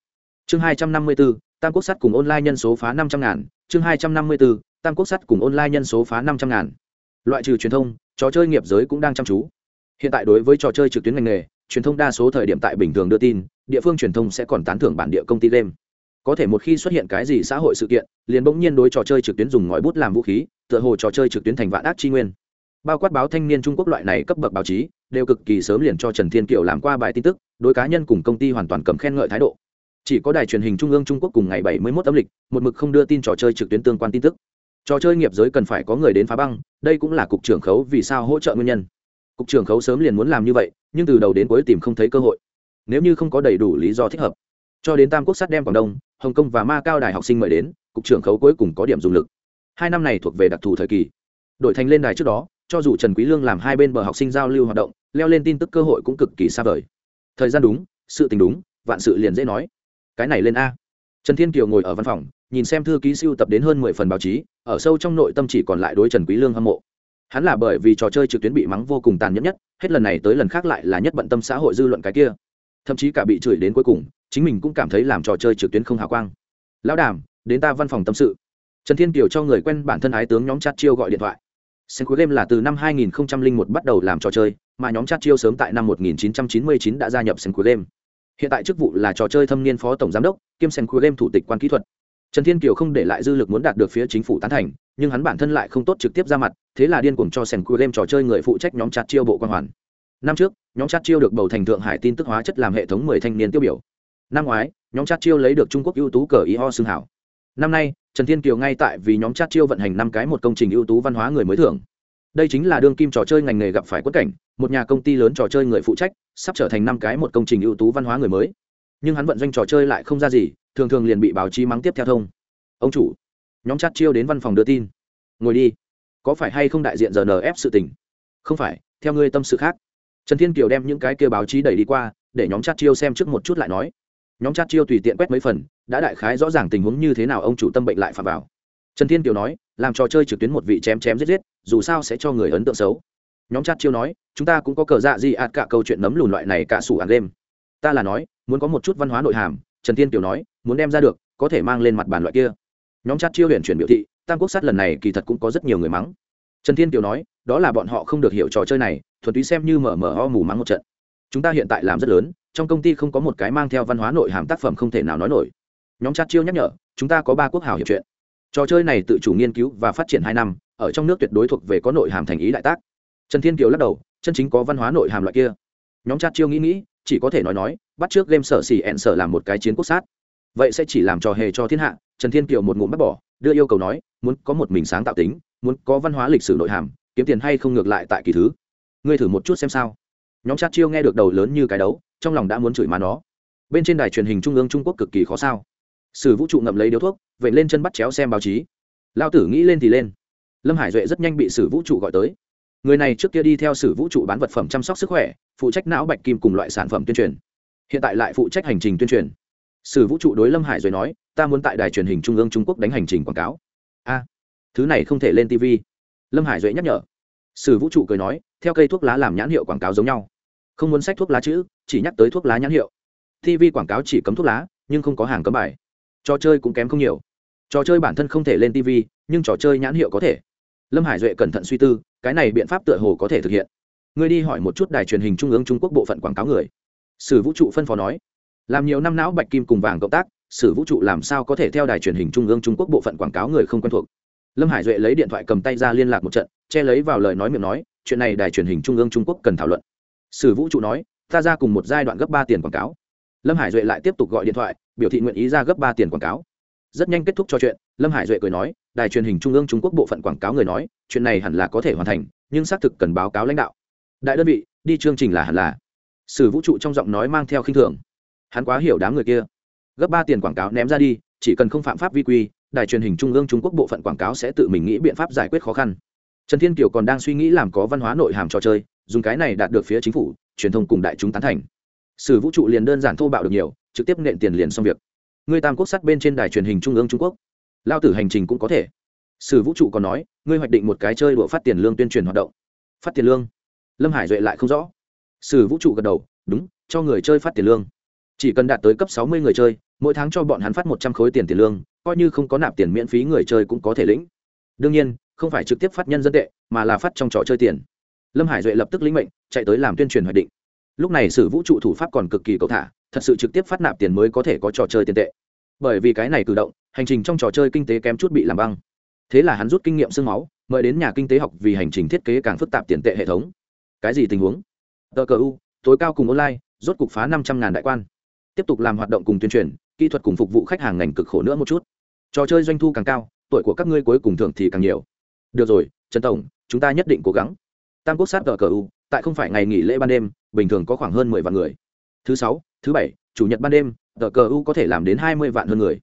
Chương hai trăm năm mươi 254, tam quốc sắt cùng online nhân số phá năm trăm ngàn. Chương hai trăm năm mươi 254, tam quốc sắt cùng online nhân số phá năm trăm ngàn. Loại trừ truyền thông trò chơi nghiệp giới cũng đang chăm chú. Hiện tại đối với trò chơi trực tuyến ngành nghề, truyền thông đa số thời điểm tại bình thường đưa tin, địa phương truyền thông sẽ còn tán thưởng bản địa công ty game. Có thể một khi xuất hiện cái gì xã hội sự kiện, liền bỗng nhiên đối trò chơi trực tuyến dùng ngòi bút làm vũ khí, tựa hồ trò chơi trực tuyến thành vạn ác chi nguyên. Bao quát báo thanh niên trung quốc loại này cấp bậc báo chí, đều cực kỳ sớm liền cho trần thiên kiều làm qua bài tin tức, đối cá nhân cùng công ty hoàn toàn cầm khen ngợi thái độ. Chỉ có đài truyền hình trung ương trung quốc cùng ngày 71 âm lịch, một mực không đưa tin trò chơi trực tuyến tương quan tin tức trò chơi nghiệp giới cần phải có người đến phá băng, đây cũng là cục trưởng khấu vì sao hỗ trợ nguyên nhân. Cục trưởng khấu sớm liền muốn làm như vậy, nhưng từ đầu đến cuối tìm không thấy cơ hội. Nếu như không có đầy đủ lý do thích hợp. Cho đến tam quốc sát đem quảng đông, hồng kông và ma cao đài học sinh mời đến, cục trưởng khấu cuối cùng có điểm dùng lực. Hai năm này thuộc về đặc thù thời kỳ. Đổi thành lên đài trước đó, cho dù trần quý lương làm hai bên bờ học sinh giao lưu hoạt động, leo lên tin tức cơ hội cũng cực kỳ xa vời. Thời gian đúng, sự tình đúng, vạn sự liền dễ nói. Cái này lên a. Trần thiên kiều ngồi ở văn phòng nhìn xem thư ký siêu tập đến hơn mười phần báo chí, ở sâu trong nội tâm chỉ còn lại đối trần quý lương hâm mộ. Hắn là bởi vì trò chơi trực tuyến bị mắng vô cùng tàn nhẫn nhất, hết lần này tới lần khác lại là nhất bận tâm xã hội dư luận cái kia. Thậm chí cả bị chửi đến cuối cùng, chính mình cũng cảm thấy làm trò chơi trực tuyến không hào quang. Lão đàm, đến ta văn phòng tâm sự. Trần thiên kiều cho người quen bản thân ái tướng nhóm chat chiêu gọi điện thoại. Sen cuối game là từ năm 2001 bắt đầu làm trò chơi, mà nhóm chat chiêu sớm tại năm 1999 đã gia nhập sen cuối game hiện tại chức vụ là trò chơi thâm niên phó tổng giám đốc, kiêm sen cuối game thủ tịch quan kỹ thuật trần thiên kiều không để lại dư lực muốn đạt được phía chính phủ tán thành, nhưng hắn bản thân lại không tốt trực tiếp ra mặt, thế là điên cuồng cho sèn cuối game trò chơi người phụ trách nhóm chat chiêu bộ quan hoàn. Năm trước, nhóm chat chiêu được bầu thành thượng hải tin tức hóa chất làm hệ thống mười thanh niên tiêu biểu. Năm ngoái, nhóm chat chiêu lấy được trung quốc ưu tú cờ ý ho xương hảo. Năm nay, trần thiên kiều ngay tại vì nhóm chat chiêu vận hành năm cái một công trình ưu tú văn hóa người mới thưởng. Đây chính là đương kim trò chơi ngành nghề gặp phải quất cảnh, một nhà công ty lớn trò chơi người phụ trách, sắp trở thành năm cái một công trình ưu tú văn hóa người mới. Nhưng hắn vận doanh trò chơi lại không ra gì thường thường liền bị báo chí mắng tiếp theo thông. Ông chủ, nhóm chat chiêu đến văn phòng đưa tin. Ngồi đi. Có phải hay không đại diện giờ nf sự tình? Không phải, theo ngươi tâm sự khác. Trần thiên kiều đem những cái kia báo chí đẩy đi qua, để nhóm chat chiêu xem trước một chút lại nói. Nhóm chat chiêu tùy tiện quét mấy phần, đã đại khái rõ ràng tình huống như thế nào ông chủ tâm bệnh lại phạm vào. Trần thiên kiều nói, làm trò chơi trực tuyến một vị chém chém giết giết, dù sao sẽ cho người ấn tượng xấu. Nhóm chat chiêu nói, chúng ta cũng có cờ dạ gì ạt cả câu chuyện nấm lùn loại này cả sủ ạt đêm. Ta là nói, muốn có một chút văn hóa nội hàm trần thiên kiều nói, muốn đem ra được, có thể mang lên mặt bàn loại kia. Nhóm chat chiêu huyền chuyển biểu thị, tam quốc sát lần này kỳ thật cũng có rất nhiều người mắng. Trần thiên kiều nói, đó là bọn họ không được hiểu trò chơi này, thuần túy xem như mở mở ho mù mắng một trận. Chúng ta hiện tại làm rất lớn, trong công ty không có một cái mang theo văn hóa nội hàm tác phẩm không thể nào nói nổi. Nhóm chat chiêu nhắc nhở, chúng ta có ba quốc hảo hiệp chuyện. Trò chơi này tự chủ nghiên cứu và phát triển hai năm, ở trong nước tuyệt đối thuộc về có nội hàm thành ý đại tác. Trần thiên kiều lắc đầu, chân chính có văn hóa nội hàm loại kia. Nhóm chat chiêu nghĩ nghĩ, chỉ có thể nói nói bắt trước game sở xỉ ẹn sở làm một cái chiến quốc sát. Vậy sẽ chỉ làm trò hề cho thiên hạ, trần thiên kiều một ngụm bắt bỏ, đưa yêu cầu nói, muốn có một mình sáng tạo tính, muốn có văn hóa lịch sử nội hàm, kiếm tiền hay không ngược lại tại kỳ thứ. Ngươi thử một chút xem sao. Nhóm chat chiêu nghe được đầu lớn như cái đấu, trong lòng đã muốn chửi má nó. Bên trên đài truyền hình trung ương trung quốc cực kỳ khó sao. Sử vũ trụ ngậm lấy điếu thuốc, vậy lên chân bắt chéo xem báo chí. Lao tử nghĩ lên thì lên. Lâm hải duệ rất nhanh bị sử vũ trụ gọi tới. Người này trước kia đi theo sử vũ trụ bán vật phẩm chăm sóc sức khỏe, phụ trách não bạch kim cùng loại sản phẩm tuyên truyền hiện tại lại phụ trách hành trình tuyên truyền. Sử vũ trụ đối lâm hải rồi nói, ta muốn tại đài truyền hình trung ương trung quốc đánh hành trình quảng cáo. A, thứ này không thể lên tv lâm hải duệ nhắc nhở. Sử vũ trụ cười nói, theo cây thuốc lá làm nhãn hiệu quảng cáo giống nhau. Không muốn sách thuốc lá chữ, chỉ nhắc tới thuốc lá nhãn hiệu. tv quảng cáo chỉ cấm thuốc lá, nhưng không có hàng cấm bài. Trò chơi cũng kém không nhiều. Trò chơi bản thân không thể lên tv nhưng trò chơi nhãn hiệu có thể. Lâm hải duệ cẩn thận suy tư, cái này biện pháp tựa hồ có thể thực hiện. Ngươi đi hỏi một chút đài truyền hình trung ương trung quốc bộ phận quảng cáo người sử vũ trụ phân phó nói, làm nhiều năm não bạch kim cùng vàng cộng tác, sử vũ trụ làm sao có thể theo đài truyền hình trung ương trung quốc bộ phận quảng cáo người không quen thuộc? Lâm hải duệ lấy điện thoại cầm tay ra liên lạc một trận, che lấy vào lời nói miệng nói, chuyện này đài truyền hình trung ương trung quốc cần thảo luận. Sử vũ trụ nói, ta ra cùng một giai đoạn gấp ba tiền quảng cáo. Lâm hải duệ lại tiếp tục gọi điện thoại, biểu thị nguyện ý ra gấp ba tiền quảng cáo. Rất nhanh kết thúc trò chuyện, lâm hải duệ cười nói, đài truyền hình trung ương trung quốc bộ phận quảng cáo người nói, chuyện này hẳn là có thể hoàn thành, nhưng xác thực cần báo cáo lãnh đạo. Đại đơn vị, đi chương trình là hẳn là sử vũ trụ trong giọng nói mang theo khinh thường. Hắn quá hiểu đám người kia. Gấp ba tiền quảng cáo ném ra đi, chỉ cần không phạm pháp vi quy, đài truyền hình trung ương trung quốc bộ phận quảng cáo sẽ tự mình nghĩ biện pháp giải quyết khó khăn. Trần thiên kiều còn đang suy nghĩ làm có văn hóa nội hàm trò chơi, dùng cái này đạt được phía chính phủ, truyền thông cùng đại chúng tán thành. Sử vũ trụ liền đơn giản thô bạo được nhiều, trực tiếp nện tiền liền xong việc. Ngươi tam quốc sắt bên trên đài truyền hình trung ương trung quốc. Lao tử hành trình cũng có thể. Sử vũ trụ còn nói, ngươi hoạch định một cái chơi đùa phát tiền lương tuyên truyền hoạt động. Phát tiền lương. Lâm hải duệ lại không rõ sử vũ trụ gật đầu, đúng, cho người chơi phát tiền lương. Chỉ cần đạt tới cấp sáu mươi người chơi, mỗi tháng cho bọn hắn phát một trăm khối tiền tiền lương, coi như không có nạp tiền miễn phí người chơi cũng có thể lĩnh. Đương nhiên, không phải trực tiếp phát nhân dân tệ, mà là phát trong trò chơi tiền. Lâm hải duệ lập tức lĩnh mệnh, chạy tới làm tuyên truyền hoạch định. Lúc này sử vũ trụ thủ pháp còn cực kỳ cầu thả, thật sự trực tiếp phát nạp tiền mới có thể có trò chơi tiền tệ. Bởi vì cái này cử động, hành trình trong trò chơi kinh tế kém chút bị làm băng. Thế là hắn rút kinh nghiệm sương máu, mời đến nhà kinh tế học vì hành trình thiết kế càng phức tạp tiền tệ hệ thống. Cái gì tình huống? Tờ cờ u, tối cao cùng online, rốt cục phá năm trăm ngàn đại quan. Tiếp tục làm hoạt động cùng tuyên truyền, kỹ thuật cùng phục vụ khách hàng ngành cực khổ nữa một chút. Trò chơi doanh thu càng cao, tuổi của các ngươi cuối cùng thưởng thì càng nhiều. Được rồi, trần tổng, chúng ta nhất định cố gắng. Tam quốc sát tờ cờ u, tại không phải ngày nghỉ lễ ban đêm, bình thường có khoảng hơn mười vạn người. Thứ sáu, thứ bảy, chủ nhật ban đêm, tờ cờ u có thể làm đến hai mươi vạn hơn người.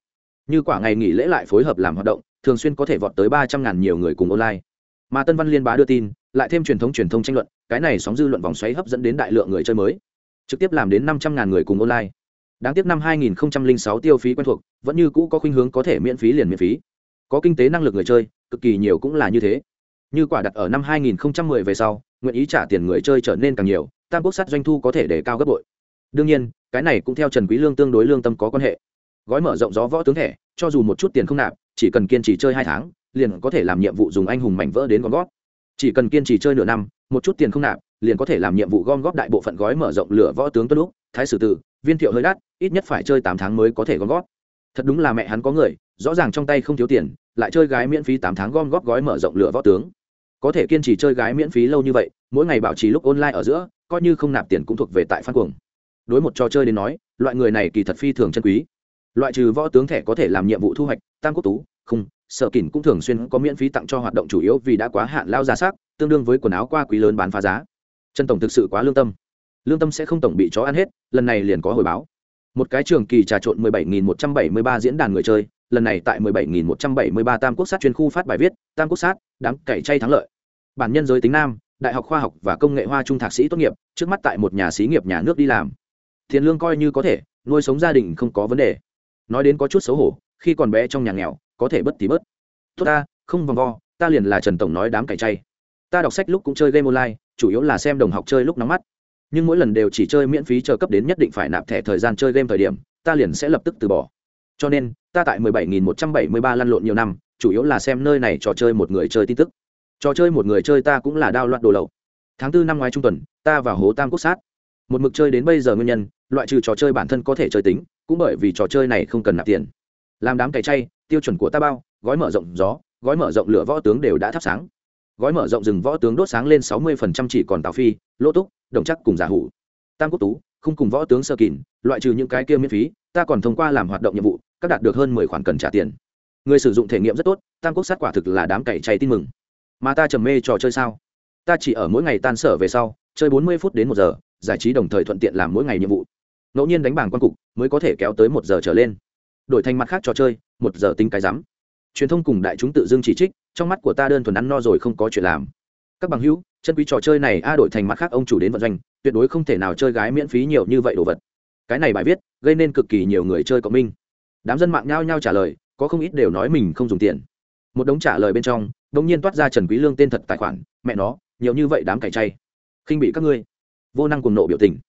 Như quả ngày nghỉ lễ lại phối hợp làm hoạt động, thường xuyên có thể vọt tới ba trăm ngàn nhiều người cùng online. Mà tân văn liên bá đưa tin lại thêm truyền thống truyền thông tranh luận, cái này sóng dư luận vòng xoáy hấp dẫn đến đại lượng người chơi mới. Trực tiếp làm đến năm trăm ngàn người cùng online. Đáng tiếc năm 2006 tiêu phí quen thuộc, vẫn như cũ có khuynh hướng có thể miễn phí liền miễn phí. Có kinh tế năng lực người chơi, cực kỳ nhiều cũng là như thế. Như quả đặt ở năm 2010 về sau, nguyện ý trả tiền người chơi trở nên càng nhiều, tam quốc sát doanh thu có thể để cao gấp bội. Đương nhiên, cái này cũng theo trần quý lương tương đối lương tâm có quan hệ. Gói mở rộng gió võ tướng thẻ, cho dù một chút tiền không nạp, chỉ cần kiên trì chơi hai tháng, liền có thể làm nhiệm vụ dùng anh hùng mảnh vỡ đến con gót chỉ cần kiên trì chơi nửa năm, một chút tiền không nạp, liền có thể làm nhiệm vụ gom góp đại bộ phận gói mở rộng lửa võ tướng tuân lúc, thái sử tử, viên thiệu hơi đắt, ít nhất phải chơi tám tháng mới có thể gom góp. Thật đúng là mẹ hắn có người, rõ ràng trong tay không thiếu tiền, lại chơi gái miễn phí tám tháng gom góp gói mở rộng lửa võ tướng. Có thể kiên trì chơi gái miễn phí lâu như vậy, mỗi ngày bảo trì lúc online ở giữa, coi như không nạp tiền cũng thuộc về tại phan cuồng. Đối một trò chơi đến nói, loại người này kỳ thật phi thường chân quý. Loại trừ võ tướng thẻ có thể làm nhiệm vụ thu hoạch, tam quốc tú không sở kỳn cũng thường xuyên có miễn phí tặng cho hoạt động chủ yếu vì đã quá hạn lao ra sắc tương đương với quần áo qua quý lớn bán phá giá. Chân tổng thực sự quá lương tâm. Lương tâm sẽ không tổng bị chó ăn hết, lần này liền có hồi báo. Một cái trường kỳ trà trộn 17.173 diễn đàn người chơi, lần này tại 17.173 tam quốc sát chuyên khu phát bài viết, tam quốc sát, đám cày chay thắng lợi. Bản nhân giới tính nam, đại học khoa học và công nghệ hoa trung thạc sĩ tốt nghiệp, trước mắt tại một nhà xí nghiệp nhà nước đi làm. Tiền lương coi như có thể, nuôi sống gia đình không có vấn đề. Nói đến có chút xấu hổ, khi còn bé trong nhà nghèo có thể bất tí bớt. Tốt ta, không vòng vo, ta liền là trần tổng nói đám cày chay. Ta đọc sách lúc cũng chơi game online, chủ yếu là xem đồng học chơi lúc nóng mắt. Nhưng mỗi lần đều chỉ chơi miễn phí chờ cấp đến nhất định phải nạp thẻ thời gian chơi game thời điểm, ta liền sẽ lập tức từ bỏ. Cho nên, ta tại 17.173 lăn lộn nhiều năm, chủ yếu là xem nơi này trò chơi một người chơi tin tức. Trò chơi một người chơi ta cũng là đao loạn đồ lậu. Tháng tư năm ngoái trung tuần, ta vào hố tam quốc sát. Một mực chơi đến bây giờ nguyên nhân, loại trừ trò chơi bản thân có thể chơi tính, cũng bởi vì trò chơi này không cần nạp tiền. Làm đám cày chay tiêu chuẩn của ta bao, gói mở rộng gió, gói mở rộng lửa võ tướng đều đã thắp sáng. Gói mở rộng rừng võ tướng đốt sáng lên sáu mươi phần trăm chỉ còn tào phi, lỗ túc, đồng chắc cùng giả hủ. Tam quốc tú, không cùng võ tướng sơ kỳn loại trừ những cái kia miễn phí, ta còn thông qua làm hoạt động nhiệm vụ, các đạt được hơn mười khoản cần trả tiền. Người sử dụng thể nghiệm rất tốt, tam quốc sát quả thực là đám cày chay tin mừng. Mà ta trầm mê trò chơi sao? Ta chỉ ở mỗi ngày tan sở về sau, chơi bốn mươi phút đến một giờ, giải trí đồng thời thuận tiện làm mỗi ngày nhiệm vụ. Ngẫu nhiên đánh bảng quan cục, mới có thể kéo tới một giờ trở lên. Đổi thành mặt khác trò chơi một giờ tính cái rắm. Truyền thông cùng đại chúng tự dưng chỉ trích, trong mắt của ta đơn thuần ăn no rồi không có chuyện làm. Các bằng hữu, chân quý trò chơi này a đổi thành mặt khác ông chủ đến vận doanh, tuyệt đối không thể nào chơi gái miễn phí nhiều như vậy đồ vật. Cái này bài viết, gây nên cực kỳ nhiều người chơi cộng minh. Đám dân mạng nhao nhao trả lời, có không ít đều nói mình không dùng tiền. Một đống trả lời bên trong đ ỗ n g nhiên toát ra trần quý lương tên thật tài khoản, mẹ nó, nhiều như vậy đám cày chay. Khinh bị các ngươi. Vô năng cùng nộ biểu tình.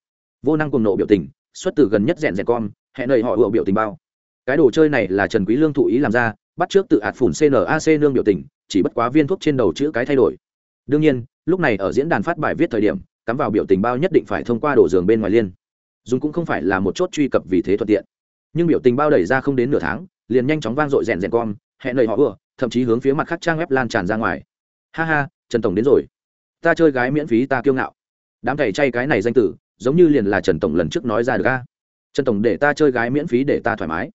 Vô năng cùng nộ biểu tình, xuất từ gần nhất rèn rèn con hẹn lời họ ựa biểu tình bao cái đồ chơi này là trần quý lương thụ ý làm ra, bắt trước tự ạt phủn cnac nương biểu tình, chỉ bất quá viên thuốc trên đầu chữ cái thay đổi. Đương nhiên, lúc này ở diễn đàn phát bài viết thời điểm, cắm vào biểu tình bao nhất định phải thông qua đổ giường bên ngoài liên. Dùng cũng không phải là một chốt truy cập vì thế thuận tiện. Nhưng biểu tình bao đẩy ra không đến nửa tháng, liền nhanh chóng vang dội rèn rèn con, hẹn lời họ ưa, thậm chí hướng phía mặt khác trang web lan tràn ra ngoài. Ha ha, trần tổng đến rồi. Ta chơi gái miễn phí ta kiêu ngạo. Đám thầy chay cái này danh tử, giống như liền là trần tổng lần trước nói ra được a. Trần tổng để ta chơi gái miễn phí để ta thoải mái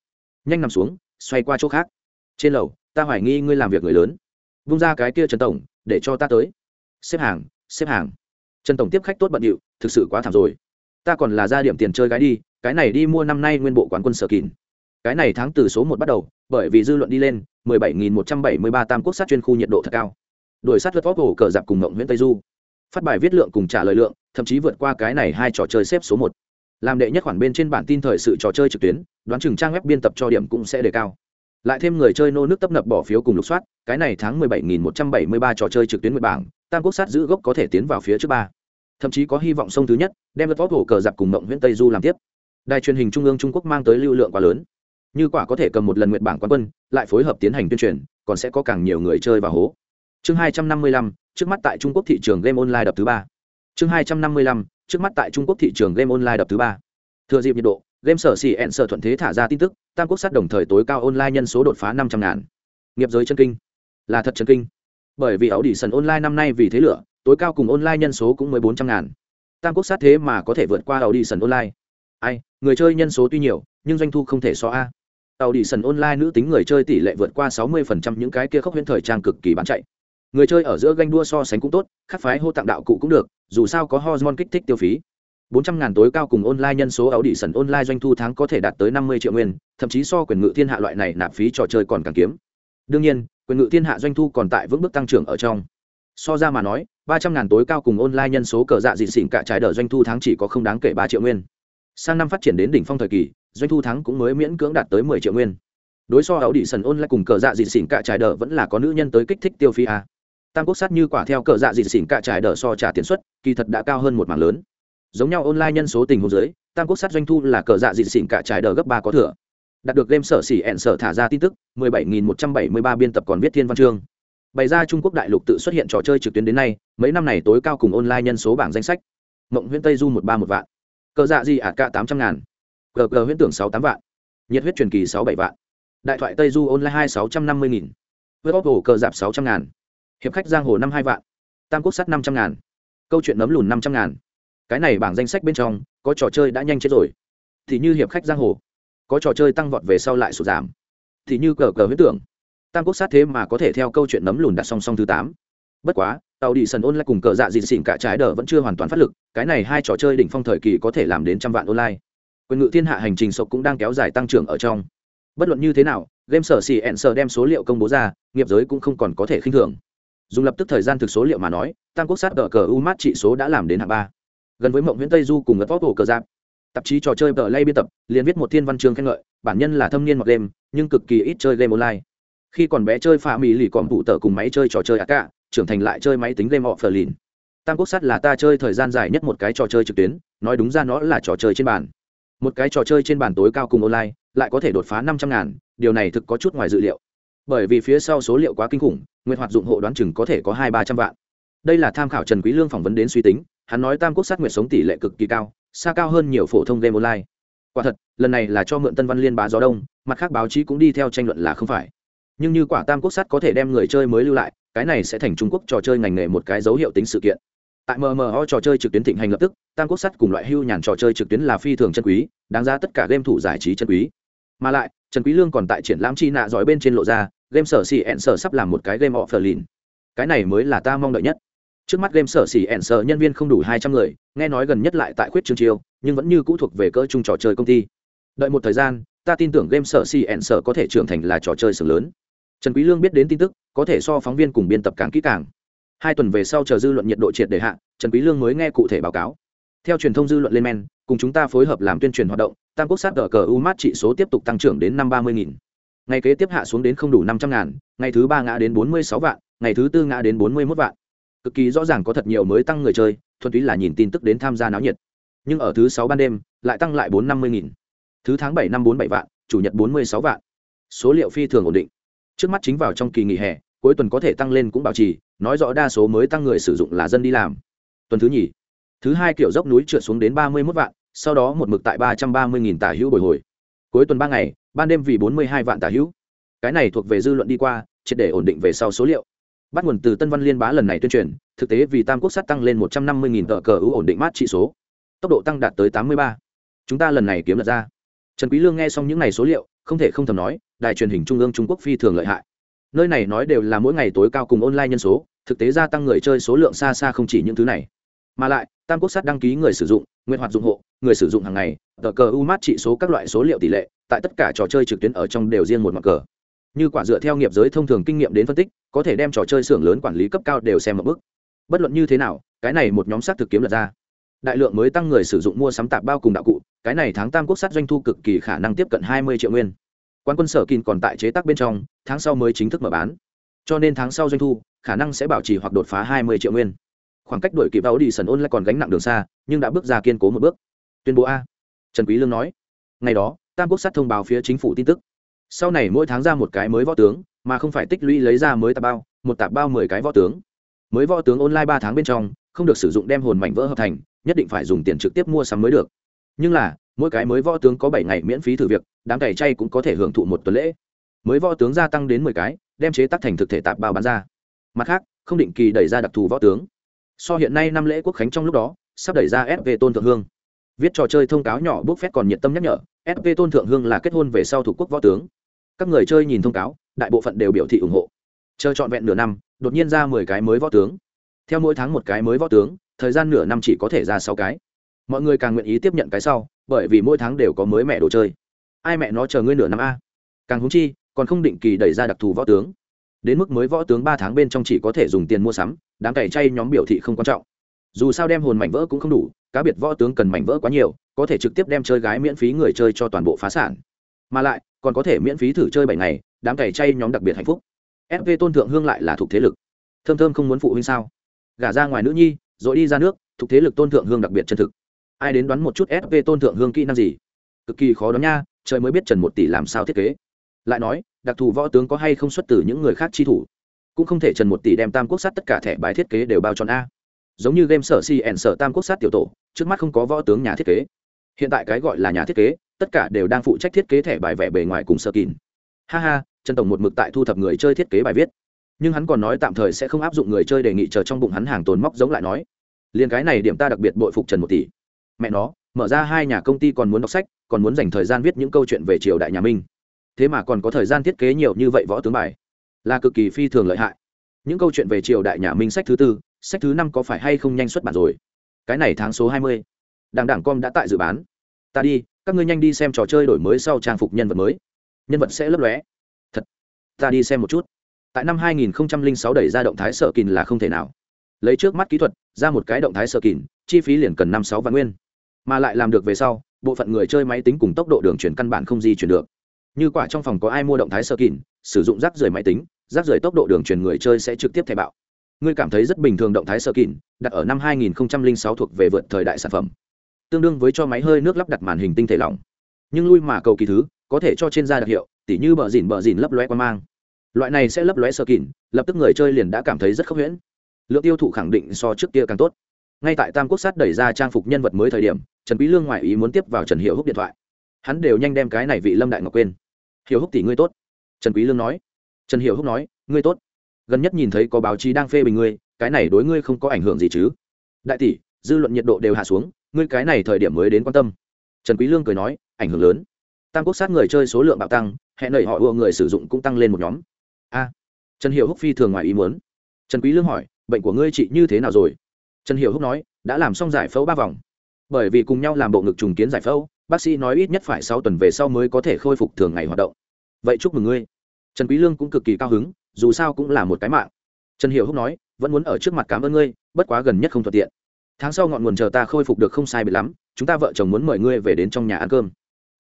nhanh nằm xuống, xoay qua chỗ khác. Trên lầu, ta hoài nghi ngươi làm việc người lớn. Vung ra cái kia trần tổng, để cho ta tới. Xếp hàng xếp hàng. Trần tổng tiếp khách tốt bận điệu, thực sự quá thảm rồi. Ta còn là ra điểm tiền chơi gái đi, cái này đi mua năm nay nguyên bộ quán quân sở kín cái này tháng từ số một bắt đầu, bởi vì dư luận đi lên 17.173 tam quốc sát chuyên khu nhiệt độ thật cao. Đổi sát vượt vóc cổ cờ dạp cùng ngộng nguyễn tây du. Phát bài viết lượng cùng trả lời lượng, thậm chí vượt qua cái này hai trò chơi xếp số một. Làm đệ nhất khoản bên trên bản tin thời sự trò chơi trực tuyến đoán chừng trang web biên tập cho điểm cũng sẽ đề cao. Lại thêm người chơi nô nước tấp nập bỏ phiếu cùng lục soát, cái này tháng 17.173 trò chơi trực tuyến nguyệt bảng, tam quốc sát giữ gốc có thể tiến vào phía trước ba. Thậm chí có hy vọng sông thứ nhất, đem lật võ cổ cờ giặc cùng mộng nguyễn tây du làm tiếp. Đài truyền hình trung ương trung quốc mang tới lưu lượng quá lớn. Như quả có thể cầm một lần nguyện bảng quán quân, lại phối hợp tiến hành tuyên truyền, còn sẽ có càng nhiều người chơi và hố. Chương hai trăm năm mươi lăm, trước mắt tại trung quốc thị trường game online đập thứ ba. Chương hai trăm năm mươi lăm, trước mắt tại trung quốc thị trường game online đập thứ ba. Thừa dịp nhiệt độ game sở xì ẹn sở thuận thế thả ra tin tức, tam quốc sát đồng thời tối cao online nhân số đột phá năm trăm ngàn. Nghiệp giới chân kinh. Là thật chân kinh. Bởi vì áo đi sần online năm nay vì thế lửa, tối cao cùng online nhân số cũng mới bốn trăm ngàn. Tam quốc sát thế mà có thể vượt qua áo đi sần online. Ai, người chơi nhân số tuy nhiều, nhưng doanh thu không thể so a. Tàu đi sần online nữ tính người chơi tỷ lệ vượt qua sáu mươi phần trăm những cái kia khốc huyễn thời trang cực kỳ bán chạy. Người chơi ở giữa ganh đua so sánh cũng tốt, khắc phái hô tặng đạo cụ cũng được, dù sao có hormone kích thích tiêu phí bốn trăm ngàn tối cao cùng online nhân số áo đi sần online doanh thu tháng có thể đạt tới năm mươi triệu nguyên, thậm chí so quyền ngự thiên hạ loại này nạp phí trò chơi còn càng kiếm. Đương nhiên, quyền ngự thiên hạ doanh thu còn tại vững bước tăng trưởng ở trong. So ra mà nói, ba trăm ngàn tối cao cùng online nhân số cờ dạ dị xỉn cả trái đờ doanh thu tháng chỉ có không đáng kể ba triệu nguyên. Sang năm phát triển đến đỉnh phong thời kỳ, doanh thu tháng cũng mới miễn cưỡng đạt tới mười triệu nguyên. Đối so áo đi sần ôn lại cùng cờ dạ dị xỉn cả trái đờ vẫn là có nữ nhân tới kích thích tiêu phí a. Tam quốc sát như quả theo cờ dạ dị xỉn cả trái đờ so trả tiền suất, kỳ thật đã cao hơn một mảng lớn giống nhau online nhân số tình huống dưới, tam quốc sát doanh thu là cờ dạ dị xỉn cả trái đờ gấp ba có thừa. Đạt được game sở xỉ ẹn sở thả ra tin tức 17.173 biên tập còn viết thiên văn chương. Bày ra trung quốc đại lục tự xuất hiện trò chơi trực tuyến đến nay, mấy năm này tối cao cùng online nhân số bảng danh sách. Mộng huyện tây du một ba một vạn. Cờ dạ di ạt cả tám trăm ngàn. Gg huyễn tưởng sáu tám vạn. Nhiệt huyết truyền kỳ sáu bảy vạn. Đại thoại tây du online hai sáu trăm năm mươi nghìn. Vớt bóp hồ cờ dạp sáu trăm ngàn. Hiệp khách giang hồ năm hai vạn. Tam quốc sắt năm trăm ngàn. Câu chuyện nấm lùn năm trăm ngàn cái này bảng danh sách bên trong, có trò chơi đã nhanh chết rồi. Thì như hiệp khách giang hồ, có trò chơi tăng vọt về sau lại sụt giảm. Thì như cờ cờ huyết tưởng, tam quốc sát thế mà có thể theo câu chuyện nấm lùn đặt song song thứ tám. Bất quá, tàu đi ôn online cùng cờ dạ dịn xịn cả trái đờ vẫn chưa hoàn toàn phát lực, cái này hai trò chơi đỉnh phong thời kỳ có thể làm đến trăm vạn online. Quyền ngự thiên hạ hành trình sộc cũng đang kéo dài tăng trưởng ở trong. Bất luận như thế nào, game sở xì ẹn sở đem số liệu công bố ra, nghiệp giới cũng không còn có thể khinh thường. Dùng lập tức thời gian thực số liệu mà nói, tam quốc sát cờ cờ u mát trị số đã làm đến hạng ba gần với mộng nguyễn tây du cùng ngất vóc cổ cờ giáp. Tạp chí trò chơi tờ lay biên tập, liền viết một thiên văn chương khen ngợi, bản nhân là thâm niên mặc game nhưng cực kỳ ít chơi game online. Khi còn bé chơi pha mỹ lì còn phụ tờ cùng máy chơi trò chơi ác cả trưởng thành lại chơi máy tính game họ phờ lìn. Tam quốc sát là ta chơi thời gian dài nhất một cái trò chơi trực tuyến, nói đúng ra nó là trò chơi trên bàn. Một cái trò chơi trên bàn tối cao cùng online, lại có thể đột phá năm trăm ngàn, điều này thực có chút ngoài dự liệu. Bởi vì phía sau số liệu quá kinh khủng nguyện hoạt dụng hộ đoán chừng có thể có hai ba trăm vạn. Đây là tham khảo trần quý lương phỏng vấn đến suy tính hắn nói tam quốc sát nguyện sống tỷ lệ cực kỳ cao, xa cao hơn nhiều phổ thông game online. Quả thật, lần này là cho mượn tân văn liên bá gió đông, mặt khác báo chí cũng đi theo tranh luận là không phải. Nhưng như quả tam quốc sát có thể đem người chơi mới lưu lại, cái này sẽ thành trung quốc trò chơi ngành nghề một cái dấu hiệu tính sự kiện. Tại mmo trò chơi trực tuyến thịnh hành lập tức, tam quốc sắt cùng loại hưu nhàn trò chơi trực tuyến là phi thường chân quý, đáng ra tất cả game thủ giải trí chân quý. Mà lại, trần quý lương còn tại triển lãm chi nạ giỏi bên trên lộ ra, game sở xì ẹn sở sắp làm một cái game offline cái này mới là ta mong đợi nhất trước mắt game sở xỉ ẹn sở nhân viên không đủ hai trăm người, nghe nói gần nhất lại tại khuyết trương chiêu, nhưng vẫn như cũ thuộc về cỡ chung trò chơi công ty. Đợi một thời gian, ta tin tưởng game sở xỉ ẹn sở có thể trưởng thành là trò chơi sừng lớn. Trần quý lương biết đến tin tức, có thể so phóng viên cùng biên tập càng kỹ càng. Hai tuần về sau chờ dư luận nhiệt độ triệt để hạ, trần quý lương mới nghe cụ thể báo cáo. Theo truyền thông dư luận lên men, cùng chúng ta phối hợp làm tuyên truyền hoạt động, tam quốc sát cờ u mát trị số tiếp tục tăng trưởng đến năm ba mươi nghìn. Ngày kế tiếp hạ xuống đến không đủ năm trăm ngàn, ngày thứ ba ngã đến bốn mươi sáu vạn, ngày thứ tư ngã đến bốn mươi một vạn cực kỳ rõ ràng có thật nhiều mới tăng người chơi, thuần túy là nhìn tin tức đến tham gia náo nhiệt. Nhưng ở thứ sáu ban đêm, lại tăng lại bốn năm mươi nghìn. Thứ tháng bảy năm bốn bảy vạn, chủ nhật bốn mươi sáu vạn. Số liệu phi thường ổn định. Trước mắt chính vào trong kỳ nghỉ hè, cuối tuần có thể tăng lên cũng bảo trì, nói rõ đa số mới tăng người sử dụng là dân đi làm. Tuần thứ nhì, thứ hai kiểu dốc núi trượt xuống đến ba mươi mốt vạn, sau đó một mực tại ba trăm ba mươi nghìn tả hữu bồi hồi. Cuối tuần ba ngày, ban đêm vì bốn mươi hai vạn tả hữu. Cái này thuộc về dư luận đi qua, triệt để ổn định về sau số liệu bắt nguồn từ tân văn liên bá lần này tuyên truyền, thực tế vì tam quốc sắt tăng lên một trăm năm mươi nghìn tờ cờ ưu ổn định mát trị số. Tốc độ tăng đạt tới tám mươi ba. Chúng ta lần này kiếm lật ra. Trần quý lương nghe xong những ngày số liệu, không thể không thầm nói, đài truyền hình trung ương trung quốc phi thường lợi hại. Nơi này nói đều là mỗi ngày tối cao cùng online nhân số, thực tế gia tăng người chơi số lượng xa xa không chỉ những thứ này. Mà lại, tam quốc sắt đăng ký người sử dụng, nguyện hoạt dụng hộ, người sử dụng hàng ngày, tờ cờ u mát trị số các loại số liệu tỷ lệ, tại tất cả trò chơi trực tuyến ở trong đều riêng một mặt cờ như quả dựa theo nghiệp giới thông thường kinh nghiệm đến phân tích, có thể đem trò chơi xưởng lớn quản lý cấp cao đều xem một bước. Bất luận như thế nào, cái này một nhóm sát thực kiếm lật ra. Đại lượng mới tăng người sử dụng mua sắm tạp bao cùng đạo cụ, cái này tháng tam quốc sát doanh thu cực kỳ khả năng tiếp cận hai mươi triệu nguyên. Quan quân sở kín còn tại chế tác bên trong, tháng sau mới chính thức mở bán. Cho nên tháng sau doanh thu, khả năng sẽ bảo trì hoặc đột phá hai mươi triệu nguyên. Khoảng cách đổi kịp áo đi sần ôn lại còn gánh nặng đường xa, nhưng đã bước ra kiên cố một bước. Tuyên bố a. Trần quý lương nói. Ngày đó, tam quốc sát thông báo phía chính phủ tin tức sau này mỗi tháng ra một cái mới võ tướng, mà không phải tích lũy lấy ra mới tạp bao, một tạp bao mười cái võ tướng. Mới võ tướng online ba tháng bên trong, không được sử dụng đem hồn mảnh vỡ hợp thành, nhất định phải dùng tiền trực tiếp mua sắm mới được. Nhưng là, mỗi cái mới võ tướng có bảy ngày miễn phí thử việc, đám cày chay cũng có thể hưởng thụ một tuần lễ. Mới võ tướng gia tăng đến mười cái, đem chế tác thành thực thể tạp bao bán ra. Mặt khác, không định kỳ đẩy ra đặc thù võ tướng. So hiện nay năm lễ quốc khánh trong lúc đó, sắp đẩy ra sv tôn thượng hương. Viết trò chơi thông cáo nhỏ bốc phét còn nhiệt tâm nhắc nhở sv tôn thượng hương là kết hôn về sau thủ quốc võ tướng các người chơi nhìn thông cáo, đại bộ phận đều biểu thị ủng hộ. Chờ trọn vẹn nửa năm, đột nhiên ra mười cái mới võ tướng. Theo mỗi tháng một cái mới võ tướng, thời gian nửa năm chỉ có thể ra sáu cái. Mọi người càng nguyện ý tiếp nhận cái sau, bởi vì mỗi tháng đều có mới mẹ đồ chơi. Ai mẹ nó chờ ngươi nửa năm a? Càng húng chi, còn không định kỳ đẩy ra đặc thù võ tướng. Đến mức mới võ tướng ba tháng bên trong chỉ có thể dùng tiền mua sắm, đám cày chay nhóm biểu thị không quan trọng. Dù sao đem hồn mảnh vỡ cũng không đủ, cá biệt võ tướng cần mảnh vỡ quá nhiều, có thể trực tiếp đem chơi gái miễn phí người chơi cho toàn bộ phá sản. Mà lại còn có thể miễn phí thử chơi bảy ngày, đám cày chay nhóm đặc biệt hạnh phúc. Fv tôn thượng hương lại là thuộc thế lực. Thơm thơm không muốn phụ huynh sao? Gả ra ngoài nữ nhi, rồi đi ra nước, thuộc thế lực tôn thượng hương đặc biệt chân thực. Ai đến đoán một chút fv tôn thượng hương kỹ năng gì? Cực kỳ khó đoán nha, trời mới biết trần một tỷ làm sao thiết kế. Lại nói, đặc thù võ tướng có hay không xuất từ những người khác chi thủ? Cũng không thể trần một tỷ đem tam quốc sát tất cả thẻ bài thiết kế đều bao tròn a. Giống như game sở si ẩn sở tam quốc sát tiểu tổ, trước mắt không có võ tướng nhà thiết kế. Hiện tại cái gọi là nhà thiết kế tất cả đều đang phụ trách thiết kế thẻ bài vẽ bề ngoài cùng sơ kín. Ha ha, trần tổng một mực tại thu thập người chơi thiết kế bài viết. Nhưng hắn còn nói tạm thời sẽ không áp dụng người chơi đề nghị chờ trong bụng hắn hàng tồn móc giống lại nói. Liền cái này điểm ta đặc biệt bội phục trần một tỷ. Mẹ nó, mở ra hai nhà công ty còn muốn đọc sách, còn muốn dành thời gian viết những câu chuyện về triều đại nhà minh. Thế mà còn có thời gian thiết kế nhiều như vậy võ tướng bài. Là cực kỳ phi thường lợi hại. Những câu chuyện về triều đại nhà minh sách thứ tư, sách thứ năm có phải hay không nhanh xuất bản rồi? Cái này tháng số hai mươi. Đảng đảng com đã tại dự bán. Ta đi các ngươi nhanh đi xem trò chơi đổi mới sau trang phục nhân vật mới. Nhân vật sẽ lấp lóe. Thật, ta đi xem một chút. Tại năm 2006 đẩy ra động thái sợ kìn là không thể nào. Lấy trước mắt kỹ thuật, ra một cái động thái sợ kìn, chi phí liền cần năm sáu vạn nguyên. Mà lại làm được về sau, bộ phận người chơi máy tính cùng tốc độ đường chuyển căn bản không di chuyển được. Như quả trong phòng có ai mua động thái sợ kín sử dụng rác rưởi máy tính, rác rưởi tốc độ đường truyền người chơi sẽ trực tiếp thẻ bạo. Ngươi cảm thấy rất bình thường động thái sợ kín đặt ở năm 2006 thuộc về vượt thời đại sản phẩm tương đương với cho máy hơi nước lắp đặt màn hình tinh thể lỏng. Nhưng lui mà cầu kỳ thứ, có thể cho trên da đặc hiệu, tỉ như bờ dìn bờ dìn lấp loe qua mang. Loại này sẽ lấp lóe sơ kỉn lập tức người chơi liền đã cảm thấy rất khốc huyễn. Lượng tiêu thụ khẳng định so trước kia càng tốt. Ngay tại tam quốc sát đẩy ra trang phục nhân vật mới thời điểm, trần quý lương ngoại ý muốn tiếp vào trần hiệu húc điện thoại. Hắn đều nhanh đem cái này vị lâm đại ngọc quên. Hiệu húc tỷ ngươi tốt. Trần quý lương nói. Trần hiệu húc nói, ngươi tốt. Gần nhất nhìn thấy có báo chí đang phê bình ngươi, cái này đối ngươi không có ảnh hưởng gì chứ? Đại tỷ, dư luận nhiệt độ đều hạ xuống ngươi cái này thời điểm mới đến quan tâm. Trần quý lương cười nói, ảnh hưởng lớn. Tam quốc sát người chơi số lượng bạo tăng, hẹn nảy họ ưa người sử dụng cũng tăng lên một nhóm. A. Trần Hiểu húc phi thường ngoài ý muốn. Trần quý lương hỏi, bệnh của ngươi trị như thế nào rồi? Trần Hiểu húc nói, đã làm xong giải phẫu ba vòng. Bởi vì cùng nhau làm bộ ngực trùng kiến giải phẫu, bác sĩ nói ít nhất phải sáu tuần về sau mới có thể khôi phục thường ngày hoạt động. Vậy chúc mừng ngươi. Trần quý lương cũng cực kỳ cao hứng, dù sao cũng là một cái mạng. Trần hiểu húc nói, vẫn muốn ở trước mặt cảm ơn ngươi, bất quá gần nhất không thuận tiện tháng sau ngọn nguồn chờ ta khôi phục được không sai biệt lắm, chúng ta vợ chồng muốn mời ngươi về đến trong nhà ăn cơm.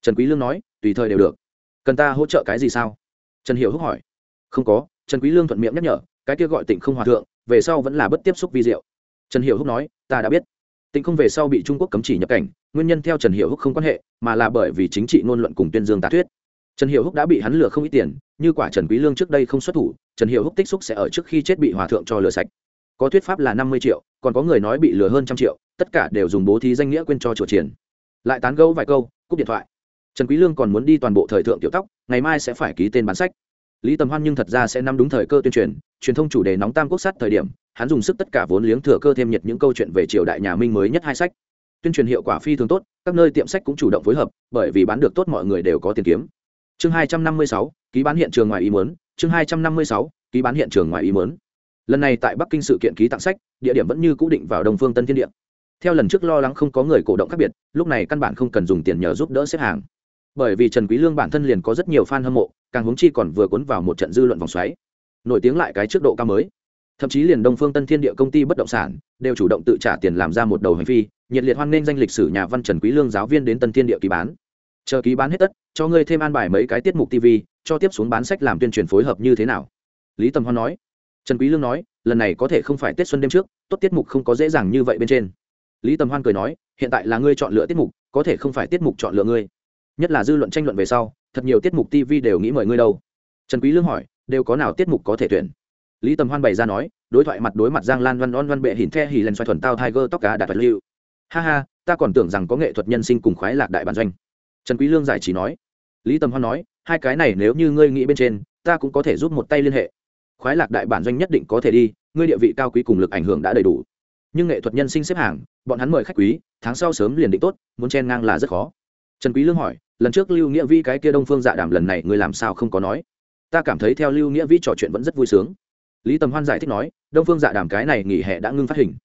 Trần quý lương nói, tùy thời đều được. Cần ta hỗ trợ cái gì sao? Trần hiểu húc hỏi. Không có, trần quý lương thuận miệng nhắc nhở, cái kia gọi tịnh không hòa thượng, về sau vẫn là bất tiếp xúc vi diệu. Trần hiểu húc nói, ta đã biết. Tịnh không về sau bị trung quốc cấm chỉ nhập cảnh, nguyên nhân theo trần hiểu húc không quan hệ, mà là bởi vì chính trị ngôn luận cùng tuyên dương tà thuyết. Trần hiểu húc đã bị hắn lừa không ít tiền, như quả trần quý lương trước đây không xuất thủ, trần hiểu húc tích xúc sẽ ở trước khi chết bị hòa thượng cho lừa sạch có thuyết pháp là năm mươi triệu, còn có người nói bị lừa hơn trăm triệu, tất cả đều dùng bố thí danh nghĩa quên cho chùa triển lại tán gẫu vài câu, cúp điện thoại. Trần quý lương còn muốn đi toàn bộ thời thượng tiểu tóc, ngày mai sẽ phải ký tên bán sách. Lý tầm hoan nhưng thật ra sẽ nắm đúng thời cơ tuyên truyền truyền thông chủ đề nóng tam quốc sát thời điểm, hắn dùng sức tất cả vốn liếng thừa cơ thêm nhiệt những câu chuyện về triều đại nhà minh mới nhất hai sách. Tuyên truyền hiệu quả phi thường tốt, các nơi tiệm sách cũng chủ động phối hợp, bởi vì bán được tốt mọi người đều có tiền kiếm. Chương hai trăm năm mươi sáu, ký bán hiện trường ngoài ý muốn, chương hai trăm năm mươi sáu, ký bán hiện trường ngoài ý muốn lần này tại bắc kinh sự kiện ký tặng sách, địa điểm vẫn như cũ định vào đông phương tân thiên địa. Theo lần trước lo lắng không có người cổ động khác biệt, lúc này căn bản không cần dùng tiền nhờ giúp đỡ xếp hàng. Bởi vì trần quý lương bản thân liền có rất nhiều fan hâm mộ, càng hướng chi còn vừa cuốn vào một trận dư luận vòng xoáy. Nổi tiếng lại cái trước độ cao mới. Thậm chí liền đông phương tân thiên địa công ty bất động sản đều chủ động tự trả tiền làm ra một đầu hành vi nhiệt liệt hoan nghênh danh lịch sử nhà văn trần quý lương giáo viên đến tân thiên địa ký bán. Chờ ký bán hết tất, cho ngươi thêm an bài mấy cái tiết mục tv cho tiếp xuống bán sách làm tuyên truyền phối hợp như thế nào. Lý tầm hoan nói trần quý lương nói, lần này có thể không phải tết xuân đêm trước, tốt tiết mục không có dễ dàng như vậy bên trên. Lý tầm hoan cười nói, hiện tại là ngươi chọn lựa tiết mục, có thể không phải tiết mục chọn lựa ngươi. Nhất là dư luận tranh luận về sau, thật nhiều tiết mục tv đều nghĩ mời ngươi đâu. Trần quý lương hỏi, đều có nào tiết mục có thể tuyển? Lý tầm hoan bày ra nói, đối thoại mặt đối mặt giang lan văn on văn bệ hình the hì lần xoay thuần tao tiger tóc cá đạt vật lưu. Ha ha, ta còn tưởng rằng có nghệ thuật nhân sinh cùng khoái lạc đại bản doanh. Trần quý lương giải trí nói. Lý tầm hoan nói, hai cái này nếu như ngươi nghĩ bên trên, ta cũng có thể giúp một tay liên hệ khoái lạc đại bản doanh nhất định có thể đi, ngươi địa vị cao quý cùng lực ảnh hưởng đã đầy đủ. Nhưng nghệ thuật nhân sinh xếp hàng, bọn hắn mời khách quý, tháng sau sớm liền định tốt, muốn chen ngang là rất khó. Trần quý lương hỏi, lần trước lưu nghĩa vi cái kia đông phương dạ đàm lần này ngươi làm sao không có nói? Ta cảm thấy theo lưu nghĩa vi trò chuyện vẫn rất vui sướng. Lý tầm hoan giải thích nói, đông phương dạ đàm cái này nghỉ hè đã ngưng phát hình.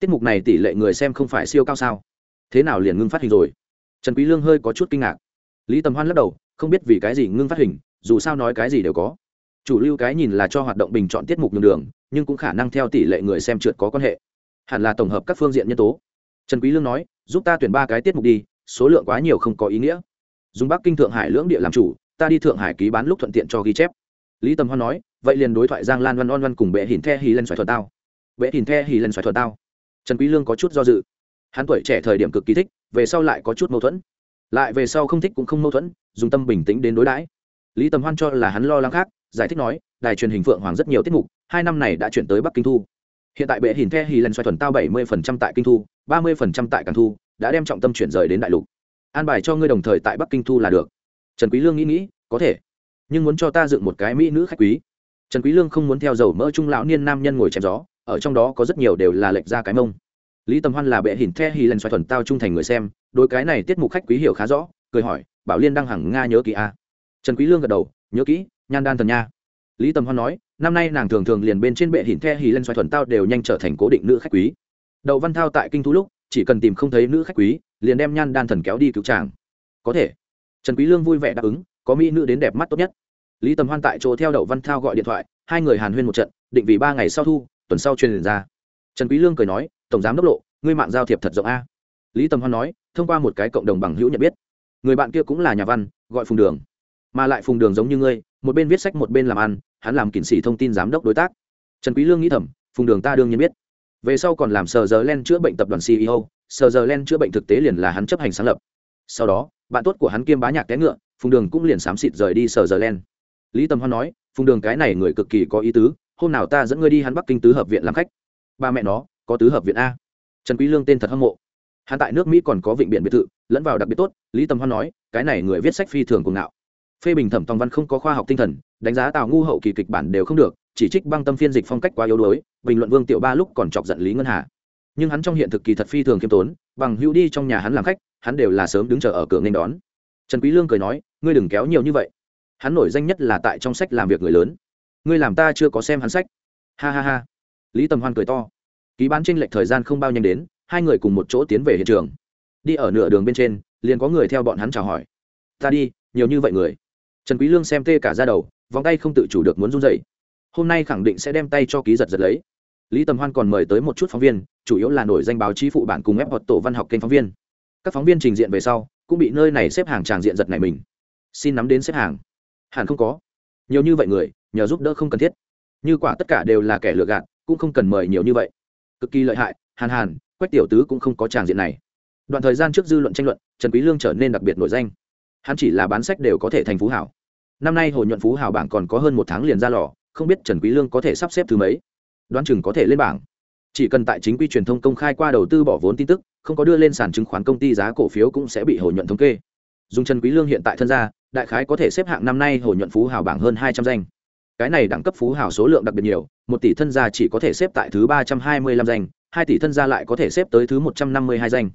Tiết mục này tỷ lệ người xem không phải siêu cao sao? Thế nào liền ngưng phát hình rồi? Trần quý lương hơi có chút kinh ngạc. Lý tầm hoan lắc đầu, không biết vì cái gì ngưng phát hình, dù sao nói cái gì đều có chủ lưu cái nhìn là cho hoạt động bình chọn tiết mục nhường đường, nhưng cũng khả năng theo tỷ lệ người xem trượt có quan hệ. Hẳn là tổng hợp các phương diện nhân tố. Trần quý lương nói, giúp ta tuyển ba cái tiết mục đi, số lượng quá nhiều không có ý nghĩa. Dùng bắc kinh thượng hải lưỡng địa làm chủ, ta đi thượng hải ký bán lúc thuận tiện cho ghi chép. Lý tầm hoan nói, vậy liền đối thoại giang lan văn on văn cùng bệ hình the hì lên xoài thuật tao. Bệ hình the hì lên xoài thuật tao. Trần quý lương có chút do dự. Hắn tuổi trẻ thời điểm cực kỳ thích, về sau lại có chút mâu thuẫn. Lại về sau không thích cũng không mâu thuẫn, dùng tâm bình tĩnh đến đối đãi. Lý tầm hoan cho là hắn lo lắng khác giải thích nói, đài truyền hình phượng hoàng rất nhiều tiết mục, hai năm này đã chuyển tới bắc kinh thu. Hiện tại bệ hình the hì lần xoay thuần tao bảy mươi tại kinh thu, ba mươi tại càng thu, đã đem trọng tâm chuyển rời đến đại lục. An bài cho ngươi đồng thời tại bắc kinh thu là được. Trần quý lương nghĩ nghĩ, có thể. Nhưng muốn cho ta dựng một cái mỹ nữ khách quý. Trần quý lương không muốn theo dầu mỡ trung lão niên nam nhân ngồi chém gió, ở trong đó có rất nhiều đều là lệch ra cái mông. Lý tầm hoan là bệ hình the hì lần xoay thuần tao trung thành người xem, đối cái này tiết mục khách quý hiểu khá rõ, cười hỏi, bảo liên đăng hằng nga nhớ kỹ a à? trần quý lương gật đầu, nhớ kỹ nhan đan thần nha. Lý tầm hoan nói, năm nay nàng thường thường liền bên trên bệ hình the hì lên xoay thuần tao đều nhanh trở thành cố định nữ khách quý. Đậu văn thao tại kinh thu lúc, chỉ cần tìm không thấy nữ khách quý, liền đem nhan đan thần kéo đi cứu chàng. Có thể. Trần quý lương vui vẻ đáp ứng, có mỹ nữ đến đẹp mắt tốt nhất. Lý tầm hoan tại chỗ theo đậu văn thao gọi điện thoại, hai người hàn huyên một trận, định vì ba ngày sau thu, tuần sau truyền ra. Trần quý lương cười nói, tổng giám đốc lộ, ngươi mạng giao thiệp thật rộng a. Lý tầm hoan nói, thông qua một cái cộng đồng bằng hữu nhận biết. Người bạn kia cũng là nhà văn, gọi phùng đường. Mà lại phùng đường giống như ngươi một bên viết sách một bên làm ăn, hắn làm kỉnh sĩ thông tin giám đốc đối tác. Trần quý lương nghĩ thầm, phùng đường ta đương nhiên biết. Về sau còn làm sờ giờ len chữa bệnh tập đoàn ceo sờ giờ len chữa bệnh thực tế liền là hắn chấp hành sáng lập. Sau đó, bạn tốt của hắn kiêm bá nhạc té ngựa, phùng đường cũng liền xám xịt rời đi sờ giờ len. Lý Tâm hoan nói, phùng đường cái này người cực kỳ có ý tứ, hôm nào ta dẫn ngươi đi hắn bắc kinh tứ hợp viện làm khách. Ba mẹ nó, có tứ hợp viện a. Trần quý lương tên thật hâm mộ. Hắn tại nước mỹ còn có vịnh biển biệt thự, lẫn vào đặc biệt tốt, lý Tâm hoan nói, cái này người viết sách phi thường cùng ngạo phê bình thẩm tòng văn không có khoa học tinh thần, đánh giá tào ngu hậu kỳ kịch bản đều không được, chỉ trích băng tâm phiên dịch phong cách quá yếu đuối, bình luận vương tiểu ba lúc còn chọc giận lý ngân hà. Nhưng hắn trong hiện thực kỳ thật phi thường khiêm tốn, bằng hữu đi trong nhà hắn làm khách, hắn đều là sớm đứng chờ ở cửa nên đón. Trần quý lương cười nói, ngươi đừng kéo nhiều như vậy. Hắn nổi danh nhất là tại trong sách làm việc người lớn. Ngươi làm ta chưa có xem hắn sách. Ha ha ha. Lý tầm hoan cười to. Ký bán tranh lệch thời gian không bao nhanh đến, hai người cùng một chỗ tiến về hiện trường. Đi ở nửa đường bên trên, liền có người theo bọn hắn chào hỏi. Ta đi, nhiều như vậy người trần quý lương xem tê cả ra đầu, vòng tay không tự chủ được muốn run rẩy. hôm nay khẳng định sẽ đem tay cho ký giật giật lấy. Lý tầm hoan còn mời tới một chút phóng viên, chủ yếu là nổi danh báo chí phụ bản cùng ép hoặc tổ văn học kênh phóng viên. Các phóng viên trình diện về sau, cũng bị nơi này xếp hàng tràng diện giật này mình. Xin nắm đến xếp hàng. Hẳn không có. Nhiều như vậy người, nhờ giúp đỡ không cần thiết. Như quả tất cả đều là kẻ lừa gạt, cũng không cần mời nhiều như vậy. Cực kỳ lợi hại, hàn hàn, quách tiểu tứ cũng không có tràng diện này. Đoạn thời gian trước dư luận tranh luận, trần quý lương trở nên đặc biệt nổi danh. Hắn chỉ là bán sách đều có thể thành phú hảo năm nay hồ nhuận phú hảo bảng còn có hơn một tháng liền ra lò, không biết trần quý lương có thể sắp xếp thứ mấy. Đoán chừng có thể lên bảng. Chỉ cần tại chính quy truyền thông công khai qua đầu tư bỏ vốn tin tức, không có đưa lên sàn chứng khoán công ty giá cổ phiếu cũng sẽ bị hồ nhuận thống kê. Dùng trần quý lương hiện tại thân gia đại khái có thể xếp hạng năm nay hồ nhuận phú hảo bảng hơn hai trăm danh. Cái này đẳng cấp phú hảo số lượng đặc biệt nhiều, một tỷ thân gia chỉ có thể xếp tại thứ ba trăm hai mươi lăm danh, hai tỷ thân gia lại có thể xếp tới thứ một trăm năm mươi hai danh.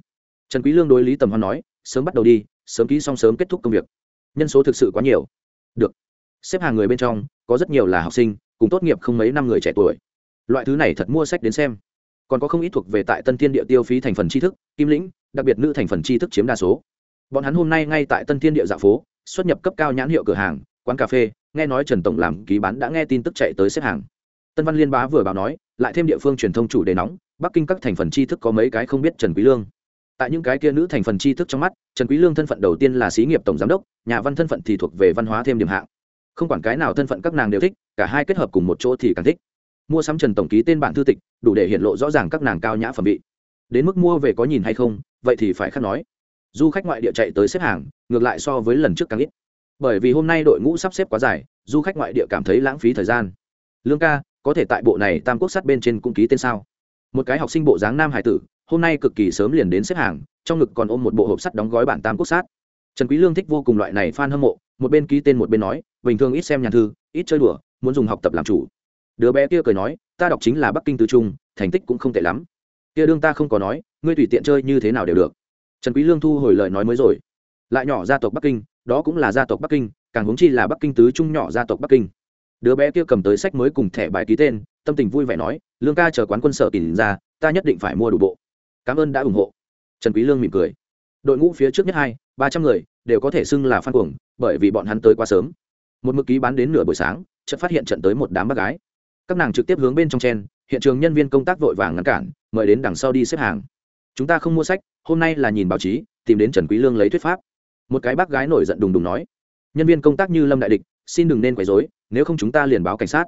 Trần quý lương đối lý tầm hoan nói, sớm bắt đầu đi, sớm ký xong sớm kết thúc công việc. Nhân số thực sự quá nhiều được. Xếp hàng người bên trong, có rất nhiều là học sinh, cùng tốt nghiệp không mấy năm người trẻ tuổi. Loại thứ này thật mua sách đến xem. Còn có không ít thuộc về tại tân thiên địa tiêu phí thành phần tri thức, kim lĩnh, đặc biệt nữ thành phần tri thức chiếm đa số. Bọn hắn hôm nay ngay tại tân thiên địa dạ phố, xuất nhập cấp cao nhãn hiệu cửa hàng, quán cà phê, nghe nói trần tổng làm ký bán đã nghe tin tức chạy tới xếp hàng. Tân văn liên bá vừa báo nói, lại thêm địa phương truyền thông chủ đề nóng, bắc kinh các thành phần tri thức có mấy cái không biết trần quý lương tại những cái kia nữ thành phần tri thức trong mắt, trần quý lương thân phận đầu tiên là sĩ nghiệp tổng giám đốc, nhà văn thân phận thì thuộc về văn hóa thêm điểm hạng. Không quản cái nào thân phận các nàng đều thích, cả hai kết hợp cùng một chỗ thì càng thích. Mua sắm trần tổng ký tên bản thư tịch, đủ để hiện lộ rõ ràng các nàng cao nhã phẩm vị. Đến mức mua về có nhìn hay không, vậy thì phải khác nói. Du khách ngoại địa chạy tới xếp hàng, ngược lại so với lần trước càng ít. Bởi vì hôm nay đội ngũ sắp xếp quá dài, du khách ngoại địa cảm thấy lãng phí thời gian. Lương ca, có thể tại bộ này tam quốc sát bên trên cũng ký tên sao? Một cái học sinh bộ dáng nam hải tử hôm nay cực kỳ sớm liền đến xếp hàng, trong ngực còn ôm một bộ hộp sắt đóng gói bản tam quốc sát. Trần quý lương thích vô cùng loại này fan hâm mộ, một bên ký tên một bên nói, bình thường ít xem nhàn thư, ít chơi đùa, muốn dùng học tập làm chủ. Đứa bé kia cười nói, ta đọc chính là bắc kinh tứ trung, thành tích cũng không tệ lắm. Kia đương ta không có nói, ngươi tùy tiện chơi như thế nào đều được. Trần quý lương thu hồi lời nói mới rồi. Lại nhỏ gia tộc bắc kinh, đó cũng là gia tộc bắc kinh, càng huống chi là bắc kinh tứ trung nhỏ gia tộc bắc kinh. Đứa bé kia cầm tới sách mới cùng thẻ bài ký tên, tâm tình vui vẻ nói, lương ca chờ quán quân sở tìm ra, ta nhất định phải mua đủ bộ cảm ơn đã ủng hộ. Trần quý lương mỉm cười. Đội ngũ phía trước nhất hai, ba trăm người, đều có thể xưng là phan cuồng, bởi vì bọn hắn tới quá sớm. Một mực ký bán đến nửa buổi sáng, chợt phát hiện trận tới một đám bác gái. Các nàng trực tiếp hướng bên trong chen, hiện trường nhân viên công tác vội vàng ngăn cản, mời đến đằng sau đi xếp hàng. Chúng ta không mua sách, hôm nay là nhìn báo chí, tìm đến trần quý lương lấy thuyết pháp. Một cái bác gái nổi giận đùng đùng nói. Nhân viên công tác như lâm đại địch, xin đừng nên quấy rối, nếu không chúng ta liền báo cảnh sát.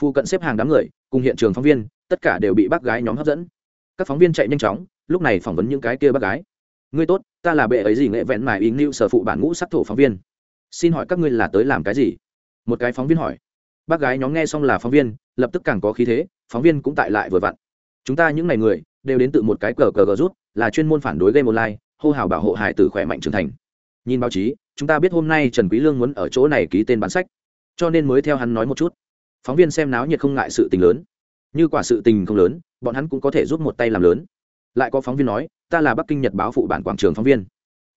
Phu cận xếp hàng đám người, cùng hiện trường phóng viên, tất cả đều bị bác gái nhóm hấp dẫn các phóng viên chạy nhanh chóng, lúc này phỏng vấn những cái kia bác gái. Ngươi tốt, ta là bệ ấy gì nghệ vẹn mài ý lưu sở phụ bản ngũ sắc thổ phóng viên. Xin hỏi các ngươi là tới làm cái gì? Một cái phóng viên hỏi. Bác gái nhóm nghe xong là phóng viên, lập tức càng có khí thế, phóng viên cũng tại lại vừa vặn. Chúng ta những ngày người, đều đến từ một cái cờ cờ gờ rút, là chuyên môn phản đối game online, hô hào bảo hộ hải tử khỏe mạnh trưởng thành. Nhìn báo chí, chúng ta biết hôm nay trần quý lương muốn ở chỗ này ký tên bán sách. Cho nên mới theo hắn nói một chút. Phóng viên xem náo nhiệt không ngại sự tình lớn như quả sự tình không lớn, bọn hắn cũng có thể giúp một tay làm lớn. Lại có phóng viên nói, ta là bắc kinh nhật báo phụ bản quảng trường phóng viên.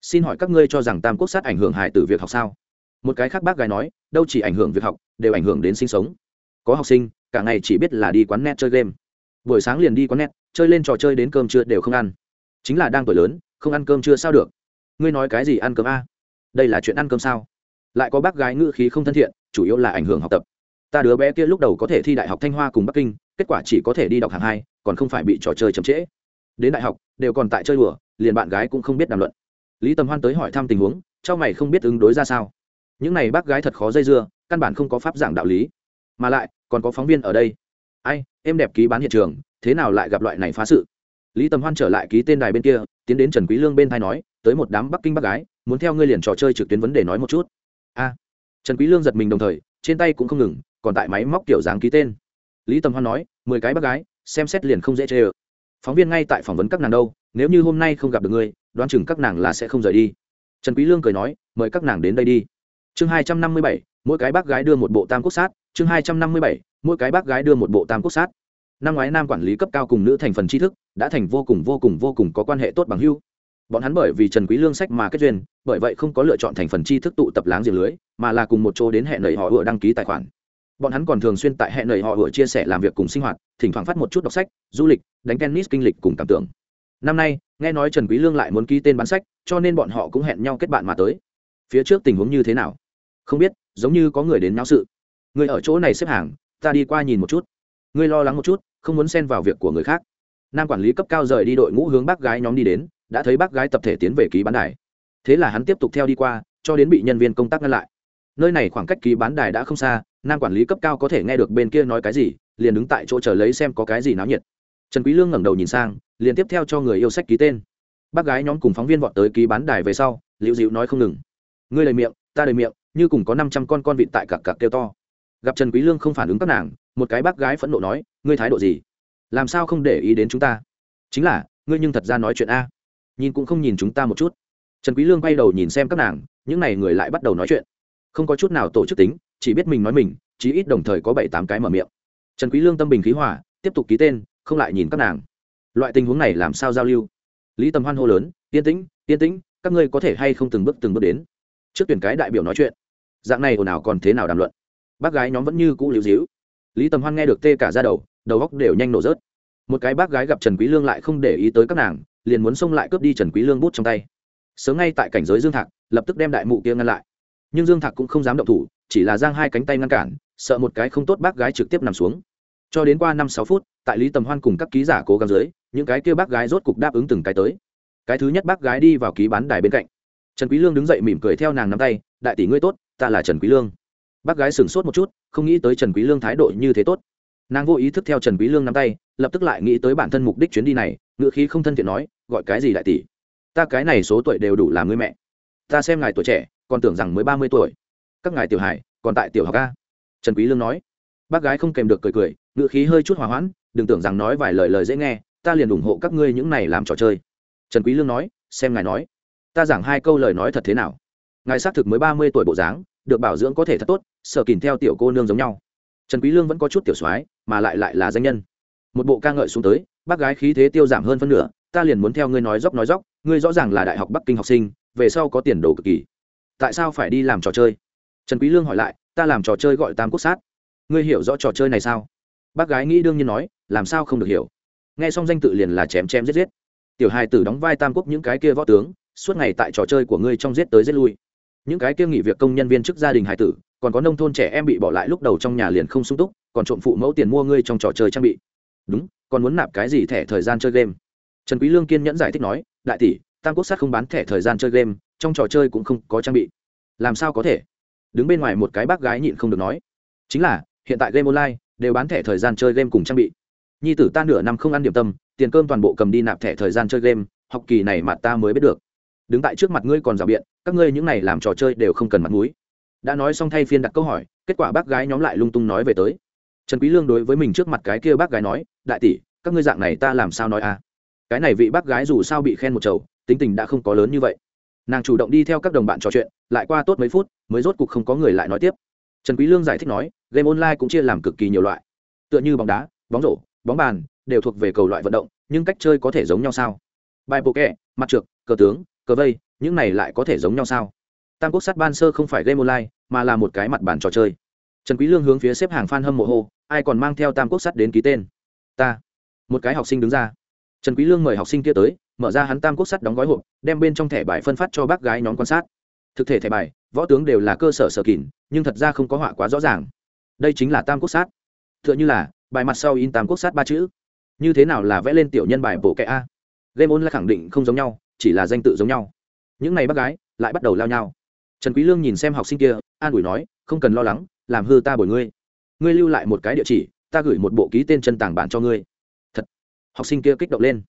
Xin hỏi các ngươi cho rằng tam quốc sát ảnh hưởng hại từ việc học sao? Một cái khác bác gái nói, đâu chỉ ảnh hưởng việc học, đều ảnh hưởng đến sinh sống. Có học sinh, cả ngày chỉ biết là đi quán net chơi game. Buổi sáng liền đi quán net, chơi lên trò chơi đến cơm trưa đều không ăn. Chính là đang tuổi lớn, không ăn cơm chưa sao được? Ngươi nói cái gì ăn cơm a? Đây là chuyện ăn cơm sao? Lại có bác gái ngữ khí không thân thiện, chủ yếu là ảnh hưởng học tập. Ta đứa bé kia lúc đầu có thể thi đại học thanh hoa cùng bắc kinh kết quả chỉ có thể đi đọc hạng hai, còn không phải bị trò chơi chậm trễ. Đến đại học, đều còn tại chơi đùa, liền bạn gái cũng không biết đàm luận. Lý tầm hoan tới hỏi thăm tình huống trong mày không biết ứng đối ra sao. Những này bác gái thật khó dây dưa, căn bản không có pháp giảng đạo lý. Mà lại, còn có phóng viên ở đây. Ai, em đẹp ký bán hiện trường, thế nào lại gặp loại này phá sự? Lý tầm hoan trở lại ký tên đài bên kia, tiến đến trần quý lương bên thai nói, tới một đám bắc kinh bác gái, muốn theo ngươi liền trò chơi trực tuyến vấn đề nói một chút. A. Trần quý lương giật mình đồng thời, trên tay cũng không ngừng, còn tại máy móc kiểu dáng ký tên lý tầm hoan nói, mười cái bác gái, xem xét liền không dễ chơi phóng viên ngay tại phỏng vấn các nàng đâu, nếu như hôm nay không gặp được ngươi, đoán chừng các nàng là sẽ không rời đi. Trần quý lương cười nói, mời các nàng đến đây đi. Chương hai trăm năm mươi bảy, mỗi cái bác gái đưa một bộ tam quốc sát. Chương hai trăm năm mươi bảy, mỗi cái bác gái đưa một bộ tam quốc sát. Năm ngoái nam quản lý cấp cao cùng nữ thành phần tri thức, đã thành vô cùng vô cùng vô cùng có quan hệ tốt bằng hưu bọn hắn bởi vì trần quý lương sách mà kết duyên, bởi vậy không có lựa chọn thành phần tri thức tụ tập láng giềng lưới, mà là cùng một chỗ đến hẹn nảy họ vừa đăng ký tài khoản bọn hắn còn thường xuyên tại hẹn nầy họ vừa chia sẻ làm việc cùng sinh hoạt, thỉnh thoảng phát một chút đọc sách, du lịch, đánh tennis kinh lịch cùng cảm tưởng. Năm nay, nghe nói trần quý lương lại muốn ký tên bán sách, cho nên bọn họ cũng hẹn nhau kết bạn mà tới. Phía trước tình huống như thế nào? Không biết, giống như có người đến náo sự. Người ở chỗ này xếp hàng, ta đi qua nhìn một chút. Người lo lắng một chút, không muốn xen vào việc của người khác. Nam quản lý cấp cao rời đi đội ngũ hướng bác gái nhóm đi đến, đã thấy bác gái tập thể tiến về ký bán đài. Thế là hắn tiếp tục theo đi qua, cho đến bị nhân viên công tác ngăn lại nơi này khoảng cách ký bán đài đã không xa, nam quản lý cấp cao có thể nghe được bên kia nói cái gì, liền đứng tại chỗ chờ lấy xem có cái gì náo nhiệt. Trần quý lương ngẩng đầu nhìn sang, liền tiếp theo cho người yêu sách ký tên. Bác gái nhóm cùng phóng viên vọt tới ký bán đài về sau, liễu diệu nói không ngừng. Ngươi lời miệng, ta lời miệng, như cùng có năm trăm con con vịt tại cặc cặc kêu to. Gặp trần quý lương không phản ứng các nàng, một cái bác gái phẫn nộ nói, ngươi thái độ gì? Làm sao không để ý đến chúng ta? Chính là, ngươi nhưng thật ra nói chuyện a. Nhìn cũng không nhìn chúng ta một chút. Trần quý lương quay đầu nhìn xem các nàng, những này người lại bắt đầu nói chuyện không có chút nào tổ chức tính chỉ biết mình nói mình chí ít đồng thời có bảy tám cái mở miệng. Trần quý lương tâm bình khí hòa, tiếp tục ký tên không lại nhìn các nàng. Loại tình huống này làm sao giao lưu? Lý tầm hoan hô lớn yên tĩnh yên tĩnh các ngươi có thể hay không từng bước từng bước đến? Trước tuyển cái đại biểu nói chuyện. Dạng này ồn ào còn thế nào đàm luận? Bác gái nhóm vẫn như cũ liễu díu lý tầm hoan nghe được tê cả ra đầu đầu góc đều nhanh nổ rớt. Một cái bác gái gặp trần quý lương lại không để ý tới các nàng liền muốn xông lại cướp đi trần quý lương bút trong tay. Sớm ngay tại cảnh giới dương thạc lập tức đem đại mụ kia ngăn lại nhưng dương thạc cũng không dám động thủ, chỉ là giang hai cánh tay ngăn cản, sợ một cái không tốt bác gái trực tiếp nằm xuống. Cho đến qua năm sáu phút, tại lý tầm hoan cùng các ký giả cố gắng dưới, những cái kia bác gái rốt cục đáp ứng từng cái tới. Cái thứ nhất bác gái đi vào ký bán đài bên cạnh. Trần quý lương đứng dậy mỉm cười theo nàng nắm tay, đại tỷ ngươi tốt, ta là trần quý lương. Bác gái sửng sốt một chút, không nghĩ tới trần quý lương thái độ như thế tốt. Nàng vô ý thức theo trần quý lương nắm tay, lập tức lại nghĩ tới bản thân mục đích chuyến đi này, ngựa khí không thân thiện nói, gọi cái gì đại tỷ? Ta cái này số tuổi đều đủ làm người mẹ. Ta xem ngài tuổi trẻ còn tưởng rằng mới ba mươi tuổi. Các ngài tiểu hải còn tại tiểu học a. Trần quý lương nói. Bác gái không kèm được cười cười ngựa khí hơi chút hòa hoãn, đừng tưởng rằng nói vài lời lời dễ nghe, ta liền ủng hộ các ngươi những này làm trò chơi. Trần quý lương nói, xem ngài nói. Ta giảng hai câu lời nói thật thế nào? Ngài xác thực mới ba mươi tuổi bộ dáng, được bảo dưỡng có thể thật tốt, sở kìm theo tiểu cô nương giống nhau. Trần quý lương vẫn có chút tiểu soái, mà lại lại là danh nhân. Một bộ ca ngợi xuống tới, bác gái khí thế tiêu giảm hơn phân nửa, ta liền muốn theo ngươi nói dốc nói dốc, ngươi rõ ràng là đại học bắc kinh học sinh, về sau có tiền đồ cực kỳ tại sao phải đi làm trò chơi? Trần quý lương hỏi lại, ta làm trò chơi gọi tam quốc sát. Ngươi hiểu rõ trò chơi này sao? Bác gái nghĩ đương nhiên nói, làm sao không được hiểu? Nghe xong danh tự liền là chém chém giết giết. Tiểu hài tử đóng vai tam quốc những cái kia võ tướng, suốt ngày tại trò chơi của ngươi trong giết tới giết lui. Những cái kia nghỉ việc công nhân viên chức gia đình hài tử, còn có nông thôn trẻ em bị bỏ lại lúc đầu trong nhà liền không sung túc, còn trộm phụ mẫu tiền mua ngươi trong trò chơi trang bị. Đúng, còn muốn nạp cái gì thẻ thời gian chơi game? Trần quý lương kiên nhẫn giải thích nói, đại tỷ, tam quốc sát không bán thẻ thời gian chơi game trong trò chơi cũng không có trang bị. Làm sao có thể? Đứng bên ngoài một cái bác gái nhịn không được nói. Chính là, hiện tại game online, đều bán thẻ thời gian chơi game cùng trang bị. Nhi tử ta nửa năm không ăn điểm tâm, tiền cơm toàn bộ cầm đi nạp thẻ thời gian chơi game, học kỳ này mà ta mới biết được. Đứng tại trước mặt ngươi còn rào biện, các ngươi những này làm trò chơi đều không cần mặt mũi. Đã nói xong thay phiên đặt câu hỏi, kết quả bác gái nhóm lại lung tung nói về tới. Trần quý lương đối với mình trước mặt cái kia bác gái nói, đại tỷ, các ngươi dạng này ta làm sao nói à? Cái này vị bác gái dù sao bị khen một chầu, tính tình đã không có lớn như vậy nàng chủ động đi theo các đồng bạn trò chuyện, lại qua tốt mấy phút, mới rốt cục không có người lại nói tiếp. Trần quý lương giải thích nói, game online cũng chia làm cực kỳ nhiều loại. Tựa như bóng đá, bóng rổ, bóng bàn, đều thuộc về cầu loại vận động, nhưng cách chơi có thể giống nhau sao? Bài bộ kẹ, mặt trượt cờ tướng, cờ vây, những này lại có thể giống nhau sao? Tam quốc sát ban sơ không phải game online, mà là một cái mặt bàn trò chơi. Trần quý lương hướng phía xếp hàng fan hâm mộ hô, ai còn mang theo tam quốc sát đến ký tên? Ta. Một cái học sinh đứng ra. Trần quý lương mời học sinh kia tới mở ra hắn tam quốc sắt đóng gói hộp, đem bên trong thẻ bài phân phát cho bác gái nhóm quan sát. Thực thể thẻ bài, võ tướng đều là cơ sở sở kỉn nhưng thật ra không có họa quá rõ ràng. Đây chính là tam quốc sát tựa như là, bài mặt sau in tam quốc sát ba chữ. Như thế nào là vẽ lên tiểu nhân bài bộ kệ a? Game on là khẳng định không giống nhau, chỉ là danh tự giống nhau. Những này bác gái, lại bắt đầu lao nhau. Trần quý lương nhìn xem học sinh kia, an ủi nói, không cần lo lắng, làm hư ta bồi ngươi. Ngươi lưu lại một cái địa chỉ, ta gửi một bộ ký tên chân tàng bản cho ngươi. Thật. Học sinh kia kích động lên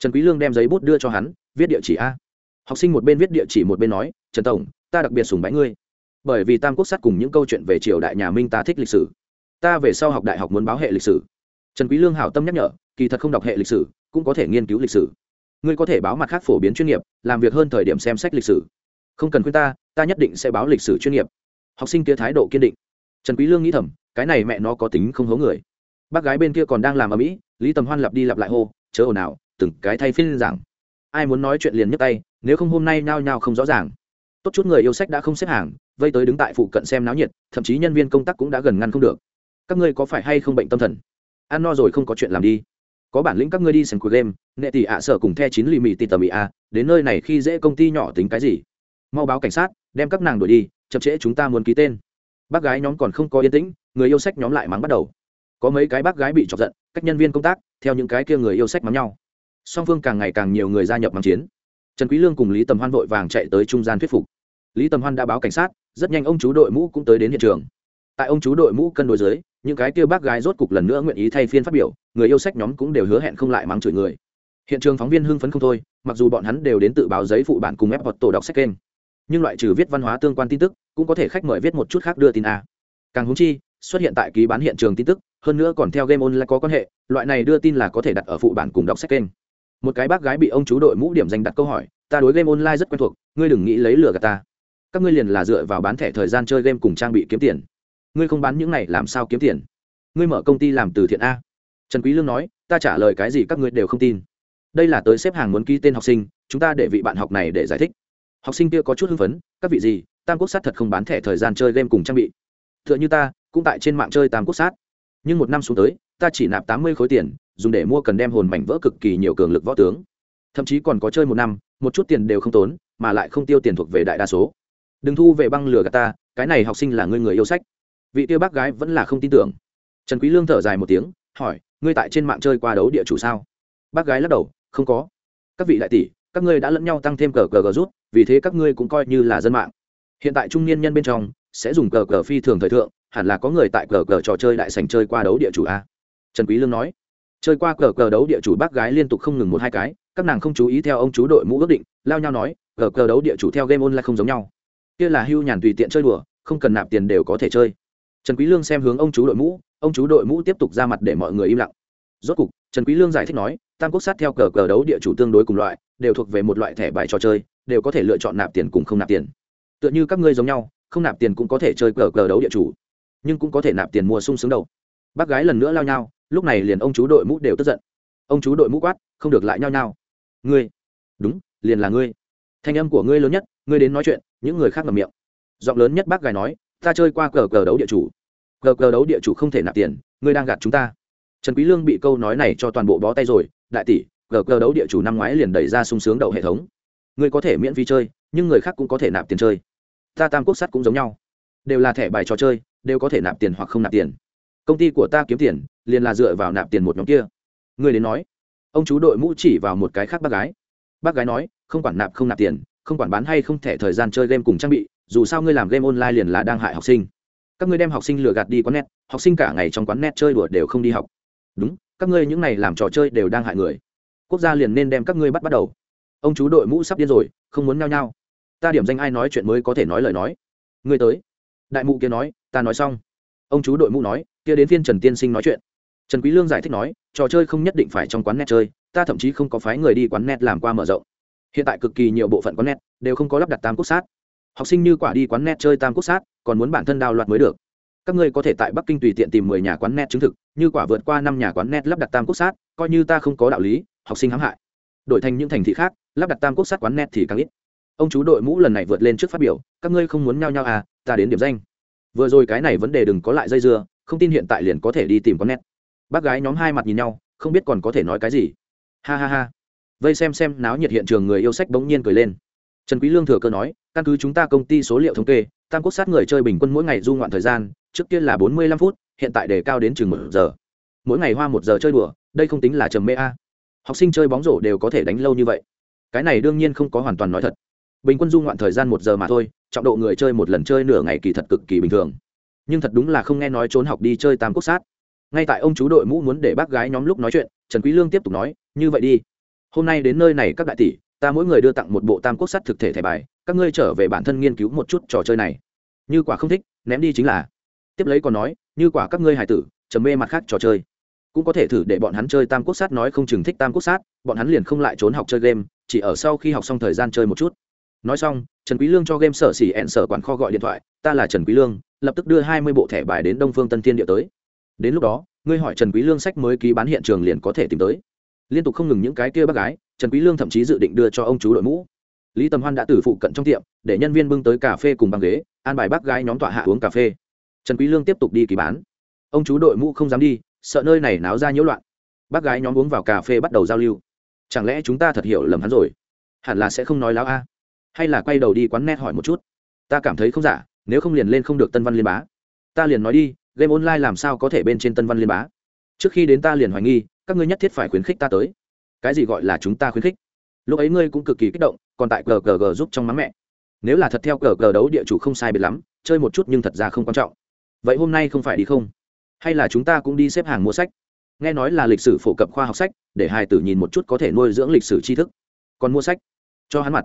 trần quý lương đem giấy bút đưa cho hắn, viết địa chỉ a. Học sinh một bên viết địa chỉ một bên nói, trần tổng, ta đặc biệt sủng bái ngươi, bởi vì tam quốc sát cùng những câu chuyện về triều đại nhà minh ta thích lịch sử. Ta về sau học đại học muốn báo hệ lịch sử. Trần quý lương hảo tâm nhắc nhở, kỳ thật không đọc hệ lịch sử, cũng có thể nghiên cứu lịch sử. Ngươi có thể báo mặt khác phổ biến chuyên nghiệp, làm việc hơn thời điểm xem sách lịch sử. Không cần khuyên ta ta nhất định sẽ báo lịch sử chuyên nghiệp. Học sinh kia thái độ kiên định. Trần quý lương nghĩ thầm, cái này mẹ nó có tính không hố người. Bác gái bên kia còn đang làm ở mỹ, lý tầm hoan lặp đi lặp lại hô, chớ ồn nào từng cái thay phiên giảng. Ai muốn nói chuyện liền nhấc tay, nếu không hôm nay nhao nhao không rõ ràng. Tốt chút người yêu sách đã không xếp hàng, vây tới đứng tại phụ cận xem náo nhiệt, thậm chí nhân viên công tác cũng đã gần ngăn không được. Các ngươi có phải hay không bệnh tâm thần? Ăn no rồi không có chuyện làm đi. Có bản lĩnh các ngươi đi xem cuộc game, nệ tỷ ạ sở cùng the chín lì mì tì tầm ị a, đến nơi này khi dễ công ty nhỏ tính cái gì? Mau báo cảnh sát, đem các nàng đuổi đi, chậm trễ chúng ta muốn ký tên. Bác gái nhóm còn không có yên tĩnh, người yêu sách nhóm lại mắng bắt đầu. Có mấy cái bác gái bị chọc giận, cách nhân viên công tác, theo những cái kia người yêu sách mắng nhau song phương càng ngày càng nhiều người gia nhập mắng chiến. Trần quý lương cùng lý tầm hoan vội vàng chạy tới trung gian thuyết phục. Lý tầm hoan đã báo cảnh sát, rất nhanh ông chú đội mũ cũng tới đến hiện trường. Tại ông chú đội mũ cân đối dưới, những cái kia bác gái rốt cục lần nữa nguyện ý thay phiên phát biểu, người yêu sách nhóm cũng đều hứa hẹn không lại mắng chửi người. Hiện trường phóng viên hưng phấn không thôi, mặc dù bọn hắn đều đến tự báo giấy phụ bản cùng ép hoặc tổ đọc sách kênh. Nhưng loại trừ viết văn hóa tương quan tin tức, cũng có thể khách mời viết một chút khác đưa tin a. Càng húng chi, xuất hiện tại ký bán hiện trường tin tức, hơn nữa còn theo game online có quan hệ, loại này đưa tin là có thể đặt ở phụ bản cùng đọc sách kênh một cái bác gái bị ông chú đội mũ điểm danh đặt câu hỏi, ta đối game online rất quen thuộc, ngươi đừng nghĩ lấy lừa gạt ta. Các ngươi liền là dựa vào bán thẻ thời gian chơi game cùng trang bị kiếm tiền. Ngươi không bán những này làm sao kiếm tiền? Ngươi mở công ty làm từ thiện a. Trần quý lương nói, ta trả lời cái gì các ngươi đều không tin. Đây là tới xếp hàng muốn ký tên học sinh, chúng ta để vị bạn học này để giải thích. Học sinh kia có chút hưng phấn, các vị gì, tam quốc sát thật không bán thẻ thời gian chơi game cùng trang bị. T như ta, cũng tại trên mạng chơi tam quốc sát. Nhưng một năm xuống tới, ta chỉ nạp tám mươi khối tiền dùng để mua cần đem hồn mảnh vỡ cực kỳ nhiều cường lực võ tướng. Thậm chí còn có chơi một năm, một chút tiền đều không tốn, mà lại không tiêu tiền thuộc về đại đa số. Đừng thu về băng lừa gạt ta, cái này học sinh là người người yêu sách. Vị tiêu bác gái vẫn là không tin tưởng. Trần quý lương thở dài một tiếng, hỏi, ngươi tại trên mạng chơi qua đấu địa chủ sao? Bác gái lắc đầu, không có. Các vị đại tỷ, các ngươi đã lẫn nhau tăng thêm cờ cờ cờ rút, vì thế các ngươi cũng coi như là dân mạng. Hiện tại trung niên nhân bên trong, sẽ dùng cờ cờ phi thường thời thượng, hẳn là có người tại cờ cờ trò chơi đại sành chơi qua đấu địa chủ a. Trần quý lương nói chơi qua cờ cờ đấu địa chủ bác gái liên tục không ngừng một hai cái, các nàng không chú ý theo ông chú đội mũ ước định, lao nhau nói, cờ cờ đấu địa chủ theo game online không giống nhau. Kia là hưu nhàn tùy tiện chơi đùa, không cần nạp tiền đều có thể chơi. Trần quý lương xem hướng ông chú đội mũ, ông chú đội mũ tiếp tục ra mặt để mọi người im lặng. Rốt cục, trần quý lương giải thích nói, tam quốc sát theo cờ cờ đấu địa chủ tương đối cùng loại, đều thuộc về một loại thẻ bài trò chơi, đều có thể lựa chọn nạp tiền cùng không nạp tiền. Tựa như các ngươi giống nhau, không nạp tiền cũng có thể chơi cờ cờ đấu địa chủ, nhưng cũng có thể nạp tiền mua sung sướng đầu. Bác gái lần nữa lao nhau lúc này liền ông chú đội mũ đều tức giận. Ông chú đội mũ quát, không được lại nhau nhau ngươi? Đúng, liền là ngươi. Thanh âm của ngươi lớn nhất, ngươi đến nói chuyện, những người khác ngầm miệng. Giọng lớn nhất bác gái nói, ta chơi qua cờ cờ đấu địa chủ. Cờ cờ đấu địa chủ không thể nạp tiền, ngươi đang gạt chúng ta. Trần quý lương bị câu nói này cho toàn bộ bó tay rồi, đại tỷ, cờ cờ đấu địa chủ năm ngoái liền đẩy ra sung sướng đầu hệ thống. Ngươi có thể miễn phí chơi, nhưng người khác cũng có thể nạp tiền chơi. Ta tam quốc sắt cũng giống nhau. Đều là thẻ bài trò chơi, đều có thể nạp tiền hoặc không nạp tiền công ty của ta kiếm tiền, liền là dựa vào nạp tiền một nhóm kia. Ngươi đến nói, ông chú đội mũ chỉ vào một cái khác bác gái. Bác gái nói, không quản nạp không nạp tiền, không quản bán hay không thẻ thời gian chơi game cùng trang bị, dù sao ngươi làm game online liền là đang hại học sinh. Các ngươi đem học sinh lừa gạt đi quán net, học sinh cả ngày trong quán net chơi đùa đều không đi học. Đúng, các ngươi những này làm trò chơi đều đang hại người. Quốc gia liền nên đem các ngươi bắt bắt đầu. Ông chú đội mũ sắp điên rồi, không muốn nhao nhao. Ta điểm danh ai nói chuyện mới có thể nói lời nói. Ngươi tới. Đại mụ kia nói, ta nói xong. Ông chú đội mũ nói kia đến phiên trần tiên sinh nói chuyện. Trần quý lương giải thích nói, trò chơi không nhất định phải trong quán net chơi, ta thậm chí không có phái người đi quán net làm qua mở rộng. Hiện tại cực kỳ nhiều bộ phận quán net đều không có lắp đặt tam quốc sát. Học sinh như quả đi quán net chơi tam quốc sát, còn muốn bản thân đào loạt mới được. Các ngươi có thể tại bắc kinh tùy tiện tìm mười nhà quán net chứng thực, như quả vượt qua năm nhà quán net lắp đặt tam quốc sát, coi như ta không có đạo lý, học sinh hãm hại. Đổi thành những thành thị khác, lắp đặt tam quốc sát quán net thì càng ít. Ông chú đội mũ lần này vượt lên trước phát biểu, các ngươi không muốn nhao nhao à ta đến điểm danh. Vừa rồi cái này vấn đề đừng có lại dây dưa không tin hiện tại liền có thể đi tìm con nét. Bác gái nhóm hai mặt nhìn nhau, không biết còn có thể nói cái gì. Ha ha ha. Vây xem xem náo nhiệt hiện trường người yêu sách bỗng nhiên cười lên. Trần quý lương thừa cơ nói, căn cứ chúng ta công ty số liệu thống kê, tam quốc sát người chơi bình quân mỗi ngày du ngoạn thời gian, trước kia là bốn mươi lăm phút, hiện tại đề cao đến chừng một giờ. Mỗi ngày hoa một giờ chơi đùa, đây không tính là trầm mê a. Học sinh chơi bóng rổ đều có thể đánh lâu như vậy. Cái này đương nhiên không có hoàn toàn nói thật. Bình quân du ngoạn thời gian một giờ mà thôi, trọng độ người chơi một lần chơi nửa ngày kỳ thật cực kỳ bình thường nhưng thật đúng là không nghe nói trốn học đi chơi tam quốc sát. Ngay tại ông chú đội mũ muốn để bác gái nhóm lúc nói chuyện, trần quý lương tiếp tục nói, như vậy đi. Hôm nay đến nơi này các đại tỷ, ta mỗi người đưa tặng một bộ tam quốc sát thực thể thẻ bài, các ngươi trở về bản thân nghiên cứu một chút trò chơi này. Như quả không thích, ném đi chính là. Tiếp lấy còn nói, như quả các ngươi hải tử, trầm mê mặt khác trò chơi. Cũng có thể thử để bọn hắn chơi tam quốc sát nói không chừng thích tam quốc sát, bọn hắn liền không lại trốn học chơi game, chỉ ở sau khi học xong thời gian chơi một chút. Nói xong, trần quý lương cho game sở xỉ ẹn sở quản kho gọi điện thoại, ta là trần quý lương lập tức đưa hai mươi bộ thẻ bài đến đông phương tân thiên địa tới. Đến lúc đó, ngươi hỏi trần quý lương sách mới ký bán hiện trường liền có thể tìm tới. Liên tục không ngừng những cái kia bác gái, trần quý lương thậm chí dự định đưa cho ông chú đội mũ. Lý tầm hoan đã từ phụ cận trong tiệm, để nhân viên bưng tới cà phê cùng băng ghế, an bài bác gái nhóm tọa hạ uống cà phê. Trần quý lương tiếp tục đi ký bán. Ông chú đội mũ không dám đi, sợ nơi này náo ra nhiễu loạn. Bác gái nhóm uống vào cà phê bắt đầu giao lưu. Chẳng lẽ chúng ta thật hiểu lầm hắn rồi? Hẳn là sẽ không nói láo a. Hay là quay đầu đi quán net hỏi một chút. Ta cảm thấy không giả nếu không liền lên không được tân văn liên bá. Ta liền nói đi, game online làm sao có thể bên trên tân văn liên bá? Trước khi đến ta liền hoài nghi, các ngươi nhất thiết phải khuyến khích ta tới. Cái gì gọi là chúng ta khuyến khích? Lúc ấy ngươi cũng cực kỳ kích động, còn tại gg g giúp trong mắm mẹ. Nếu là thật theo gg đấu địa chủ không sai biệt lắm, chơi một chút nhưng thật ra không quan trọng. Vậy hôm nay không phải đi không? Hay là chúng ta cũng đi xếp hàng mua sách? Nghe nói là lịch sử phổ cập khoa học sách, để hai tử nhìn một chút có thể nuôi dưỡng lịch sử tri thức. Còn mua sách? Cho hắn mặt.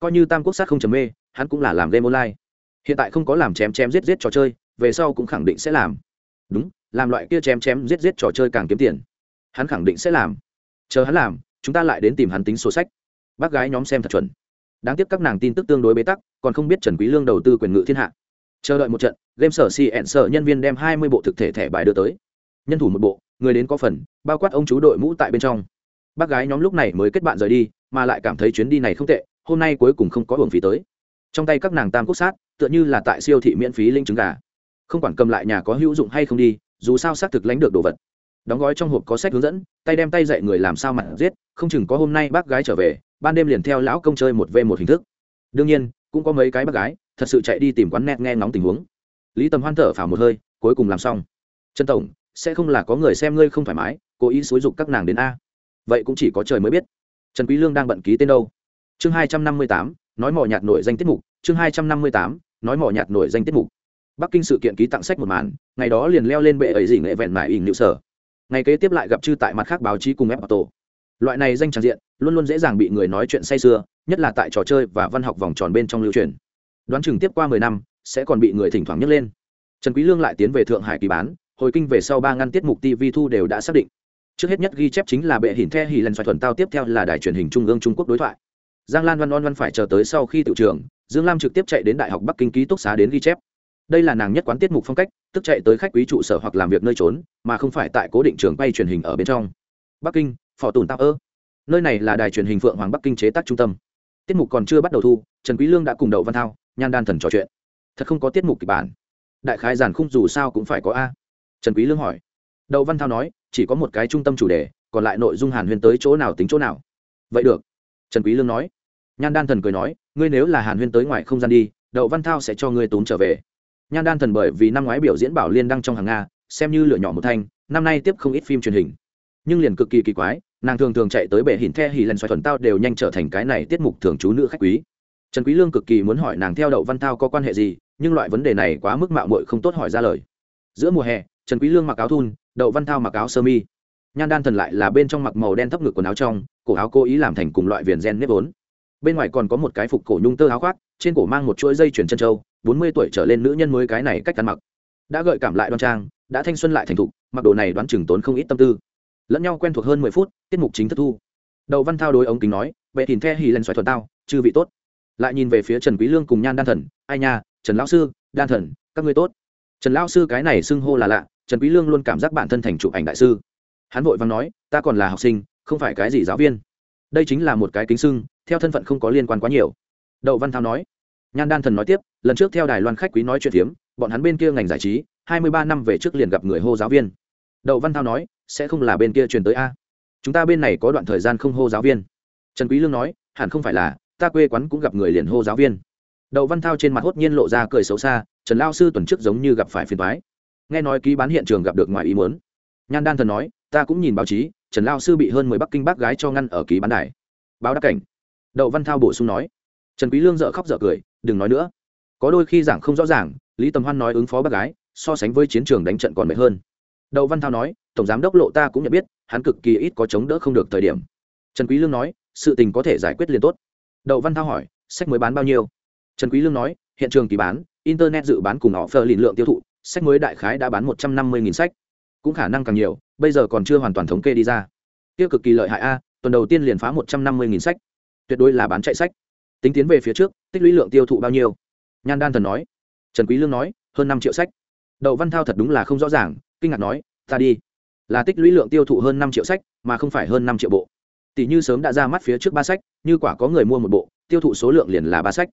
Coi như tam quốc sát không chấm mê, hắn cũng là làm game online hiện tại không có làm chém chém giết giết trò chơi, về sau cũng khẳng định sẽ làm. Đúng, làm loại kia chém chém giết giết trò chơi càng kiếm tiền. Hắn khẳng định sẽ làm. Chờ hắn làm, chúng ta lại đến tìm hắn tính sổ sách. Bác gái nhóm xem thật chuẩn. Đáng tiếc các nàng tin tức tương đối bế tắc, còn không biết trần quý lương đầu tư quyền ngự thiên hạ. Chờ đợi một trận, game sở cn sở nhân viên đem hai mươi bộ thực thể thẻ bài đưa tới. Nhân thủ một bộ, người đến có phần, bao quát ông chú đội mũ tại bên trong. Bác gái nhóm lúc này mới kết bạn rời đi, mà lại cảm thấy chuyến đi này không tệ, hôm nay cuối cùng không có hưởng phí tới trong tay các nàng tam quốc sát, tựa như là tại siêu thị miễn phí linh trứng gà. Không quản cầm lại nhà có hữu dụng hay không đi, dù sao xác thực lãnh được đồ vật. Đóng gói trong hộp có sách hướng dẫn, tay đem tay dạy người làm sao mặt giết, không chừng có hôm nay bác gái trở về, ban đêm liền theo lão công chơi một v một hình thức. Đương nhiên, cũng có mấy cái bác gái, thật sự chạy đi tìm quán net nghe ngóng tình huống. Lý tầm hoan thở phào một hơi, cuối cùng làm xong. Trần tổng, sẽ không là có người xem ngươi không thoải mái, cố ý xúi dục các nàng đến a. Vậy cũng chỉ có trời mới biết. Trần quý lương đang bận ký tên đâu? Chương hai trăm năm mươi tám nói mỏ nhạt nổi danh tiết mục, chương hai trăm năm mươi tám, nói mỏ nhạt nổi danh tiết mục. Bắc kinh sự kiện ký tặng sách một màn, ngày đó liền leo lên bệ ấy gì nghệ vẹn mải ỉn liệu sở. Ngày kế tiếp lại gặp chư tại mặt khác báo chí cùng ép tổ. Loại này danh tràng diện, luôn luôn dễ dàng bị người nói chuyện say sưa, nhất là tại trò chơi và văn học vòng tròn bên trong lưu truyền. Đoán chừng tiếp qua mười năm, sẽ còn bị người thỉnh thoảng nhắc lên. Trần quý lương lại tiến về thượng hải kỳ bán, hồi kinh về sau ba ngăn tiết mục tv thu đều đã xác định. Trước hết nhất ghi chép chính là bệ hình the hỉ lần xoài thuần tao, tiếp theo là đài truyền hình trung ương trung quốc đối thoại giang lan văn on văn phải chờ tới sau khi tự trường, dương lam trực tiếp chạy đến đại học bắc kinh ký túc xá đến ghi chép. Đây là nàng nhất quán tiết mục phong cách, tức chạy tới khách quý trụ sở hoặc làm việc nơi trốn, mà không phải tại cố định trường quay truyền hình ở bên trong. Bắc kinh, phò tùn tạp ơ. Nơi này là đài truyền hình phượng hoàng bắc kinh chế tác trung tâm. Tiết mục còn chưa bắt đầu thu, trần quý lương đã cùng đậu văn thao, nhan đan thần trò chuyện. Thật không có tiết mục kịch bản. Đại khái giản khung dù sao cũng phải có a. Trần quý lương hỏi. Đậu văn thao nói, chỉ có một cái trung tâm chủ đề, còn lại nội dung hàn huyên tới chỗ nào tính chỗ nào. Vậy được. Trần quý lương nói nhan đan thần cười nói, ngươi nếu là hàn huyên tới ngoài không gian đi, đậu văn thao sẽ cho ngươi tốn trở về. Nhan đan thần bởi vì năm ngoái biểu diễn bảo liên đăng trong hàng nga, xem như lửa nhỏ một thanh, năm nay tiếp không ít phim truyền hình. Nhưng liền cực kỳ kỳ quái, nàng thường thường chạy tới bệ hình the hì lần xoay thuần tao đều nhanh trở thành cái này tiết mục thường trú nữ khách quý. Trần quý lương cực kỳ muốn hỏi nàng theo đậu văn thao có quan hệ gì, nhưng loại vấn đề này quá mức mạo muội không tốt hỏi ra lời. Giữa mùa hè, trần quý lương mặc áo thun, đậu văn thao mặc áo sơ mi. Nhan đan thần lại là bên trong mặc màu đen thấp ngực quần áo trong, cổ áo cố ý làm thành cùng loại viền gen nếp vốn bên ngoài còn có một cái phục cổ nhung tơ áo khoác, trên cổ mang một chuỗi dây chuyền chân trâu, bốn mươi tuổi trở lên nữ nhân mới cái này cách ăn mặc. Đã gợi cảm lại đoan trang, đã thanh xuân lại thành thục, mặc đồ này đoán chừng tốn không ít tâm tư. Lẫn nhau quen thuộc hơn mười phút, tiết mục chính thất thu. Đậu văn thao đối ống kính nói vệ thìn the hì lên xoài thuần tao, chư vị tốt. Lại nhìn về phía trần quý lương cùng nhan đan thần, ai nha, trần lão sư, đan thần, các ngươi tốt. Trần lão sư cái này xưng hô là lạ, trần quý lương luôn cảm giác bản thân thành chụp ảnh đại sư. Hắn vội vàng nói, ta còn là học sinh, không phải cái gì giáo viên đây chính là một cái kính sưng, theo thân phận không có liên quan quá nhiều. Đậu văn thao nói. Nhan đan thần nói tiếp, lần trước theo đài loan khách quý nói chuyện phiếm, bọn hắn bên kia ngành giải trí, hai mươi ba năm về trước liền gặp người hô giáo viên. Đậu văn thao nói, sẽ không là bên kia truyền tới a. Chúng ta bên này có đoạn thời gian không hô giáo viên. Trần quý lương nói, hẳn không phải là, ta quê quán cũng gặp người liền hô giáo viên. Đậu văn thao trên mặt hốt nhiên lộ ra cười xấu xa, trần lao sư tuần trước giống như gặp phải phiền toái. Nghe nói ký bán hiện trường gặp được ngoài ý muốn. Nhan đan thần nói, ta cũng nhìn báo chí trần lao sư bị hơn mười bắc kinh bác gái cho ngăn ở ký bán đài. Báo đắc cảnh. Đậu văn thao bổ sung nói. Trần quý lương dở khóc dở cười, đừng nói nữa. Có đôi khi giảng không rõ ràng, lý tầm hoan nói ứng phó bác gái, so sánh với chiến trường đánh trận còn mệt hơn. Đậu văn thao nói, tổng giám đốc lộ ta cũng nhận biết, hắn cực kỳ ít có chống đỡ không được thời điểm. Trần quý lương nói, sự tình có thể giải quyết liền tốt. Đậu văn thao hỏi, sách mới bán bao nhiêu? Trần quý lương nói, hiện trường kỳ bán, internet dự bán cùng họ phờ lìn lượng tiêu thụ, sách mới đại khái đã bán một trăm năm mươi nghìn sách cũng khả năng càng nhiều, bây giờ còn chưa hoàn toàn thống kê đi ra. Tiêu cực kỳ lợi hại a, tuần đầu tiên liền phá một trăm năm mươi nghìn sách. Tuyệt đối là bán chạy sách. Tính tiến về phía trước, tích lũy lượng tiêu thụ bao nhiêu? Nhan đan thần nói. Trần quý lương nói, hơn năm triệu sách. Đậu văn thao thật đúng là không rõ ràng, kinh ngạc nói, ta đi. Là tích lũy lượng tiêu thụ hơn năm triệu sách, mà không phải hơn năm triệu bộ. Tỷ như sớm đã ra mắt phía trước ba sách, như quả có người mua một bộ, tiêu thụ số lượng liền là ba sách.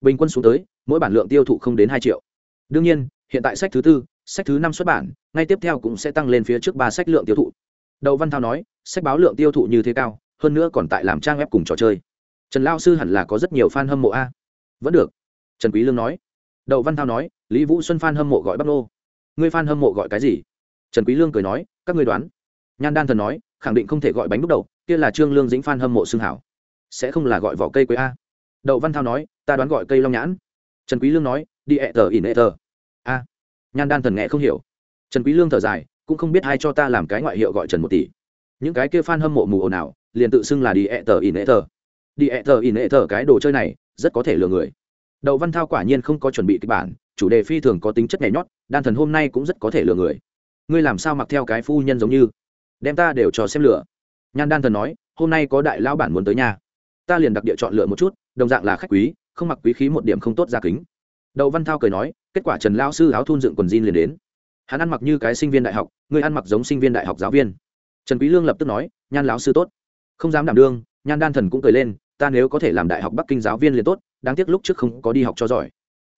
Bình quân xuống tới, mỗi bản lượng tiêu thụ không đến hai triệu. Đương nhiên, hiện tại sách thứ tư sách thứ năm xuất bản, ngay tiếp theo cũng sẽ tăng lên phía trước ba sách lượng tiêu thụ. Đậu văn thao nói, sách báo lượng tiêu thụ như thế cao, hơn nữa còn tại làm trang web cùng trò chơi. Trần lao sư hẳn là có rất nhiều f a n hâm mộ a. Vẫn được. Trần quý lương nói. Đậu văn thao nói, lý vũ xuân f a n hâm mộ gọi bắc nô. Ngươi f hâm mộ gọi cái gì? Trần quý lương cười nói, các ngươi đoán. Nhan đan thần nói, khẳng định không thể gọi bánh đúc đầu kia là trương lương dĩnh f hâm mộ xương hảo. Sẽ không là gọi vỏ cây quế a. Đậu văn thao nói, ta đoán gọi cây long nhãn. Trần quý lương nói, đi ẹ tờ ỉn ẹ tờ nhan đan thần nghe không hiểu. Trần quý lương thở dài cũng không biết ai cho ta làm cái ngoại hiệu gọi trần một tỷ. Những cái kia fan hâm mộ mù ồn nào, liền tự xưng là đi ẹ tờ in ẹ tờ. Đi ẹ tờ in ẹ tờ cái đồ chơi này rất có thể lừa người. Đậu văn thao quả nhiên không có chuẩn bị kịch bản chủ đề phi thường có tính chất nhảy nhót đan thần hôm nay cũng rất có thể lừa người. Ngươi làm sao mặc theo cái phu nhân giống như? Đem ta đều cho xem lửa. Nhan đan thần nói hôm nay có đại lão bản muốn tới nhà. Ta liền đặc địa chọn lựa một chút đồng dạng là khách quý không mặc quý khí một điểm không tốt ra kính. Đậu văn thao cười nói kết quả trần lao sư áo thun dựng quần jean liền đến. Hắn ăn mặc như cái sinh viên đại học, người ăn mặc giống sinh viên đại học giáo viên. Trần quý lương lập tức nói, nhan lão sư tốt. Không dám đảm đương. Nhan đan thần cũng cười lên, ta nếu có thể làm đại học bắc kinh giáo viên liền tốt, đáng tiếc lúc trước không có đi học cho giỏi.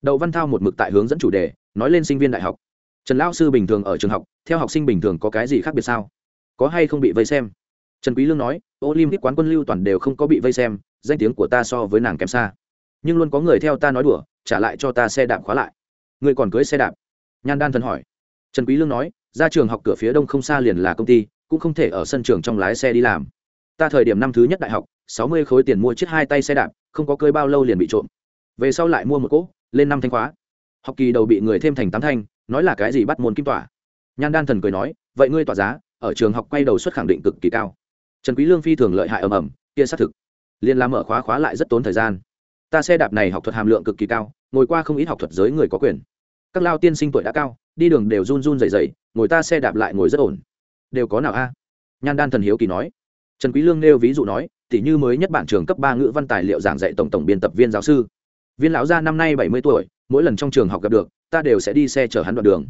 Đậu văn thao một mực tại hướng dẫn chủ đề, nói lên sinh viên đại học. Trần lão sư bình thường ở trường học, theo học sinh bình thường có cái gì khác biệt sao? Có hay không bị vây xem? Trần quý lương nói, olympic quán quân lưu toàn đều không có bị vây xem, danh tiếng của ta so với nàng kém xa. Nhưng luôn có người theo ta nói đùa, trả lại cho ta xe đạp khóa lại người còn cưới xe đạp? Nhan đan thần hỏi. Trần quý lương nói, ra trường học cửa phía đông không xa liền là công ty, cũng không thể ở sân trường trong lái xe đi làm. Ta thời điểm năm thứ nhất đại học, sáu mươi khối tiền mua chiếc hai tay xe đạp, không có cơi bao lâu liền bị trộm. Về sau lại mua một cỗ, lên năm thanh khóa. Học kỳ đầu bị người thêm thành tám thanh, nói là cái gì bắt môn kim tỏa. Nhan đan thần cười nói, vậy ngươi tỏa giá, ở trường học quay đầu suất khẳng định cực kỳ cao. Trần quý lương phi thường lợi hại ầm ầm, kia xác thực. Liên làm mở khóa khóa lại rất tốn thời gian. Ta xe đạp này học thuật hàm lượng cực kỳ cao, ngồi qua không ít học thuật giới người có quyền các lao tiên sinh tuổi đã cao, đi đường đều run run dày dày ngồi ta xe đạp lại ngồi rất ổn. Đều có nào a? Nhan đan thần hiếu kỳ nói. Trần quý lương nêu ví dụ nói tỷ như mới nhất bản trường cấp ba ngữ văn tài liệu giảng dạy tổng tổng biên tập viên giáo sư. Viên lão gia năm nay bảy mươi tuổi, mỗi lần trong trường học gặp được, ta đều sẽ đi xe chở hắn đoạn đường.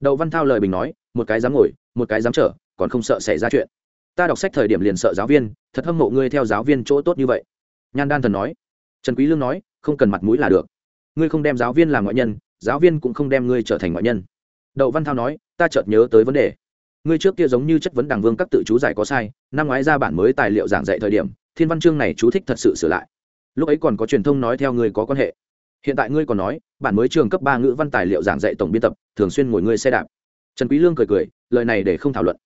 Đậu văn thao lời bình nói, một cái dám ngồi, một cái dám chở, còn không sợ xảy ra chuyện. Ta đọc sách thời điểm liền sợ giáo viên, thật hâm mộ ngươi theo giáo viên chỗ tốt như vậy. Nhan đan thần nói. Trần quý lương nói, không cần mặt mũi là được. Ngươi không đem giáo viên làm ngoại nhân giáo viên cũng không đem ngươi trở thành ngoại nhân. Đậu văn thao nói, ta chợt nhớ tới vấn đề. Ngươi trước kia giống như chất vấn đảng vương các tự chú giải có sai, năm ngoái ra bản mới tài liệu giảng dạy thời điểm, thiên văn chương này chú thích thật sự sửa lại. Lúc ấy còn có truyền thông nói theo ngươi có quan hệ. Hiện tại ngươi còn nói, bản mới trường cấp ba ngữ văn tài liệu giảng dạy tổng biên tập, thường xuyên ngồi ngươi xe đạp. Trần quý lương cười cười, lời này để không thảo luận.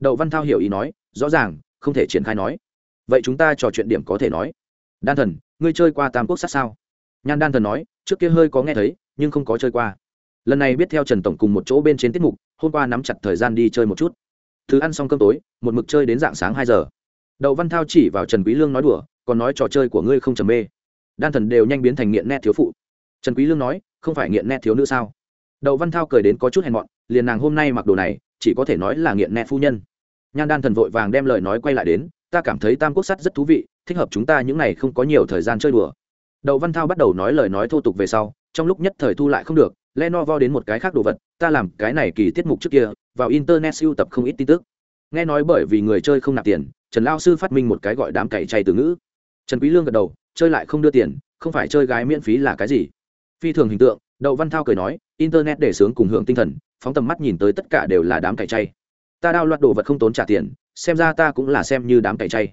Đậu văn thao hiểu ý nói, rõ ràng, không thể triển khai nói. Vậy chúng ta trò chuyện điểm có thể nói. Đan thần, ngươi chơi qua tam quốc sát sao? Nhan đan thần nói, trước kia hơi có nghe thấy nhưng không có chơi qua. Lần này biết theo trần tổng cùng một chỗ bên trên tiết mục, hôm qua nắm chặt thời gian đi chơi một chút. Thứ ăn xong cơm tối, một mực chơi đến dạng sáng hai giờ. Đậu văn thao chỉ vào trần quý lương nói đùa, còn nói trò chơi của ngươi không trầm mê. Đan thần đều nhanh biến thành nghiện nét thiếu phụ. Trần quý lương nói, không phải nghiện nét thiếu nữ sao? Đậu văn thao cười đến có chút hèn mọn, liền nàng hôm nay mặc đồ này, chỉ có thể nói là nghiện nét phu nhân. Nhan đan thần vội vàng đem lời nói quay lại đến, ta cảm thấy tam quốc sắt rất thú vị, thích hợp chúng ta những này không có nhiều thời gian chơi đùa đậu văn thao bắt đầu nói lời nói thô tục về sau, trong lúc nhất thời thu lại không được, lenovo đến một cái khác đồ vật, ta làm cái này kỳ tiết mục trước kia, vào internet sưu tập không ít tin tức. Nghe nói bởi vì người chơi không nạp tiền, trần lao sư phát minh một cái gọi đám cày chay từ ngữ. Trần quý lương gật đầu, chơi lại không đưa tiền, không phải chơi gái miễn phí là cái gì? Phi thường hình tượng, đậu văn thao cười nói, internet để sướng cùng hưởng tinh thần, phóng tầm mắt nhìn tới tất cả đều là đám cày chay. Ta đao loạt đồ vật không tốn trả tiền, xem ra ta cũng là xem như đám cày chay.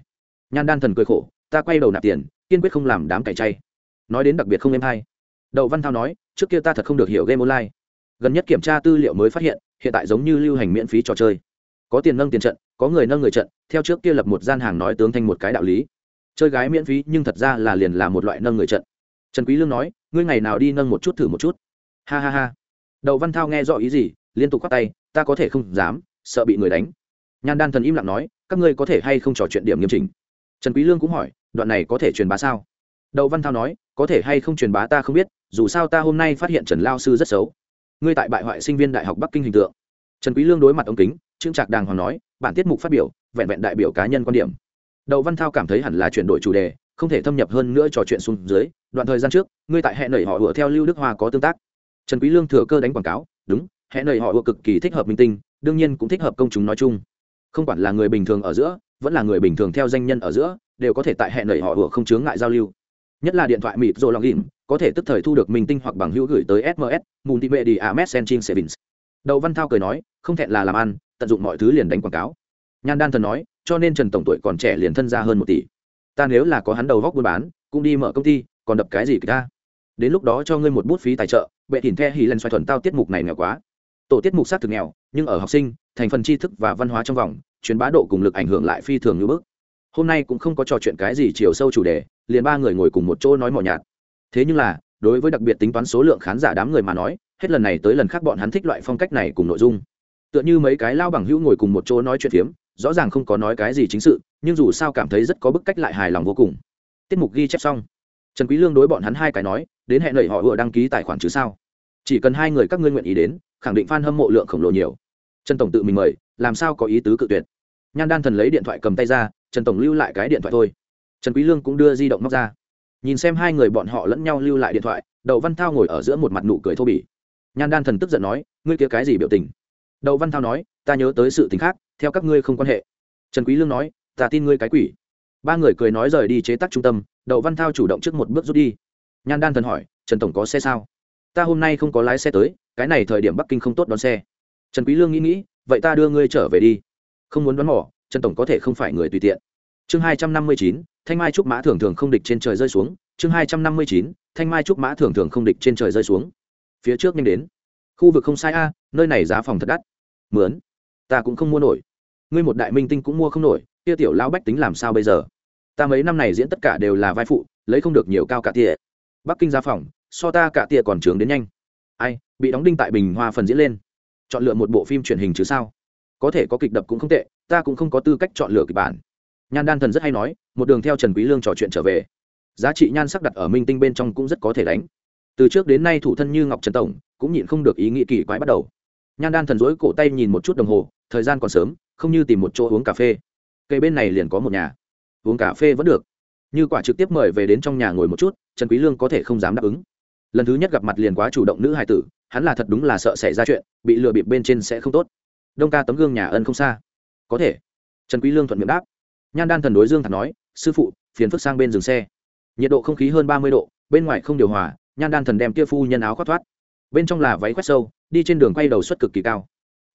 Nhan đan thần cười khổ, ta quay đầu nạp tiền, kiên quyết không làm đám cày chay nói đến đặc biệt không êm hay. Đậu văn thao nói, trước kia ta thật không được hiểu game online. Gần nhất kiểm tra tư liệu mới phát hiện hiện tại giống như lưu hành miễn phí trò chơi. Có tiền nâng tiền trận, có người nâng người trận, theo trước kia lập một gian hàng nói tướng thành một cái đạo lý. Chơi gái miễn phí, nhưng thật ra là liền là một loại nâng người trận. Trần quý lương nói, ngươi ngày nào đi nâng một chút thử một chút. Ha ha ha. Đậu văn thao nghe rõ ý gì, liên tục quát tay, ta có thể không dám, sợ bị người đánh. Nhan đan thần im lặng nói, các ngươi có thể hay không trò chuyện điểm nghiêm chỉnh? Trần quý lương cũng hỏi, đoạn này có thể truyền bá sao? Đậu văn thao nói, có thể hay không truyền bá ta không biết, dù sao ta hôm nay phát hiện trần lao sư rất xấu. Ngươi tại bại hoại sinh viên đại học bắc kinh hình tượng. Trần quý lương đối mặt ống kính, trương trạc đàng hoàng nói, bản tiết mục phát biểu, vẹn vẹn đại biểu cá nhân quan điểm. Đậu văn thao cảm thấy hẳn là chuyển đổi chủ đề, không thể thâm nhập hơn nữa trò chuyện xuống dưới, đoạn thời gian trước, ngươi tại hệ nảy họ vừa theo lưu đức hoa có tương tác. Trần quý lương thừa cơ đánh quảng cáo, đúng hệ nảy họ vừa cực kỳ thích hợp minh tinh, đương nhiên cũng thích hợp công chúng nói chung. Không quản là người bình thường ở giữa, vẫn là người bình thường theo danh nhân ở giữa, đều có thể tại hệ nảy họ vừa không chướng ngại giao lưu nhất là điện thoại mịt rồi login, có thể tức thời thu được mình tinh hoặc bằng hữu gửi tới sms multimedia à messaging savings. Đầu văn thao cười nói, không thẹn là làm ăn, tận dụng mọi thứ liền đánh quảng cáo. Nhan đan thần nói, cho nên trần tổng tuổi còn trẻ liền thân ra hơn một tỷ. Ta nếu là có hắn đầu góc buôn bán, cũng đi mở công ty, còn đập cái gì cả ta? Đến lúc đó cho ngươi một bút phí tài trợ, bệ thìn the hì lần xoay thuần tao tiết mục này nghèo quá. Tổ tiết mục sát thực nghèo, nhưng ở học sinh, thành phần tri thức và văn hóa trong vòng, truyền bá độ cùng lực ảnh hưởng lại phi thường như bước hôm nay cũng không có trò chuyện cái gì chiều sâu chủ đề, liền ba người ngồi cùng một chỗ nói mò nhạt. Thế nhưng là, đối với đặc biệt tính toán số lượng khán giả đám người mà nói, hết lần này tới lần khác bọn hắn thích loại phong cách này cùng nội dung. Tựa như mấy cái lao bằng hữu ngồi cùng một chỗ nói chuyện phiếm, rõ ràng không có nói cái gì chính sự, nhưng dù sao cảm thấy rất có bức cách lại hài lòng vô cùng. Tiết mục ghi chép xong. Trần quý lương đối bọn hắn hai cái nói, đến hẹn đợi họ vừa đăng ký tài khoản chứ sao? Chỉ cần hai người các ngươi nguyện ý đến, khẳng định fan hâm mộ lượng khổng lồ nhiều. Trần tổng tự mình mời, làm sao có ý tứ cự tuyệt? Nhan đan thần lấy điện thoại cầm tay ra trần tổng lưu lại cái điện thoại thôi. Trần quý lương cũng đưa di động móc ra. Nhìn xem hai người bọn họ lẫn nhau lưu lại điện thoại, đậu văn thao ngồi ở giữa một mặt nụ cười thô bỉ. Nhan đan thần tức giận nói, ngươi kia cái gì biểu tình? Đậu văn thao nói, ta nhớ tới sự tình khác, theo các ngươi không quan hệ. Trần quý lương nói, ta tin ngươi cái quỷ. Ba người cười nói rời đi chế tác trung tâm, đậu văn thao chủ động trước một bước rút đi. Nhan đan thần hỏi, trần tổng có xe sao? Ta hôm nay không có lái xe tới, cái này thời điểm bắc kinh không tốt đón xe. Trần quý lương nghĩ nghĩ, vậy ta đưa ngươi trở về đi. Không muốn đón mỏ trần tổng có thể không phải người tùy tiện. Chương hai trăm năm mươi chín, thanh mai trúc mã thường thường không địch trên trời rơi xuống. Chương hai trăm năm mươi chín, thanh mai trúc mã thường thường không địch trên trời rơi xuống. Phía trước nhanh đến. Khu vực không sai a, nơi này giá phòng thật đắt. Mướn. Ta cũng không mua nổi. Ngươi một đại minh tinh cũng mua không nổi, kia tiểu lão bách tính làm sao bây giờ? Ta mấy năm này diễn tất cả đều là vai phụ, lấy không được nhiều cao cả tia. Bắc kinh giá phòng, so ta cả tia còn trướng đến nhanh. Ai, bị đóng đinh tại bình hoa phần diễn lên. Chọn lựa một bộ phim truyền hình chứ sao? Có thể có kịch đập cũng không tệ, ta cũng không có tư cách chọn lựa kịch bản. Nhan đan thần rất hay nói, một đường theo trần quý lương trò chuyện trở về. Giá trị nhan sắc đặt ở minh tinh bên trong cũng rất có thể đánh. Từ trước đến nay thủ thân như ngọc trần tổng, cũng nhịn không được ý nghĩ kỳ quái bắt đầu. Nhan đan thần dối cổ tay nhìn một chút đồng hồ, thời gian còn sớm, không như tìm một chỗ uống cà phê. Cây bên này liền có một nhà. Uống cà phê vẫn được. Như quả trực tiếp mời về đến trong nhà ngồi một chút, trần quý lương có thể không dám đáp ứng. Lần thứ nhất gặp mặt liền quá chủ động nữ hài tử, hắn là thật đúng là sợ xảy ra chuyện, bị lừa bịp bên trên sẽ không tốt đông ca tấm gương nhà ân không xa. Có thể. Trần quý lương thuận miệng đáp. Nhan đan thần đối dương thản nói, sư phụ, phiền phức sang bên dừng xe. Nhiệt độ không khí hơn ba mươi độ, bên ngoài không điều hòa, nhan đan thần đem kia phu nhân áo khoác thoát. Bên trong là váy khoét sâu, đi trên đường quay đầu suất cực kỳ cao.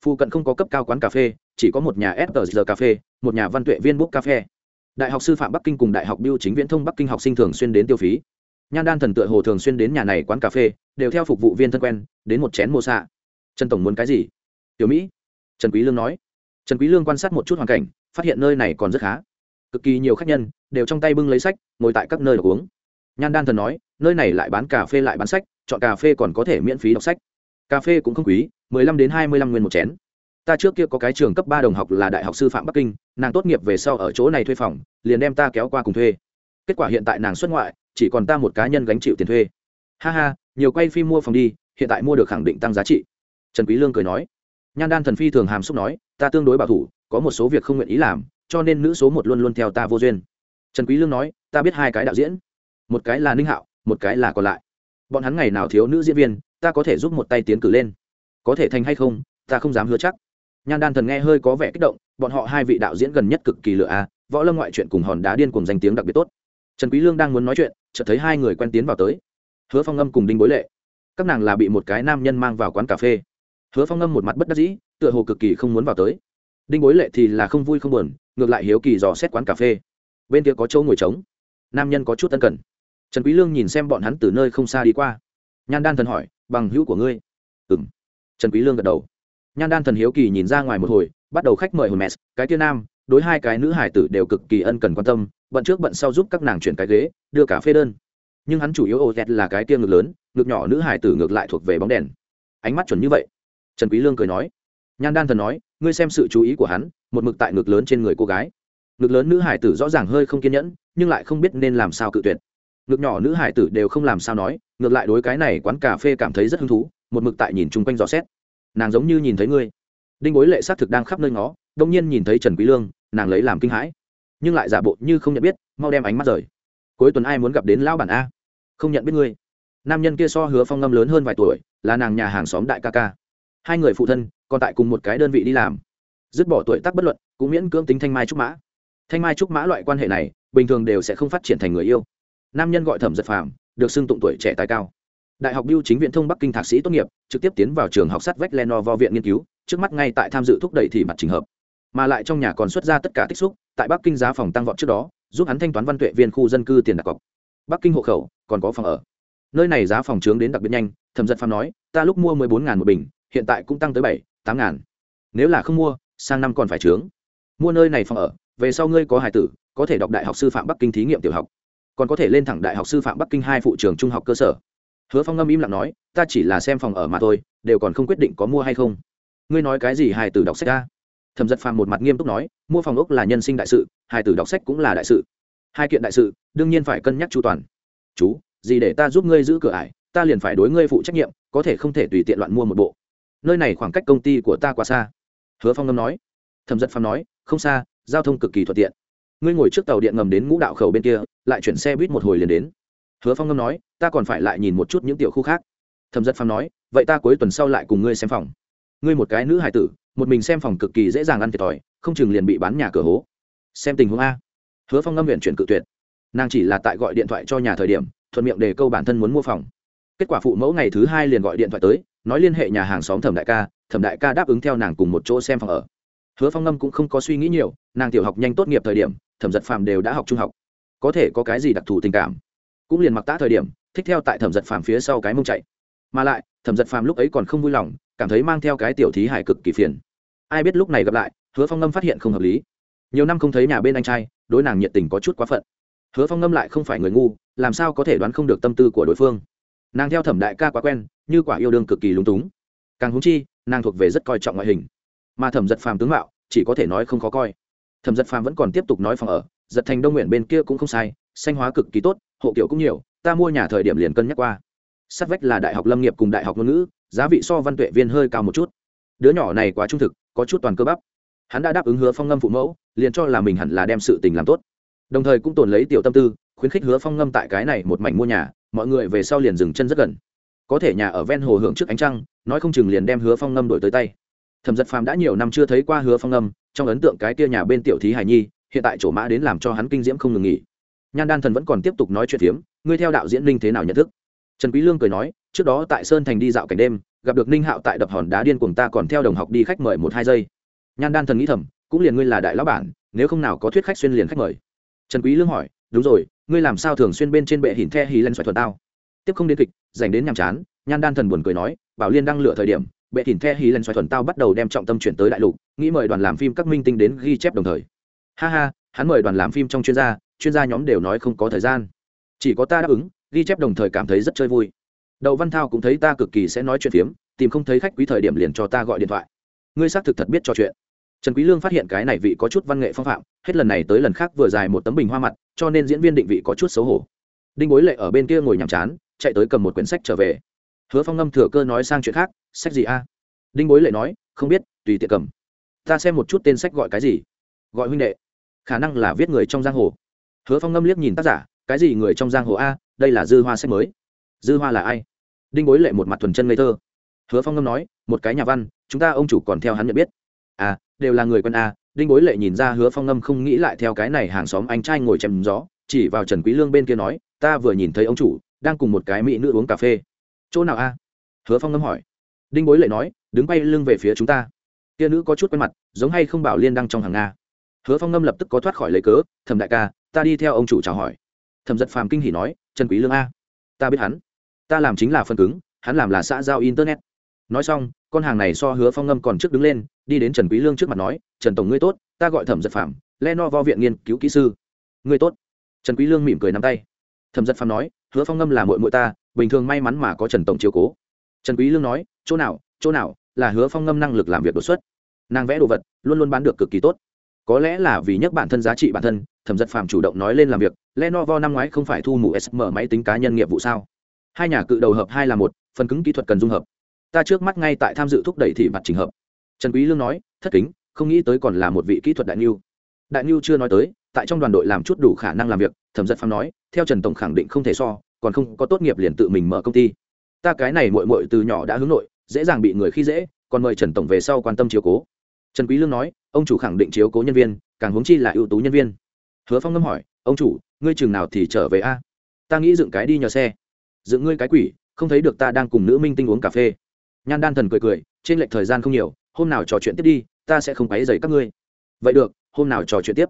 Phu cận không có cấp cao quán cà phê, chỉ có một nhà sr cà phê, một nhà văn tuệ viên bút cà phê. Đại học sư phạm bắc kinh cùng đại học biêu chính viễn thông bắc kinh học sinh thường xuyên đến tiêu phí. Nhan đan thần tựa hồ thường xuyên đến nhà này quán cà phê, đều theo phục vụ viên thân quen, đến một chén mô xạ. Trần tổng muốn cái gì? Tiểu mỹ trần quý lương nói. Trần quý lương quan sát một chút hoàn cảnh, phát hiện nơi này còn rất khá. Cực kỳ nhiều khách nhân đều trong tay bưng lấy sách, ngồi tại các nơi uống. Nhan đan thần nói, nơi này lại bán cà phê lại bán sách, chọn cà phê còn có thể miễn phí đọc sách. Cà phê cũng không quý, mười lăm đến hai mươi lăm nguyên một chén. Ta trước kia có cái trường cấp ba đồng học là đại học sư phạm bắc kinh, nàng tốt nghiệp về sau ở chỗ này thuê phòng, liền đem ta kéo qua cùng thuê. Kết quả hiện tại nàng xuất ngoại, chỉ còn ta một cá nhân gánh chịu tiền thuê. Ha ha, nhiều quay phim mua phòng đi, hiện tại mua được khẳng định tăng giá trị. Trần quý lương cười nói nhan đan thần phi thường hàm xúc nói, ta tương đối bảo thủ, có một số việc không nguyện ý làm, cho nên nữ số một luôn luôn theo ta vô duyên. Trần quý lương nói, ta biết hai cái đạo diễn, một cái là ninh hạo, một cái là còn lại. Bọn hắn ngày nào thiếu nữ diễn viên, ta có thể giúp một tay tiến cử lên. Có thể thành hay không, ta không dám hứa chắc. Nhan đan thần nghe hơi có vẻ kích động, bọn họ hai vị đạo diễn gần nhất cực kỳ lựa a, võ lâm ngoại truyện cùng hòn đá điên cùng danh tiếng đặc biệt tốt. Trần quý lương đang muốn nói chuyện, chợt thấy hai người quen tiến vào tới. Hứa phong âm cùng đinh bối lệ. Các nàng là bị một cái nam nhân mang vào quán cà phê hứa phong Ngâm một mặt bất đắc dĩ, tựa hồ cực kỳ không muốn vào tới. Đinh bối lệ thì là không vui không buồn, ngược lại hiếu kỳ dò xét quán cà phê. Bên kia có chỗ ngồi trống. Nam nhân có chút tân cần. Trần quý lương nhìn xem bọn hắn từ nơi không xa đi qua. Nhan đan thần hỏi, bằng hữu của ngươi? Ừm. Trần quý lương gật đầu. Nhan đan thần hiếu kỳ nhìn ra ngoài một hồi, bắt đầu khách mời hồn mẹ, cái kia nam, đối hai cái nữ hải tử đều cực kỳ ân cần quan tâm, bận trước bận sau giúp các nàng chuyển cái ghế, đưa cà phê đơn. Nhưng hắn chủ yếu ồ dẹt là cái kia ngực lớn, ngực nhỏ nữ hải tử ngược lại thuộc về bóng đèn. Ánh mắt chuẩn như vậy trần quý lương cười nói, nhan đan thần nói, ngươi xem sự chú ý của hắn, một mực tại ngực lớn trên người cô gái. Ngực lớn nữ hải tử rõ ràng hơi không kiên nhẫn, nhưng lại không biết nên làm sao cự tuyệt. Ngực nhỏ nữ hải tử đều không làm sao nói, ngược lại đối cái này quán cà phê cảm thấy rất hứng thú, một mực tại nhìn chung quanh dò xét. Nàng giống như nhìn thấy ngươi. Đinh bối lệ xác thực đang khắp nơi ngó, đông nhiên nhìn thấy trần quý lương, nàng lấy làm kinh hãi. Nhưng lại giả bộ như không nhận biết, mau đem ánh mắt rời. Cuối tuần ai muốn gặp đến lão bản a? Không nhận biết ngươi. Nam nhân kia so hứa phong ngâm lớn hơn vài tuổi, là nàng nhà hàng xóm đại ca ca hai người phụ thân còn tại cùng một cái đơn vị đi làm. Dứt bỏ tuổi tác bất luận, cũng miễn cưỡng tính thanh mai trúc mã. Thanh mai trúc mã loại quan hệ này, bình thường đều sẽ không phát triển thành người yêu. Nam nhân gọi thẩm giật phàm, được xưng tụng tuổi trẻ tài cao. Đại học biêu chính viện thông bắc kinh thạc sĩ tốt nghiệp, trực tiếp tiến vào trường học sát vách lenovo viện nghiên cứu, trước mắt ngay tại tham dự thúc đẩy thì mặt trình hợp. Mà lại trong nhà còn xuất ra tất cả tích xúc, tại bắc kinh giá phòng tăng vọt trước đó, giúp hắn thanh toán văn tuệ viên khu dân cư tiền đặt cọc. Bắc kinh hộ khẩu còn có phòng ở. Nơi này giá phòng trướng đến đặc biệt nhanh, thẩm giật phàm nói, ta lúc mua mười bốn ngàn một bình hiện tại cũng tăng tới bảy, tám ngàn. Nếu là không mua, sang năm còn phải trướng. Mua nơi này phòng ở, về sau ngươi có hài tử, có thể đọc đại học sư phạm bắc kinh thí nghiệm tiểu học. Còn có thể lên thẳng đại học sư phạm bắc kinh hai phụ trường trung học cơ sở. Hứa phong ngâm im lặng nói, ta chỉ là xem phòng ở mà thôi, đều còn không quyết định có mua hay không. Ngươi nói cái gì hài tử đọc sách ra? Thẩm giật phàm một mặt nghiêm túc nói, mua phòng ốc là nhân sinh đại sự, hài tử đọc sách cũng là đại sự. Hai kiện đại sự, đương nhiên phải cân nhắc chu toàn. Chú, gì để ta giúp ngươi giữ cửa ải, ta liền phải đối ngươi phụ trách nhiệm, có thể không thể tùy tiện loạn mua một bộ nơi này khoảng cách công ty của ta quá xa. Hứa phong ngâm nói. Thẩm giật phong nói, không xa, giao thông cực kỳ thuận tiện. Ngươi ngồi trước tàu điện ngầm đến ngũ đạo khẩu bên kia, lại chuyển xe buýt một hồi liền đến. Hứa phong ngâm nói, ta còn phải lại nhìn một chút những tiểu khu khác. Thẩm giật phong nói, vậy ta cuối tuần sau lại cùng ngươi xem phòng. Ngươi một cái nữ hải tử, một mình xem phòng cực kỳ dễ dàng ăn thiệt thòi, không chừng liền bị bán nhà cửa hố. Xem tình huống a. Hứa phong ngâm nguyện chuyển cự tuyệt. Nàng chỉ là tại gọi điện thoại cho nhà thời điểm, thuận miệng đề câu bản thân muốn mua phòng. Kết quả phụ mẫu ngày thứ hai liền gọi điện thoại tới nói liên hệ nhà hàng xóm thẩm đại ca, thẩm đại ca đáp ứng theo nàng cùng một chỗ xem phòng ở. Hứa phong ngâm cũng không có suy nghĩ nhiều, nàng tiểu học nhanh tốt nghiệp thời điểm, thẩm giật phàm đều đã học trung học. Có thể có cái gì đặc thù tình cảm? Cũng liền mặc tã thời điểm, thích theo tại thẩm giật phàm phía sau cái mông chạy. Mà lại, thẩm giật phàm lúc ấy còn không vui lòng, cảm thấy mang theo cái tiểu thí hải cực kỳ phiền. Ai biết lúc này gặp lại, hứa phong ngâm phát hiện không hợp lý. Nhiều năm không thấy nhà bên anh trai, đối nàng nhiệt tình có chút quá phận. Hứa phong ngâm lại không phải người ngu, làm sao có thể đoán không được tâm tư của đối phương? Nàng theo thẩm đại ca quá quen như quả yêu đương cực kỳ lúng túng. Càng húng chi, nàng thuộc về rất coi trọng ngoại hình. Mà thẩm giật phàm tướng mạo, chỉ có thể nói không khó coi. Thẩm giật phàm vẫn còn tiếp tục nói phòng ở, giật thành đông nguyện bên kia cũng không sai, xanh hóa cực kỳ tốt, hộ kiểu cũng nhiều, ta mua nhà thời điểm liền cân nhắc qua. Sát vách là đại học lâm nghiệp cùng đại học ngôn ngữ, giá vị so văn tuệ viên hơi cao một chút. Đứa nhỏ này quá trung thực, có chút toàn cơ bắp. Hắn đã đáp ứng hứa phong ngâm phụ mẫu, liền cho là mình hẳn là đem sự tình làm tốt. Đồng thời cũng tồn lấy tiểu tâm tư, khuyến khích hứa phong ngâm tại cái này một mảnh mua nhà, mọi người về sau liền dừng chân rất gần có thể nhà ở ven hồ hưởng trước ánh trăng, nói không chừng liền đem hứa phong ngâm đổi tới tay. Thẩm giật phàm đã nhiều năm chưa thấy qua hứa phong ngâm, trong ấn tượng cái kia nhà bên tiểu thí hải nhi, hiện tại chỗ mã đến làm cho hắn kinh diễm không ngừng nghỉ. Nhan đan thần vẫn còn tiếp tục nói chuyện phiếm, ngươi theo đạo diễn linh thế nào nhận thức? Trần quý lương cười nói, trước đó tại sơn thành đi dạo cảnh đêm, gặp được ninh hạo tại đập hòn đá điên cuồng ta còn theo đồng học đi khách mời một hai giây. Nhan đan thần nghĩ thầm, cũng liền ngươi là đại lão bản, nếu không nào có thuyết khách xuyên liền khách mời. Trần quý lương hỏi, đúng rồi, ngươi làm sao thường xuyên bên trên bệ hình the hí lên xoài thuật tao? Tiếp không đến kịch, dành đến nhàm chán, nhan đan thần buồn cười nói, bảo liên đang lựa thời điểm, bệ thìn the hí lần xoài thuần tao bắt đầu đem trọng tâm chuyển tới đại lục, nghĩ mời đoàn làm phim các minh tinh đến ghi chép đồng thời. Ha ha, hắn mời đoàn làm phim trong chuyên gia chuyên gia nhóm đều nói không có thời gian. Chỉ có ta đáp ứng, ghi chép đồng thời cảm thấy rất chơi vui. Đậu văn thao cũng thấy ta cực kỳ sẽ nói chuyện phiếm, tìm không thấy khách quý thời điểm liền cho ta gọi điện thoại. Ngươi xác thực thật biết trò chuyện. Trần quý lương phát hiện cái này vị có chút văn nghệ phong phạm, hết lần này tới lần khác vừa dài một tấm bình hoa mặt, cho nên diễn viên định vị có chút xấu hổ. Đinh bối lệ ở bên kia ngồi nhàm chán chạy tới cầm một quyển sách trở về. Hứa phong ngâm thừa cơ nói sang chuyện khác, sách gì a? Đinh bối lệ nói, không biết, tùy tiện cầm. Ta xem một chút tên sách gọi cái gì. Gọi huynh đệ. Khả năng là viết người trong giang hồ. Hứa phong ngâm liếc nhìn tác giả, cái gì người trong giang hồ a? Đây là dư hoa sách mới. Dư hoa là ai? Đinh bối lệ một mặt thuần chân ngây thơ. Hứa phong ngâm nói, một cái nhà văn, chúng ta ông chủ còn theo hắn nhận biết. À đều là người quân a. Đinh bối lệ nhìn ra hứa phong ngâm không nghĩ lại theo cái này hàng xóm anh trai ngồi chèm gió, chỉ vào trần quý lương bên kia nói, ta vừa nhìn thấy ông chủ đang cùng một cái mỹ nữ uống cà phê. Chỗ nào a? Hứa phong ngâm hỏi. Đinh bối lệ nói, đứng bay lưng về phía chúng ta. Kia nữ có chút quen mặt, giống hay không bảo liên đăng trong hàng nga. Hứa phong ngâm lập tức có thoát khỏi lấy cớ, thẩm đại ca, ta đi theo ông chủ chào hỏi. Thẩm giật phàm kinh hỉ nói, trần quý lương a, ta biết hắn. Ta làm chính là phân cứng, hắn làm là xã giao internet. Nói xong, con hàng này so hứa phong ngâm còn trước đứng lên, đi đến trần quý lương trước mặt nói, trần tổng ngươi tốt, ta gọi thẩm giật no lenovo viện nghiên cứu kỹ sư. Ngươi tốt. Trần quý lương mỉm cười nắm tay. Thẩm giật Phàm nói hứa phong ngâm là muội muội ta, bình thường may mắn mà có trần tổng chiếu cố. Trần quý lương nói, chỗ nào chỗ nào, là hứa phong ngâm năng lực làm việc đột xuất. Nàng vẽ đồ vật, luôn luôn bán được cực kỳ tốt. Có lẽ là vì nhắc bản thân giá trị bản thân, thẩm giật phàm chủ động nói lên làm việc, lenovo năm ngoái không phải thu mù sm máy tính cá nhân nghiệp vụ sao? Hai nhà cự đầu hợp hai là một, phần cứng kỹ thuật cần dung hợp. Ta trước mắt ngay tại tham dự thúc đẩy thị mặt trình hợp. Trần quý lương nói, thất kính, không nghĩ tới còn là một vị kỹ thuật đại niu. Đại niu chưa nói tới tại trong đoàn đội làm chút đủ khả năng làm việc, thẩm giật phàm nói, theo trần tổng khẳng định không thể so, còn không có tốt nghiệp liền tự mình mở công ty. Ta cái này muội muội từ nhỏ đã hướng nội, dễ dàng bị người khi dễ, còn mời trần tổng về sau quan tâm chiếu cố. Trần quý lương nói, ông chủ khẳng định chiếu cố nhân viên, càng hướng chi là ưu tú nhân viên. Hứa phong ngâm hỏi, ông chủ, ngươi chừng nào thì trở về a? Ta nghĩ dựng cái đi nhờ xe. Dựng ngươi cái quỷ, không thấy được ta đang cùng nữ minh tinh uống cà phê. Nhan đan thần cười cười, trên lệch thời gian không nhiều, hôm nào trò chuyện tiếp đi, ta sẽ không quấy dày các ngươi. Vậy được, hôm nào trò chuyện tiếp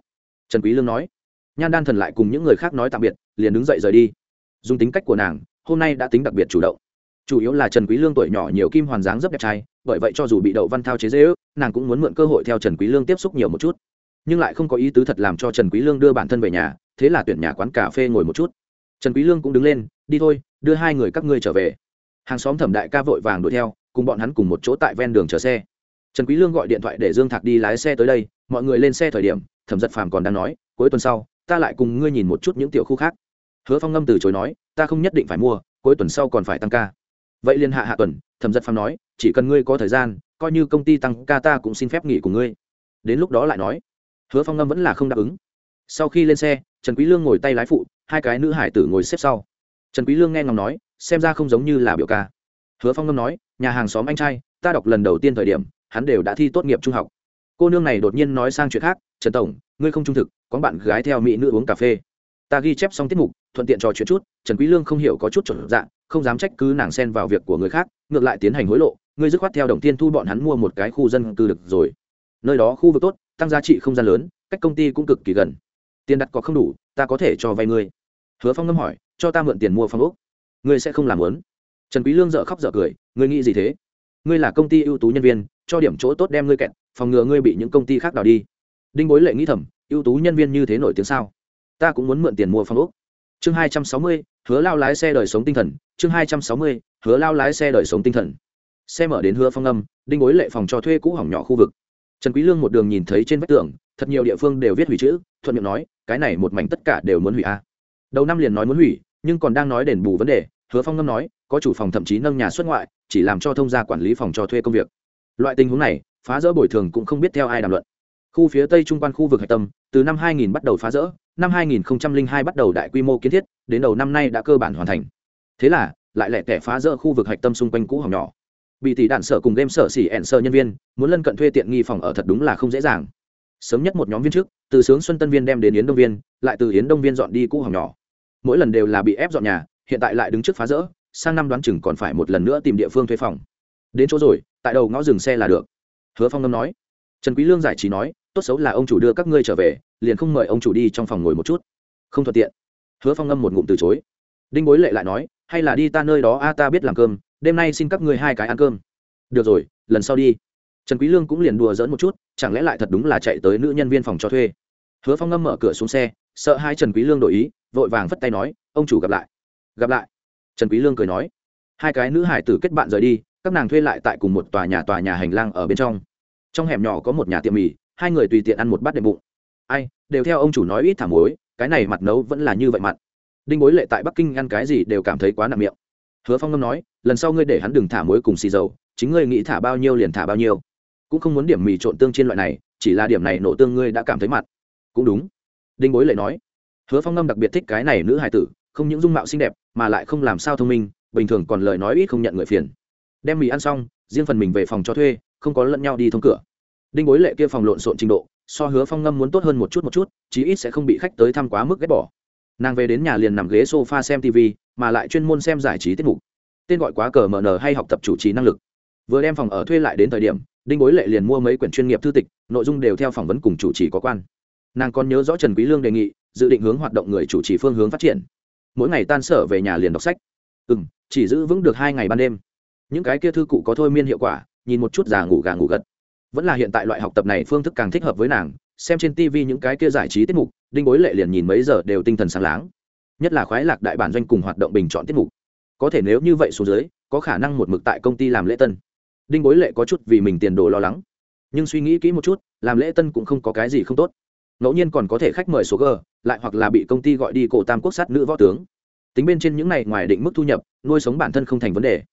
trần quý lương nói. Nhan đan thần lại cùng những người khác nói tạm biệt, liền đứng dậy rời đi. Dùng tính cách của nàng, hôm nay đã tính đặc biệt chủ động. Chủ yếu là trần quý lương tuổi nhỏ nhiều kim hoàn dáng rất đẹp trai, bởi vậy cho dù bị đậu văn thao chế dễ ước, nàng cũng muốn mượn cơ hội theo trần quý lương tiếp xúc nhiều một chút. Nhưng lại không có ý tứ thật làm cho trần quý lương đưa bản thân về nhà, thế là tuyển nhà quán cà phê ngồi một chút. Trần quý lương cũng đứng lên, đi thôi, đưa hai người các ngươi trở về. Hàng xóm thẩm đại ca vội vàng đuổi theo, cùng bọn hắn cùng một chỗ tại ven đường chờ xe. Trần quý lương gọi điện thoại để dương thạc đi lái xe tới đây, mọi người lên xe thời điểm thẩm giật phàm còn đang nói, cuối tuần sau, ta lại cùng ngươi nhìn một chút những tiểu khu khác. Hứa phong ngâm từ chối nói, ta không nhất định phải mua, cuối tuần sau còn phải tăng ca. Vậy liên hạ hạ tuần, thẩm giật phàm nói, chỉ cần ngươi có thời gian, coi như công ty tăng ca ta cũng xin phép nghỉ của ngươi. Đến lúc đó lại nói. Hứa phong ngâm vẫn là không đáp ứng. Sau khi lên xe, trần quý lương ngồi tay lái phụ, hai cái nữ hải tử ngồi xếp sau. Trần quý lương nghe ngóng nói, xem ra không giống như là biểu ca. Hứa phong ngâm nói, nhà hàng xóm anh trai, ta đọc lần đầu tiên thời điểm, hắn đều đã thi tốt nghiệp trung học. Cô nương này đột nhiên nói sang chuyện khác trần tổng, ngươi không trung thực, có bạn gái theo mỹ nữ uống cà phê. Ta ghi chép xong tiết mục, thuận tiện trò chuyện chút, trần quý lương không hiểu có chút chuẩn dạng, không dám trách cứ nàng xen vào việc của người khác, ngược lại tiến hành hối lộ, ngươi dứt khoát theo đồng tiên thu bọn hắn mua một cái khu dân cư được rồi. Nơi đó khu vực tốt, tăng giá trị không gian lớn, cách công ty cũng cực kỳ gần. Tiền đặt có không đủ, ta có thể cho vay ngươi. Hứa phong ngâm hỏi, cho ta mượn tiền mua phòng ốc. Ngươi sẽ không làm lớn trần quý lương dở khóc dở cười, ngươi nghĩ gì thế? Ngươi là công ty ưu tú nhân viên, cho điểm chỗ tốt đem ngươi kẹt, phòng ngừa ngươi bị những công ty khác đào đi đinh bối lệ nghĩ thầm, ưu tú nhân viên như thế nổi tiếng sao? Ta cũng muốn mượn tiền mua phòng úc chương hai trăm sáu mươi, hứa lao lái xe đời sống tinh thần. Chương hai trăm sáu mươi, hứa lao lái xe đời sống tinh thần. Xe mở đến hứa phong âm, đinh bối lệ phòng cho thuê cũ hỏng nhỏ khu vực. Trần quý lương một đường nhìn thấy trên vách tường, thật nhiều địa phương đều viết hủy chữ, thuận miệng nói, cái này một mảnh tất cả đều muốn hủy a đầu năm liền nói muốn hủy, nhưng còn đang nói đền bù vấn đề, hứa phong ngâm nói, có chủ phòng thậm chí nâng nhà xuất ngoại, chỉ làm cho thông gia quản lý phòng cho thuê công việc. Loại tình huống này, phá rỡ bồi thường cũng không biết theo ai đàm luận khu phía tây trung quan khu vực hạch tâm, từ năm 2000 bắt đầu phá rỡ, năm 2002 bắt đầu đại quy mô kiến thiết, đến đầu năm nay đã cơ bản hoàn thành. Thế là, lại lẻ tẻ phá rỡ khu vực hạch tâm xung quanh cũ hỏng nhỏ. Bị tỷ đạn sở cùng game sở xỉ ẹn sở nhân viên, muốn lân cận thuê tiện nghi phòng ở thật đúng là không dễ dàng. Sớm nhất một nhóm viên trước, từ sướng xuân tân viên đem đến yến đông viên, lại từ yến đông viên dọn đi cũ hỏng nhỏ. Mỗi lần đều là bị ép dọn nhà, hiện tại lại đứng trước phá rỡ, sang năm đoán chừng còn phải một lần nữa tìm địa phương thuê phòng. Đến chỗ rồi, tại đầu ngõ dừng xe là được. Hứa phong ngâm nói. Trần quý lương giải trí nói tốt xấu là ông chủ đưa các ngươi trở về, liền không mời ông chủ đi trong phòng ngồi một chút. Không thuận tiện. Hứa phong ngâm một ngụm từ chối. Đinh bối lệ lại nói, hay là đi ta nơi đó, a ta biết làm cơm, đêm nay xin các ngươi hai cái ăn cơm. Được rồi, lần sau đi. Trần quý lương cũng liền đùa giỡn một chút, chẳng lẽ lại thật đúng là chạy tới nữ nhân viên phòng cho thuê? Hứa phong ngâm mở cửa xuống xe, sợ hai trần quý lương đổi ý, vội vàng vất tay nói, ông chủ gặp lại. Gặp lại? Trần quý lương cười nói, hai cái nữ hải tử kết bạn rời đi, các nàng thuê lại tại cùng một tòa nhà tòa nhà hành lang ở bên trong. Trong hẻm nhỏ có một nhà tiệm mì hai người tùy tiện ăn một bát đệm bụng. Ai, đều theo ông chủ nói ít thả muối, cái này mặt nấu vẫn là như vậy mặn đinh bối lệ tại bắc kinh ăn cái gì đều cảm thấy quá nặng miệng. Hứa phong ngâm nói, lần sau ngươi để hắn đừng thả muối cùng xì dầu, chính ngươi nghĩ thả bao nhiêu liền thả bao nhiêu. Cũng không muốn điểm mì trộn tương trên loại này, chỉ là điểm này nổ tương ngươi đã cảm thấy mặn cũng đúng. Đinh bối lệ nói. Hứa phong ngâm đặc biệt thích cái này nữ hài tử, không những dung mạo xinh đẹp, mà lại không làm sao thông minh, bình thường còn lời nói ít không nhận người phiền. Đem mì ăn xong, riêng phần mình về phòng cho thuê, không có lẫn nhau đi thông cửa đinh bối lệ kia phòng lộn xộn trình độ, so hứa phong ngâm muốn tốt hơn một chút một chút, chí ít sẽ không bị khách tới thăm quá mức ghét bỏ. Nàng về đến nhà liền nằm ghế s o f a xem tv mà lại chuyên môn xem giải trí tiết mục. Tên gọi quá cờ mờ nờ hay học tập chủ trì năng lực. Vừa đem phòng ở thuê lại đến thời điểm, đinh bối lệ liền mua mấy quyển chuyên nghiệp thư tịch, nội dung đều theo phỏng vấn cùng chủ trì có quan. Nàng còn nhớ rõ trần quý lương đề nghị, dự định hướng hoạt động người chủ trì phương hướng phát triển. Mỗi ngày tan sở về nhà liền đọc sách. Ừ m chỉ giữ vững được hai ngày ban đêm. Những cái kia thư cụ có thôi miên hiệu quả, nhìn một chút già ngủ gà ngủ gật vẫn là hiện tại loại học tập này phương thức càng thích hợp với nàng, xem trên tv những cái kia giải trí tiết mục, đinh bối lệ liền nhìn mấy giờ đều tinh thần sáng láng. Nhất là khoái lạc đại bản doanh cùng hoạt động bình chọn tiết mục. Có thể nếu như vậy xuống dưới, có khả năng một mực tại công ty làm lễ tân. Đinh bối lệ có chút vì mình tiền đồ lo lắng. Nhưng suy nghĩ kỹ một chút, làm lễ tân cũng không có cái gì không tốt. Ngẫu nhiên còn có thể khách mời số g, lại hoặc là bị công ty gọi đi cổ tam quốc sát nữ võ tướng. Tính bên trên những này ngoài định mức thu nhập, nuôi sống bản thân không thành vấn đề.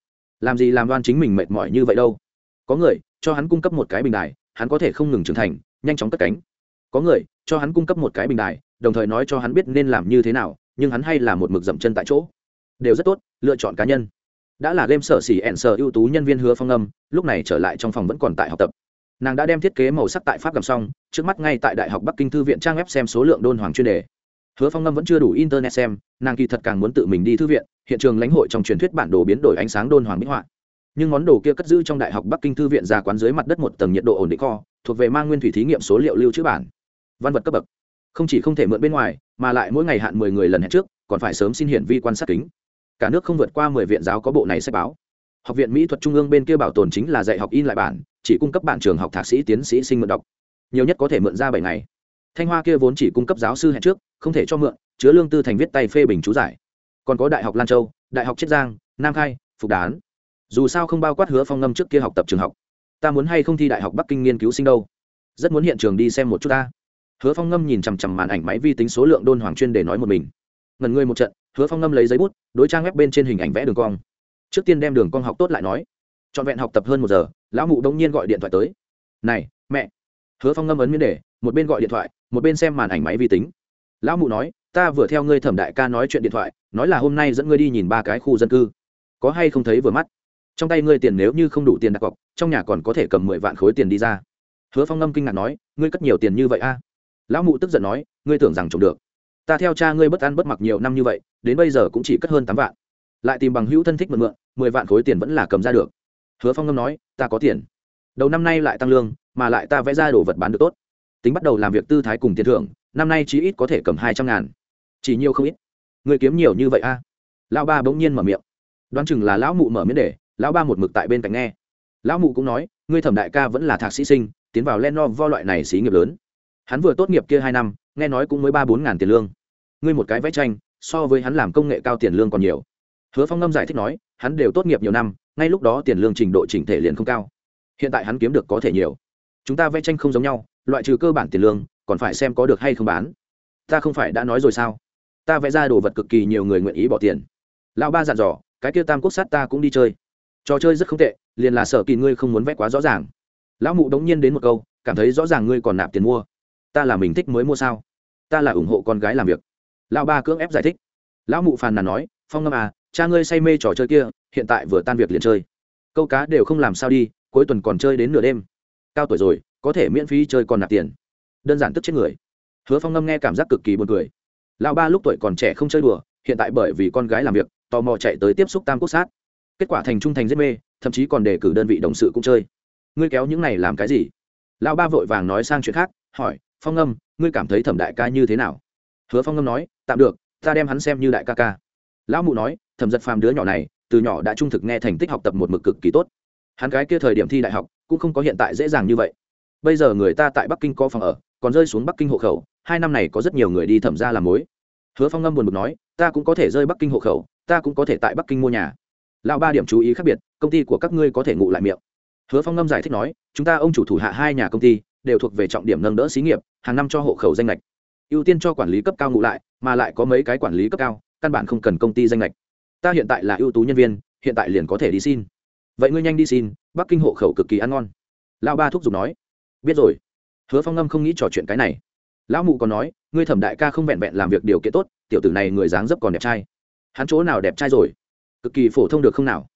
Làm gì làm đoan chính mình mệt mỏi như vậy đâu. Có người cho hắn cung cấp một cái bình đài, hắn có thể không ngừng trưởng thành, nhanh chóng cất cánh. Có người, cho hắn cung cấp một cái bình đài, đồng thời nói cho hắn biết nên làm như thế nào, nhưng hắn hay là một mực dậm chân tại chỗ. Đều rất tốt, lựa chọn cá nhân. Đã là game sở xỉ ẻn sở ưu tú nhân viên hứa phong âm, lúc này trở lại trong phòng vẫn còn tại học tập. Nàng đã đem thiết kế màu sắc tại pháp cầm xong, trước mắt ngay tại đại học bắc kinh thư viện trang web xem số lượng đôn hoàng chuyên đề. Hứa phong ngâm vẫn chưa đủ internet xem, nàng kỳ thật càng muốn tự mình đi thư viện, hiện trường lãnh hội trong truyền thuyết bản đồ biến đổi ánh sáng đôn hoàng minh họa nhưng món đồ kia cất giữ trong đại học bắc kinh thư viện ra quán dưới mặt đất một tầng nhiệt độ ổn định kho, thuộc về mang nguyên thủy thí nghiệm số liệu lưu trữ bản. Văn vật cấp bậc. Không chỉ không thể mượn bên ngoài, mà lại mỗi ngày hạn mười người lần hẹn trước, còn phải sớm xin hiển vi quan sát kính. Cả nước không vượt qua mười viện giáo có bộ này sách báo. Học viện mỹ thuật trung ương bên kia bảo tồn chính là dạy học in lại bản, chỉ cung cấp bản trường học thạc sĩ tiến sĩ sinh mượn đọc. Nhiều nhất có thể mượn ra bảy ngày. Thanh hoa kia vốn chỉ cung cấp giáo sư hẹn trước, không thể cho mượn, chứa lương tư thành viết tay phê bình chú giải. Còn có đại học lan châu, đại học chiết giang, nam khai, phục đán dù sao không bao quát hứa phong ngâm trước kia học tập trường học. Ta muốn hay không thi đại học bắc kinh nghiên cứu sinh đâu? Rất muốn hiện trường đi xem một chút ta. Hứa phong ngâm nhìn chằm chằm màn ảnh máy vi tính số lượng đôn hoàng chuyên để nói một mình. Ngần ngươi một trận, hứa phong ngâm lấy giấy bút, đối trang web bên trên hình ảnh vẽ đường cong. Trước tiên đem đường cong học tốt lại nói. Trọn vẹn học tập hơn một giờ, lão mụ đông nhiên gọi điện thoại tới. Này, mẹ. Hứa phong ngâm ấn miễn đề một bên gọi điện thoại, một bên xem màn ảnh máy vi tính. Lão mụ nói, ta vừa theo ngươi thẩm đại ca nói chuyện điện thoại, nói là hôm nay dẫn ngươi đi nhìn ba cái khu dân cư. Có hay không thấy vừa mắt? Trong tay ngươi tiền nếu như không đủ tiền đặt cọc, trong nhà còn có thể cầm mười vạn khối tiền đi ra. Hứa phong ngâm kinh ngạc nói, ngươi cất nhiều tiền như vậy a? Lão mụ tức giận nói, ngươi tưởng rằng trộm được. Ta theo cha ngươi bất ăn bất mặc nhiều năm như vậy, đến bây giờ cũng chỉ cất hơn tám vạn. Lại tìm bằng hữu thân thích mượn mượn, mười vạn khối tiền vẫn là cầm ra được. Hứa phong ngâm nói, ta có tiền. Đầu năm nay lại tăng lương, mà lại ta vẽ ra đồ vật bán được tốt. Tính bắt đầu làm việc tư thái cùng tiền thưởng, năm nay chí ít có thể cầm hai trăm ngàn. Chỉ nhiều không ít. Người kiếm nhiều như vậy a? Lão ba bỗng nhiên mở miệng. Đoán chừng là lão mụ mở miễn để lão ba một mực tại bên cạnh nghe. Lão mụ cũng nói, ngươi thẩm đại ca vẫn là thạc sĩ sinh, tiến vào len no vo loại này xí nghiệp lớn. Hắn vừa tốt nghiệp kia hai năm, nghe nói cũng mới ba bốn ngàn tiền lương. Ngươi một cái vẽ tranh, so với hắn làm công nghệ cao tiền lương còn nhiều. Hứa phong ngâm giải thích nói, hắn đều tốt nghiệp nhiều năm, ngay lúc đó tiền lương trình độ chỉnh thể liền không cao. Hiện tại hắn kiếm được có thể nhiều. Chúng ta vẽ tranh không giống nhau, loại trừ cơ bản tiền lương, còn phải xem có được hay không bán. Ta không phải đã nói rồi sao? Ta vẽ ra đồ vật cực kỳ nhiều người nguyện ý bỏ tiền. Lão ba dặn dò, cái kia tam quốc sát ta cũng đi chơi trò chơi rất không tệ, liền là sợ kỳ ngươi không muốn vẽ quá rõ ràng. Lão mụ đống nhiên đến một câu, cảm thấy rõ ràng ngươi còn nạp tiền mua. Ta là mình thích mới mua sao? Ta là ủng hộ con gái làm việc. Lão ba cưỡng ép giải thích. Lão mụ phàn nàn nói, phong ngâm à cha ngươi say mê trò chơi kia, hiện tại vừa tan việc liền chơi. Câu cá đều không làm sao đi, cuối tuần còn chơi đến nửa đêm. Cao tuổi rồi, có thể miễn phí chơi còn nạp tiền. Đơn giản tức chết người. Hứa phong ngâm nghe cảm giác cực kỳ buồn cười. Lão ba lúc tuổi còn trẻ không chơi đùa, hiện tại bởi vì con gái làm việc, tò mò chạy tới tiếp xúc tam quốc sát kết quả thành trung thành rất mê, thậm chí còn đề cử đơn vị đồng sự cũng chơi. Ngươi kéo những này làm cái gì? Lão ba vội vàng nói sang chuyện khác, hỏi, phong ngâm, ngươi cảm thấy thẩm đại ca như thế nào? Hứa phong ngâm nói, tạm được, ta đem hắn xem như đại ca ca. Lão mụ nói, thẩm giật phàm đứa nhỏ này, từ nhỏ đã trung thực nghe thành tích học tập một mực cực kỳ tốt. Hắn cái kia thời điểm thi đại học, cũng không có hiện tại dễ dàng như vậy. Bây giờ người ta tại bắc kinh có phòng ở, còn rơi xuống bắc kinh hộ khẩu, hai năm này có rất nhiều người đi thẩm ra làm mối. Hứa phong ngâm buồn bực nói, ta cũng có thể rơi bắc kinh hộ khẩu, ta cũng có thể tại bắc kinh mua nhà lão ba điểm chú ý khác biệt, công ty của các ngươi có thể ngụ lại miệng. Hứa phong ngâm giải thích nói, chúng ta ông chủ thủ hạ hai nhà công ty, đều thuộc về trọng điểm nâng đỡ xí nghiệp, hàng năm cho hộ khẩu danh lệch ưu tiên cho quản lý cấp cao ngụ lại, mà lại có mấy cái quản lý cấp cao, căn bản không cần công ty danh lệch ta hiện tại là ưu tú nhân viên, hiện tại liền có thể đi xin. Vậy ngươi nhanh đi xin, bắc kinh hộ khẩu cực kỳ ăn ngon. Lão ba thúc giục nói. Biết rồi. Hứa phong ngâm không nghĩ trò chuyện cái này. Lão mụ còn nói, ngươi thẩm đại ca không vẹn vẹn làm việc điều kiện tốt, tiểu tử này người dáng dấp còn đẹp trai. Hắn chỗ nào đẹp trai rồi? Cực kỳ phổ thông được không nào?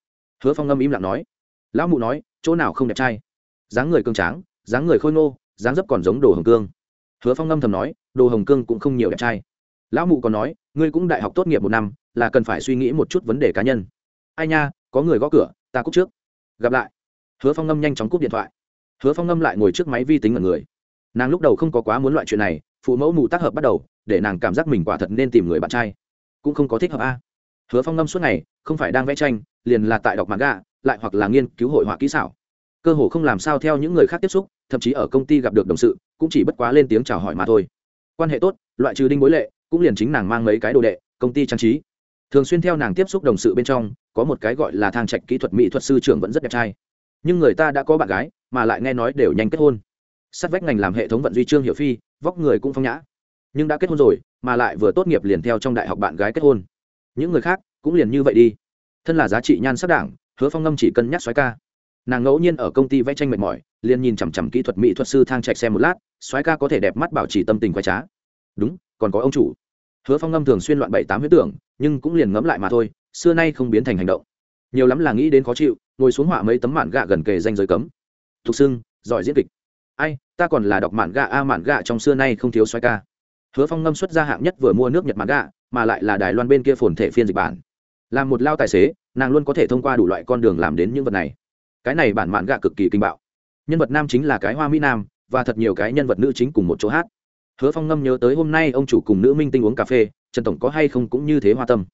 Hứa phong ngâm im lặng nói. Lão mụ nói, chỗ nào không đẹp trai? Dáng người cương tráng, dáng người khôi ngô, dáng dấp còn giống đồ hồng cương. Hứa phong ngâm thầm nói, đồ hồng cương cũng không nhiều đẹp trai. Lão mụ còn nói, ngươi cũng đại học tốt nghiệp một năm, là cần phải suy nghĩ một chút vấn đề cá nhân. Ai nha, có người gõ cửa, ta cúp trước. Gặp lại. Hứa phong ngâm nhanh chóng cúp điện thoại. Hứa phong ngâm lại ngồi trước máy vi tính ở người. Nàng lúc đầu không có quá muốn loại chuyện này, phụ mẫu mù tác hợp bắt đầu, để nàng cảm giác mình quả thật nên tìm người bạn trai. Cũng không có thích hợp a hứa phong ngâm suốt ngày, không phải đang vẽ tranh, liền là tại đọc mặt lại hoặc là nghiên cứu hội họa kỹ xảo. Cơ hồ không làm sao theo những người khác tiếp xúc, thậm chí ở công ty gặp được đồng sự, cũng chỉ bất quá lên tiếng chào hỏi mà thôi. Quan hệ tốt, loại trừ đinh bối lệ, cũng liền chính nàng mang mấy cái đồ đệ, công ty trang trí. Thường xuyên theo nàng tiếp xúc đồng sự bên trong, có một cái gọi là thang trạch kỹ thuật mỹ thuật sư trưởng vẫn rất đẹp trai. Nhưng người ta đã có bạn gái, mà lại nghe nói đều nhanh kết hôn. Sát vách ngành làm hệ thống vận duy trương hiệu phi, vóc người cũng phong nhã. Nhưng đã kết hôn rồi, mà lại vừa tốt nghiệp liền theo trong đại học bạn gái kết hôn những người khác cũng liền như vậy đi. Thân là giá trị nhan sắc đảng, hứa phong ngâm chỉ cân nhắc xoáy ca. Nàng ngẫu nhiên ở công ty vẽ tranh mệt mỏi, liền nhìn chằm chằm kỹ thuật mỹ thuật sư thang trạch xem một lát xoáy ca có thể đẹp mắt bảo trì tâm tình khoái trá. Đúng, còn có ông chủ. Hứa phong ngâm thường xuyên loạn bảy tám huyết tưởng, nhưng cũng liền ngẫm lại mà thôi, xưa nay không biến thành hành động. Nhiều lắm là nghĩ đến khó chịu, ngồi xuống họa mấy tấm mạn gạ gần kề danh giới cấm. Thục xưng giỏi diễn kịch. Ai, ta còn là đọc mạn gạ a mạn gạ trong xưa nay không thiếu xoáy ca hứa phong ngâm xuất ra hạng nhất vừa mua nước nhật mạn gạ, mà lại là đài loan bên kia phồn thể phiên dịch bản. Là một lao tài xế, nàng luôn có thể thông qua đủ loại con đường làm đến những vật này. Cái này bản mạn gạ cực kỳ kinh bạo. Nhân vật nam chính là cái hoa mỹ nam, và thật nhiều cái nhân vật nữ chính cùng một chỗ hát. Hứa phong ngâm nhớ tới hôm nay ông chủ cùng nữ minh tinh uống cà phê, trần tổng có hay không cũng như thế hoa tâm.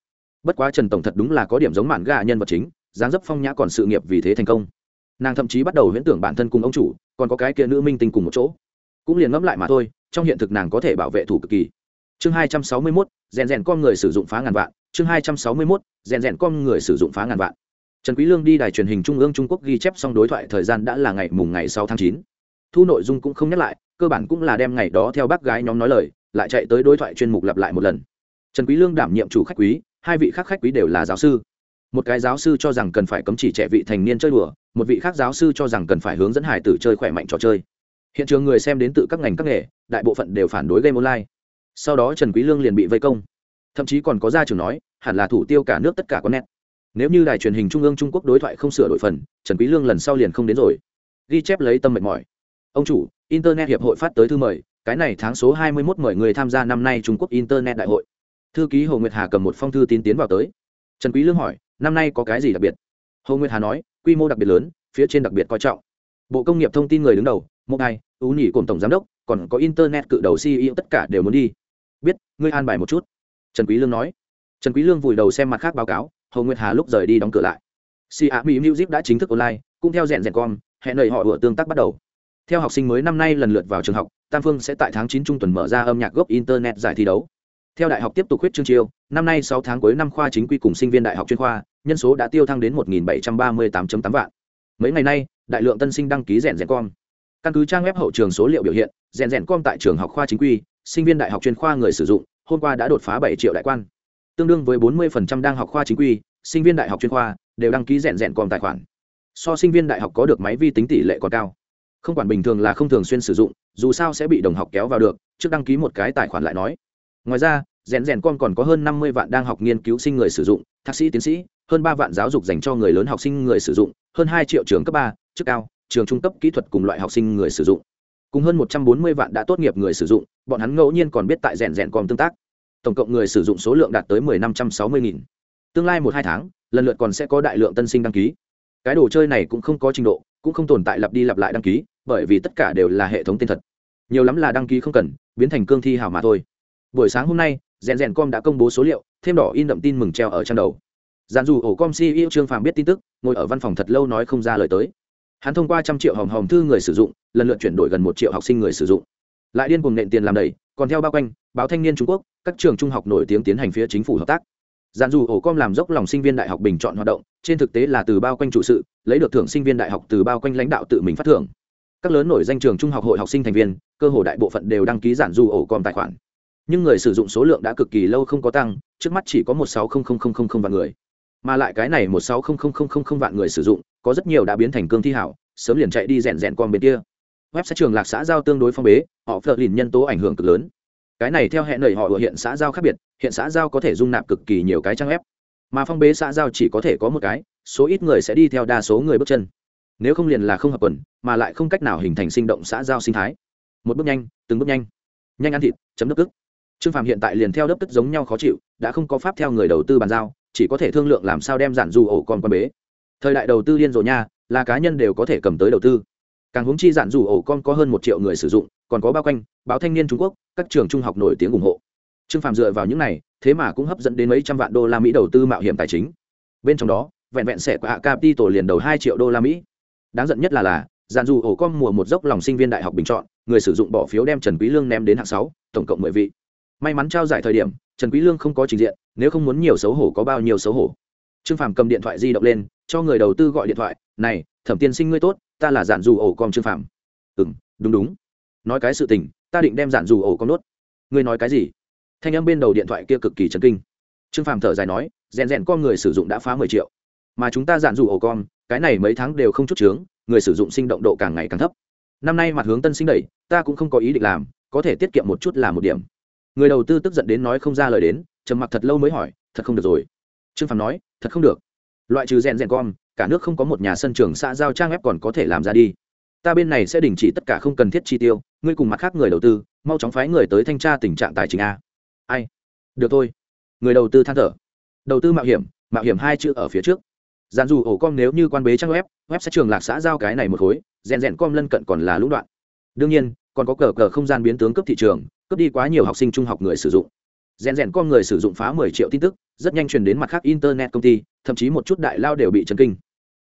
Bất quá trần tổng thật đúng là có điểm giống mạn gạ nhân vật chính, dáng dấp phong nhã còn sự nghiệp vì thế thành công. Nàng thậm chí bắt đầu huyễn tưởng bản thân cùng ông chủ, còn có cái kia nữ minh tinh cùng một chỗ cũng liền ngẫm lại mà thôi, trong hiện thực nàng có thể bảo vệ thủ cực kỳ. Chương hai trăm sáu mươi mốt, rèn rèn con người sử dụng phá ngàn vạn. Chương hai trăm sáu mươi mốt, rèn rèn con người sử dụng phá ngàn vạn. Trần quý lương đi đài truyền hình trung ương trung quốc ghi chép xong đối thoại thời gian đã là ngày mùng ngày sáu tháng chín. Thu nội dung cũng không nhắc lại, cơ bản cũng là đem ngày đó theo bác gái nhóm nói lời, lại chạy tới đối thoại chuyên mục lặp lại một lần. Trần quý lương đảm nhiệm chủ khách quý, hai vị khác khách quý đều là giáo sư. Một cái giáo sư cho rằng cần phải cấm chỉ trẻ vị thành niên chơi đùa, một vị khác giáo sư cho rằng cần phải hướng dẫn hải tử chơi khỏe mạnh trò chơi hiện trường người xem đến từ các ngành các nghề, đại bộ phận đều phản đối game online. Sau đó trần quý lương liền bị vây công. Thậm chí còn có gia trưởng nói, hẳn là thủ tiêu cả nước tất cả con nét. Nếu như đài truyền hình trung ương trung quốc đối thoại không sửa đổi phần, trần quý lương lần sau liền không đến rồi. Ghi chép lấy tâm mệt mỏi. Ông chủ, internet hiệp hội phát tới thư mời, cái này tháng số 21 mời người tham gia năm nay trung quốc internet đại hội. Thư ký hồ nguyệt hà cầm một phong thư tín tiến vào tới. Trần quý lương hỏi, năm nay có cái gì đặc biệt? Hồ nguyệt hà nói, quy mô đặc biệt lớn, phía trên đặc biệt coi trọng bộ công nghiệp thông tin người đứng đầu một hai ú nhị cùng tổng giám đốc, còn có internet cự đầu ceo tất cả đều muốn đi. Biết, ngươi an bài một chút. Trần quý lương nói. Trần quý lương vùi đầu xem mặt khác báo cáo hồ nguyệt hà lúc rời đi đóng cửa lại. Si á mỹ music đã chính thức online, cũng theo rèn rèn com, hẹn lời họ vừa tương tác bắt đầu. Theo học sinh mới năm nay lần lượt vào trường học, tam phương sẽ tại tháng 9 trung tuần mở ra âm nhạc gốc internet giải thi đấu. Theo đại học tiếp tục huyết chương chiêu, năm nay sáu tháng cuối năm khoa chính quy cùng sinh viên đại học chuyên khoa, nhân số đã tiêu thăng đến 1.738.8 vạn. Mấy ngày nay đại lượng tân sinh đăng ký rèn rèn com. Căn cứ trang web hậu trường số liệu biểu hiện, rèn rèn com tại trường học khoa chính quy, sinh viên đại học chuyên khoa người sử dụng, hôm qua đã đột phá bảy triệu đại quan. Tương đương với bốn mươi đang học khoa chính quy, sinh viên đại học chuyên khoa đều đăng ký rèn rèn com tài khoản. So sinh viên đại học có được máy vi tính tỷ lệ còn cao. Không quản bình thường là không thường xuyên sử dụng, dù sao sẽ bị đồng học kéo vào được, trước đăng ký một cái tài khoản lại nói. Ngoài ra, rèn rèn com còn có hơn năm mươi vạn đang học nghiên cứu sinh người sử dụng, thạc sĩ, tiến sĩ, hơn ba vạn giáo dục dành cho người lớn học sinh người sử dụng, hơn hai triệu trường cấp ba chức cao, trường trung cấp kỹ thuật cùng loại học sinh người sử dụng. Cùng hơn một trăm bốn mươi vạn đã tốt nghiệp người sử dụng, bọn hắn ngẫu nhiên còn biết tại rèn rèn com tương tác. Tổng cộng người sử dụng số lượng đạt tới mười năm trăm sáu mươi nghìn. Tương lai một hai tháng, lần lượt còn sẽ có đại lượng tân sinh đăng ký. Cái đồ chơi này cũng không có trình độ, cũng không tồn tại lặp đi lặp lại đăng ký, bởi vì tất cả đều là hệ thống tên thật. Nhiều lắm là đăng ký không cần, biến thành cương thi hào mà thôi. Buổi sáng hôm nay, rèn rèn com đã công bố số liệu, thêm đỏ in đậm tin mừng treo ở trang đầu. Giàn dù ổ com ceo trương phàm biết tin tức, ngồi ở văn phòng thật lâu nói không ra lời tới hắn thông qua trăm triệu hồng hồng thư người sử dụng, lần lượt chuyển đổi gần một triệu học sinh người sử dụng. Lại điên cùng nện tiền làm đầy, còn theo bao quanh, báo thanh niên trung quốc, các trường trung học nổi tiếng tiến hành phía chính phủ hợp tác. Giàn dù ổ com làm dốc lòng sinh viên đại học bình chọn hoạt động, trên thực tế là từ bao quanh trụ sự, lấy được thưởng sinh viên đại học từ bao quanh lãnh đạo tự mình phát thưởng. Các lớn nổi danh trường trung học hội học sinh thành viên, cơ hồ đại bộ phận đều đăng ký giản dù ổ com tài khoản. Nhưng người sử dụng số lượng đã cực kỳ lâu không có tăng, trước mắt chỉ có một sáu không không không không không vạn người. Mà lại cái này một sáu không không không không không vạn người sử dụng có rất nhiều đã biến thành cương thi hảo, sớm liền chạy đi rèn rèn con bên kia. Web sẽ trường lạc xã giao tương đối phong bế, họ phờ lìn nhân tố ảnh hưởng cực lớn. Cái này theo hẹn lời họ ở hiện xã giao khác biệt, hiện xã giao có thể dung nạp cực kỳ nhiều cái trang web. Mà phong bế xã giao chỉ có thể có một cái, số ít người sẽ đi theo đa số người bước chân. Nếu không liền là không hợp quần, mà lại không cách nào hình thành sinh động xã giao sinh thái. Một bước nhanh, từng bước nhanh. Nhanh ăn thịt, chấm đất tức. Trương phàm hiện tại liền theo đất tức giống nhau khó chịu, đã không có pháp theo người đầu tư bàn giao, chỉ có thể thương lượng làm sao đem giản du ổ con quan bế thời đại đầu tư điên rồ nha, là cá nhân đều có thể cầm tới đầu tư. Càng hướng chi giản dù ổ con có hơn một triệu người sử dụng, còn có bao quanh, báo thanh niên trung quốc, các trường trung học nổi tiếng ủng hộ. Trương Phạm dựa vào những này, thế mà cũng hấp dẫn đến mấy trăm vạn đô la mỹ đầu tư mạo hiểm tài chính. Bên trong đó, vẹn vẹn sẽ của hạ tổ liền đầu hai triệu đô la mỹ. Đáng giận nhất là là giản dù ổ con mùa một dốc lòng sinh viên đại học bình chọn, người sử dụng bỏ phiếu đem trần quý lương ném đến hạng sáu, tổng cộng mười vị. May mắn trao giải thời điểm, trần quý lương không có trình diện, nếu không muốn nhiều xấu hổ có bao nhiêu xấu hổ. Trương phàm cầm điện thoại di động lên cho người đầu tư gọi điện thoại, này, thẩm tiên sinh ngươi tốt, ta là giản dù ổ com trương phạm. Ừ đúng đúng. Nói cái sự tình, ta định đem giản dù ổ com nốt ngươi nói cái gì? Thanh âm bên đầu điện thoại kia cực kỳ chấn kinh. Trương phạm thở dài nói, rèn rèn con người sử dụng đã phá mười triệu. Mà chúng ta giản dù ổ com, cái này mấy tháng đều không chút chướng, người sử dụng sinh động độ càng ngày càng thấp. Năm nay mặt hướng tân sinh đẩy, ta cũng không có ý định làm, có thể tiết kiệm một chút là một điểm. Người đầu tư tức giận đến nói không ra lời đến, trầm mặc thật lâu mới hỏi, thật không được rồi. Trương phạm nói, thật không được loại trừ rèn rèn com, cả nước không có một nhà sân trường xã giao trang web còn có thể làm ra đi. Ta bên này sẽ đình chỉ tất cả không cần thiết chi tiêu, ngươi cùng mặt khác người đầu tư, mau chóng phái người tới thanh tra tình trạng tài chính a. Ai? Được thôi. Người đầu tư than thở. Đầu tư mạo hiểm mạo hiểm hai chữ ở phía trước. Giàn dù ổ com nếu như quan bế trang web web sẽ trường lạc xã giao cái này một khối, rèn rèn com lân cận còn là lũng đoạn. Đương nhiên, còn có cờ cờ không gian biến tướng cấp thị trường cướp đi quá nhiều học sinh trung học người sử dụng rèn rèn con người sử dụng phá 10 triệu tin tức, rất nhanh truyền đến mặt khác internet công ty, thậm chí một chút đại lao đều bị chấn kinh.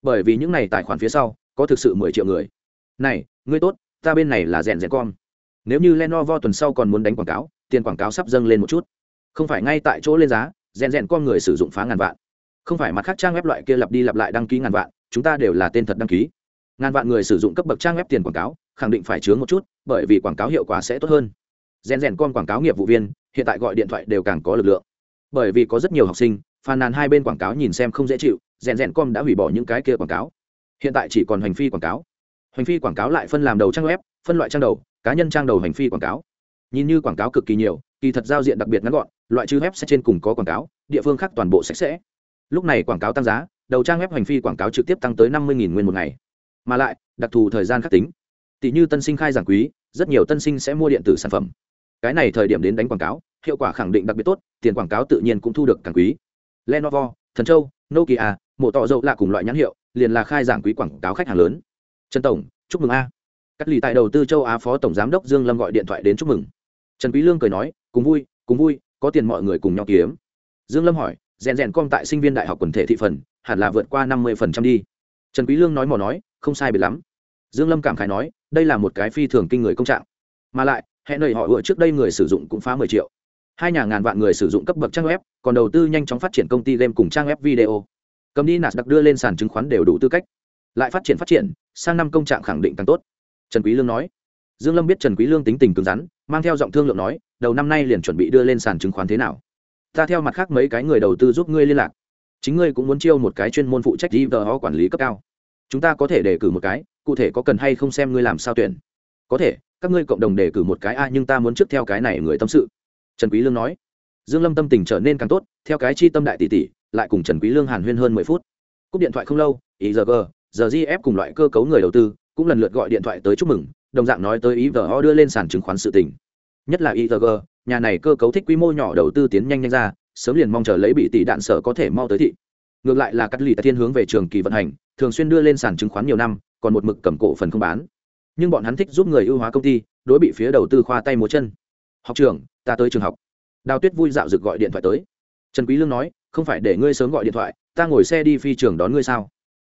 Bởi vì những này tài khoản phía sau, có thực sự mười triệu người. Này, ngươi tốt, ta bên này là rèn rèn con. Nếu như lenovo tuần sau còn muốn đánh quảng cáo, tiền quảng cáo sắp dâng lên một chút. Không phải ngay tại chỗ lên giá, rèn rèn con người sử dụng phá ngàn vạn. Không phải mặt khác trang web loại kia lặp đi lặp lại đăng ký ngàn vạn, chúng ta đều là tên thật đăng ký. Ngàn vạn người sử dụng cấp bậc trang web tiền quảng cáo, khẳng định phải chướng một chút, bởi vì quảng cáo hiệu quả sẽ tốt hơn. Rèn rèn con quảng cáo nghiệp vụ viên hiện tại gọi điện thoại đều càng có lực lượng. Bởi vì có rất nhiều học sinh, phàn nàn hai bên quảng cáo nhìn xem không dễ chịu, rèn rèn com đã hủy bỏ những cái kia quảng cáo. Hiện tại chỉ còn hành phi quảng cáo. Hành phi quảng cáo lại phân làm đầu trang web, phân loại trang đầu, cá nhân trang đầu hành phi quảng cáo. Nhìn như quảng cáo cực kỳ nhiều, kỳ thật giao diện đặc biệt ngắn gọn, loại trừ web sẽ trên cùng có quảng cáo, địa phương khác toàn bộ sạch sẽ. Lúc này quảng cáo tăng giá, đầu trang web hành phi quảng cáo trực tiếp tăng tới năm mươi nguyên một ngày. Mà lại, đặc thù thời gian khắc tính. Tỷ như tân sinh khai giảng quý, rất nhiều tân sinh sẽ mua điện tử sản phẩm cái này thời điểm đến đánh quảng cáo, hiệu quả khẳng định đặc biệt tốt, tiền quảng cáo tự nhiên cũng thu được càng quý. Lenovo, thần châu, nokia mộ tọ dậu là cùng loại nhãn hiệu, liền là khai giảng quý quảng cáo khách hàng lớn. Trần tổng, chúc mừng a. Cắt lì tại đầu tư châu á phó tổng giám đốc dương lâm gọi điện thoại đến chúc mừng. Trần quý lương cười nói, cùng vui cùng vui, có tiền mọi người cùng nhau kiếm. Dương lâm hỏi, rèn rèn com tại sinh viên đại học quần thể thị phần, hẳn là vượt qua năm mươi phần trăm đi. Trần quý lương nói mò nói, không sai biệt lắm. Dương lâm cảm khái nói, đây là một cái phi thường kinh người công trạng. Mà lại hẹn nầy họ ựa trước đây người sử dụng cũng phá 10 triệu. Hai nhà ngàn vạn người sử dụng cấp bậc trang web, còn đầu tư nhanh chóng phát triển công ty game cùng trang web video. Cầm đi nạt đặc đưa lên sàn chứng khoán đều đủ tư cách. Lại phát triển phát triển, sang năm công trạng khẳng định càng tốt. Trần quý lương nói. Dương lâm biết trần quý lương tính tình cứng rắn, mang theo giọng thương lượng nói, đầu năm nay liền chuẩn bị đưa lên sàn chứng khoán thế nào? Ta theo mặt khác mấy cái người đầu tư giúp ngươi liên lạc. Chính ngươi cũng muốn chiêu một cái chuyên môn phụ trách IVO quản lý cấp cao. Chúng ta có thể đề cử một cái, cụ thể có cần hay không xem ngươi làm sao tuyển? Có thể các ngươi cộng đồng đề cử một cái a, nhưng ta muốn trước theo cái này người tâm sự. Trần quý lương nói. Dương lâm tâm tình trở nên càng tốt, theo cái chi tâm đại tỷ tỷ, lại cùng trần quý lương hàn huyên hơn mười phút. Cúp điện thoại không lâu ý giờ g giờ gf cùng loại cơ cấu người đầu tư, cũng lần lượt gọi điện thoại tới chúc mừng, đồng dạng nói tới ý vờ đưa lên sàn chứng khoán sự tình. Nhất là igg nhà này cơ cấu thích quy mô nhỏ đầu tư tiến nhanh nhanh ra, sớm liền mong chờ lấy bị tỷ đạn sở có thể mau tới thị. Ngược lại là cắt lì tại thiên hướng về trường kỳ vận hành, thường xuyên đưa lên sàn chứng khoán nhiều năm, còn một mực cầm cổ phần không bán nhưng bọn hắn thích giúp người ưu hóa công ty, đối bị phía đầu tư khoa tay múa chân. Học trường ta tới trường học. Đào tuyết vui dạo rực gọi điện thoại tới. Trần quý lương nói, không phải để ngươi sớm gọi điện thoại, ta ngồi xe đi phi trường đón ngươi sao?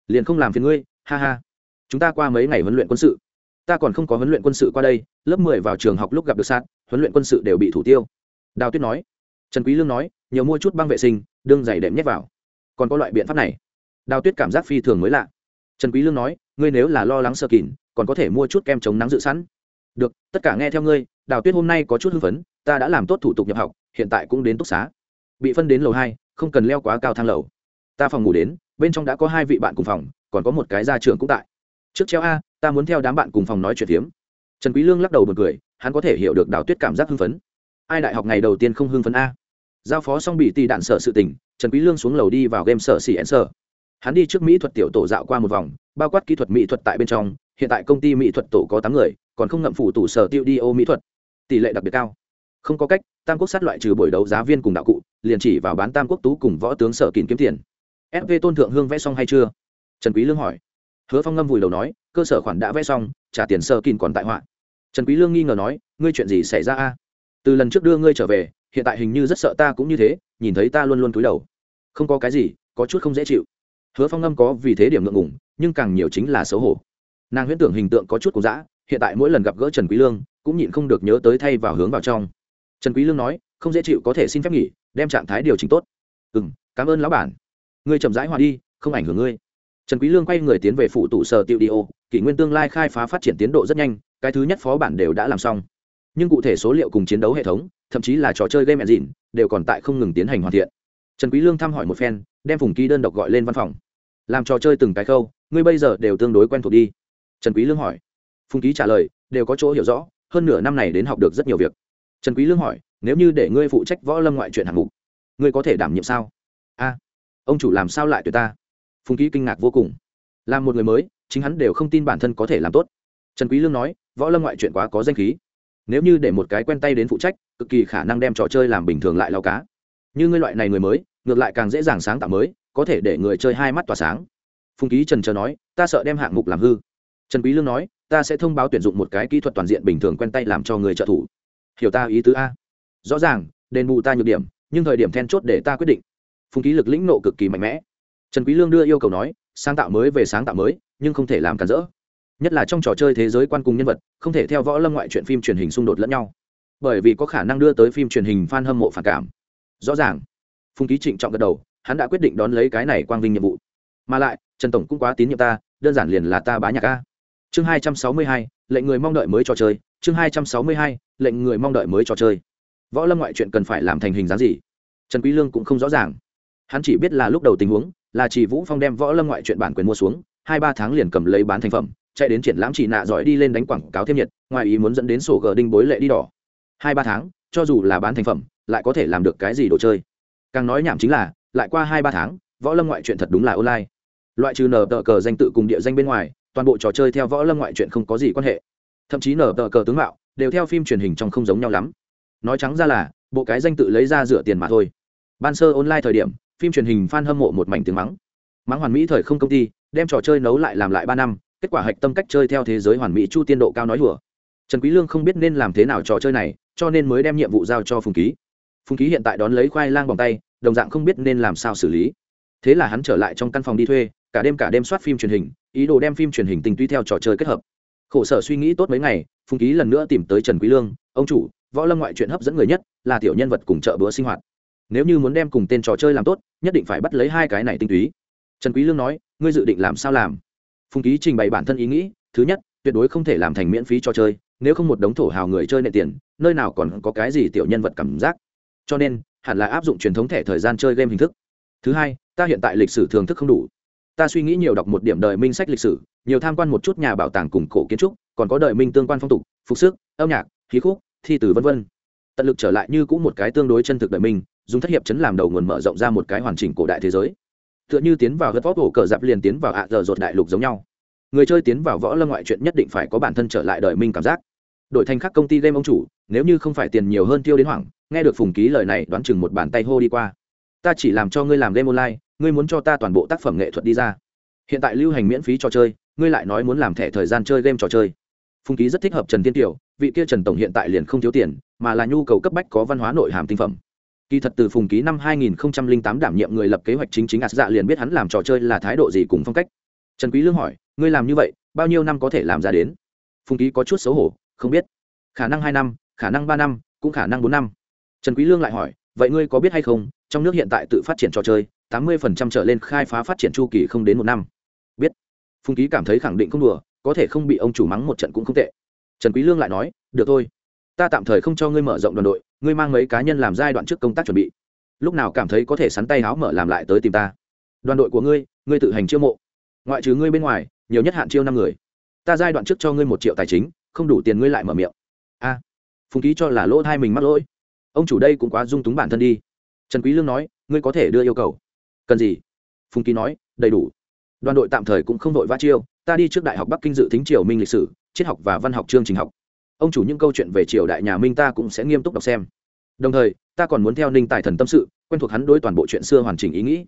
Liền không làm phiền ngươi, ha ha. Chúng ta qua mấy ngày huấn luyện quân sự. Ta còn không có huấn luyện quân sự qua đây, lớp mười vào trường học lúc gặp được sát huấn luyện quân sự đều bị thủ tiêu. Đào tuyết nói. Trần quý lương nói, nhiều mua chút băng vệ sinh, đương giày đệm nhét vào. Còn có loại biện pháp này. Đào tuyết cảm giác phi thường mới lạ. Trần quý lương nói, ngươi nếu là lo lắng sơ kín còn có thể mua chút kem chống nắng dự sẵn. Được, tất cả nghe theo ngươi, đào tuyết hôm nay có chút hưng phấn, ta đã làm tốt thủ tục nhập học, hiện tại cũng đến túc xá. Bị phân đến lầu hai, không cần leo quá cao thang lầu. Ta phòng ngủ đến, bên trong đã có hai vị bạn cùng phòng, còn có một cái gia trưởng cũng tại. Trước treo a, ta muốn theo đám bạn cùng phòng nói chuyện hiếm. trần quý lương lắc đầu buồn cười, hắn có thể hiểu được đào tuyết cảm giác hưng phấn. Ai đại học ngày đầu tiên không hưng phấn a? Giao phó xong bị tì đạn sở sự tình, trần quý lương xuống lầu đi vào game sở xỉ ẩn sở. Hắn đi trước mỹ thuật tiểu tổ dạo qua một vòng bao quát kỹ thuật mỹ thuật tại bên trong, hiện tại công ty mỹ thuật tổ có tám người, còn không ngậm phủ tủ sở tiêu đi ô mỹ thuật. Tỷ lệ đặc biệt cao. Không có cách, tam quốc sát loại trừ buổi đấu giá viên cùng đạo cụ, liền chỉ vào bán tam quốc tú cùng võ tướng sở kín kiếm tiền. Fv tôn thượng hương vẽ xong hay chưa? Trần quý lương hỏi. Hứa phong ngâm vùi đầu nói, cơ sở khoản đã vẽ xong, trả tiền sở kín còn tại họa. Trần quý lương nghi ngờ nói, ngươi chuyện gì xảy ra a? Từ lần trước đưa ngươi trở về, hiện tại hình như rất sợ ta cũng như thế, nhìn thấy ta luôn luôn cúi đầu. Không có cái gì, có chút không dễ chịu hứa phong ngâm có vì thế điểm ngượng ngùng, nhưng càng nhiều chính là xấu hổ. Nàng huyễn tưởng hình tượng có chút cũ dã, hiện tại mỗi lần gặp gỡ trần quý lương, cũng nhịn không được nhớ tới thay vào hướng vào trong. Trần quý lương nói, không dễ chịu, có thể xin phép nghỉ, đem trạng thái điều chỉnh tốt. Ừm, cảm ơn lão bản. Ngươi chậm rãi hòa đi, không ảnh hưởng ngươi. Trần quý lương quay người tiến về phụ tụ sở tiêu đi ô kỷ nguyên tương lai khai phá phát triển tiến độ rất nhanh, cái thứ nhất phó bản đều đã làm xong. Nhưng cụ thể số liệu cùng chiến đấu hệ thống, thậm chí là trò chơi game engine, đều còn tại không ngừng tiến hành hoàn thiện. Trần quý lương thăm hỏi một phen, đem phùng ký đơn độc gọi lên văn phòng làm trò chơi từng cái khâu, ngươi bây giờ đều tương đối quen thuộc đi. Trần quý lương hỏi. Phùng ký trả lời, đều có chỗ hiểu rõ, hơn nửa năm này đến học được rất nhiều việc. Trần quý lương hỏi, nếu như để ngươi phụ trách võ lâm ngoại truyện hạng mục, ngươi có thể đảm nhiệm sao? A, ông chủ làm sao lại tuyệt ta? Phùng ký kinh ngạc vô cùng. Làm một người mới, chính hắn đều không tin bản thân có thể làm tốt. Trần quý lương nói, võ lâm ngoại truyện quá có danh khí. Nếu như để một cái quen tay đến phụ trách, cực kỳ khả năng đem trò chơi làm bình thường lại lao cá. Như ngươi loại này người mới, ngược lại càng dễ dàng sáng tạo mới có thể để người chơi hai mắt tỏa sáng. Phùng ký trần chờ nói, ta sợ đem hạng mục làm hư. Trần quý lương nói, ta sẽ thông báo tuyển dụng một cái kỹ thuật toàn diện bình thường quen tay làm cho người trợ thủ. Hiểu ta ý tứ a. Rõ ràng, đền bù ta nhược điểm, nhưng thời điểm then chốt để ta quyết định. Phùng ký lực lĩnh nộ cực kỳ mạnh mẽ. Trần quý lương đưa yêu cầu nói, sáng tạo mới về sáng tạo mới, nhưng không thể làm cản rỡ. Nhất là trong trò chơi thế giới quan cùng nhân vật, không thể theo võ lâm ngoại truyện phim truyền hình xung đột lẫn nhau. Bởi vì có khả năng đưa tới phim truyền hình fan hâm mộ phản cảm. Rõ ràng. Phùng ký trịnh trọng gật đầu hắn đã quyết định đón lấy cái này quang vinh nhiệm vụ. Mà lại, trần tổng cũng quá tín nhiệm ta, đơn giản liền là ta bá nhạc a chương hai trăm sáu mươi hai, lệnh người mong đợi mới trò chơi. Chương hai trăm sáu mươi hai, lệnh người mong đợi mới trò chơi. Võ lâm ngoại chuyện cần phải làm thành hình dáng gì? Trần quý lương cũng không rõ ràng. Hắn chỉ biết là lúc đầu tình huống, là chỉ vũ phong đem võ lâm ngoại chuyện bản quyền mua xuống, hai ba tháng liền cầm lấy bán thành phẩm, chạy đến triển lãm chỉ nạ giỏi đi lên đánh quảng cáo thêm nhiệt, ngoài ý muốn dẫn đến sổ gờ đinh bối lệ đi đỏ. Hai ba tháng, cho dù là bán thành phẩm, lại có thể làm được cái gì đồ chơi? Càng nói nhảm chính là lại qua hai ba tháng, võ lâm ngoại chuyện thật đúng là online. Loại trừ nở tờ cờ danh tự cùng địa danh bên ngoài, toàn bộ trò chơi theo võ lâm ngoại chuyện không có gì quan hệ. Thậm chí nở tờ cờ tướng mạo đều theo phim truyền hình trong không giống nhau lắm. Nói trắng ra là, bộ cái danh tự lấy ra dựa tiền mà thôi. Ban sơ online thời điểm, phim truyền hình f a n hâm mộ một mảnh tiếng mắng. Mắng hoàn mỹ thời không công ty, đem trò chơi nấu lại làm lại ba năm, kết quả hạch tâm cách chơi theo thế giới hoàn mỹ chu tiên độ cao nói hùa trần quý lương không biết nên làm thế nào trò chơi này, cho nên mới đem nhiệm vụ giao cho phùng ký. Phùng ký hiện tại đón lấy khoai lang bằng tay đồng dạng không biết nên làm sao xử lý. Thế là hắn trở lại trong căn phòng đi thuê, cả đêm cả đêm soát phim truyền hình, ý đồ đem phim truyền hình tình tuy theo trò chơi kết hợp. Khổ sở suy nghĩ tốt mấy ngày, phùng ký lần nữa tìm tới trần quý lương, ông chủ, võ lâm ngoại chuyện hấp dẫn người nhất, là tiểu nhân vật cùng chợ bữa sinh hoạt. Nếu như muốn đem cùng tên trò chơi làm tốt, nhất định phải bắt lấy hai cái này tinh túy. Trần quý lương nói, ngươi dự định làm sao làm? Phùng ký trình bày bản thân ý nghĩ, thứ nhất, tuyệt đối không thể làm thành miễn phí trò chơi, nếu không một đống thổ hào người chơi nệ tiền, nơi nào còn có cái gì tiểu nhân vật cảm giác. Cho nên hẳn là áp dụng truyền thống thẻ thời gian chơi game hình thức. Thứ hai, ta hiện tại lịch sử thường thức không đủ. Ta suy nghĩ nhiều đọc một điểm đời minh sách lịch sử, nhiều tham quan một chút nhà bảo tàng cùng cổ kiến trúc, còn có đời minh tương quan phong tục, phục sức, âm nhạc, khí khúc, thi từ vân vân. Tận lực trở lại như cũng một cái tương đối chân thực đời minh, dùng thất hiệp chấn làm đầu nguồn mở rộng ra một cái hoàn chỉnh cổ đại thế giới. Tựa như tiến vào hớt võ cổ cờ dạp liền tiến vào ạ giờ dột đại lục giống nhau. Người chơi tiến vào võ lâm ngoại chuyện nhất định phải có bản thân trở lại đời minh cảm giác. Đổi thành khác công ty game ông chủ nếu như không phải tiền nhiều hơn tiêu đến hoảng, nghe được phùng ký lời này đoán chừng một bàn tay hô đi qua. Ta chỉ làm cho ngươi làm game online, ngươi muốn cho ta toàn bộ tác phẩm nghệ thuật đi ra. Hiện tại lưu hành miễn phí trò chơi, ngươi lại nói muốn làm thẻ thời gian chơi game trò chơi. Phùng ký rất thích hợp trần tiên tiểu vị kia trần tổng hiện tại liền không thiếu tiền, mà là nhu cầu cấp bách có văn hóa nội hàm tinh phẩm. Kỳ thật từ phùng ký năm 2008 đảm nhiệm người lập kế hoạch chính chính ạt dạ liền biết hắn làm trò chơi là thái độ gì cùng phong cách. Trần quý lương hỏi, ngươi làm như vậy, bao nhiêu năm có thể làm ra đến? Phùng ký có chút xấu hổ, không biết. Khả năng hai năm khả năng ba năm, cũng khả năng bốn năm. Trần quý lương lại hỏi, vậy ngươi có biết hay không, trong nước hiện tại tự phát triển trò chơi, tám mươi phần trăm trở lên khai phá phát triển chu kỳ không đến một năm? Biết. Phùng ký cảm thấy khẳng định không đùa, có thể không bị ông chủ mắng một trận cũng không tệ. Trần quý lương lại nói, được thôi, ta tạm thời không cho ngươi mở rộng đoàn đội, ngươi mang mấy cá nhân làm giai đoạn trước công tác chuẩn bị. Lúc nào cảm thấy có thể sắn tay háo mở làm lại tới tìm ta. Đoàn đội của ngươi ngươi tự hành chiêu mộ. Ngoại trừ ngươi bên ngoài, nhiều nhất hạn chiêu năm người. Ta giai đoạn trước cho ngươi một triệu tài chính, không đủ tiền ngươi lại mở miệng. A phùng ký cho là lỗ thai mình mắc lỗi. Ông chủ đây cũng quá dung túng bản thân đi. Trần quý lương nói, ngươi có thể đưa yêu cầu. Cần gì? Phùng ký nói, đầy đủ. Đoàn đội tạm thời cũng không đội vã chiêu, ta đi trước đại học bắc kinh dự thính triều minh lịch sử, triết học và văn học chương trình học. Ông chủ những câu chuyện về triều đại nhà minh ta cũng sẽ nghiêm túc đọc xem. Đồng thời, ta còn muốn theo ninh tài thần tâm sự, quen thuộc hắn đối toàn bộ chuyện xưa hoàn chỉnh ý nghĩ.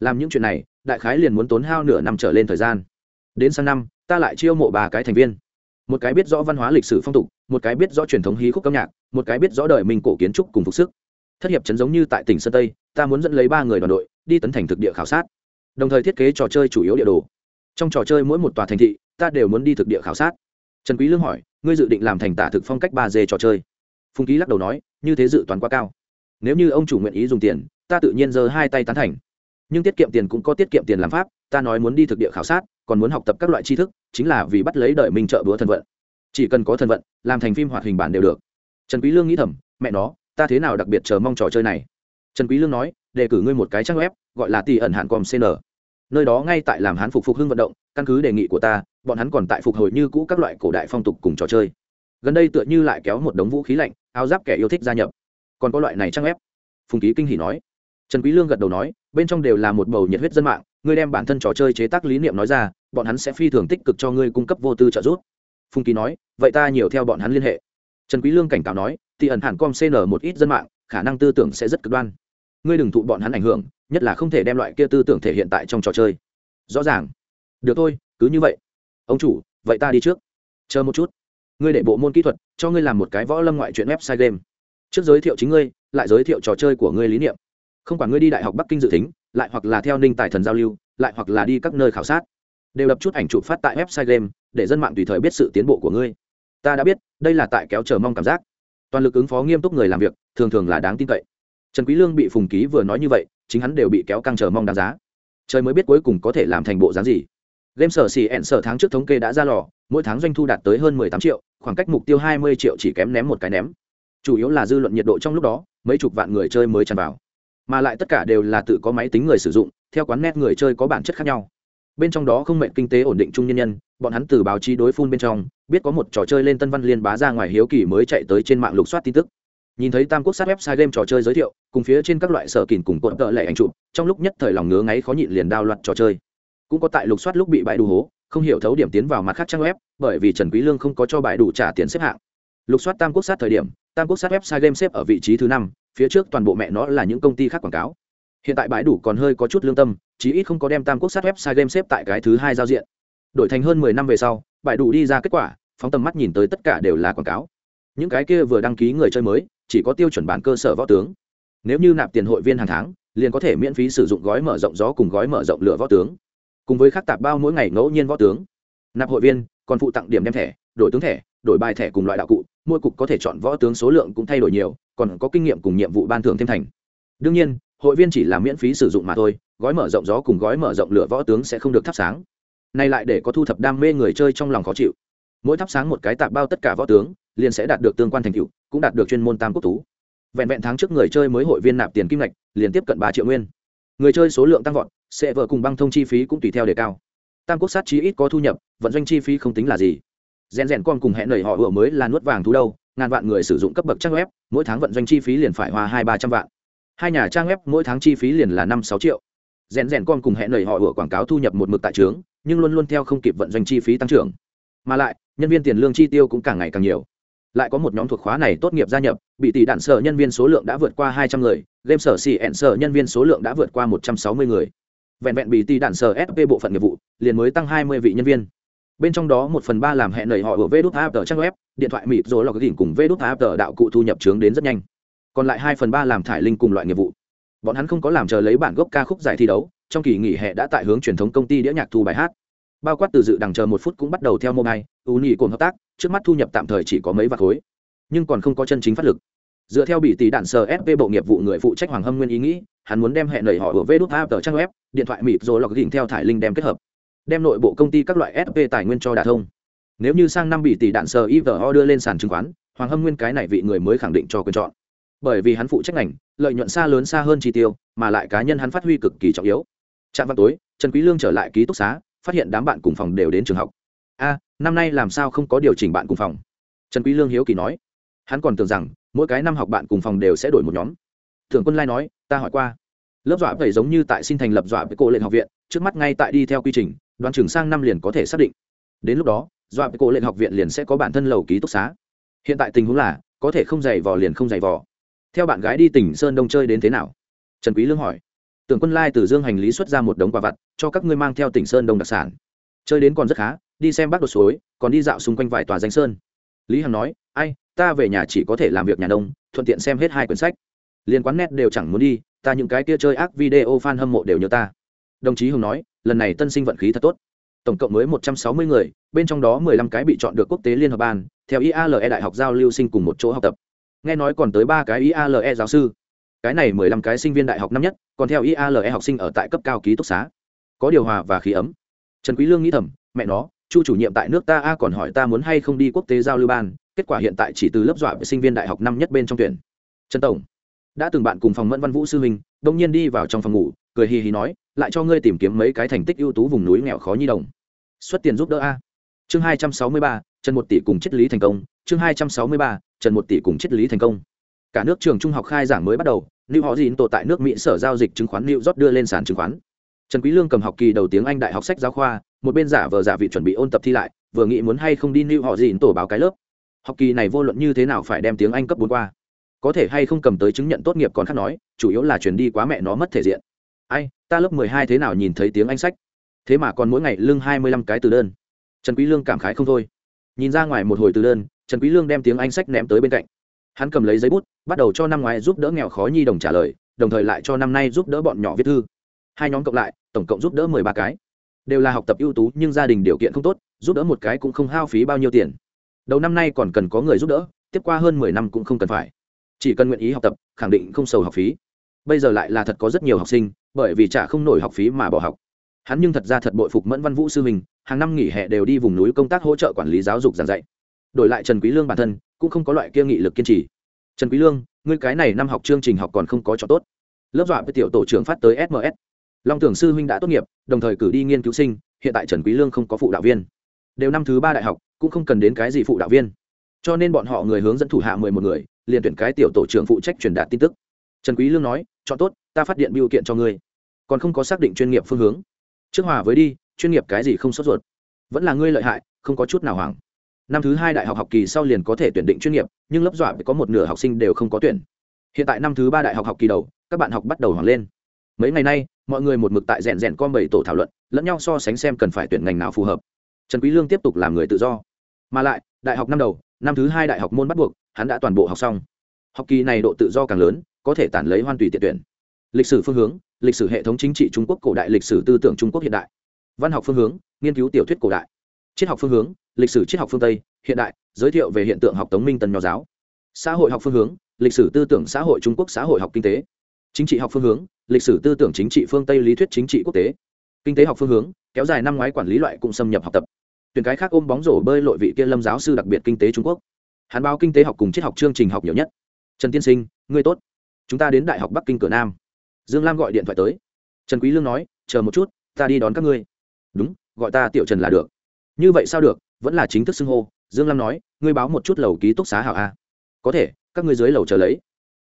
Làm những chuyện này, đại khái liền muốn tốn hao nửa năm trở lên thời gian. Đến sang năm, ta lại chiêu mộ bà cái thành viên một cái biết rõ văn hóa lịch sử phong tục, một cái biết rõ truyền thống hí khúc âm nhạc, một cái biết rõ đời mình cổ kiến trúc cùng phục sức. Thất hiệp chấn giống như tại tỉnh sơn tây, ta muốn dẫn lấy ba người đoàn đội, đi tấn thành thực địa khảo sát. Đồng thời thiết kế trò chơi chủ yếu địa đồ. Trong trò chơi mỗi một tòa thành thị, ta đều muốn đi thực địa khảo sát. Trần quý lương hỏi, ngươi dự định làm thành tả thực phong cách ba d trò chơi? Phùng ký lắc đầu nói, như thế dự toán quá cao. Nếu như ông chủ nguyện ý dùng tiền, ta tự nhiên giơ hai tay tán thành nhưng tiết kiệm tiền cũng có tiết kiệm tiền làm pháp, ta nói muốn đi thực địa khảo sát, còn muốn học tập các loại tri thức, chính là vì bắt lấy đợi mình trợ búa thần vận. Chỉ cần có thần vận, làm thành phim hoạt hình bản đều được. Trần quý lương nghĩ thầm, mẹ nó, ta thế nào đặc biệt chờ mong trò chơi này? Trần quý lương nói, đề cử ngươi một cái trang web, gọi là tỷ ẩn hạn com cn nơi đó ngay tại làm hán phục phục hưng vận động, căn cứ đề nghị của ta, bọn hắn còn tại phục hồi như cũ các loại cổ đại phong tục cùng trò chơi. Gần đây tựa như lại kéo một đống vũ khí lạnh, áo giáp kẻ yêu thích gia nhập. Còn có loại này trang web. phùng ký kinh hỉ nói trần quý lương gật đầu nói, bên trong đều là một bầu nhiệt huyết dân mạng, ngươi đem bản thân trò chơi chế tác lý niệm nói ra, bọn hắn sẽ phi thường tích cực cho ngươi cung cấp vô tư trợ giúp. Phùng ký nói, vậy ta nhiều theo bọn hắn liên hệ. Trần quý lương cảnh cáo nói, thì ẩn hẳn com cn một ít dân mạng, khả năng tư tưởng sẽ rất cực đoan. Ngươi đừng thụ bọn hắn ảnh hưởng, nhất là không thể đem loại kia tư tưởng thể hiện tại trong trò chơi. Rõ ràng. Được thôi, cứ như vậy. Ông chủ, vậy ta đi trước. Chờ một chút. Ngươi để bộ môn kỹ thuật, cho ngươi làm một cái võ lâm ngoại truyện website game. Trước giới thiệu chính ngươi, lại giới thiệu trò chơi của ngươi lý niệm không quản ngươi đi đại học bắc kinh dự tính, lại hoặc là theo ninh tài thần giao lưu, lại hoặc là đi các nơi khảo sát, đều đập chút ảnh chụp phát tại website game, để dân mạng tùy thời biết sự tiến bộ của ngươi. Ta đã biết, đây là tại kéo chờ mong cảm giác. Toàn lực ứng phó nghiêm túc người làm việc, thường thường là đáng tin cậy. Trần quý lương bị phùng ký vừa nói như vậy, chính hắn đều bị kéo căng chờ mong đáng giá. Trời mới biết cuối cùng có thể làm thành bộ dáng gì. Game sở xì ẹn sở tháng trước thống kê đã ra lò, mỗi tháng doanh thu đạt tới hơn 18 triệu, khoảng cách mục tiêu 20 triệu chỉ kém ném một cái ném. Chủ yếu là dư luận nhiệt độ trong lúc đó, mấy chục vạn người chơi mới tràn vào mà lại tất cả đều là tự có máy tính người sử dụng, theo quán nét người chơi có bản chất khác nhau. Bên trong đó không mệnh kinh tế ổn định chung nhân nhân, bọn hắn từ báo chí đối phun bên trong, biết có một trò chơi lên tân văn liên bá ra ngoài hiếu kỳ mới chạy tới trên mạng lục soát tin tức. Nhìn thấy tam quốc sát website game trò chơi giới thiệu, cùng phía trên các loại sở kìn cùng cuộn tợ lệ ảnh chụp, trong lúc nhất thời lòng ngứa ngáy khó nhịn liền đao loạt trò chơi. Cũng có tại lục soát lúc bị bãi đủ hố, không hiểu thấu điểm tiến vào mặt khác trang web, bởi vì trần quý lương không có cho bãi đủ trả tiền xếp hạng. Lục soát tam quốc sát thời điểm, tam quốc sát website game xếp ở vị trí thứ năm phía trước toàn bộ mẹ nó là những công ty khác quảng cáo. Hiện tại bãi đủ còn hơi có chút lương tâm, chí ít không có đem tam quốc sát website game xếp tại cái thứ hai giao diện. Đổi thành hơn mười năm về sau, bãi đủ đi ra kết quả, phóng tầm mắt nhìn tới tất cả đều là quảng cáo. Những cái kia vừa đăng ký người chơi mới, chỉ có tiêu chuẩn bản cơ sở võ tướng. Nếu như nạp tiền hội viên hàng tháng, liền có thể miễn phí sử dụng gói mở rộng gió cùng gói mở rộng lửa võ tướng. Cùng với khắc tạp bao mỗi ngày ngẫu nhiên võ tướng. Nạp hội viên, còn phụ tặng điểm đem thẻ, đổi tướng thẻ, đổi bài thẻ cùng loại đạo cụ mỗi cục có thể chọn võ tướng số lượng cũng thay đổi nhiều, còn có kinh nghiệm cùng nhiệm vụ ban thưởng thêm thành. Đương nhiên, hội viên chỉ là miễn phí sử dụng mà thôi, gói mở rộng gió cùng gói mở rộng lửa võ tướng sẽ không được thắp sáng. Nay lại để có thu thập đam mê người chơi trong lòng khó chịu. Mỗi thắp sáng một cái tạp bao tất cả võ tướng, liền sẽ đạt được tương quan thành tựu, cũng đạt được chuyên môn tam quốc tú. Vẹn vẹn tháng trước người chơi mới hội viên nạp tiền kim ngạch, liền tiếp cận ba triệu nguyên. Người chơi số lượng tăng vọt, sẽ vợ cùng băng thông chi phí cũng tùy theo đề cao. Tam quốc sát chí ít có thu nhập, vận doanh chi phí không tính là gì rèn rèn con cùng hẹn nảy họ vừa mới là nuốt vàng thú đâu, ngàn vạn người sử dụng cấp bậc trang web, mỗi tháng vận doanh chi phí liền phải hoa hai ba trăm vạn. Hai nhà trang web mỗi tháng chi phí liền là năm sáu triệu. Rèn rèn con cùng hẹn nảy họ vừa quảng cáo thu nhập một mực tại trướng, nhưng luôn luôn theo không kịp vận doanh chi phí tăng trưởng. Mà lại, nhân viên tiền lương chi tiêu cũng càng ngày càng nhiều. Lại có một nhóm thuộc khóa này tốt nghiệp gia nhập, bị tỷ đạn sở nhân viên số lượng đã vượt qua hai trăm người, game sở xì ẹn sở nhân viên số lượng đã vượt qua một trăm sáu mươi người. Vẹn vẹn bị tỷ đạn sở sp bộ phận nghiệp vụ, liền mới tăng hai mươi vị nhân viên bên trong đó một phần ba làm hẹn lời họ ở vê đút after trang web, điện thoại mịt rồi lọc đỉnh cùng vê đút after đạo cụ thu nhập trướng đến rất nhanh. Còn lại hai phần ba làm thải linh cùng loại nghiệp vụ. Bọn hắn không có làm chờ lấy bản gốc ca khúc giải thi đấu, trong kỳ nghỉ hè đã tại hướng truyền thống công ty đĩa nhạc thu bài hát. Bao quát từ dự đằng chờ một phút cũng bắt đầu theo mobile ưu nhị cồn hợp tác, trước mắt thu nhập tạm thời chỉ có mấy vạt khối. Nhưng còn không có chân chính phát lực. Dựa theo bị tỷ đạn sờ sp bộ nghiệp vụ người phụ trách hoàng hâm nguyên ý nghĩ, hắn muốn đem hẹn lời họ ở vê đút after trang web, điện thoại mịt rồi lọc đỉnh theo thải linh đem kết hợp đem nội bộ công ty các loại sp tài nguyên cho đà thông. Nếu như sang năm bị tỷ đạn sờ ivo đưa lên sàn chứng khoán, hoàng hâm nguyên cái này vị người mới khẳng định cho quyền chọn. Bởi vì hắn phụ trách ngành, lợi nhuận xa lớn xa hơn chi tiêu, mà lại cá nhân hắn phát huy cực kỳ trọng yếu. Trạm văn tối, trần quý lương trở lại ký túc xá, phát hiện đám bạn cùng phòng đều đến trường học. A, năm nay làm sao không có điều chỉnh bạn cùng phòng? Trần quý lương hiếu kỳ nói. Hắn còn tưởng rằng, mỗi cái năm học bạn cùng phòng đều sẽ đổi một nhóm. Thượng quân lai nói, ta hỏi qua. Lớp dọa vậy giống như tại xin thành lập dọa với cô lệnh học viện, trước mắt ngay tại đi theo quy trình đoán chừng sang năm liền có thể xác định. Đến lúc đó dọa cổ cô lệnh học viện liền sẽ có bản thân lầu ký túc xá. Hiện tại tình huống là, có thể không giày vò liền không giày vò. Theo bạn gái đi tỉnh sơn đông chơi đến thế nào? Trần quý lương hỏi. Tưởng quân lai từ dương hành lý xuất ra một đống quà vặt, cho các ngươi mang theo tỉnh sơn đông đặc sản. Chơi đến còn rất khá, đi xem bác đột suối, còn đi dạo xung quanh vài tòa danh sơn. Lý hằng nói, ai, ta về nhà chỉ có thể làm việc nhà nông, thuận tiện xem hết hai quyển sách. Liên quán net đều chẳng muốn đi, ta những cái kia chơi ác video fan hâm mộ đều nhớ ta đồng chí hùng nói, lần này tân sinh vận khí thật tốt. Tổng cộng mới một trăm sáu mươi người, bên trong đó mười lăm cái bị chọn được quốc tế liên hợp ban, theo iale đại học giao lưu sinh cùng một chỗ học tập. Nghe nói còn tới ba cái iale giáo sư. Cái này mười lăm cái sinh viên đại học năm nhất, còn theo iale học sinh ở tại cấp cao ký túc xá. Có điều hòa và khí ấm. Trần quý lương nghĩ thầm, mẹ nó, chu chủ nhiệm tại nước ta a còn hỏi ta muốn hay không đi quốc tế giao lưu ban, kết quả hiện tại chỉ từ lớp dọa với sinh viên đại học năm nhất bên trong tuyển. Trần tổng, đã từng bạn cùng phòng mẫn văn vũ sư huynh, đông nhiên đi vào trong phòng ngủ, cười hì hì nói lại cho ngươi tìm kiếm mấy cái thành tích ưu tú vùng núi nghèo khó nhi đồng. Xuất tiền giúp đỡ a. Chương hai trăm sáu mươi ba, trần một tỷ cùng triết lý thành công. Chương hai trăm sáu mươi ba, trần một tỷ cùng triết lý thành công. Cả nước trường trung học khai giảng mới bắt đầu lưu họ dịn tổ tại nước mỹ sở giao dịch chứng khoán lưu rót đưa lên sàn chứng khoán. Trần quý lương cầm học kỳ đầu tiếng anh đại học sách giáo khoa, một bên giả vờ giả vị chuẩn bị ôn tập thi lại, vừa nghĩ muốn hay không đi lưu họ dịn tổ báo cái lớp. Học kỳ này vô luận như thế nào phải đem tiếng anh cấp bốn qua. Có thể hay không cầm tới chứng nhận tốt nghiệp còn khác nói, chủ yếu là chuyển đi quá mẹ nó mất thể diện ai, ta lớp mười hai thế nào nhìn thấy tiếng anh sách? Thế mà còn mỗi ngày lưng hai mươi lăm cái từ đơn. Trần quý lương cảm khái không thôi. Nhìn ra ngoài một hồi từ đơn, trần quý lương đem tiếng anh sách ném tới bên cạnh. Hắn cầm lấy giấy bút, bắt đầu cho năm ngoái giúp đỡ nghèo khó nhi đồng trả lời, đồng thời lại cho năm nay giúp đỡ bọn nhỏ viết thư. Hai nhóm cộng lại, tổng cộng giúp đỡ mười ba cái. Đều là học tập ưu tú, nhưng gia đình điều kiện không tốt, giúp đỡ một cái cũng không hao phí bao nhiêu tiền. Đầu năm nay còn cần có người giúp đỡ, tiếp qua hơn mười năm cũng không cần phải. Chỉ cần nguyện ý học tập, khẳng định không sầu học phí bây giờ lại là thật có rất nhiều học sinh, bởi vì trả không nổi học phí mà bỏ học. Hắn nhưng thật ra thật bội phục mẫn văn vũ sư mình hàng năm nghỉ hè đều đi vùng núi công tác hỗ trợ quản lý giáo dục giảng dạy. Đổi lại trần quý lương bản thân, cũng không có loại kia nghị lực kiên trì. Trần quý lương, ngươi cái này năm học chương trình học còn không có cho tốt. Lớp dọa với tiểu tổ trưởng phát tới sms long tưởng sư huynh đã tốt nghiệp, đồng thời cử đi nghiên cứu sinh, hiện tại trần quý lương không có phụ đạo viên. Đều năm thứ ba đại học, cũng không cần đến cái gì phụ đạo viên. Cho nên bọn họ người hướng dẫn thủ hạ mười một người, liền tuyển cái tiểu tổ trưởng phụ trách truyền đạt tin tức. Trần quý lương nói chọn tốt, ta phát điện biểu kiện cho ngươi. Còn không có xác định chuyên nghiệp phương hướng. Trước hòa với đi, chuyên nghiệp cái gì không sốt ruột. Vẫn là ngươi lợi hại, không có chút nào hoảng. Năm thứ hai đại học học kỳ sau liền có thể tuyển định chuyên nghiệp, nhưng lớp dọa có một nửa học sinh đều không có tuyển. Hiện tại năm thứ ba đại học học kỳ đầu, các bạn học bắt đầu hoảng lên. Mấy ngày nay, mọi người một mực tại rèn rèn con bảy tổ thảo luận, lẫn nhau so sánh xem cần phải tuyển ngành nào phù hợp. Trần quý lương tiếp tục làm người tự do. Mà lại, đại học năm đầu, năm thứ hai đại học môn bắt buộc, hắn đã toàn bộ học xong. Học kỳ này độ tự do càng lớn có thể tản lấy hoan tùy tiện tuyển. Lịch sử phương hướng, lịch sử hệ thống chính trị trung quốc cổ đại lịch sử tư tưởng trung quốc hiện đại. Văn học phương hướng, nghiên cứu tiểu thuyết cổ đại. Triết học phương hướng, lịch sử triết học phương tây, hiện đại, giới thiệu về hiện tượng học tống minh tân nho giáo. Xã hội học phương hướng, lịch sử tư tưởng xã hội trung quốc xã hội học kinh tế. Chính trị học phương hướng, lịch sử tư tưởng chính trị phương tây lý thuyết chính trị quốc tế. Kinh tế học phương hướng, kéo dài năm ngoái quản lý loại cũng xâm nhập học tập. Tuyển cái khác ôm bóng rổ bơi lội vị kia lâm giáo sư đặc biệt kinh tế trung quốc. Hàn báo kinh tế học cùng triết học chương trình học nhiều nhất. Trần tiên sinh, ngươi tốt chúng ta đến đại học bắc kinh cửa nam. Dương lam gọi điện thoại tới. Trần quý lương nói, chờ một chút, ta đi đón các ngươi. Đúng, gọi ta tiểu trần là được. Như vậy sao được, vẫn là chính thức xưng hô. Dương lam nói, ngươi báo một chút lầu ký túc xá hảo a. Có thể, các ngươi dưới lầu chờ lấy.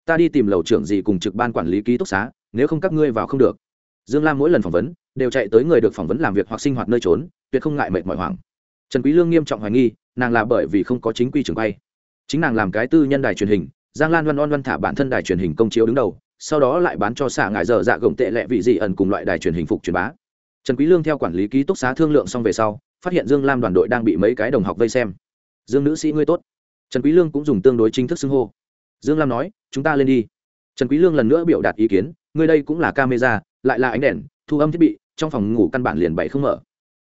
Ta đi tìm lầu trưởng gì cùng trực ban quản lý ký túc xá, nếu không các ngươi vào không được. Dương lam mỗi lần phỏng vấn, đều chạy tới người được phỏng vấn làm việc hoặc sinh hoạt nơi trốn, tuyệt không ngại mệt mỏi hoảng. Trần quý lương nghiêm trọng hoài nghi, nàng là bởi vì không có chính quy trường quay. Chính nàng làm cái tư nhân đài truyền hình giang lan văn on văn thả bản thân đài truyền hình công chiếu đứng đầu, sau đó lại bán cho xả ngại dở dạ gồng tệ lệ vị dị ẩn cùng loại đài truyền hình phục truyền bá. Trần quý lương theo quản lý ký túc xá thương lượng xong về sau, phát hiện dương lam đoàn đội đang bị mấy cái đồng học vây xem. Dương nữ sĩ ngươi tốt. Trần quý lương cũng dùng tương đối chính thức xưng hô. Dương lam nói, chúng ta lên đi. Trần quý lương lần nữa biểu đạt ý kiến, ngươi đây cũng là camera, lại là ánh đèn, thu âm thiết bị, trong phòng ngủ căn bản liền bày không mở.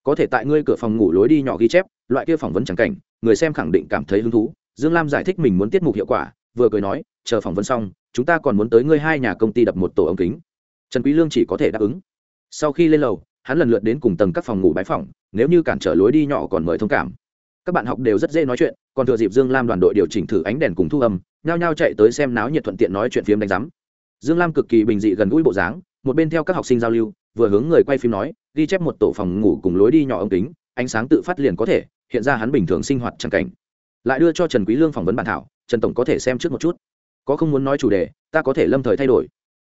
Có thể tại ngươi cửa phòng ngủ lối đi nhỏ ghi chép, loại kia phỏng vấn chẳng cảnh, người xem khẳng định cảm thấy hứng thú. Dương lam giải thích mình muốn tiết mục hiệu quả vừa cười nói, chờ phỏng vấn xong, chúng ta còn muốn tới ngươi hai nhà công ty đập một tổ ống kính. Trần quý lương chỉ có thể đáp ứng. Sau khi lên lầu, hắn lần lượt đến cùng tầng các phòng ngủ bãi phòng, nếu như cản trở lối đi nhỏ còn mời thông cảm. Các bạn học đều rất dễ nói chuyện, còn thừa dịp dương lam đoàn đội điều chỉnh thử ánh đèn cùng thu âm, nhao nhao chạy tới xem náo nhiệt thuận tiện nói chuyện phim đánh giám. Dương lam cực kỳ bình dị gần gũi bộ dáng, một bên theo các học sinh giao lưu, vừa hướng người quay phim nói, ghi chép một tổ phòng ngủ cùng lối đi nhỏ ống kính, ánh sáng tự phát liền có thể, hiện ra hắn bình thường sinh hoạt chẳng cảnh. Lại đưa cho trần quý lương phỏng vấn bản thảo trần tổng có thể xem trước một chút. Có không muốn nói chủ đề, ta có thể lâm thời thay đổi.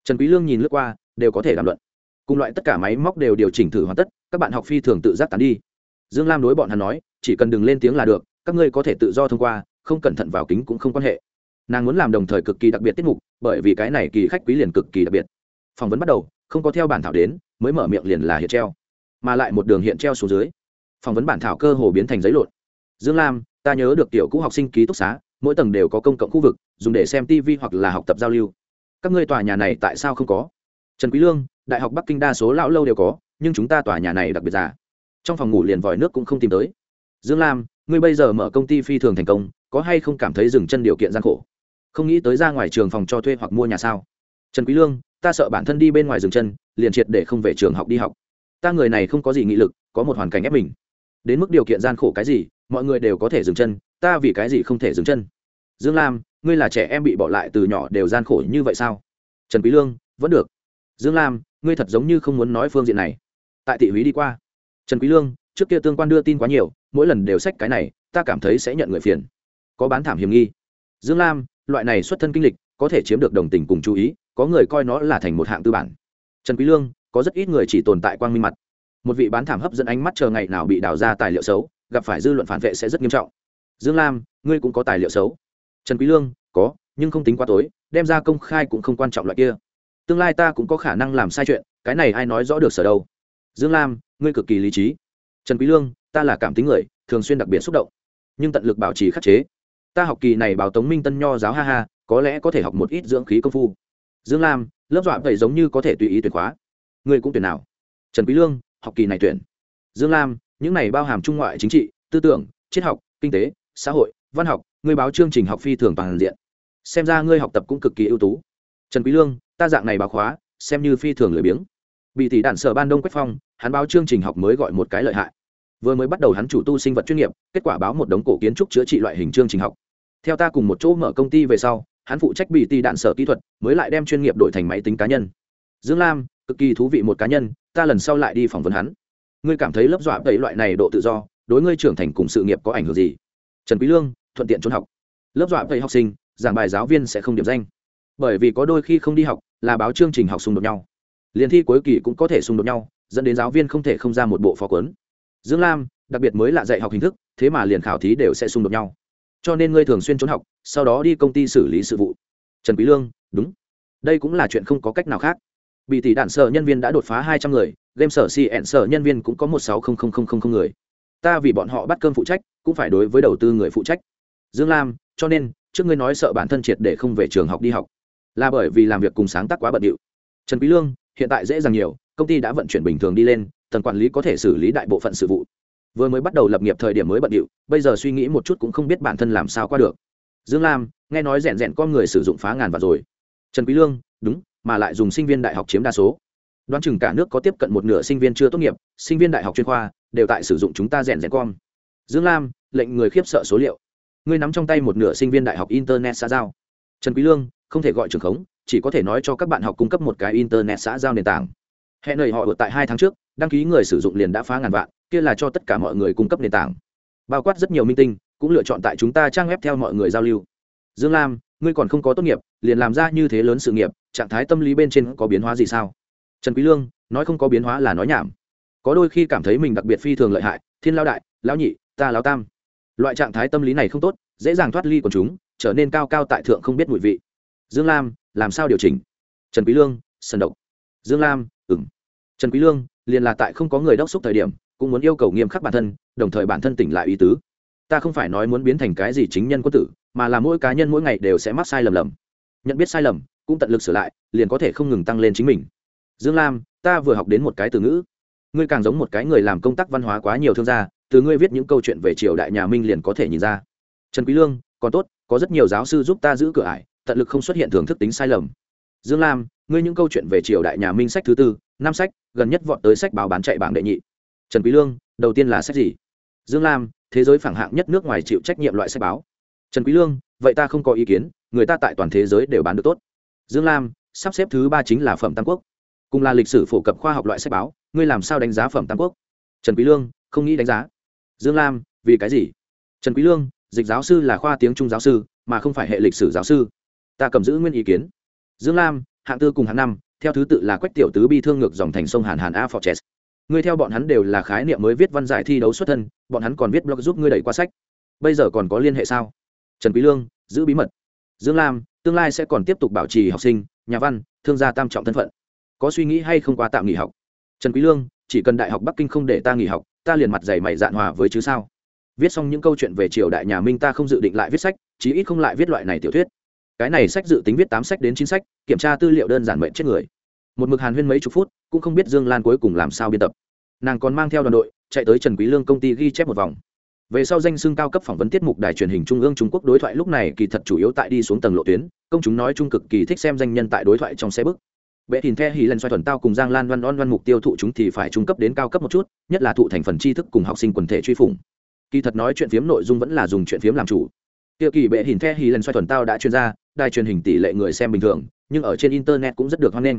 Trần quý lương nhìn lướt qua, đều có thể làm luận. Cùng loại tất cả máy móc đều điều chỉnh thử hoàn tất, các bạn học phi thường tự giác tán đi. Dương lam đối bọn hắn nói, chỉ cần đừng lên tiếng là được, các ngươi có thể tự do thông qua, không cẩn thận vào kính cũng không quan hệ. Nàng muốn làm đồng thời cực kỳ đặc biệt tiết mục, bởi vì cái này kỳ khách quý liền cực kỳ đặc biệt. Phỏng vấn bắt đầu, không có theo bản thảo đến, mới mở miệng liền là hiện treo. Mà lại một đường hiện treo xuống dưới. Phỏng vấn bản thảo cơ hồ biến thành giấy lộn. Dương lam, ta nhớ được tiểu cũ học sinh ký túc xá mỗi tầng đều có công cộng khu vực, dùng để xem tv hoặc là học tập giao lưu. Các ngươi tòa nhà này tại sao không có? Trần quý lương, đại học bắc kinh đa số lão lâu đều có, nhưng chúng ta tòa nhà này đặc biệt già. Trong phòng ngủ liền vòi nước cũng không tìm tới. Dương lam, ngươi bây giờ mở công ty phi thường thành công, có hay không cảm thấy dừng chân điều kiện gian khổ? Không nghĩ tới ra ngoài trường phòng cho thuê hoặc mua nhà sao? Trần quý lương, ta sợ bản thân đi bên ngoài dừng chân, liền triệt để không về trường học đi học. Ta người này không có gì nghị lực, có một hoàn cảnh ép mình. Đến mức điều kiện gian khổ cái gì mọi người đều có thể dừng chân, ta vì cái gì không thể dừng chân? Dương lam, ngươi là trẻ em bị bỏ lại từ nhỏ đều gian khổ như vậy sao? Trần quý lương, vẫn được. Dương lam, ngươi thật giống như không muốn nói phương diện này. Tại thị húy đi qua. Trần quý lương, trước kia tương quan đưa tin quá nhiều, mỗi lần đều sách cái này, ta cảm thấy sẽ nhận người phiền. Có bán thảm hiểm nghi. Dương lam, loại này xuất thân kinh lịch, có thể chiếm được đồng tình cùng chú ý, có người coi nó là thành một hạng tư bản. Trần quý lương, có rất ít người chỉ tồn tại quang minh mặt. Một vị bán thảm hấp dẫn ánh mắt chờ ngày nào bị đào ra tài liệu xấu gặp phải dư luận phản vệ sẽ rất nghiêm trọng. Dương lam, ngươi cũng có tài liệu xấu. Trần quý lương, có, nhưng không tính quá tối, đem ra công khai cũng không quan trọng loại kia. Tương lai ta cũng có khả năng làm sai chuyện, cái này ai nói rõ được sở đâu? Dương lam, ngươi cực kỳ lý trí. Trần quý lương, ta là cảm tính người, thường xuyên đặc biệt xúc động. Nhưng tận lực bảo trì khắc chế. Ta học kỳ này bảo tống minh tân nho giáo ha ha, có lẽ có thể học một ít dưỡng khí công phu. Dương lam, lớp dọa vậy giống như có thể tùy ý tuyển khóa. Ngươi cũng tuyển nào? Trần quý lương, học kỳ này tuyển. Dương lam những này bao hàm trung ngoại chính trị, tư tưởng, triết học, kinh tế, xã hội, văn học ngươi báo chương trình học phi thường toàn diện. Xem ra ngươi học tập cũng cực kỳ ưu tú. Trần quý lương, ta dạng này báo khóa, xem như phi thường lười biếng. Bị tỷ đạn sở ban đông quách phong, hắn báo chương trình học mới gọi một cái lợi hại. Vừa mới bắt đầu hắn chủ tu sinh vật chuyên nghiệp, kết quả báo một đống cổ kiến trúc chữa trị loại hình chương trình học. Theo ta cùng một chỗ mở công ty về sau, hắn phụ trách bị tỷ đạn sở kỹ thuật, mới lại đem chuyên nghiệp đổi thành máy tính cá nhân. Dương lam, cực kỳ thú vị một cá nhân, ta lần sau lại đi phỏng vấn hắn ngươi cảm thấy lớp dọa tẩy loại này độ tự do, đối ngươi trưởng thành cùng sự nghiệp có ảnh hưởng gì? Trần quý lương, thuận tiện trốn học. Lớp dọa tẩy học sinh, giảng bài giáo viên sẽ không điểm danh. Bởi vì có đôi khi không đi học, là báo chương trình học xung đột nhau. Liên thi cuối kỳ cũng có thể xung đột nhau, dẫn đến giáo viên không thể không ra một bộ phó cuốn. dương lam, đặc biệt mới là dạy học hình thức, thế mà liền khảo thí đều sẽ xung đột nhau. Cho nên ngươi thường xuyên trốn học, sau đó đi công ty xử lý sự vụ. Trần quý lương, đúng. Đây cũng là chuyện không có cách nào khác. Bị tỷ đạn sở nhân viên đã đột phá hai trăm người game sở cn sở nhân viên cũng có một sáu không không không không người. Ta vì bọn họ bắt cơm phụ trách, cũng phải đối với đầu tư người phụ trách. Dương lam, cho nên, trước ngươi nói sợ bản thân triệt để không về trường học đi học. Là bởi vì làm việc cùng sáng tác quá bận điệu. Trần quý lương, hiện tại dễ dàng nhiều, công ty đã vận chuyển bình thường đi lên, tầng quản lý có thể xử lý đại bộ phận sự vụ. Vừa mới bắt đầu lập nghiệp thời điểm mới bận điệu, bây giờ suy nghĩ một chút cũng không biết bản thân làm sao qua được. Dương lam, nghe nói rèn rèn con người sử dụng phá ngàn và rồi. Trần quý lương, đúng, mà lại dùng sinh viên đại học chiếm đa số đoán chừng cả nước có tiếp cận một nửa sinh viên chưa tốt nghiệp, sinh viên đại học chuyên khoa, đều tại sử dụng chúng ta rèn rèn com. Dương lam, lệnh người khiếp sợ số liệu. Ngươi nắm trong tay một nửa sinh viên đại học internet xã giao. Trần quý lương, không thể gọi trường khống, chỉ có thể nói cho các bạn học cung cấp một cái internet xã giao nền tảng. Hẹn lời họ ở tại hai tháng trước, đăng ký người sử dụng liền đã phá ngàn vạn, kia là cho tất cả mọi người cung cấp nền tảng. Bao quát rất nhiều minh tinh, cũng lựa chọn tại chúng ta trang web theo mọi người giao lưu. Dương lam, ngươi còn không có tốt nghiệp, liền làm ra như thế lớn sự nghiệp, trạng thái tâm lý bên trên có biến hóa gì sao? Trần quý lương nói không có biến hóa là nói nhảm. Có đôi khi cảm thấy mình đặc biệt phi thường lợi hại, thiên lao đại, lão nhị, ta lão tam. Loại trạng thái tâm lý này không tốt, dễ dàng thoát ly của chúng, trở nên cao cao tại thượng không biết mùi vị. Dương lam, làm sao điều chỉnh? Trần quý lương, sần độc. Dương lam, ừm. Trần quý lương, liền là tại không có người đốc xúc thời điểm, cũng muốn yêu cầu nghiêm khắc bản thân, đồng thời bản thân tỉnh lại ý tứ. Ta không phải nói muốn biến thành cái gì chính nhân quân tử, mà là mỗi cá nhân mỗi ngày đều sẽ mắc sai lầm lầm. Nhận biết sai lầm, cũng tận lực sửa lại, liền có thể không ngừng tăng lên chính mình dương lam, ta vừa học đến một cái từ ngữ. Ngươi càng giống một cái người làm công tác văn hóa quá nhiều thương gia, từ ngươi viết những câu chuyện về triều đại nhà minh liền có thể nhìn ra. Trần quý lương, còn tốt, có rất nhiều giáo sư giúp ta giữ cửa ải, tận lực không xuất hiện thưởng thức tính sai lầm. Dương lam, ngươi những câu chuyện về triều đại nhà minh sách thứ tư, năm sách, gần nhất vọt tới sách báo bán chạy bảng đệ nhị. Trần quý lương, đầu tiên là sách gì? Dương lam, thế giới phẳng hạng nhất nước ngoài chịu trách nhiệm loại sách báo. Trần quý lương, vậy ta không có ý kiến, người ta tại toàn thế giới đều bán được tốt. Dương lam, sắp xếp thứ ba chính là phẩm tam quốc cùng là lịch sử phổ cập khoa học loại sách báo, ngươi làm sao đánh giá phẩm tam quốc? Trần quý lương, không nghĩ đánh giá. Dương lam, vì cái gì? Trần quý lương, dịch giáo sư là khoa tiếng trung giáo sư, mà không phải hệ lịch sử giáo sư. Ta cầm giữ nguyên ý kiến. Dương lam, hạng tư cùng hạng năm, theo thứ tự là quách tiểu tứ bi thương ngược dòng thành sông hàn hàn a phò chess ngươi theo bọn hắn đều là khái niệm mới viết văn giải thi đấu xuất thân, bọn hắn còn viết blog giúp ngươi đẩy qua sách. Bây giờ còn có liên hệ sao? Trần quý lương, giữ bí mật. Dương lam, tương lai sẽ còn tiếp tục bảo trì học sinh, nhà văn, thương gia tam trọng thân phận có suy nghĩ hay không qua tạm nghỉ học? Trần quý lương, chỉ cần đại học bắc kinh không để ta nghỉ học, ta liền mặt dày mày dạn hòa với chứ sao? Viết xong những câu chuyện về triều đại nhà minh ta không dự định lại viết sách, chí ít không lại viết loại này tiểu thuyết. Cái này sách dự tính viết tám sách đến chín sách, kiểm tra tư liệu đơn giản mệnh chết người. Một mực hàn huyên mấy chục phút, cũng không biết dương lan cuối cùng làm sao biên tập. Nàng còn mang theo đoàn đội, chạy tới trần quý lương công ty ghi chép một vòng. Về sau danh xưng cao cấp phỏng vấn tiết mục đài truyền hình trung ương trung quốc đối thoại lúc này kỳ thật chủ yếu tại đi xuống tầng lộ tuyến, công chúng nói trung cực kỳ thích xem danh nhân tại đối thoại trong xe bức bệ thìn the hì lần xoay thuần tao cùng giang lan văn on văn mục tiêu thụ chúng thì phải trung cấp đến cao cấp một chút, nhất là thụ thành phần tri thức cùng học sinh quần thể truy phủng. Kỳ thật nói chuyện phiếm nội dung vẫn là dùng chuyện phiếm làm chủ. Tiêu kỳ bệ hình the hì lần xoay thuần tao đã chuyên gia, đài truyền hình tỷ lệ người xem bình thường, nhưng ở trên internet cũng rất được hoan nghênh.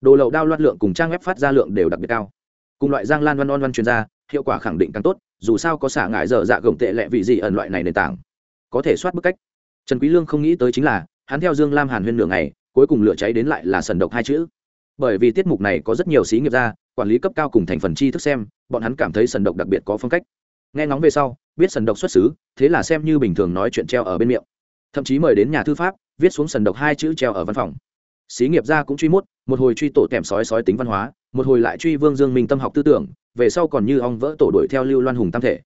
Đồ lậu đao loạt lượng cùng trang web phát ra lượng đều đặc biệt cao. Cùng loại giang lan văn on văn chuyên gia, hiệu quả khẳng định càng tốt, dù sao có xả ngại dở dạ gồng tệ lệ vị gì ẩn loại này nền tảng. Có thể soát bức cách. Trần quý lương không nghĩ tới chính là, hắn theo dương lam hàn huyên nửa ngày cuối cùng lửa cháy đến lại là sần độc hai chữ. Bởi vì tiết mục này có rất nhiều xí nghiệp gia quản lý cấp cao cùng thành phần tri thức xem, bọn hắn cảm thấy sần độc đặc biệt có phong cách. Nghe ngóng về sau, biết sần độc xuất xứ, thế là xem như bình thường nói chuyện treo ở bên miệng. Thậm chí mời đến nhà thư pháp, viết xuống sần độc hai chữ treo ở văn phòng. Xí nghiệp gia cũng truy mốt, một hồi truy tổ tèm sói sói tính văn hóa, một hồi lại truy vương dương minh tâm học tư tưởng, về sau còn như ong vỡ tổ đuổi theo lưu loan hùng tam thể.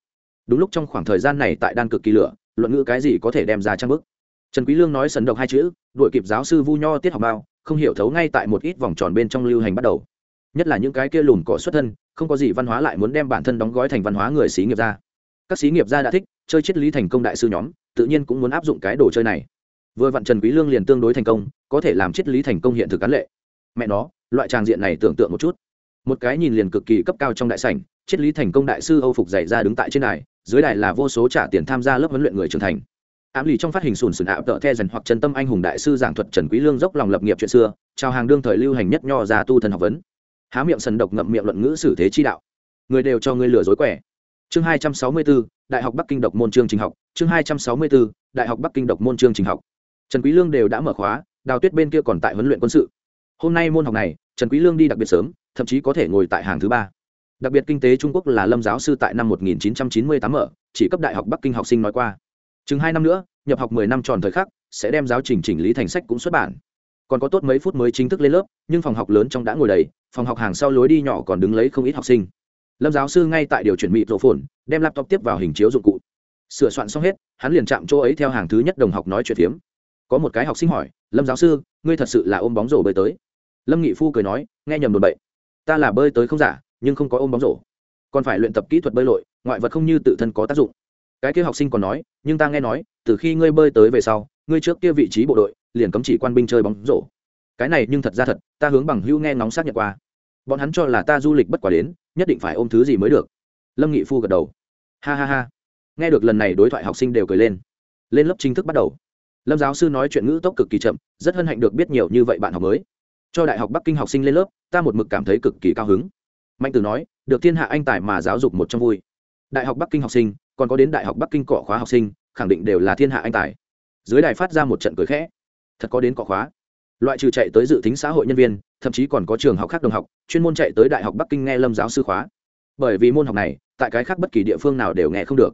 Đúng lúc trong khoảng thời gian này tại đan cực kỳ lửa, luận ngữ cái gì có thể đem ra trang bức trần quý lương nói sần độc hai chữ, đuổi kịp giáo sư vu nho tiết học bao, không hiểu thấu ngay tại một ít vòng tròn bên trong lưu hành bắt đầu. Nhất là những cái kia lùn cỏ xuất thân, không có gì văn hóa lại muốn đem bản thân đóng gói thành văn hóa người xí nghiệp gia. các xí nghiệp gia đã thích chơi triết lý thành công đại sư nhóm, tự nhiên cũng muốn áp dụng cái đồ chơi này. Vừa vặn trần quý lương liền tương đối thành công, có thể làm triết lý thành công hiện thực cán lệ. Mẹ nó, loại tràng diện này tưởng tượng một chút. Một cái nhìn liền cực kỳ cấp cao trong đại sảnh, triết lý thành công đại sư âu phục dày ra đứng tại trên đài, dưới đài là vô số trả tiền tham gia lớp huấn luyện người trưởng thành ám lì trong phát hình sùn sùn ảo tợ the dần hoặc chân tâm anh hùng đại sư giảng thuật trần quý lương dốc lòng lập nghiệp chuyện xưa chào hàng đương thời lưu hành nhất nho già tu thần học vấn. Há miệng sần độc ngậm miệng luận ngữ xử thế chi đạo. Người đều cho ngươi lừa dối quẻ. Chương 264, đại học bắc kinh độc môn chương trình học. Chương 264, đại học bắc kinh độc môn chương trình học. Trần quý lương đều đã mở khóa đào tuyết bên kia còn tại huấn luyện quân sự. Hôm nay môn học này trần quý lương đi đặc biệt sớm thậm chí có thể ngồi tại hàng thứ ba. Đặc biệt kinh tế trung quốc là lâm giáo sư tại năm 1998 mở chỉ cấp đại học bắc kinh học sinh nói qua chừng hai năm nữa, nhập học 10 năm tròn thời khắc, sẽ đem giáo trình chỉnh lý thành sách cũng xuất bản. Còn có tốt mấy phút mới chính thức lên lớp, nhưng phòng học lớn trong đã ngồi đầy, phòng học hàng sau lối đi nhỏ còn đứng lấy không ít học sinh. Lâm giáo sư ngay tại điều chuyển mịt rộ phồn, đem laptop tiếp vào hình chiếu dụng cụ. Sửa soạn xong hết, hắn liền chạm chỗ ấy theo hàng thứ nhất đồng học nói chuyện phiếm. Có một cái học sinh hỏi, lâm giáo sư, ngươi thật sự là ôm bóng rổ bơi tới? Lâm nghị phu cười nói, nghe nhầm đồn bậy. Ta là bơi tới không giả, nhưng không có ôm bóng rổ. Còn phải luyện tập kỹ thuật bơi lội, ngoại vật không như tự thân có tác dụng cái kia học sinh còn nói, nhưng ta nghe nói, từ khi ngươi bơi tới về sau, ngươi trước kia vị trí bộ đội, liền cấm chỉ quan binh chơi bóng rổ. Cái này nhưng thật ra thật, ta hướng bằng hữu nghe ngóng xác nhận qua. Bọn hắn cho là ta du lịch bất quả đến, nhất định phải ôm thứ gì mới được. Lâm nghị phu gật đầu. Ha ha ha. Nghe được lần này đối thoại học sinh đều cười lên. Lên lớp chính thức bắt đầu. Lâm giáo sư nói chuyện ngữ tốc cực kỳ chậm, rất hân hạnh được biết nhiều như vậy bạn học mới. Cho đại học bắc kinh học sinh lên lớp, ta một mực cảm thấy cực kỳ cao hứng. Mạnh tử nói, được thiên hạ anh tài mà giáo dục một trong vui. Đại học bắc kinh học sinh còn có đến đại học bắc kinh cọ khóa học sinh, khẳng định đều là thiên hạ anh tài. Dưới đài phát ra một trận cười khẽ. Thật có đến cọ khóa. Loại trừ chạy tới dự tính xã hội nhân viên, thậm chí còn có trường học khác đồng học, chuyên môn chạy tới đại học bắc kinh nghe lâm giáo sư khóa. Bởi vì môn học này, tại cái khác bất kỳ địa phương nào đều nghe không được.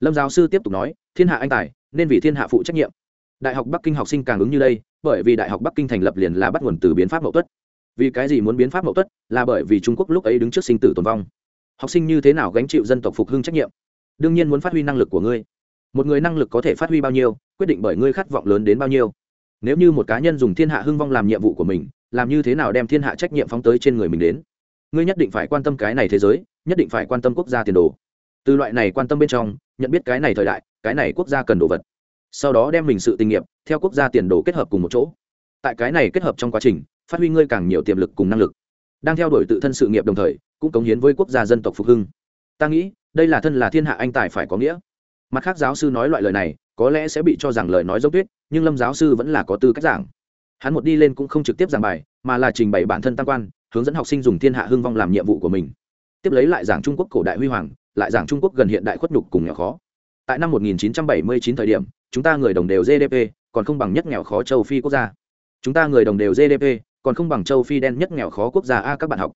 Lâm giáo sư tiếp tục nói, thiên hạ anh tài, nên vì thiên hạ phụ trách nhiệm. Đại học bắc kinh học sinh càng ứng như đây, bởi vì đại học bắc kinh thành lập liền là bắt nguồn từ biến pháp mậu tuất. Vì cái gì muốn biến pháp mậu tuất? Là bởi vì trung quốc lúc ấy đứng trước sinh tử tồn vong. Học sinh như thế nào gánh chịu dân tộc phục hưng trách nhiệm? Đương nhiên muốn phát huy năng lực của ngươi. Một người năng lực có thể phát huy bao nhiêu, quyết định bởi ngươi khát vọng lớn đến bao nhiêu. Nếu như một cá nhân dùng thiên hạ hưng vong làm nhiệm vụ của mình, làm như thế nào đem thiên hạ trách nhiệm phóng tới trên người mình đến? Ngươi nhất định phải quan tâm cái này thế giới, nhất định phải quan tâm quốc gia tiền đồ. Từ loại này quan tâm bên trong, nhận biết cái này thời đại, cái này quốc gia cần đồ vật. Sau đó đem mình sự tình nghiệp, theo quốc gia tiền đồ kết hợp cùng một chỗ. Tại cái này kết hợp trong quá trình, phát huy ngươi càng nhiều tiềm lực cùng năng lực. Đang theo đuổi tự thân sự nghiệp đồng thời, cũng cống hiến với quốc gia dân tộc phục hưng. Ta nghĩ đây là thân là thiên hạ anh tài phải có nghĩa. Mặt khác giáo sư nói loại lời này, có lẽ sẽ bị cho rằng lời nói dốc tuyết, nhưng lâm giáo sư vẫn là có tư cách giảng. Hắn một đi lên cũng không trực tiếp giảng bài, mà là trình bày bản thân tam quan, hướng dẫn học sinh dùng thiên hạ hưng vong làm nhiệm vụ của mình. Tiếp lấy lại giảng trung quốc cổ đại huy hoàng, lại giảng trung quốc gần hiện đại khuất nhục cùng nghèo khó. Tại năm 1979 thời điểm, chúng ta người đồng đều gdp còn không bằng nhất nghèo khó châu phi quốc gia. Chúng ta người đồng đều gdp còn không bằng châu phi đen nhất nghèo khó quốc gia a, các bạn học.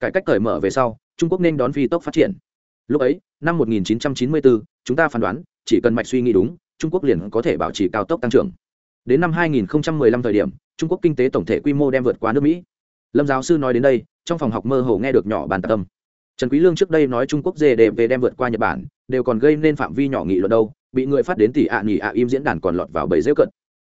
Cải cách cởi mở về sau, trung quốc nên đón phi tốc phát triển lúc ấy năm 1994, chúng ta phán đoán chỉ cần mạch suy nghĩ đúng trung quốc liền có thể bảo trì cao tốc tăng trưởng. Đến năm 2015 thời điểm trung quốc kinh tế tổng thể quy mô đem vượt qua nước mỹ. Lâm giáo sư nói đến đây trong phòng học mơ hồ nghe được nhỏ bàn tạc tâm trần quý lương trước đây nói trung quốc gdp đem vượt qua nhật bản đều còn gây nên phạm vi nhỏ nghị luận đâu bị người phát đến tỷ ạ à nghỉ ạ im diễn đàn còn lọt vào bầy rêu cận.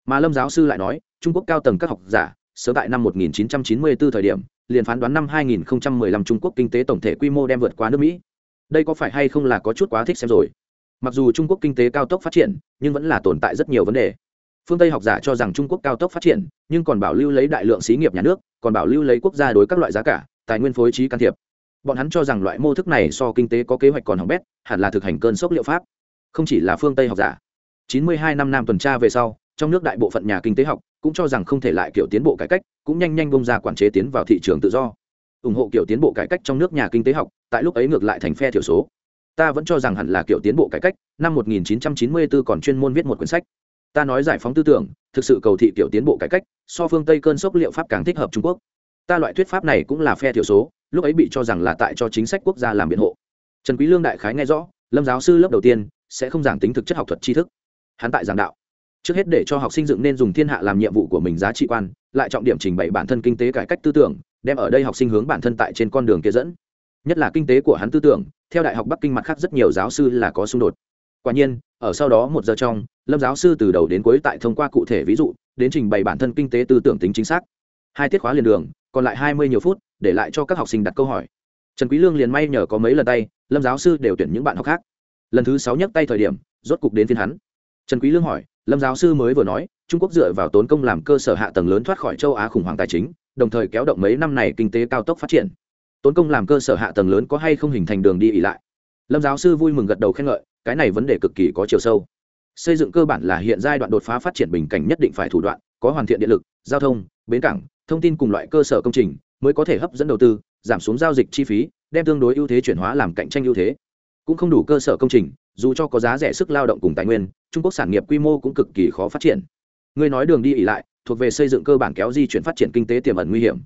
Mà lâm giáo sư lại nói trung quốc cao tầng các học giả sớm tại năm 1994 thời điểm liền phán đoán năm 2015 trung quốc kinh tế tổng thể quy mô đem vượt qua nước mỹ đây có phải hay không là có chút quá thích xem rồi? Mặc dù trung quốc kinh tế cao tốc phát triển, nhưng vẫn là tồn tại rất nhiều vấn đề. Phương tây học giả cho rằng trung quốc cao tốc phát triển, nhưng còn bảo lưu lấy đại lượng xí nghiệp nhà nước, còn bảo lưu lấy quốc gia đối các loại giá cả, tài nguyên phối trí can thiệp. Bọn hắn cho rằng loại mô thức này so kinh tế có kế hoạch còn hỏng bét, hẳn là thực hành cơn sốc liệu pháp. Không chỉ là phương tây học giả. 92 năm nam tuần tra về sau, trong nước đại bộ phận nhà kinh tế học cũng cho rằng không thể lại kiểu tiến bộ cải cách, cũng nhanh nhanh bông ra quản chế tiến vào thị trường tự do ủng hộ kiểu tiến bộ cải cách trong nước nhà kinh tế học, tại lúc ấy ngược lại thành phe thiểu số. Ta vẫn cho rằng hẳn là kiểu tiến bộ cải cách, năm 1994 còn chuyên môn viết một quyển sách. Ta nói giải phóng tư tưởng, thực sự cầu thị kiểu tiến bộ cải cách, so phương tây cơn sốc liệu pháp càng thích hợp trung quốc. Ta loại thuyết pháp này cũng là phe thiểu số, lúc ấy bị cho rằng là tại cho chính sách quốc gia làm biện hộ. Trần quý lương đại khái nghe rõ, lâm giáo sư lớp đầu tiên, sẽ không giảng tính thực chất học thuật tri thức. Hắn tại giảng đạo. Trước hết để cho học sinh dựng nên dùng thiên hạ làm nhiệm vụ của mình giá trị quan, lại trọng điểm trình bày bản thân kinh tế cải cách tư tưởng đem ở đây học sinh hướng bản thân tại trên con đường kia dẫn. Nhất là kinh tế của hắn tư tưởng, theo đại học bắc kinh mặt khác rất nhiều giáo sư là có xung đột. Quả nhiên, ở sau đó một giờ trong, lâm giáo sư từ đầu đến cuối tại thông qua cụ thể ví dụ, đến trình bày bản thân kinh tế tư tưởng tính chính xác. Hai tiết khóa liền đường, còn lại hai mươi nhiều phút, để lại cho các học sinh đặt câu hỏi. Trần quý lương liền may nhờ có mấy lần tay, lâm giáo sư đều tuyển những bạn học khác. Lần thứ sáu nhấc tay thời điểm, rốt cục đến phiên hắn. Trần quý lương hỏi, lâm giáo sư mới vừa nói, trung quốc dựa vào tốn công làm cơ sở hạ tầng lớn thoát khỏi châu á khủng hoảng tài chính đồng thời kéo động mấy năm này kinh tế cao tốc phát triển. Tốn công làm cơ sở hạ tầng lớn có hay không hình thành đường đi ỉ lại? Lâm giáo sư vui mừng gật đầu khen ngợi, cái này vấn đề cực kỳ có chiều sâu. Xây dựng cơ bản là hiện giai đoạn đột phá phát triển bình cảnh nhất định phải thủ đoạn, có hoàn thiện điện lực, giao thông, bến cảng, thông tin cùng loại cơ sở công trình mới có thể hấp dẫn đầu tư, giảm xuống giao dịch chi phí, đem tương đối ưu thế chuyển hóa làm cạnh tranh ưu thế. Cũng không đủ cơ sở công trình, dù cho có giá rẻ sức lao động cùng tài nguyên, trung quốc sản nghiệp quy mô cũng cực kỳ khó phát triển. Người nói đường đi ỉ lại thuộc về xây dựng cơ bản kéo di chuyển phát triển kinh tế tiềm ẩn nguy hiểm.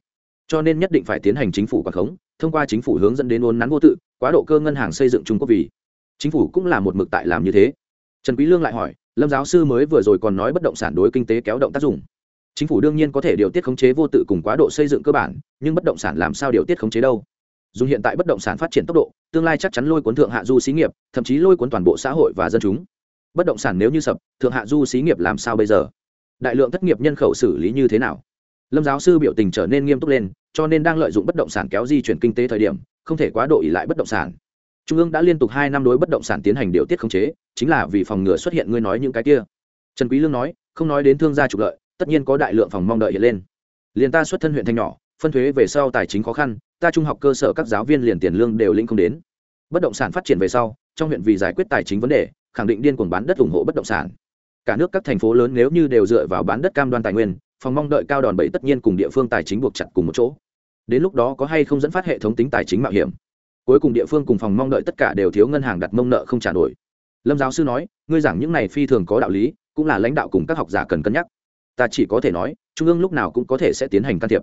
Cho nên nhất định phải tiến hành chính phủ quản khống, thông qua chính phủ hướng dẫn đến ôn nắn vô tự, quá độ cơ ngân hàng xây dựng trung quốc vì. Chính phủ cũng là một mực tại làm như thế. Trần quý lương lại hỏi, lâm giáo sư mới vừa rồi còn nói bất động sản đối kinh tế kéo động tác dụng chính phủ đương nhiên có thể điều tiết khống chế vô tự cùng quá độ xây dựng cơ bản, nhưng bất động sản làm sao điều tiết khống chế đâu? Dùng hiện tại bất động sản phát triển tốc độ, tương lai chắc chắn lôi cuốn thượng hạ du xí nghiệp, thậm chí lôi cuốn toàn bộ xã hội và dân chúng. Bất động sản nếu như sập, thượng hạ du xí nghiệp làm sao bây giờ? Đại lượng thất nghiệp nhân khẩu xử lý như thế nào? Lâm giáo sư biểu tình trở nên nghiêm túc lên, cho nên đang lợi dụng bất động sản kéo di chuyển kinh tế thời điểm, không thể quá độ ỉ lại bất động sản. Trung ương đã liên tục hai năm đối bất động sản tiến hành điều tiết khống chế, chính là vì phòng ngừa xuất hiện ngươi nói những cái kia. Trần quý lương nói, không nói đến thương gia trục lợi, tất nhiên có đại lượng phòng mong đợi hiện lên. Liền ta xuất thân huyện thanh nhỏ, phân thuế về sau tài chính khó khăn, ta trung học cơ sở các giáo viên liền tiền lương đều lĩnh không đến. Bất động sản phát triển về sau, trong huyện vì giải quyết tài chính vấn đề, khẳng định điên cuồng bán đất ủng hộ bất động sản cả nước các thành phố lớn nếu như đều dựa vào bán đất cam đoan tài nguyên, phòng mong đợi cao đòn bẩy tất nhiên cùng địa phương tài chính buộc chặt cùng một chỗ. Đến lúc đó có hay không dẫn phát hệ thống tính tài chính mạo hiểm? Cuối cùng địa phương cùng phòng mong đợi tất cả đều thiếu ngân hàng đặt mông nợ không trả nổi. Lâm giáo sư nói, ngươi giảng những này phi thường có đạo lý, cũng là lãnh đạo cùng các học giả cần cân nhắc. Ta chỉ có thể nói, trung ương lúc nào cũng có thể sẽ tiến hành can thiệp.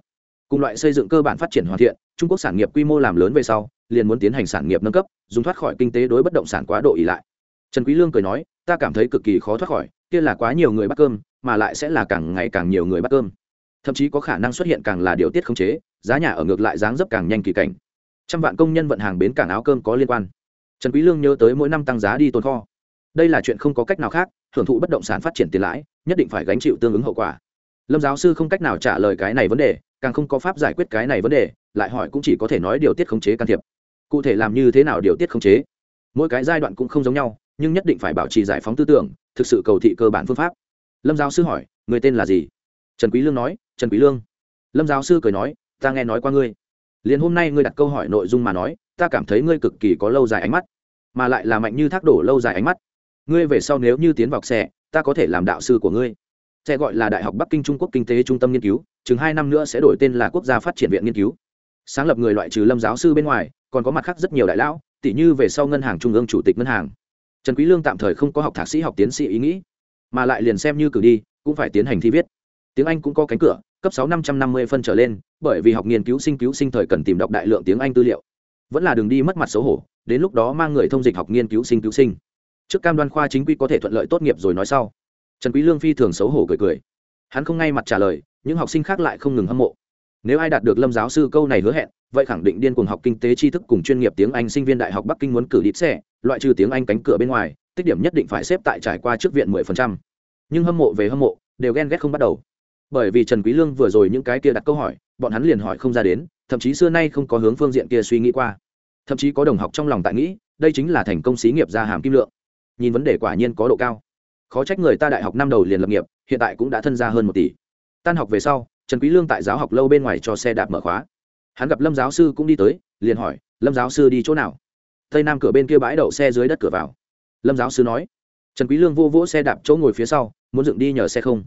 Cùng loại xây dựng cơ bản phát triển hoàn thiện, trung quốc sản nghiệp quy mô làm lớn về sau, liền muốn tiến hành sản nghiệp nâng cấp, dùng thoát khỏi kinh tế đối bất động sản quá độ ỉ lại. Trần quý lương cười nói ta cảm thấy cực kỳ khó thoát khỏi, kia là quá nhiều người bắt cơm, mà lại sẽ là càng ngày càng nhiều người bắt cơm. Thậm chí có khả năng xuất hiện càng là điều tiết khống chế, giá nhà ở ngược lại dáng dấp càng nhanh kỳ cảnh. Trăm vạn công nhân vận hàng bến cảng áo cơm có liên quan. Trần quý lương nhớ tới mỗi năm tăng giá đi tồn kho. Đây là chuyện không có cách nào khác hưởng thụ bất động sản phát triển tiền lãi, nhất định phải gánh chịu tương ứng hậu quả. Lâm giáo sư không cách nào trả lời cái này vấn đề, càng không có pháp giải quyết cái này vấn đề, lại hỏi cũng chỉ có thể nói điều tiết khống chế can thiệp. Cụ thể làm như thế nào điều tiết khống chế? Mỗi cái giai đoạn cũng không giống nhau nhưng nhất định phải bảo trì giải phóng tư tưởng, thực sự cầu thị cơ bản phương pháp. Lâm giáo sư hỏi, người tên là gì? Trần quý lương nói, trần quý lương. Lâm giáo sư cười nói, ta nghe nói qua ngươi. Liền hôm nay ngươi đặt câu hỏi nội dung mà nói, ta cảm thấy ngươi cực kỳ có lâu dài ánh mắt, mà lại là mạnh như thác đổ lâu dài ánh mắt. Ngươi về sau nếu như tiến vào xe, ta có thể làm đạo sư của ngươi. Sẽ gọi là đại học bắc kinh trung quốc kinh tế trung tâm nghiên cứu, chừng hai năm nữa sẽ đổi tên là quốc gia phát triển viện nghiên cứu. Sáng lập người loại trừ lâm giáo sư bên ngoài, còn có mặt khác rất nhiều đại lão tỷ như về sau ngân hàng trung ương chủ tịch ngân hàng trần quý lương tạm thời không có học thạc sĩ học tiến sĩ ý nghĩ, mà lại liền xem như cử đi, cũng phải tiến hành thi viết. Tiếng anh cũng có cánh cửa, cấp sáu năm trăm năm mươi phân trở lên, bởi vì học nghiên cứu sinh cứu sinh thời cần tìm đọc đại lượng tiếng anh tư liệu. Vẫn là đường đi mất mặt xấu hổ, đến lúc đó mang người thông dịch học nghiên cứu sinh cứu sinh. Trước cam đoan khoa chính quy có thể thuận lợi tốt nghiệp rồi nói sau. Trần quý lương phi thường xấu hổ cười cười. Hắn không ngay mặt trả lời, những học sinh khác lại không ngừng hâm mộ nếu ai đạt được lâm giáo sư câu này hứa hẹn, vậy khẳng định điên cuồng học kinh tế tri thức cùng chuyên nghiệp tiếng anh sinh viên đại học bắc kinh muốn cử đít xe, loại trừ tiếng anh cánh cửa bên ngoài, tích điểm nhất định phải xếp tại trải qua trước viện 10%. nhưng hâm mộ về hâm mộ, đều ghen ghét không bắt đầu. Bởi vì trần quý lương vừa rồi những cái kia đặt câu hỏi, bọn hắn liền hỏi không ra đến, thậm chí xưa nay không có hướng phương diện kia suy nghĩ qua. Thậm chí có đồng học trong lòng tại nghĩ, đây chính là thành công xí nghiệp ra hàm kim lượng. Nhìn vấn đề quả nhiên có độ cao. Khó trách người ta đại học năm đầu liền lập nghiệp, hiện tại cũng đã thân ra hơn một tỷ. Tan học về sau trần quý lương tại giáo học lâu bên ngoài cho xe đạp mở khóa. Hắn gặp lâm giáo sư cũng đi tới, liền hỏi, lâm giáo sư đi chỗ nào? Tây nam cửa bên kia bãi đậu xe dưới đất cửa vào. Lâm giáo sư nói, trần quý lương vô vỗ xe đạp chỗ ngồi phía sau, muốn dựng đi nhờ xe không?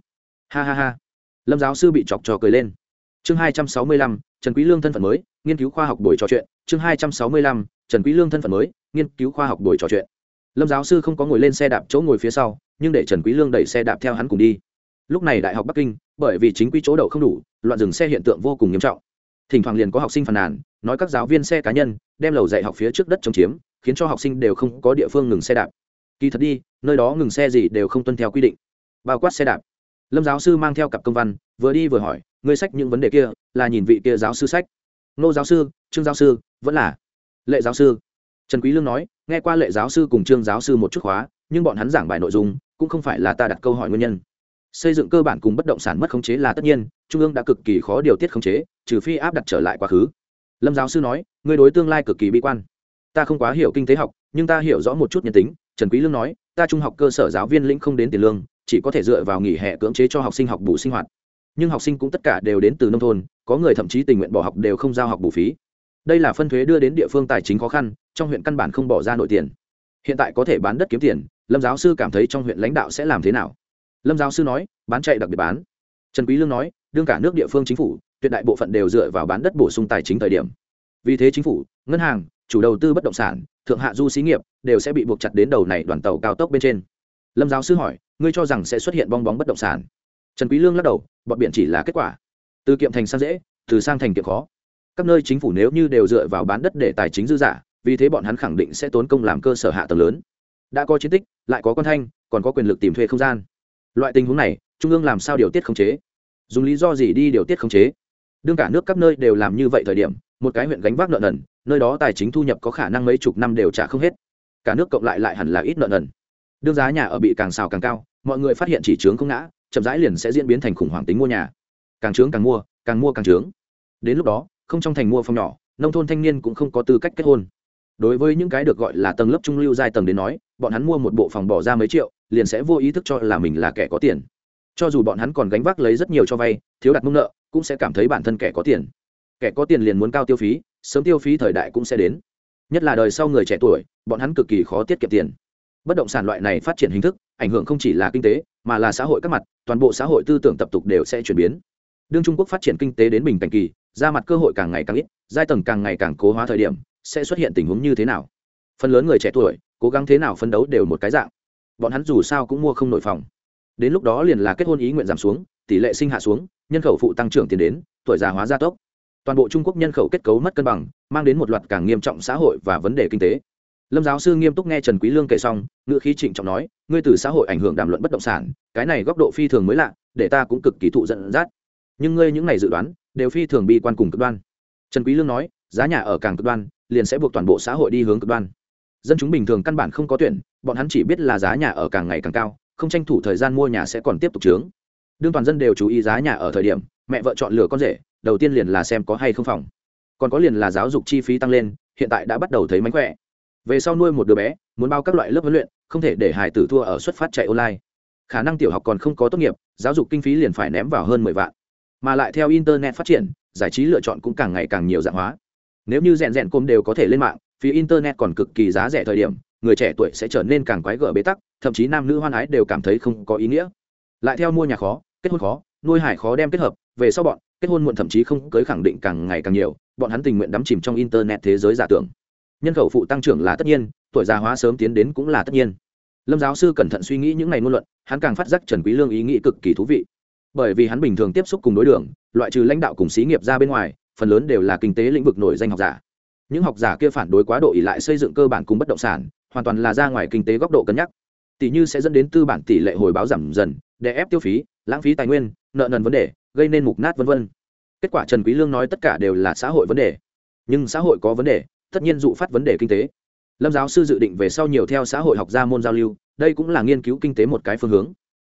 Ha ha ha. Lâm giáo sư bị chọc trò cười lên. Chương hai trăm sáu mươi lăm, trần quý lương thân phận mới, nghiên cứu khoa học buổi trò chuyện. Chương hai trăm sáu mươi lăm, trần quý lương thân phận mới, nghiên cứu khoa học buổi trò chuyện. Lâm giáo sư không có ngồi lên xe đạp chỗ ngồi phía sau, nhưng để trần quý lương đẩy xe đạp theo hắn cùng đi. Lúc này đại học bắc kinh bởi vì chính quy chỗ đậu không đủ, loạn dừng xe hiện tượng vô cùng nghiêm trọng. Thỉnh thoảng liền có học sinh phàn nàn, nói các giáo viên xe cá nhân đem lầu dạy học phía trước đất chống chiếm, khiến cho học sinh đều không có địa phương ngừng xe đạp. Kỳ thật đi, nơi đó ngừng xe gì đều không tuân theo quy định. Bao quát xe đạp. Lâm giáo sư mang theo cặp công văn, vừa đi vừa hỏi, ngươi sách những vấn đề kia là nhìn vị kia giáo sư sách? Nô giáo sư, trương giáo sư, vẫn là. Lệ giáo sư. Trần quý lương nói, nghe qua lệ giáo sư cùng trương giáo sư một chút khóa, nhưng bọn hắn giảng bài nội dung cũng không phải là ta đặt câu hỏi nguyên nhân xây dựng cơ bản cùng bất động sản mất khống chế là tất nhiên, trung ương đã cực kỳ khó điều tiết khống chế, trừ phi áp đặt trở lại quá khứ. Lâm giáo sư nói, người đối tương lai cực kỳ bi quan. Ta không quá hiểu kinh tế học, nhưng ta hiểu rõ một chút nhân tính. Trần quý lương nói, ta trung học cơ sở giáo viên lĩnh không đến tiền lương, chỉ có thể dựa vào nghỉ hè cưỡng chế cho học sinh học bù sinh hoạt. Nhưng học sinh cũng tất cả đều đến từ nông thôn, có người thậm chí tình nguyện bỏ học đều không giao học bù phí. Đây là phân thuế đưa đến địa phương tài chính khó khăn, trong huyện căn bản không bỏ ra nội tiền. Hiện tại có thể bán đất kiếm tiền, lâm giáo sư cảm thấy trong huyện lãnh đạo sẽ làm thế nào? Lâm giáo sư nói, bán chạy đặc biệt bán. Trần quý lương nói, đương cả nước địa phương chính phủ, tuyệt đại bộ phận đều dựa vào bán đất bổ sung tài chính thời điểm. Vì thế chính phủ, ngân hàng, chủ đầu tư bất động sản, thượng hạ du xí nghiệp đều sẽ bị buộc chặt đến đầu này đoàn tàu cao tốc bên trên. Lâm giáo sư hỏi, ngươi cho rằng sẽ xuất hiện bong bóng bất động sản? Trần quý lương lắc đầu, bọn biển chỉ là kết quả. Từ kiệm thành sang dễ, từ sang thành kiệm khó. Các nơi chính phủ nếu như đều dựa vào bán đất để tài chính dư giả vì thế bọn hắn khẳng định sẽ tốn công làm cơ sở hạ tầng lớn. Đã có chiến tích, lại có quan thanh, còn có quyền lực tìm thuê không gian loại tình huống này, trung ương làm sao điều tiết khống chế? Dùng lý do gì đi điều tiết khống chế? Đương cả nước các nơi đều làm như vậy thời điểm, một cái huyện gánh vác nợ nần, nơi đó tài chính thu nhập có khả năng mấy chục năm đều trả không hết. Cả nước cộng lại lại hẳn là ít nợ nần. Đương giá nhà ở bị càng xào càng cao, mọi người phát hiện chỉ trướng không ngã, chậm rãi liền sẽ diễn biến thành khủng hoảng tính mua nhà. Càng trướng càng mua càng mua càng trướng đến lúc đó, không trong thành mua phòng nhỏ, nông thôn thanh niên cũng không có tư cách kết hôn. Đối với những cái được gọi là tầng lớp trung lưu giai tầng đến nói bọn hắn mua một bộ phòng bỏ ra mấy triệu, liền sẽ vô ý thức cho là mình là kẻ có tiền. Cho dù bọn hắn còn gánh vác lấy rất nhiều cho vay, thiếu đặt mông nợ, cũng sẽ cảm thấy bản thân kẻ có tiền. Kẻ có tiền liền muốn cao tiêu phí, sớm tiêu phí thời đại cũng sẽ đến. Nhất là đời sau người trẻ tuổi, bọn hắn cực kỳ khó tiết kiệm tiền. Bất động sản loại này phát triển hình thức, ảnh hưởng không chỉ là kinh tế, mà là xã hội các mặt, toàn bộ xã hội tư tưởng tập tục đều sẽ chuyển biến. Đương trung quốc phát triển kinh tế đến bình cảnh kỳ ra mặt cơ hội càng ngày càng ít, giai tầng càng ngày càng cố hóa thời điểm, sẽ xuất hiện tình huống như thế nào? Phần lớn người trẻ tuổi cố gắng thế nào phấn đấu đều một cái dạng. Bọn hắn dù sao cũng mua không nổi phòng. Đến lúc đó liền là kết hôn ý nguyện giảm xuống, tỷ lệ sinh hạ xuống, nhân khẩu phụ tăng trưởng tiến đến, tuổi già hóa gia tốc. Toàn bộ trung quốc nhân khẩu kết cấu mất cân bằng, mang đến một loạt càng nghiêm trọng xã hội và vấn đề kinh tế. Lâm giáo sư nghiêm túc nghe trần quý lương kể xong ngựa khí trịnh trọng nói, ngươi từ xã hội ảnh hưởng đàm luận bất động sản, cái này góc độ phi thường mới lạ, để ta cũng cực kỳ thụ giận dắt. Nhưng ngươi những này dự đoán, đều phi thường bi quan cùng cực đoan. Trần quý lương nói, giá nhà ở càng cực đoan, liền sẽ buộc toàn bộ xã hội đi hướng cực đoan dân chúng bình thường căn bản không có tuyển, bọn hắn chỉ biết là giá nhà ở càng ngày càng cao, không tranh thủ thời gian mua nhà sẽ còn tiếp tục trướng. Đương toàn dân đều chú ý giá nhà ở thời điểm, mẹ vợ chọn lựa con rể, đầu tiên liền là xem có hay không phòng. Còn có liền là giáo dục chi phí tăng lên, hiện tại đã bắt đầu thấy mánh khỏe. Về sau nuôi một đứa bé, muốn bao các loại lớp huấn luyện, không thể để hải tử thua ở xuất phát chạy online. Khả năng tiểu học còn không có tốt nghiệp, giáo dục kinh phí liền phải ném vào hơn mười vạn. Mà lại theo internet phát triển, giải trí lựa chọn cũng càng ngày càng nhiều dạng hóa. Nếu như rèn rèn côm đều có thể lên mạng phía internet còn cực kỳ giá rẻ thời điểm, người trẻ tuổi sẽ trở nên càng quái gở bế tắc, thậm chí nam nữ hoan ái đều cảm thấy không có ý nghĩa. Lại theo mua nhà khó, kết hôn khó, nuôi hải khó đem kết hợp, về sau bọn, kết hôn muộn thậm chí không cưới khẳng định càng ngày càng nhiều, bọn hắn tình nguyện đắm chìm trong internet thế giới giả tưởng. Nhân khẩu phụ tăng trưởng là tất nhiên, tuổi già hóa sớm tiến đến cũng là tất nhiên. Lâm giáo sư cẩn thận suy nghĩ những ngày ngôn luận, hắn càng phát giác trần quý lương ý nghĩ cực kỳ thú vị. Bởi vì hắn bình thường tiếp xúc cùng đối tượng loại trừ lãnh đạo cùng xí nghiệp ra bên ngoài, phần lớn đều là kinh tế lĩnh vực nổi danh học giả những học giả kia phản đối quá độ ỉ lại xây dựng cơ bản cùng bất động sản, hoàn toàn là ra ngoài kinh tế góc độ cân nhắc. Tỷ như sẽ dẫn đến tư bản tỷ lệ hồi báo giảm dần, đè ép tiêu phí, lãng phí tài nguyên, nợ nần vấn đề, gây nên mục nát vân vân. Kết quả trần quý lương nói tất cả đều là xã hội vấn đề. Nhưng xã hội có vấn đề, tất nhiên dụ phát vấn đề kinh tế. Lâm giáo sư dự định về sau nhiều theo xã hội học gia môn giao lưu, đây cũng là nghiên cứu kinh tế một cái phương hướng.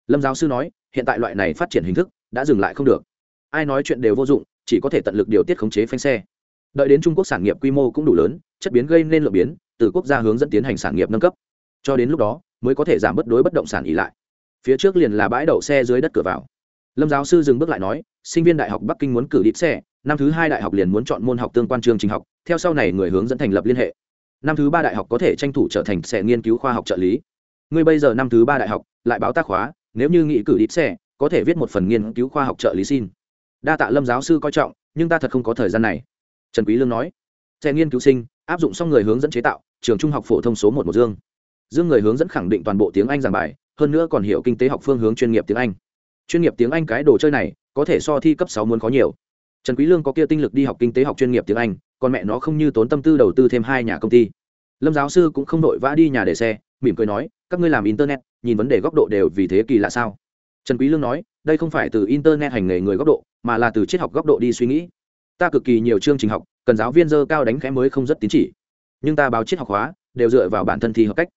Lâm giáo sư nói, hiện tại loại này phát triển hình thức đã dừng lại không được. Ai nói chuyện đều vô dụng, chỉ có thể tận lực điều tiết khống chế phanh xe đợi đến trung quốc sản nghiệp quy mô cũng đủ lớn chất biến gây nên lượng biến từ quốc gia hướng dẫn tiến hành sản nghiệp nâng cấp cho đến lúc đó mới có thể giảm bất đối bất động sản ỉ lại phía trước liền là bãi đậu xe dưới đất cửa vào lâm giáo sư dừng bước lại nói sinh viên đại học bắc kinh muốn cử đít xe năm thứ hai đại học liền muốn chọn môn học tương quan chương trình học theo sau này người hướng dẫn thành lập liên hệ năm thứ ba đại học có thể tranh thủ trở thành xe nghiên cứu khoa học trợ lý ngươi bây giờ năm thứ ba đại học lại báo tác khóa nếu như nghị cử đít xe có thể viết một phần nghiên cứu khoa học trợ lý xin đa tạ lâm giáo sư coi trọng nhưng ta thật không có thời gian này trần quý lương nói, xe nghiên cứu sinh, áp dụng xong người hướng dẫn chế tạo, trường trung học phổ thông số một một dương. Dương người hướng dẫn khẳng định toàn bộ tiếng anh giảng bài, hơn nữa còn hiểu kinh tế học phương hướng chuyên nghiệp tiếng anh. Chuyên nghiệp tiếng anh cái đồ chơi này, có thể so thi cấp sáu muốn có nhiều. Trần quý lương có kia tinh lực đi học kinh tế học chuyên nghiệp tiếng anh, còn mẹ nó không như tốn tâm tư đầu tư thêm hai nhà công ty. Lâm giáo sư cũng không đội vã đi nhà để xe, mỉm cười nói, các ngươi làm internet, nhìn vấn đề góc độ đều vì thế kỳ lạ sao? Trần quý lương nói, đây không phải từ internet hành nghề người góc độ, mà là từ triết học góc độ đi suy nghĩ ta cực kỳ nhiều chương trình học, cần giáo viên dơ cao đánh khẽ mới không rất tín chỉ. Nhưng ta báo triết học hóa, đều dựa vào bản thân thi học cách.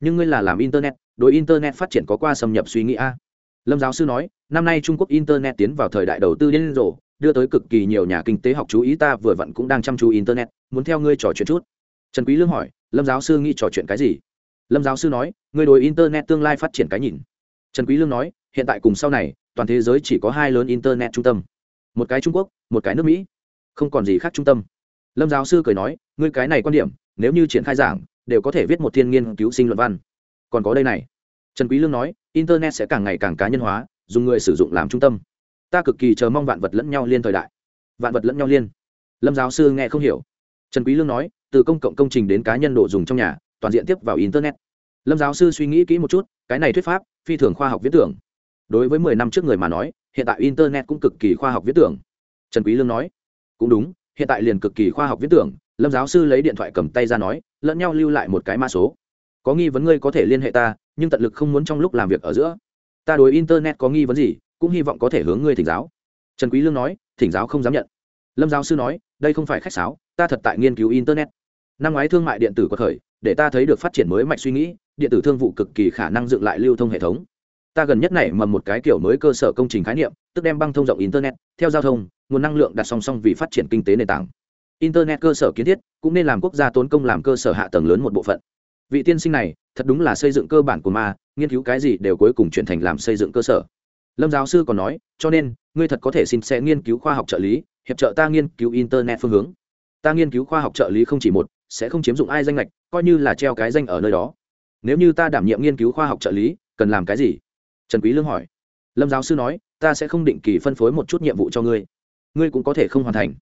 Nhưng ngươi là làm internet, đối internet phát triển có qua xâm nhập suy nghĩ a? Lâm giáo sư nói, năm nay trung quốc internet tiến vào thời đại đầu tư điên rồ, đưa tới cực kỳ nhiều nhà kinh tế học chú ý, ta vừa vặn cũng đang chăm chú internet, muốn theo ngươi trò chuyện chút. Trần quý lương hỏi, lâm giáo sư nghĩ trò chuyện cái gì? Lâm giáo sư nói, ngươi đối internet tương lai phát triển cái nhìn. Trần quý lương nói, hiện tại cùng sau này, toàn thế giới chỉ có hai lớn internet trung tâm. Một cái trung quốc, một cái nước mỹ không còn gì khác trung tâm. Lâm giáo sư cười nói, ngươi cái này quan điểm, nếu như triển khai giảng, đều có thể viết một thiên nghiên cứu sinh luận văn. Còn có đây này. Trần quý lương nói, internet sẽ càng ngày càng cá nhân hóa, dùng người sử dụng làm trung tâm. Ta cực kỳ chờ mong vạn vật lẫn nhau liên thời đại. Vạn vật lẫn nhau liên. Lâm giáo sư nghe không hiểu. Trần quý lương nói, từ công cộng công trình đến cá nhân độ dùng trong nhà, toàn diện tiếp vào internet. Lâm giáo sư suy nghĩ kỹ một chút, cái này thuyết pháp, phi thường khoa học viễn tưởng. Đối với mười năm trước người mà nói, hiện tại internet cũng cực kỳ khoa học viễn tưởng. Trần quý lương nói cũng đúng, hiện tại liền cực kỳ khoa học viễn tưởng, lâm giáo sư lấy điện thoại cầm tay ra nói, lẫn nhau lưu lại một cái mã số. Có nghi vấn ngươi có thể liên hệ ta, nhưng tận lực không muốn trong lúc làm việc ở giữa. Ta đối internet có nghi vấn gì, cũng hy vọng có thể hướng ngươi thỉnh giáo. Trần quý lương nói, thỉnh giáo không dám nhận. Lâm giáo sư nói, đây không phải khách sáo, ta thật tại nghiên cứu internet. Năm ngoái thương mại điện tử có khởi để ta thấy được phát triển mới mạch suy nghĩ, điện tử thương vụ cực kỳ khả năng dựng lại lưu thông hệ thống. Ta gần nhất này mầm một cái kiểu mới cơ sở công trình khái niệm tức đem băng thông rộng internet, theo giao thông, nguồn năng lượng đặt song song vì phát triển kinh tế nền tảng. Internet cơ sở kiến thiết cũng nên làm quốc gia tốn công làm cơ sở hạ tầng lớn một bộ phận. Vị tiên sinh này, thật đúng là xây dựng cơ bản của ma, nghiên cứu cái gì đều cuối cùng chuyển thành làm xây dựng cơ sở. Lâm giáo sư còn nói, cho nên, ngươi thật có thể xin sẽ nghiên cứu khoa học trợ lý, hiệp trợ ta nghiên cứu internet phương hướng. Ta nghiên cứu khoa học trợ lý không chỉ một, sẽ không chiếm dụng ai danh lệch coi như là treo cái danh ở nơi đó. Nếu như ta đảm nhiệm nghiên cứu khoa học trợ lý, cần làm cái gì? Trần quý lương hỏi. Lâm giáo sư nói ta sẽ không định kỳ phân phối một chút nhiệm vụ cho ngươi. Ngươi cũng có thể không hoàn thành.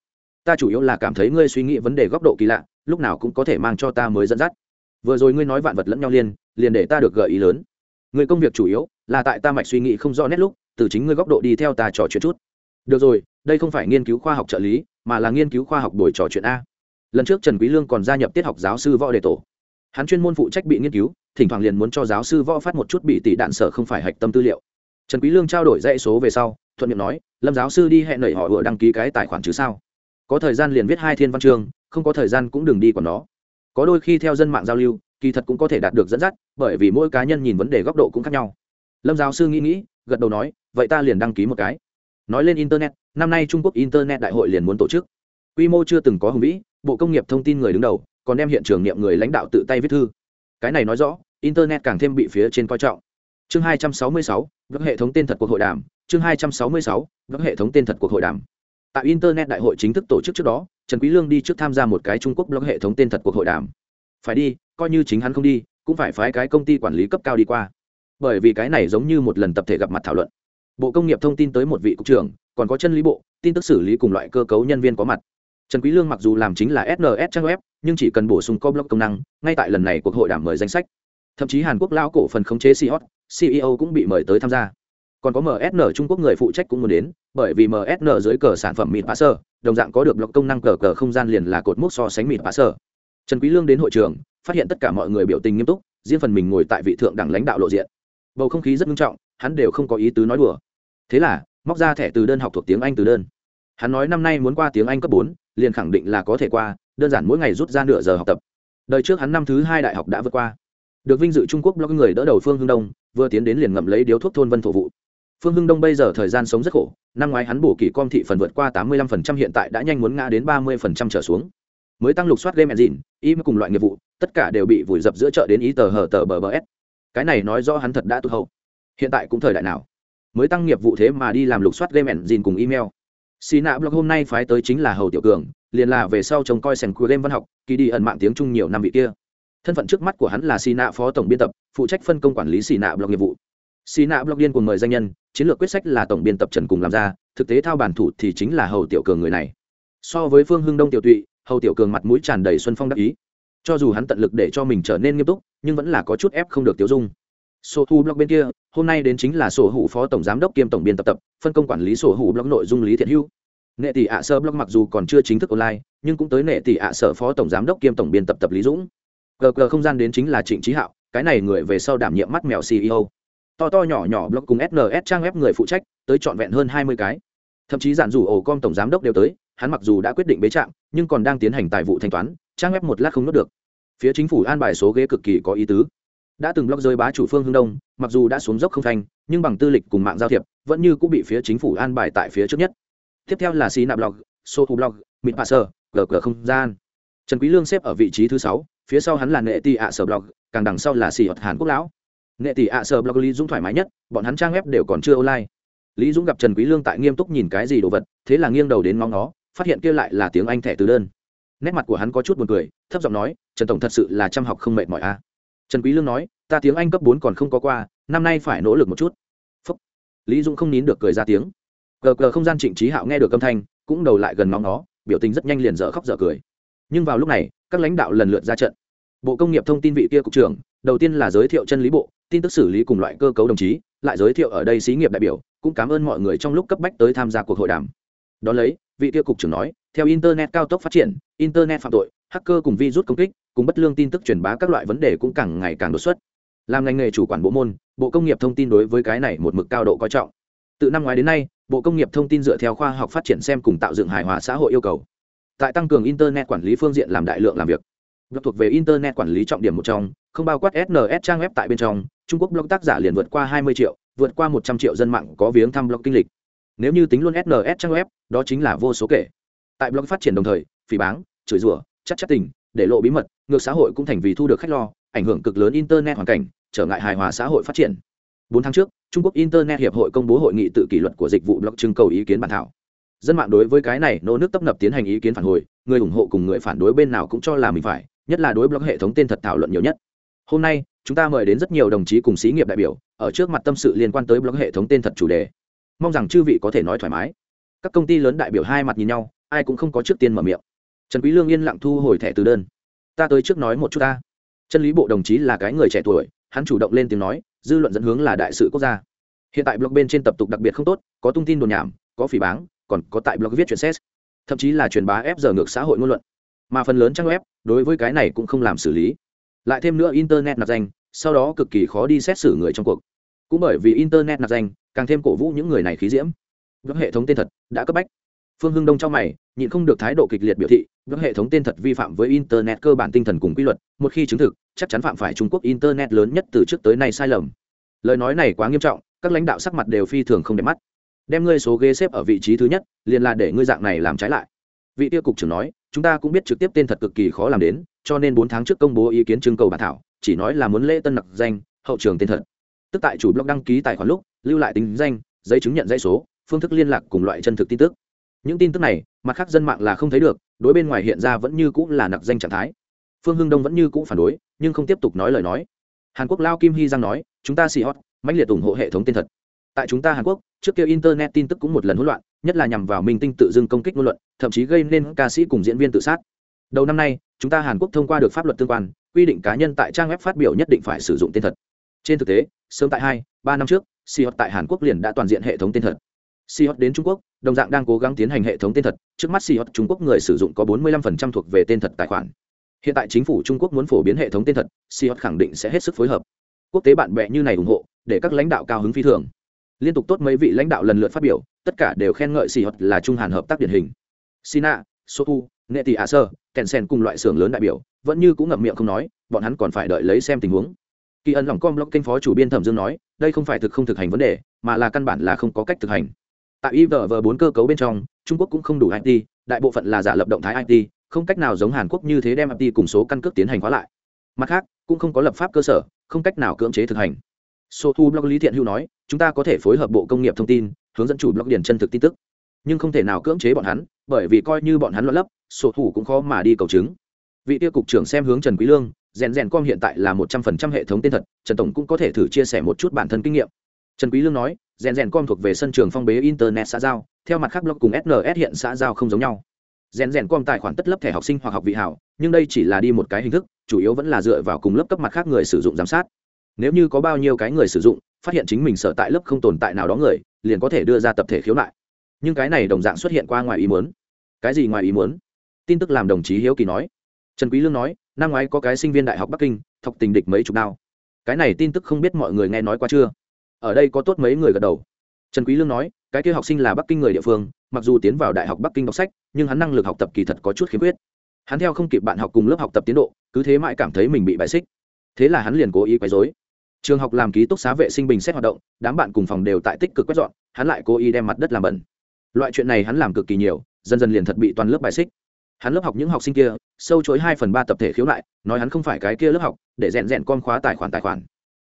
Ta chủ yếu là cảm thấy ngươi suy nghĩ vấn đề góc độ kỳ lạ, lúc nào cũng có thể mang cho ta mới dẫn dắt. Vừa rồi ngươi nói vạn vật lẫn nhau liên, liền để ta được gợi ý lớn. Người công việc chủ yếu là tại ta mạch suy nghĩ không rõ nét lúc, từ chính ngươi góc độ đi theo ta trò chuyện chút. Được rồi, đây không phải nghiên cứu khoa học trợ lý, mà là nghiên cứu khoa học buổi trò chuyện a. Lần trước trần quý lương còn gia nhập tiết học giáo sư võ đề tổ. Hắn chuyên môn phụ trách bị nghiên cứu, thỉnh thoảng liền muốn cho giáo sư võ phát một chút bị tỷ đạn sở không phải hạch tâm tư liệu trần quý lương trao đổi dãy số về sau, thuận miệng nói, lâm giáo sư đi hẹn nảy họ vừa đăng ký cái tài khoản chứ sao? Có thời gian liền viết hai thiên văn chương, không có thời gian cũng đừng đi còn nó. Có đôi khi theo dân mạng giao lưu, kỳ thật cũng có thể đạt được dẫn dắt, bởi vì mỗi cá nhân nhìn vấn đề góc độ cũng khác nhau. Lâm giáo sư nghĩ nghĩ, gật đầu nói, vậy ta liền đăng ký một cái. Nói lên internet, năm nay trung quốc internet đại hội liền muốn tổ chức. Quy mô chưa từng có hùng vĩ, bộ công nghiệp thông tin người đứng đầu, còn đem hiện trường niệm người lãnh đạo tự tay viết thư. Cái này nói rõ, internet càng thêm bị phía trên coi trọng chương 266, các hệ thống tên thật cuộc hội đàm. Chương 266, các hệ thống tên thật cuộc hội đàm. Tại internet đại hội chính thức tổ chức trước đó trần quý lương đi trước tham gia một cái trung quốc blog hệ thống tên thật cuộc hội đàm. Phải đi coi như chính hắn không đi cũng phải phái cái công ty quản lý cấp cao đi qua. Bởi vì cái này giống như một lần tập thể gặp mặt thảo luận. Bộ công nghiệp thông tin tới một vị cục trưởng còn có chân lý bộ tin tức xử lý cùng loại cơ cấu nhân viên có mặt. Trần quý lương mặc dù làm chính là sns trang web nhưng chỉ cần bổ sung co blog công năng ngay tại lần này cuộc hội đàm mời danh sách thậm chí hàn quốc lao cổ phần khống chế Seahawk, ceo cũng bị mời tới tham gia. Còn có msn trung quốc người phụ trách cũng muốn đến bởi vì msn dưới cờ sản phẩm mịt passer đồng dạng có được blog công năng cờ cờ không gian liền là cột mốc so sánh mịt passer trần quý lương đến hội trường phát hiện tất cả mọi người biểu tình nghiêm túc riêng phần mình ngồi tại vị thượng đẳng lãnh đạo lộ diện. Bầu không khí rất nghiêm trọng hắn đều không có ý tứ nói đùa. Thế là móc ra thẻ từ đơn học thuộc tiếng anh từ đơn. Hắn nói năm nay muốn qua tiếng anh cấp bốn liền khẳng định là có thể qua đơn giản mỗi ngày rút ra nửa giờ học tập. Đời trước hắn năm thứ hai đại học đã vượt qua được vinh dự trung quốc blog người đỡ đầu phương hưng đông, vừa tiến đến liền ngậm lấy điếu thuốc thôn vân thổ vụ. Phương hưng đông bây giờ thời gian sống rất khổ, năm ngoái hắn bổ kỳ com thị phần vượt qua tám mươi lăm phần trăm, hiện tại đã nhanh muốn ngã đến ba mươi phần trăm trở xuống. Mới tăng lục soát game engine im cùng loại nghiệp vụ, tất cả đều bị vùi dập giữa chợ đến ý tờ hờ tờ bờ bờ s. Cái này nói rõ hắn thật đã tụt hậu. Hiện tại cũng thời đại nào. Mới tăng nghiệp vụ thế mà đi làm lục soát game engine cùng email. Xì nạ blog hôm nay phái tới chính là hầu tiểu cường, liền là về sau trông coi sèn của game văn học, kỳ đi ẩn mạng tiếng trung nhiều năm vị kia thân phận trước mắt của hắn là xì nạ phó tổng biên tập, phụ trách phân công quản lý xì nạ blog nghiệp vụ. Xì nạ blog điên cùng mời danh nhân, chiến lược quyết sách là tổng biên tập trần cùng làm ra, thực tế thao bản thủ thì chính là hầu tiểu cường người này. So với phương hưng đông tiểu tụy, hầu tiểu cường mặt mũi tràn đầy xuân phong đắc ý. Cho dù hắn tận lực để cho mình trở nên nghiêm túc, nhưng vẫn là có chút ép không được tiêu dung. Sổ thu blog bên kia, hôm nay đến chính là sổ hữu phó tổng giám đốc kiêm tổng biên tập tập, phân công quản lý sổ hữu blog nội dung lý thiện hữu. Nghệ tỷ ạ sơ blog mặc dù còn chưa chính thức online, nhưng cũng tới nghệ tỷ ạ sở phó tổng giám đốc kiêm tổng biên tập tập lý dũng gờ gờ không gian đến chính là trịnh trí hạo, cái này người về sau đảm nhiệm mắt mèo ceo to to nhỏ nhỏ blog cùng sns trang web người phụ trách, tới trọn vẹn hơn hai mươi cái. Thậm chí giản rủ ổ com tổng giám đốc đều tới, hắn mặc dù đã quyết định bế trạm, nhưng còn đang tiến hành tài vụ thanh toán, trang web một lát không nốt được. Phía chính phủ an bài số ghế cực kỳ có ý tứ. Đã từng blog rơi bá chủ phương hương đông, mặc dù đã xuống dốc không thanh nhưng bằng tư lịch cùng mạng giao thiệp, vẫn như cũng bị phía chính phủ an bài tại phía trước nhất. Tiếp theo là xí nạp blog, sohu blog mịt passer sơ gờ không gian. Trần quý lương xếp ở vị trí thứ sáu phía sau hắn là nệ tỷ ạ sở blog, càng đằng sau là xì hật hàn quốc lão. Nệ tỷ ạ sở blog lý dũng thoải mái nhất, bọn hắn trang web đều còn chưa online. Lý dũng gặp trần quý lương tại nghiêm túc nhìn cái gì đồ vật, thế là nghiêng đầu đến ngóng nó phát hiện kia lại là tiếng anh thẻ từ đơn. Nét mặt của hắn có chút buồn cười, thấp giọng nói, trần tổng thật sự là chăm học không mệt mỏi a à. trần quý lương nói, ta tiếng anh cấp bốn còn không có qua, năm nay phải nỗ lực một chút. Phúc. lý dũng không nín được cười ra tiếng. Gờ gờ không gian trịnh trí hạo nghe được âm thanh, cũng đầu lại gần ngóng nó biểu tình rất nhanh liền dở khóc dở cười nhưng vào lúc này, các lãnh đạo lần lượt ra trận. Bộ công nghiệp thông tin vị kia cục trưởng, đầu tiên là giới thiệu chân lý bộ, tin tức xử lý cùng loại cơ cấu đồng chí, lại giới thiệu ở đây xí nghiệp đại biểu, cũng cảm ơn mọi người trong lúc cấp bách tới tham gia cuộc hội đàm. Đón lấy, vị kia cục trưởng nói, theo internet cao tốc phát triển, internet phạm tội, hacker cùng virus công kích, cùng bất lương tin tức truyền bá các loại vấn đề cũng càng ngày càng đột xuất. Làm ngành nghề chủ quản bộ môn, bộ công nghiệp thông tin đối với cái này một mực cao độ coi trọng. Từ năm ngoái đến nay, bộ công nghiệp thông tin dựa theo khoa học phát triển xem cùng tạo dựng hài hòa xã hội yêu cầu tại tăng cường internet quản lý phương diện làm đại lượng làm việc. Blog thuộc về internet quản lý trọng điểm một trong, không bao quát sns trang web tại bên trong. Trung quốc blog tác giả liền vượt qua 20 triệu, vượt qua 100 triệu dân mạng có viếng thăm blog kinh lịch. Nếu như tính luôn sns trang web, đó chính là vô số kể. Tại blog phát triển đồng thời, phỉ báng, chửi rủa chắc chắc tình, để lộ bí mật, ngược xã hội cũng thành vì thu được khách lo, ảnh hưởng cực lớn internet hoàn cảnh, trở ngại hài hòa xã hội phát triển. Bốn tháng trước, trung quốc internet hiệp hội công bố hội nghị tự kỷ luật của dịch vụ blog trưng cầu ý kiến bản thảo dân mạng đối với cái này nô nước tấp nập tiến hành ý kiến phản hồi, người ủng hộ cùng người phản đối bên nào cũng cho là mình phải, nhất là đối blog hệ thống tên thật thảo luận nhiều nhất. Hôm nay, chúng ta mời đến rất nhiều đồng chí cùng xí nghiệp đại biểu, ở trước mặt tâm sự liên quan tới blog hệ thống tên thật chủ đề. Mong rằng chư vị có thể nói thoải mái. Các công ty lớn đại biểu hai mặt nhìn nhau, ai cũng không có trước tiên mở miệng. Trần quý lương yên lặng thu hồi thẻ từ đơn. Ta tới trước nói một chút ta. Chân lý bộ đồng chí là cái người trẻ tuổi, hắn chủ động lên tiếng nói, dư luận dẫn hướng là đại sự quốc gia. Hiện tại blog bên trên tập tục đặc biệt không tốt, có tung tin đồn nhảm, có phỉ báng còn có tại blog viết chuyện xét. Thậm chí là truyền bá ép giờ ngược xã hội ngôn luận. Mà phần lớn trang web, đối với cái này cũng không làm xử lý. Lại thêm nữa internet nạp danh, sau đó cực kỳ khó đi xét xử người trong cuộc. Cũng bởi vì internet nạp danh, càng thêm cổ vũ những người này khí diễm. Các hệ thống tên thật đã cấp bách. Phương hưng đông trong mày, nhịn không được thái độ kịch liệt biểu thị các hệ thống tên thật vi phạm với internet cơ bản tinh thần cùng quy luật, một khi chứng thực, chắc chắn phạm phải trung quốc internet lớn nhất từ trước tới nay sai lầm. Lời nói này quá nghiêm trọng, các lãnh đạo sắc mặt đều phi thường không đẹp mắt đem ngươi số ghế xếp ở vị trí thứ nhất, liền là để ngươi dạng này làm trái lại. Vị tiêu cục trưởng nói, chúng ta cũng biết trực tiếp tên thật cực kỳ khó làm đến, cho nên bốn tháng trước công bố ý kiến trưng cầu bản thảo, chỉ nói là muốn lễ tân nặc danh, hậu trường tên thật. Tức tại chủ blog đăng ký tài khoản lúc, lưu lại tính danh, giấy chứng nhận dãy số, phương thức liên lạc cùng loại chân thực tin tức. Những tin tức này, mặt khác dân mạng là không thấy được, đối bên ngoài hiện ra vẫn như cũng là nặc danh trạng thái. Phương hưng đông vẫn như cũng phản đối, nhưng không tiếp tục nói lời nói. Hàn quốc lao kim hy giang nói, chúng ta xì hót, mãnh liệt ủng hộ hệ thống tên thật. Tại chúng ta hàn quốc trước kia internet tin tức cũng một lần hỗn loạn nhất là nhằm vào minh tinh tự dưng công kích ngôn luận thậm chí gây nên ca sĩ cùng diễn viên tự sát đầu năm nay chúng ta hàn quốc thông qua được pháp luật tương quan quy định cá nhân tại trang web phát biểu nhất định phải sử dụng tên thật trên thực tế sớm tại hai ba năm trước Siot tại Hàn Quốc liền đã toàn diện hệ thống tên thật. Siot đến Trung Quốc, đồng dạng đang cố gắng tiến hành hệ thống tên thật, trước mắt Siot Trung Quốc người sử dụng có 45% thuộc về tên thật tài khoản. Hiện tại chính phủ Trung Quốc muốn phổ biến hệ thống tên thật, Siot khẳng định sẽ hết sức phối hợp. Quốc tế bạn bè như này ủng hộ, để các lãnh đạo cao hứng phi thường. Liên tục tốt mấy vị lãnh đạo lần lượt phát biểu, tất cả đều khen ngợi xì Siot là trung hàn hợp tác điển hình. Sina, Sotu, Neti Aser, Tencent cùng loại xưởng lớn đại biểu, vẫn như cũng ngậm miệng không nói, bọn hắn còn phải đợi lấy xem tình huống. Kỳ ẩn lòng com blog kênh phó chủ biên thẩm dương nói đây không phải thực không thực hành vấn đề mà là căn bản là không có cách thực hành. Tại ivv bốn cơ cấu bên trong trung quốc cũng không đủ it đại bộ phận là giả lập động thái it không cách nào giống hàn quốc như thế đem it cùng số căn cước tiến hành khóa lại. Mặt khác cũng không có lập pháp cơ sở không cách nào cưỡng chế thực hành số thu blog lý thiện hữu nói, chúng ta có thể phối hợp bộ công nghiệp thông tin, hướng dẫn chủ blog điền chân thực tin tức. Nhưng không thể nào cưỡng chế bọn hắn, bởi vì coi như bọn hắn luận lấp sổ thủ cũng khó mà đi cầu chứng. Vị tiêu cục trưởng xem hướng trần quý lương, rèn rèn com hiện tại là một trăm phần trăm hệ thống tên thật, trần tổng cũng có thể thử chia sẻ một chút bản thân kinh nghiệm. Trần quý lương nói, rèn rèn com thuộc về sân trường phong bế internet xã giao, theo mặt khác blog cùng sns hiện xã giao không giống nhau. Rèn rèn com tài khoản tất lớp thẻ học sinh hoặc học vị hảo, nhưng đây chỉ là đi một cái hình thức, chủ yếu vẫn là dựa vào cùng lớp cấp mặt khác người sử dụng giám sát nếu như có bao nhiêu cái người sử dụng, phát hiện chính mình sở tại lớp không tồn tại nào đó người, liền có thể đưa ra tập thể khiếu nại. Nhưng cái này đồng dạng xuất hiện qua ngoài ý muốn. Cái gì ngoài ý muốn? Tin tức làm đồng chí hiếu kỳ nói. Trần quý lương nói, năm ngoái có cái sinh viên đại học bắc kinh, thọc tình địch mấy chục đao. Cái này tin tức không biết mọi người nghe nói qua chưa? Ở đây có tốt mấy người gật đầu. Trần quý lương nói, cái kia học sinh là bắc kinh người địa phương, mặc dù tiến vào đại học bắc kinh đọc sách, nhưng hắn năng lực học tập kỳ thật có chút khiếm khuyết. Hắn theo không kịp bạn học cùng lớp học tập tiến độ, cứ thế mãi cảm thấy mình bị bại xích. Thế là hắn liền cố ý quấy rối trường học làm ký túc xá vệ sinh bình xét hoạt động, đám bạn cùng phòng đều tại tích cực quét dọn, hắn lại cố ý đem mặt đất làm bẩn. Loại chuyện này hắn làm cực kỳ nhiều, dần dần liền thật bị toàn lớp bài xích. Hắn lớp học những học sinh kia, sâu chối hai phần ba tập thể khiếu nại, nói hắn không phải cái kia lớp học, để rèn rèn con khóa tài khoản tài khoản.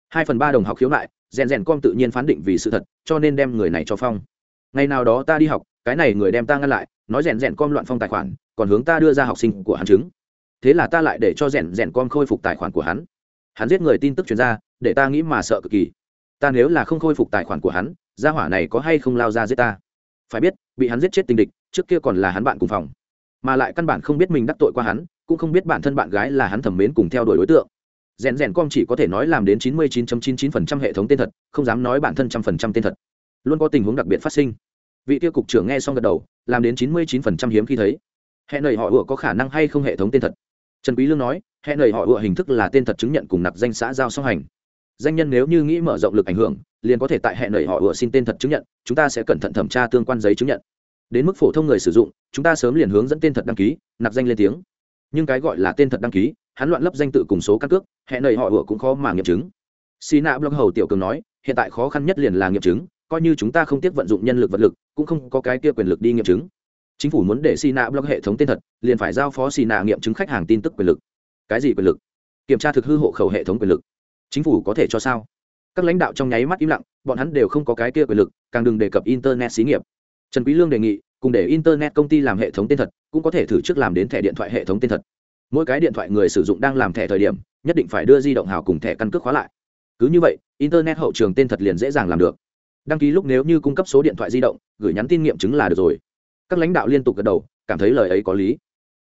Hai phần ba đồng học khiếu nại, rèn rèn con tự nhiên phán định vì sự thật, cho nên đem người này cho phong. Ngày nào đó ta đi học, cái này người đem ta ngăn lại, nói rèn rèn con loạn phong tài khoản, còn hướng ta đưa ra học sinh của hắn chứng. Thế là ta lại để cho rèn rèn con khôi phục tài khoản của hắn. Hắn giết người tin tức chuyển ra để ta nghĩ mà sợ cực kỳ. Ta nếu là không khôi phục tài khoản của hắn, gia hỏa này có hay không lao ra giết ta? Phải biết, bị hắn giết chết tình địch, trước kia còn là hắn bạn cùng phòng. Mà lại căn bản không biết mình đắc tội qua hắn, cũng không biết bản thân bạn gái là hắn thẩm mến cùng theo đuổi đối tượng. Rèn rèn com chỉ có thể nói làm đến chín mươi chín chín chín phần trăm hệ thống tên thật, không dám nói bản thân trăm phần trăm tên thật. Luôn có tình huống đặc biệt phát sinh. Vị tiêu cục trưởng nghe xong gật đầu, làm đến chín mươi chín phần trăm hiếm khi thấy. Hẹn nầy họ ủa có khả năng hay không hệ thống tên thật? Trần quý lương nói hẹn nầy họ ủa hình thức là tên thật chứng nhận cùng nạp danh xã giao song hành danh nhân nếu như nghĩ mở rộng lực ảnh hưởng, liền có thể tại hệ nảy họ vừa xin tên thật chứng nhận, chúng ta sẽ cẩn thận thẩm tra tương quan giấy chứng nhận. Đến mức phổ thông người sử dụng, chúng ta sớm liền hướng dẫn tên thật đăng ký, nạp danh lên tiếng. Nhưng cái gọi là tên thật đăng ký, hắn loạn lấp danh tự cùng số căn cước, hệ nảy họ vừa cũng khó mà nghiệm chứng. Xì nạ blog hầu tiểu cường nói, hiện tại khó khăn nhất liền là nghiệm chứng, coi như chúng ta không tiếp vận dụng nhân lực vật lực, cũng không có cái kia quyền lực đi nghiệm chứng. Chính phủ muốn để xì nạ blog hệ thống tên thật, liền phải giao phó xì nạ nghiệm chứng khách hàng tin tức quyền lực. Cái gì quyền lực? Kiểm tra thực hư hộ khẩu hệ thống quyền lực chính phủ có thể cho sao? Các lãnh đạo trong nháy mắt im lặng, bọn hắn đều không có cái kia quyền lực, càng đừng đề cập internet xí nghiệp. Trần quý lương đề nghị, cùng để internet công ty làm hệ thống tên thật, cũng có thể thử trước làm đến thẻ điện thoại hệ thống tên thật. Mỗi cái điện thoại người sử dụng đang làm thẻ thời điểm, nhất định phải đưa di động hào cùng thẻ căn cước khóa lại. Cứ như vậy, internet hậu trường tên thật liền dễ dàng làm được. Đăng ký lúc nếu như cung cấp số điện thoại di động, gửi nhắn tin nghiệm chứng là được rồi. Các lãnh đạo liên tục gật đầu, cảm thấy lời ấy có lý.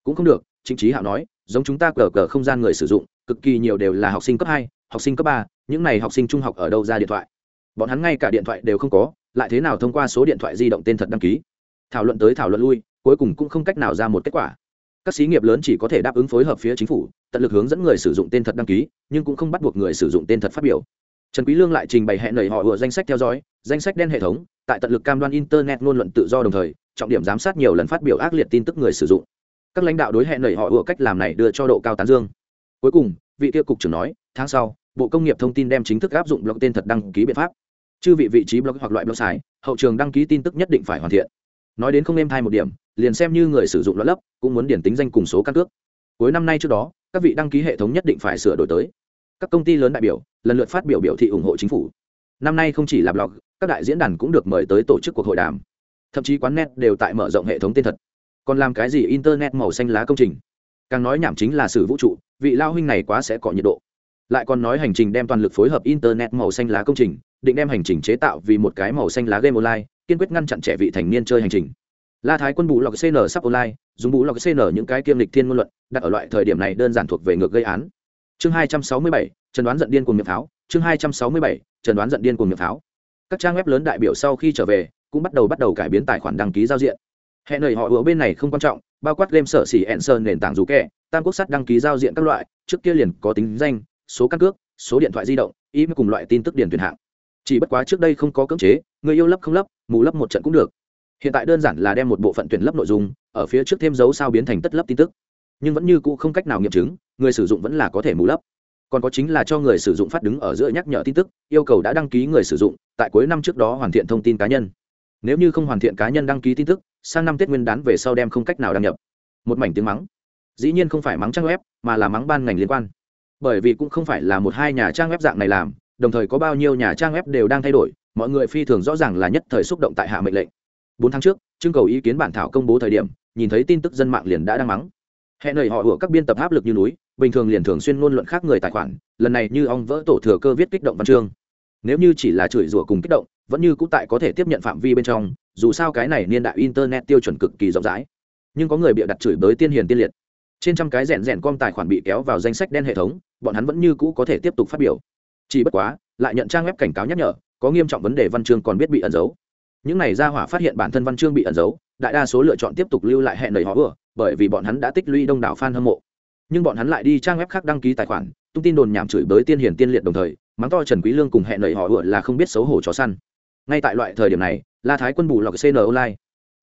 Cũng không được chính trí hạo nói, giống chúng ta cờ cờ không gian người sử dụng, cực kỳ nhiều đều là học sinh cấp hai học sinh cấp ba, những này học sinh trung học ở đâu ra điện thoại? Bọn hắn ngay cả điện thoại đều không có, lại thế nào thông qua số điện thoại di động tên thật đăng ký? Thảo luận tới thảo luận lui, cuối cùng cũng không cách nào ra một kết quả. Các xí nghiệp lớn chỉ có thể đáp ứng phối hợp phía chính phủ, tận lực hướng dẫn người sử dụng tên thật đăng ký, nhưng cũng không bắt buộc người sử dụng tên thật phát biểu. Trần quý lương lại trình bày hẹn lời họ vừa danh sách theo dõi, danh sách đen hệ thống, tại tận lực cam đoan internet luôn luận tự do đồng thời, trọng điểm giám sát nhiều lần phát biểu ác liệt tin tức người sử dụng. Các lãnh đạo đối hẹn lời họ vừa cách làm này đưa cho độ cao tán dương. Cuối cùng, vị tiêu cục trưởng nói, tháng sau bộ công nghiệp thông tin đem chính thức áp dụng blog tên thật đăng ký biện pháp. Chư vị vị trí blog hoặc loại blog xài, hậu trường đăng ký tin tức nhất định phải hoàn thiện. Nói đến không em thay một điểm, liền xem như người sử dụng loại lấp cũng muốn điển tính danh cùng số căn cước. Cuối năm nay trước đó, các vị đăng ký hệ thống nhất định phải sửa đổi tới. Các công ty lớn đại biểu, lần lượt phát biểu biểu thị ủng hộ chính phủ. Năm nay không chỉ là blog, các đại diễn đàn cũng được mời tới tổ chức cuộc hội đàm. Thậm chí quán net đều tại mở rộng hệ thống tên thật. Còn làm cái gì internet màu xanh lá công trình? Càng nói nhảm chính là sử vũ trụ, vị lao huynh này quá sẽ có nhiệt độ lại còn nói hành trình đem toàn lực phối hợp internet màu xanh lá công trình, định đem hành trình chế tạo vì một cái màu xanh lá game online, kiên quyết ngăn chặn trẻ vị thành niên chơi hành trình. La thái quân bù lọc cn sắp online, dùng bù lọc cn những cái kiêm lịch thiên ngôn luận, đặt ở loại thời điểm này đơn giản thuộc về ngược gây án. Chương hai trăm sáu mươi bảy, trần đoán giận điên cùng miệng pháo. Chương hai trăm sáu mươi bảy, trần đoán giận điên cùng miệng pháo. Các trang web lớn đại biểu sau khi trở về, cũng bắt đầu bắt đầu cải biến tài khoản đăng ký giao diện. Hẹn lời họ ở bên này không quan trọng, bao quát game sở xỉ ẹn sơn nền tảng dù kẹ, tam quốc sắt đăng ký giao diện các loại, trước kia liền có tính danh số căn cước, số điện thoại di động ý cùng loại tin tức điền tuyển hạng. Chỉ bất quá trước đây không có cưỡng chế, người yêu lấp không lấp, mù lấp một trận cũng được. Hiện tại đơn giản là đem một bộ phận tuyển lấp nội dung, ở phía trước thêm dấu sao biến thành tất lấp tin tức. Nhưng vẫn như cũ không cách nào nghiệm chứng, người sử dụng vẫn là có thể mù lấp. Còn có chính là cho người sử dụng phát đứng ở giữa nhắc nhở tin tức, yêu cầu đã đăng ký người sử dụng, tại cuối năm trước đó hoàn thiện thông tin cá nhân. Nếu như không hoàn thiện cá nhân đăng ký tin tức, sang năm tết nguyên đán về sau đem không cách nào đăng nhập. Một mảnh tiếng mắng. Dĩ nhiên không phải mắng trang web, mà là mắng ban ngành liên quan bởi vì cũng không phải là một hai nhà trang web dạng này làm, đồng thời có bao nhiêu nhà trang web đều đang thay đổi, mọi người phi thường rõ ràng là nhất thời xúc động tại hạ mệnh lệnh. Bốn tháng trước trưng cầu ý kiến bản thảo công bố thời điểm, nhìn thấy tin tức dân mạng liền đã đang mắng. Hẹn lời họ ủa các biên tập áp lực như núi, bình thường liền thường xuyên ngôn luận khác người tài khoản, lần này như ông vỡ tổ thừa cơ viết kích động văn chương. Nếu như chỉ là chửi rủa cùng kích động, vẫn như cũng tại có thể tiếp nhận phạm vi bên trong, dù sao cái này niên đại internet tiêu chuẩn cực kỳ rộng rãi. Nhưng có người bịa đặt chửi bới tiên hiền tiên liệt. Trên trăm cái rèn rèn com tài khoản bị kéo vào danh sách đen hệ thống bọn hắn vẫn như cũ có thể tiếp tục phát biểu. Chỉ bất quá, lại nhận trang web cảnh cáo nhắc nhở, có nghiêm trọng vấn đề văn chương còn biết bị ẩn giấu. Những này ra hỏa phát hiện bản thân văn chương bị ẩn giấu, đại đa số lựa chọn tiếp tục lưu lại hẹn lời họ vừa, bởi vì bọn hắn đã tích lũy đông đảo fan hâm mộ. Nhưng bọn hắn lại đi trang web khác đăng ký tài khoản, tung tin đồn nhảm chửi bới tiên hiển tiên liệt đồng thời, mắng to trần quý lương cùng hẹn lời họ vừa là không biết xấu hổ chó săn. Ngay tại loại thời điểm này, la thái quân bù lọc cn online.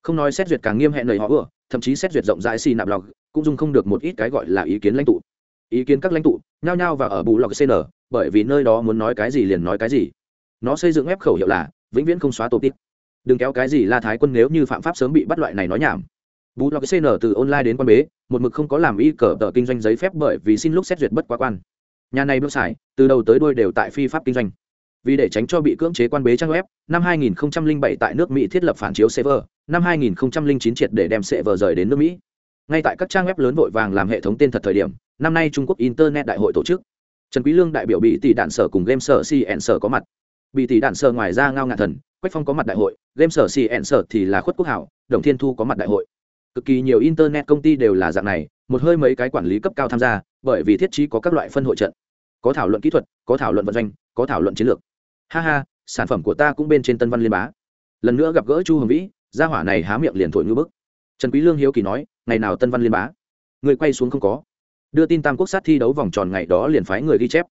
Không nói xét duyệt càng nghiêm hẹn lời họ vừa, thậm chí xét duyệt rộng rãi xì nạp lọc cũng dung không được một ít cái gọi là ý kiến lãnh tụ ý kiến các lãnh tụ, nhao nhao và ở bù lọc cn bởi vì nơi đó muốn nói cái gì liền nói cái gì. Nó xây dựng ép khẩu hiệu là, vĩnh viễn không xóa tổ tít. Đừng kéo cái gì la thái quân nếu như phạm pháp sớm bị bắt loại này nói nhảm. Bù lọc cn từ online đến quan bế, một mực không có làm y cờ tờ kinh doanh giấy phép bởi vì xin lúc xét duyệt bất quá quan. Nhà này bước xài, từ đầu tới đuôi đều tại phi pháp kinh doanh. Vì để tránh cho bị cưỡng chế quan bế trang web, năm 2007 tại nước mỹ thiết lập phản chiếu server, năm 2009 triệt để đem server rời đến nước mỹ. Ngay tại các trang web lớn vội vàng làm hệ thống tên thật thời điểm năm nay trung quốc internet đại hội tổ chức. Trần quý lương đại biểu bị tỷ đạn sở cùng game sở cn sở có mặt. Bị tỷ đạn sở ngoài ra ngao ngạn thần, quách phong có mặt đại hội, game sở cn sở thì là khuất quốc hảo, đồng thiên thu có mặt đại hội. Cực kỳ nhiều internet công ty đều là dạng này, một hơi mấy cái quản lý cấp cao tham gia, bởi vì thiết trí có các loại phân hội trận. Có thảo luận kỹ thuật, có thảo luận vận doanh, có thảo luận chiến lược. Ha ha, sản phẩm của ta cũng bên trên tân văn liên bá. Lần nữa gặp gỡ chu hồng vĩ, gia hỏa này há miệng liền thổi ngư bức. Trần quý lương hiếu kỳ nói, ngày nào tân văn liên bá? Người quay xuống không có đưa tin tam quốc sát thi đấu vòng tròn ngày đó liền phái người ghi chép.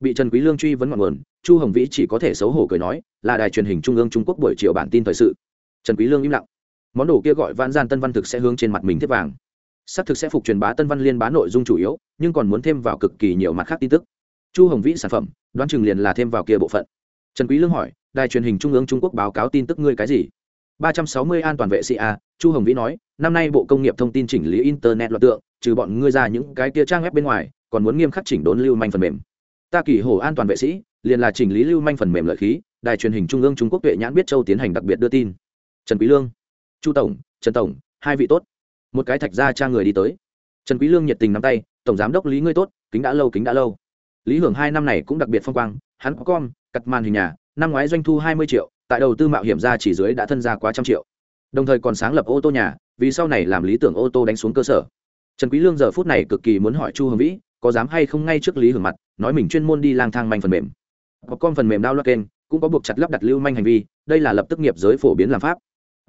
Bị trần quý lương truy vấn ngọn nguồn, chu hồng vĩ chỉ có thể xấu hổ cười nói, là đài truyền hình trung ương trung quốc buổi chiều bản tin thời sự. Trần quý lương im lặng. Món đồ kia gọi vãn gian tân văn thực sẽ hướng trên mặt mình thiết vàng. Sát thực sẽ phục truyền bá tân văn liên bá nội dung chủ yếu, nhưng còn muốn thêm vào cực kỳ nhiều mặt khác tin tức. Chu hồng vĩ sản phẩm, đoán chừng liền là thêm vào kia bộ phận. Trần quý lương hỏi, đài truyền hình trung ương trung quốc báo cáo tin tức ngươi cái gì? 360 an toàn vệ sĩ a, chu hồng vĩ nói, năm nay bộ công nghiệp thông tin chỉnh lý internet loạt tượng trừ bọn ngươi ra những cái kia trang web bên ngoài, còn muốn nghiêm khắc chỉnh đốn lưu manh phần mềm. Ta kỳ hồ an toàn vệ sĩ, liền là chỉnh lý lưu manh phần mềm lợi khí, đài truyền hình trung ương trung quốc tuệ nhãn biết châu tiến hành đặc biệt đưa tin. Trần quý lương, chu tổng, trần tổng, hai vị tốt. Một cái thạch gia cha người đi tới. Trần quý lương nhiệt tình nắm tay, tổng giám đốc lý ngươi tốt, kính đã lâu, kính đã lâu. Lý hưởng hai năm này cũng đặc biệt phong quang, hắn có con, cắt màn hình nhà, năm ngoái doanh thu hai mươi triệu, tại đầu tư mạo hiểm ra chỉ dưới đã thân ra quá trăm triệu. Đồng thời còn sáng lập ô tô nhà, vì sau này làm lý tưởng ô tô đánh xuống cơ sở trần quý lương giờ phút này cực kỳ muốn hỏi chu hồng vĩ, có dám hay không ngay trước lý hưởng mặt, nói mình chuyên môn đi lang thang manh phần mềm. Popcom phần mềm download kênh, cũng có buộc chặt lắp đặt lưu manh hành vi, đây là lập tức nghiệp giới phổ biến làm pháp.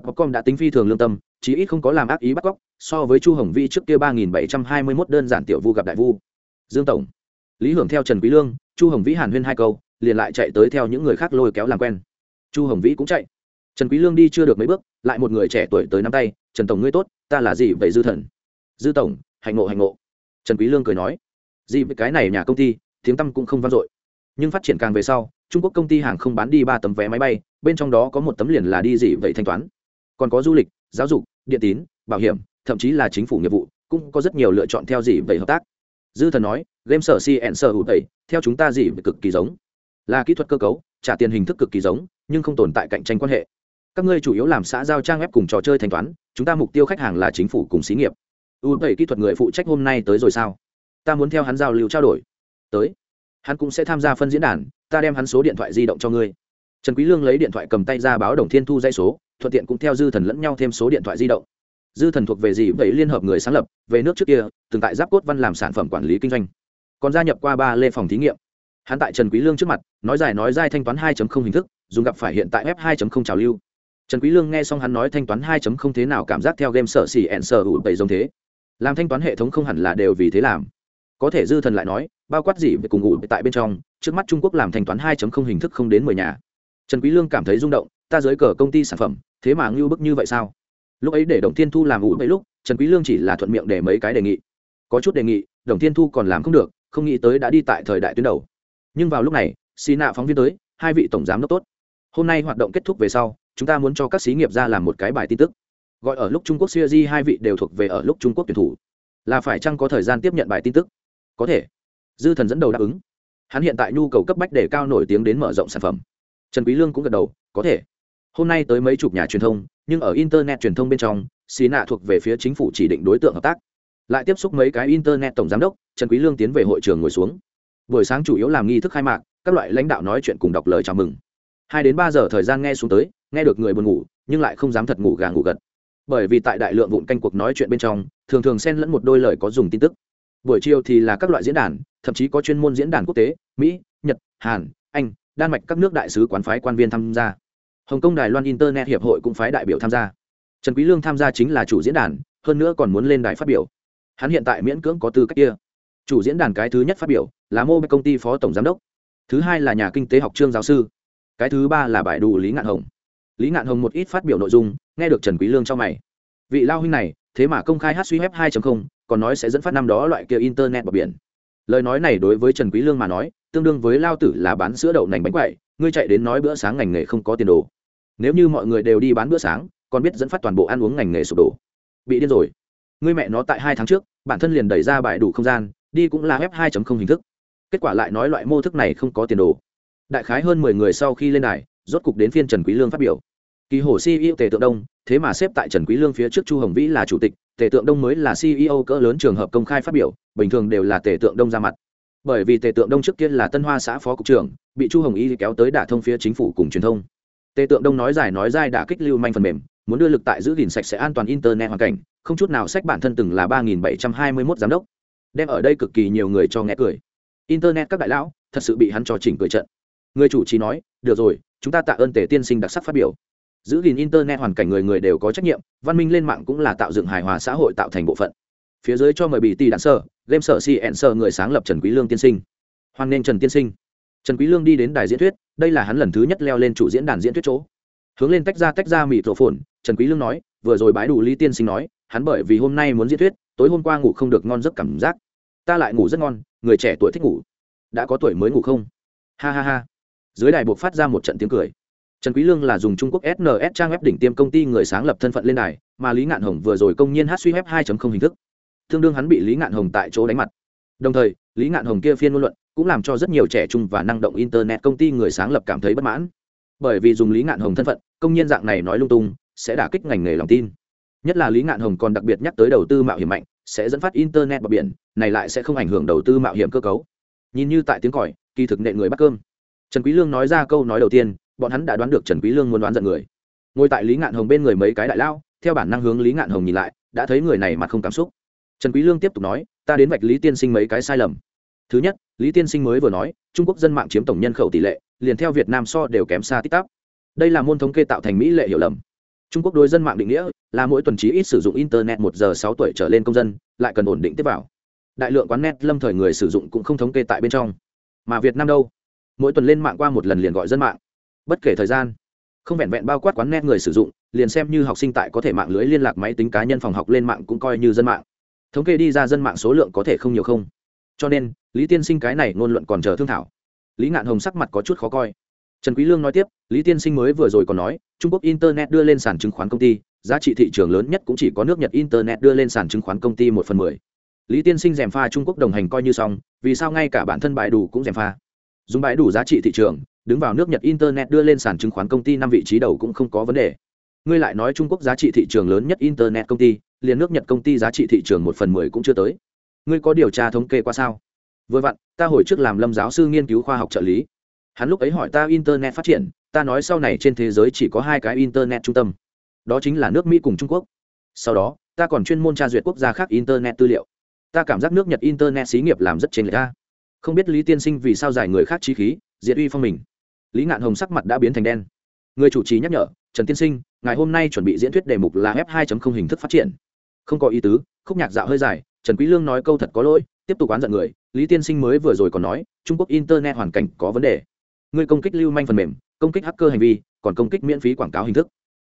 Popcom đã tính phi thường lương tâm, chí ít không có làm ác ý bắt cóc, so với chu hồng vĩ trước kia ba nghìn bảy trăm hai mươi 3721 đơn giản tiểu vu gặp đại vu. Dương tổng, lý hưởng theo trần quý lương, chu hồng vĩ hàn huyên hai câu, liền lại chạy tới theo những người khác lôi kéo làm quen. Chu hồng vĩ cũng chạy. Trần quý lương đi chưa được mấy bước, lại một người trẻ tuổi tới nắm tay, trần tổng ngươi tốt, ta là gì vậy dư thần? Dư tổng hành ngộ hành ngộ. Trần quý lương cười nói gì với cái này nhà công ty, tiếng tăm cũng không vang dội. Nhưng phát triển càng về sau, trung quốc công ty hàng không bán đi ba tấm vé máy bay, bên trong đó có một tấm liền là đi gì vậy thanh toán. Còn có du lịch, giáo dục, điện tín, bảo hiểm, thậm chí là chính phủ nghiệp vụ, cũng có rất nhiều lựa chọn theo gì vậy hợp tác. Dư thần nói, game sở cn sở hữu tẩy theo chúng ta gì vậy cực kỳ giống. Là kỹ thuật cơ cấu, trả tiền hình thức cực kỳ giống, nhưng không tồn tại cạnh tranh quan hệ. Các ngươi chủ yếu làm xã giao trang web cùng trò chơi thanh toán, chúng ta mục tiêu khách hàng là chính phủ cùng xí nghiệp u tẩy kỹ thuật người phụ trách hôm nay tới rồi sao? Ta muốn theo hắn giao lưu trao đổi. Tới. Hắn cũng sẽ tham gia phân diễn đàn, ta đem hắn số điện thoại di động cho ngươi. Trần quý lương lấy điện thoại cầm tay ra báo đồng thiên thu dây số, thuận tiện cũng theo dư thần lẫn nhau thêm số điện thoại di động. Dư thần thuộc về gì? Vậy liên hợp người sáng lập, về nước trước kia, từng tại giáp cốt văn làm sản phẩm quản lý kinh doanh. Còn gia nhập qua ba lê phòng thí nghiệm. Hắn tại trần quý lương trước mặt, nói dài nói dai thanh toán 2.0 hình thức, dùng gặp phải hiện tại web 2.0 trào lưu. Trần quý lương nghe xong hắn nói thanh toán 2.0 thế nào cảm giác theo game sở xỉ ẹn sở hữu bảy giống thế làm thanh toán hệ thống không hẳn là đều vì thế làm. Có thể dư thần lại nói, bao quát gì về cùng ngủ tại bên trong, trước mắt trung quốc làm thanh toán 2.0 hình thức không đến mười nhà. Trần quý lương cảm thấy rung động, ta dưới cờ công ty sản phẩm, thế mà ngưu bức như vậy sao? Lúc ấy để đồng thiên thu làm ngủ mấy lúc, trần quý lương chỉ là thuận miệng để mấy cái đề nghị. Có chút đề nghị, đồng thiên thu còn làm không được, không nghĩ tới đã đi tại thời đại tuyến đầu. Nhưng vào lúc này xì nạ phóng viên tới, hai vị tổng giám đốc tốt. Hôm nay hoạt động kết thúc về sau, chúng ta muốn cho các xí nghiệp ra làm một cái bài tin tức gọi ở lúc trung quốc siêu di hai vị đều thuộc về ở lúc trung quốc tuyển thủ. Là phải chăng có thời gian tiếp nhận bài tin tức? Có thể. Dư thần dẫn đầu đáp ứng. Hắn hiện tại nhu cầu cấp bách để cao nổi tiếng đến mở rộng sản phẩm. Trần quý lương cũng gật đầu, có thể. Hôm nay tới mấy chục nhà truyền thông, nhưng ở internet truyền thông bên trong xí nạ thuộc về phía chính phủ chỉ định đối tượng hợp tác. Lại tiếp xúc mấy cái internet tổng giám đốc, trần quý lương tiến về hội trường ngồi xuống. Buổi sáng chủ yếu làm nghi thức khai mạc, các loại lãnh đạo nói chuyện cùng đọc lời chào mừng. Hai đến ba giờ thời gian nghe xuống tới, nghe được người buồn ngủ, nhưng lại không dám thật ngủ gà ngủ gật bởi vì tại đại lượng vụn canh cuộc nói chuyện bên trong, thường thường xen lẫn một đôi lời có dùng tin tức. Buổi chiều thì là các loại diễn đàn, thậm chí có chuyên môn diễn đàn quốc tế, mỹ, nhật, hàn, anh, đan mạch các nước đại sứ quán phái quan viên tham gia. Hồng kông đài loan internet hiệp hội cũng phái đại biểu tham gia. Trần quý lương tham gia chính là chủ diễn đàn, hơn nữa còn muốn lên đài phát biểu. Hắn hiện tại miễn cưỡng có tư cách kia. Chủ diễn đàn cái thứ nhất phát biểu là mô công ty phó tổng giám đốc. Thứ hai là nhà kinh tế học trương giáo sư. Cái thứ ba là bài đủ lý ngạn hồng. Lý ngạn hồng một ít phát biểu nội dung nghe được trần quý lương cho mày. Vị lao huynh này, thế mà công khai hát suy web 2.0 còn nói sẽ dẫn phát năm đó loại kia internet bờ biển. Lời nói này đối với trần quý lương mà nói, tương đương với lao tử là bán sữa đậu nành bánh quậy, ngươi chạy đến nói bữa sáng ngành nghề không có tiền đồ. Nếu như mọi người đều đi bán bữa sáng, còn biết dẫn phát toàn bộ ăn uống ngành nghề sụp đổ. Bị điên rồi. Ngươi mẹ nó tại hai tháng trước, bản thân liền đẩy ra bài đủ không gian, đi cũng là web 2.0 hình thức. Kết quả lại nói loại mô thức này không có tiền đồ. Đại khái hơn mười người sau khi lên đài, rốt cục đến phiên trần quý lương phát biểu kỳ hồ ceo tề tượng đông, thế mà xếp tại trần quý lương phía trước chu hồng vĩ là chủ tịch, tề tượng đông mới là ceo cỡ lớn trường hợp công khai phát biểu, bình thường đều là tề tượng đông ra mặt. Bởi vì tề tượng đông trước kia là tân hoa xã phó cục trưởng, bị chu hồng y kéo tới đả thông phía chính phủ cùng truyền thông. Tề tượng đông nói dài nói dai đã kích lưu manh phần mềm, muốn đưa lực tại giữ gìn sạch sẽ an toàn internet hoàn cảnh, không chút nào sách bản thân từng là ba nghìn bảy trăm hai mươi 3721 giám đốc, đem ở đây cực kỳ nhiều người cho nghe cười. Internet các đại lão, thật sự bị hắn cho chỉnh cười trận. Người chủ trì nói, được rồi, chúng ta tạ ơn tề tiên sinh đặc sắc phát biểu giữ gìn internet hoàn cảnh người người đều có trách nhiệm, văn minh lên mạng cũng là tạo dựng hài hòa xã hội tạo thành bộ phận. Phía dưới cho mời bị tỷ đạn sở game sở cn sở người sáng lập trần quý lương tiên sinh. Hoan nghênh trần tiên sinh. Trần quý lương đi đến đài diễn thuyết, đây là hắn lần thứ nhất leo lên chủ diễn đàn diễn thuyết chỗ. Hướng lên tách ra tách ra mịt rổ phồn trần quý lương nói, vừa rồi bái đủ lý tiên sinh nói, hắn bởi vì hôm nay muốn diễn thuyết, tối hôm qua ngủ không được ngon giấc cảm giác. Ta lại ngủ rất ngon, người trẻ tuổi thích ngủ. Đã có tuổi mới ngủ không? Ha ha ha. Dưới đài buộc phát ra một trận tiếng cười trần quý lương là dùng trung quốc sns trang web đỉnh tiêm công ty người sáng lập thân phận lên đài, mà lý ngạn hồng vừa rồi công nhiên hát suy web 2.0 hình thức. Tương đương hắn bị lý ngạn hồng tại chỗ đánh mặt. Đồng thời, lý ngạn hồng kia phiên ngôn luận cũng làm cho rất nhiều trẻ trung và năng động internet công ty người sáng lập cảm thấy bất mãn. Bởi vì dùng lý ngạn hồng thân phận, công nhân dạng này nói lung tung, sẽ đả kích ngành nghề lòng tin. Nhất là lý ngạn hồng còn đặc biệt nhắc tới đầu tư mạo hiểm mạnh, sẽ dẫn phát internet bờ biển, này lại sẽ không ảnh hưởng đầu tư mạo hiểm cơ cấu. Nhìn như tại tiếng còi, kỳ thực nệ người bắt cơm. Trần quý lương nói ra câu nói đầu tiên bọn hắn đã đoán được trần quý lương muốn đoán giận người. Ngồi tại lý ngạn hồng bên người mấy cái đại lao, theo bản năng hướng lý ngạn hồng nhìn lại, đã thấy người này mặt không cảm xúc. Trần quý lương tiếp tục nói, ta đến vạch lý tiên sinh mấy cái sai lầm. Thứ nhất, lý tiên sinh mới vừa nói, trung quốc dân mạng chiếm tổng nhân khẩu tỷ lệ, liền theo việt nam so đều kém xa tích tắp. Đây là môn thống kê tạo thành mỹ lệ hiểu lầm. Trung quốc đối dân mạng định nghĩa là mỗi tuần trí ít sử dụng internet một giờ sáu tuổi trở lên công dân, lại cần ổn định tiếp vào. Đại lượng quán net lâm thời người sử dụng cũng không thống kê tại bên trong. Mà việt nam đâu? Mỗi tuần lên mạng qua một lần liền gọi dân mạng bất kể thời gian, không vẹn vẹn bao quát quán net người sử dụng, liền xem như học sinh tại có thể mạng lưới liên lạc máy tính cá nhân phòng học lên mạng cũng coi như dân mạng. Thống kê đi ra dân mạng số lượng có thể không nhiều không? Cho nên, lý tiên sinh cái này ngôn luận còn chờ thương thảo. Lý ngạn hồng sắc mặt có chút khó coi. Trần quý lương nói tiếp, lý tiên sinh mới vừa rồi còn nói, trung quốc internet đưa lên sàn chứng khoán công ty, giá trị thị trường lớn nhất cũng chỉ có nước nhật internet đưa lên sàn chứng khoán công ty một phần mười. Lý tiên sinh dèm pha trung quốc đồng hành coi như xong, vì sao ngay cả bản thân bãi đủ cũng dèm pha? Dùng bãi đủ giá trị thị trường đứng vào nước nhật internet đưa lên sàn chứng khoán công ty năm vị trí đầu cũng không có vấn đề. Ngươi lại nói trung quốc giá trị thị trường lớn nhất internet công ty, liền nước nhật công ty giá trị thị trường một phần mười cũng chưa tới. Ngươi có điều tra thống kê qua sao? Vừa vặn, ta hồi trước làm lâm giáo sư nghiên cứu khoa học trợ lý. Hắn lúc ấy hỏi ta internet phát triển, ta nói sau này trên thế giới chỉ có hai cái internet trung tâm. Đó chính là nước mỹ cùng trung quốc. Sau đó, ta còn chuyên môn tra duyệt quốc gia khác internet tư liệu. Ta cảm giác nước nhật internet xí nghiệp làm rất trên lệch ta không biết lý tiên sinh vì sao giải người khác trí khí, diệt uy phong mình lý ngạn hồng sắc mặt đã biến thành đen. Người chủ trì nhắc nhở, trần tiên sinh ngày hôm nay chuẩn bị diễn thuyết đề mục là f 2 hình thức phát triển. Không có ý tứ, khúc nhạc dạo hơi dài, trần quý lương nói câu thật có lỗi, tiếp tục oán giận người, lý tiên sinh mới vừa rồi còn nói, trung quốc internet hoàn cảnh có vấn đề. Người công kích lưu manh phần mềm, công kích hacker hành vi, còn công kích miễn phí quảng cáo hình thức.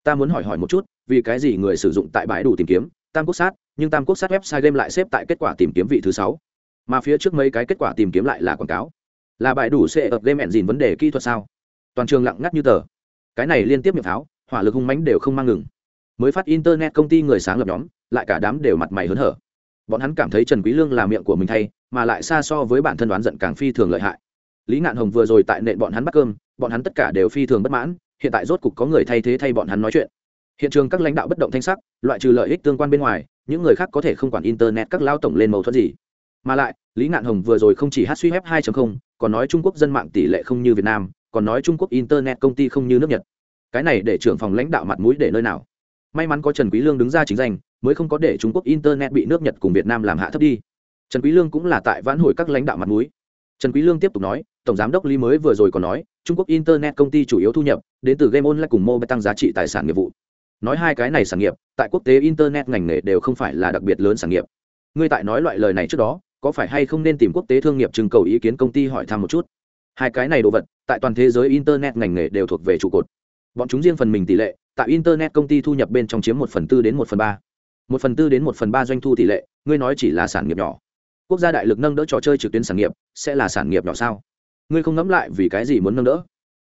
Ta muốn hỏi hỏi một chút, vì cái gì người sử dụng tại bãi đủ tìm kiếm, tam quốc sát, nhưng tam quốc sát website game lại xếp tại kết quả tìm kiếm vị thứ sáu? Mà phía trước mấy cái kết quả tìm kiếm lại là quảng cáo là bài đủ sẽ ập game ẹn vấn đề kỹ thuật sao? Toàn trường lặng ngắt như tờ. Cái này liên tiếp miệng pháo, hỏa lực hung mãnh đều không mang ngừng. Mới phát internet công ty người sáng lập nhóm, lại cả đám đều mặt mày hớn hở. Bọn hắn cảm thấy trần quý lương là miệng của mình thay, mà lại xa so với bản thân đoán giận càng phi thường lợi hại. Lý ngạn hồng vừa rồi tại nện bọn hắn bắt cơm, bọn hắn tất cả đều phi thường bất mãn, hiện tại rốt cục có người thay thế thay bọn hắn nói chuyện. Hiện trường các lãnh đạo bất động thanh sắc, loại trừ lợi ích tương quan bên ngoài, những người khác có thể không quản internet các lao tổng lên mâu thuẫn gì. Mà lại, lý ngạn hồng vừa rồi không chỉ hát suy web 2.0 còn nói trung quốc dân mạng tỷ lệ không như việt nam, còn nói trung quốc internet công ty không như nước nhật. Cái này để trưởng phòng lãnh đạo mặt mũi để nơi nào? May mắn có trần quý lương đứng ra chính danh, mới không có để trung quốc internet bị nước nhật cùng việt nam làm hạ thấp đi. Trần quý lương cũng là tại vãn hồi các lãnh đạo mặt mũi. Trần quý lương tiếp tục nói, tổng giám đốc lý mới vừa rồi còn nói, trung quốc internet công ty chủ yếu thu nhập đến từ game online cùng mobile tăng giá trị tài sản nghiệp vụ. Nói hai cái này sản nghiệp, tại quốc tế internet ngành nghề đều không phải là đặc biệt lớn sản nghiệp. Ngươi tại nói loại lời này trước đó có phải hay không nên tìm quốc tế thương nghiệp trưng cầu ý kiến công ty hỏi thăm một chút? Hai cái này đồ vật, tại toàn thế giới internet ngành nghề đều thuộc về trụ cột. Bọn chúng riêng phần mình tỷ lệ, tại internet công ty thu nhập bên trong chiếm một phần tư đến một phần ba. Một phần tư đến một phần ba doanh thu tỷ lệ, ngươi nói chỉ là sản nghiệp nhỏ. Quốc gia đại lực nâng đỡ trò chơi trực tuyến sản nghiệp, sẽ là sản nghiệp nhỏ sao? Ngươi không ngẫm lại vì cái gì muốn nâng đỡ?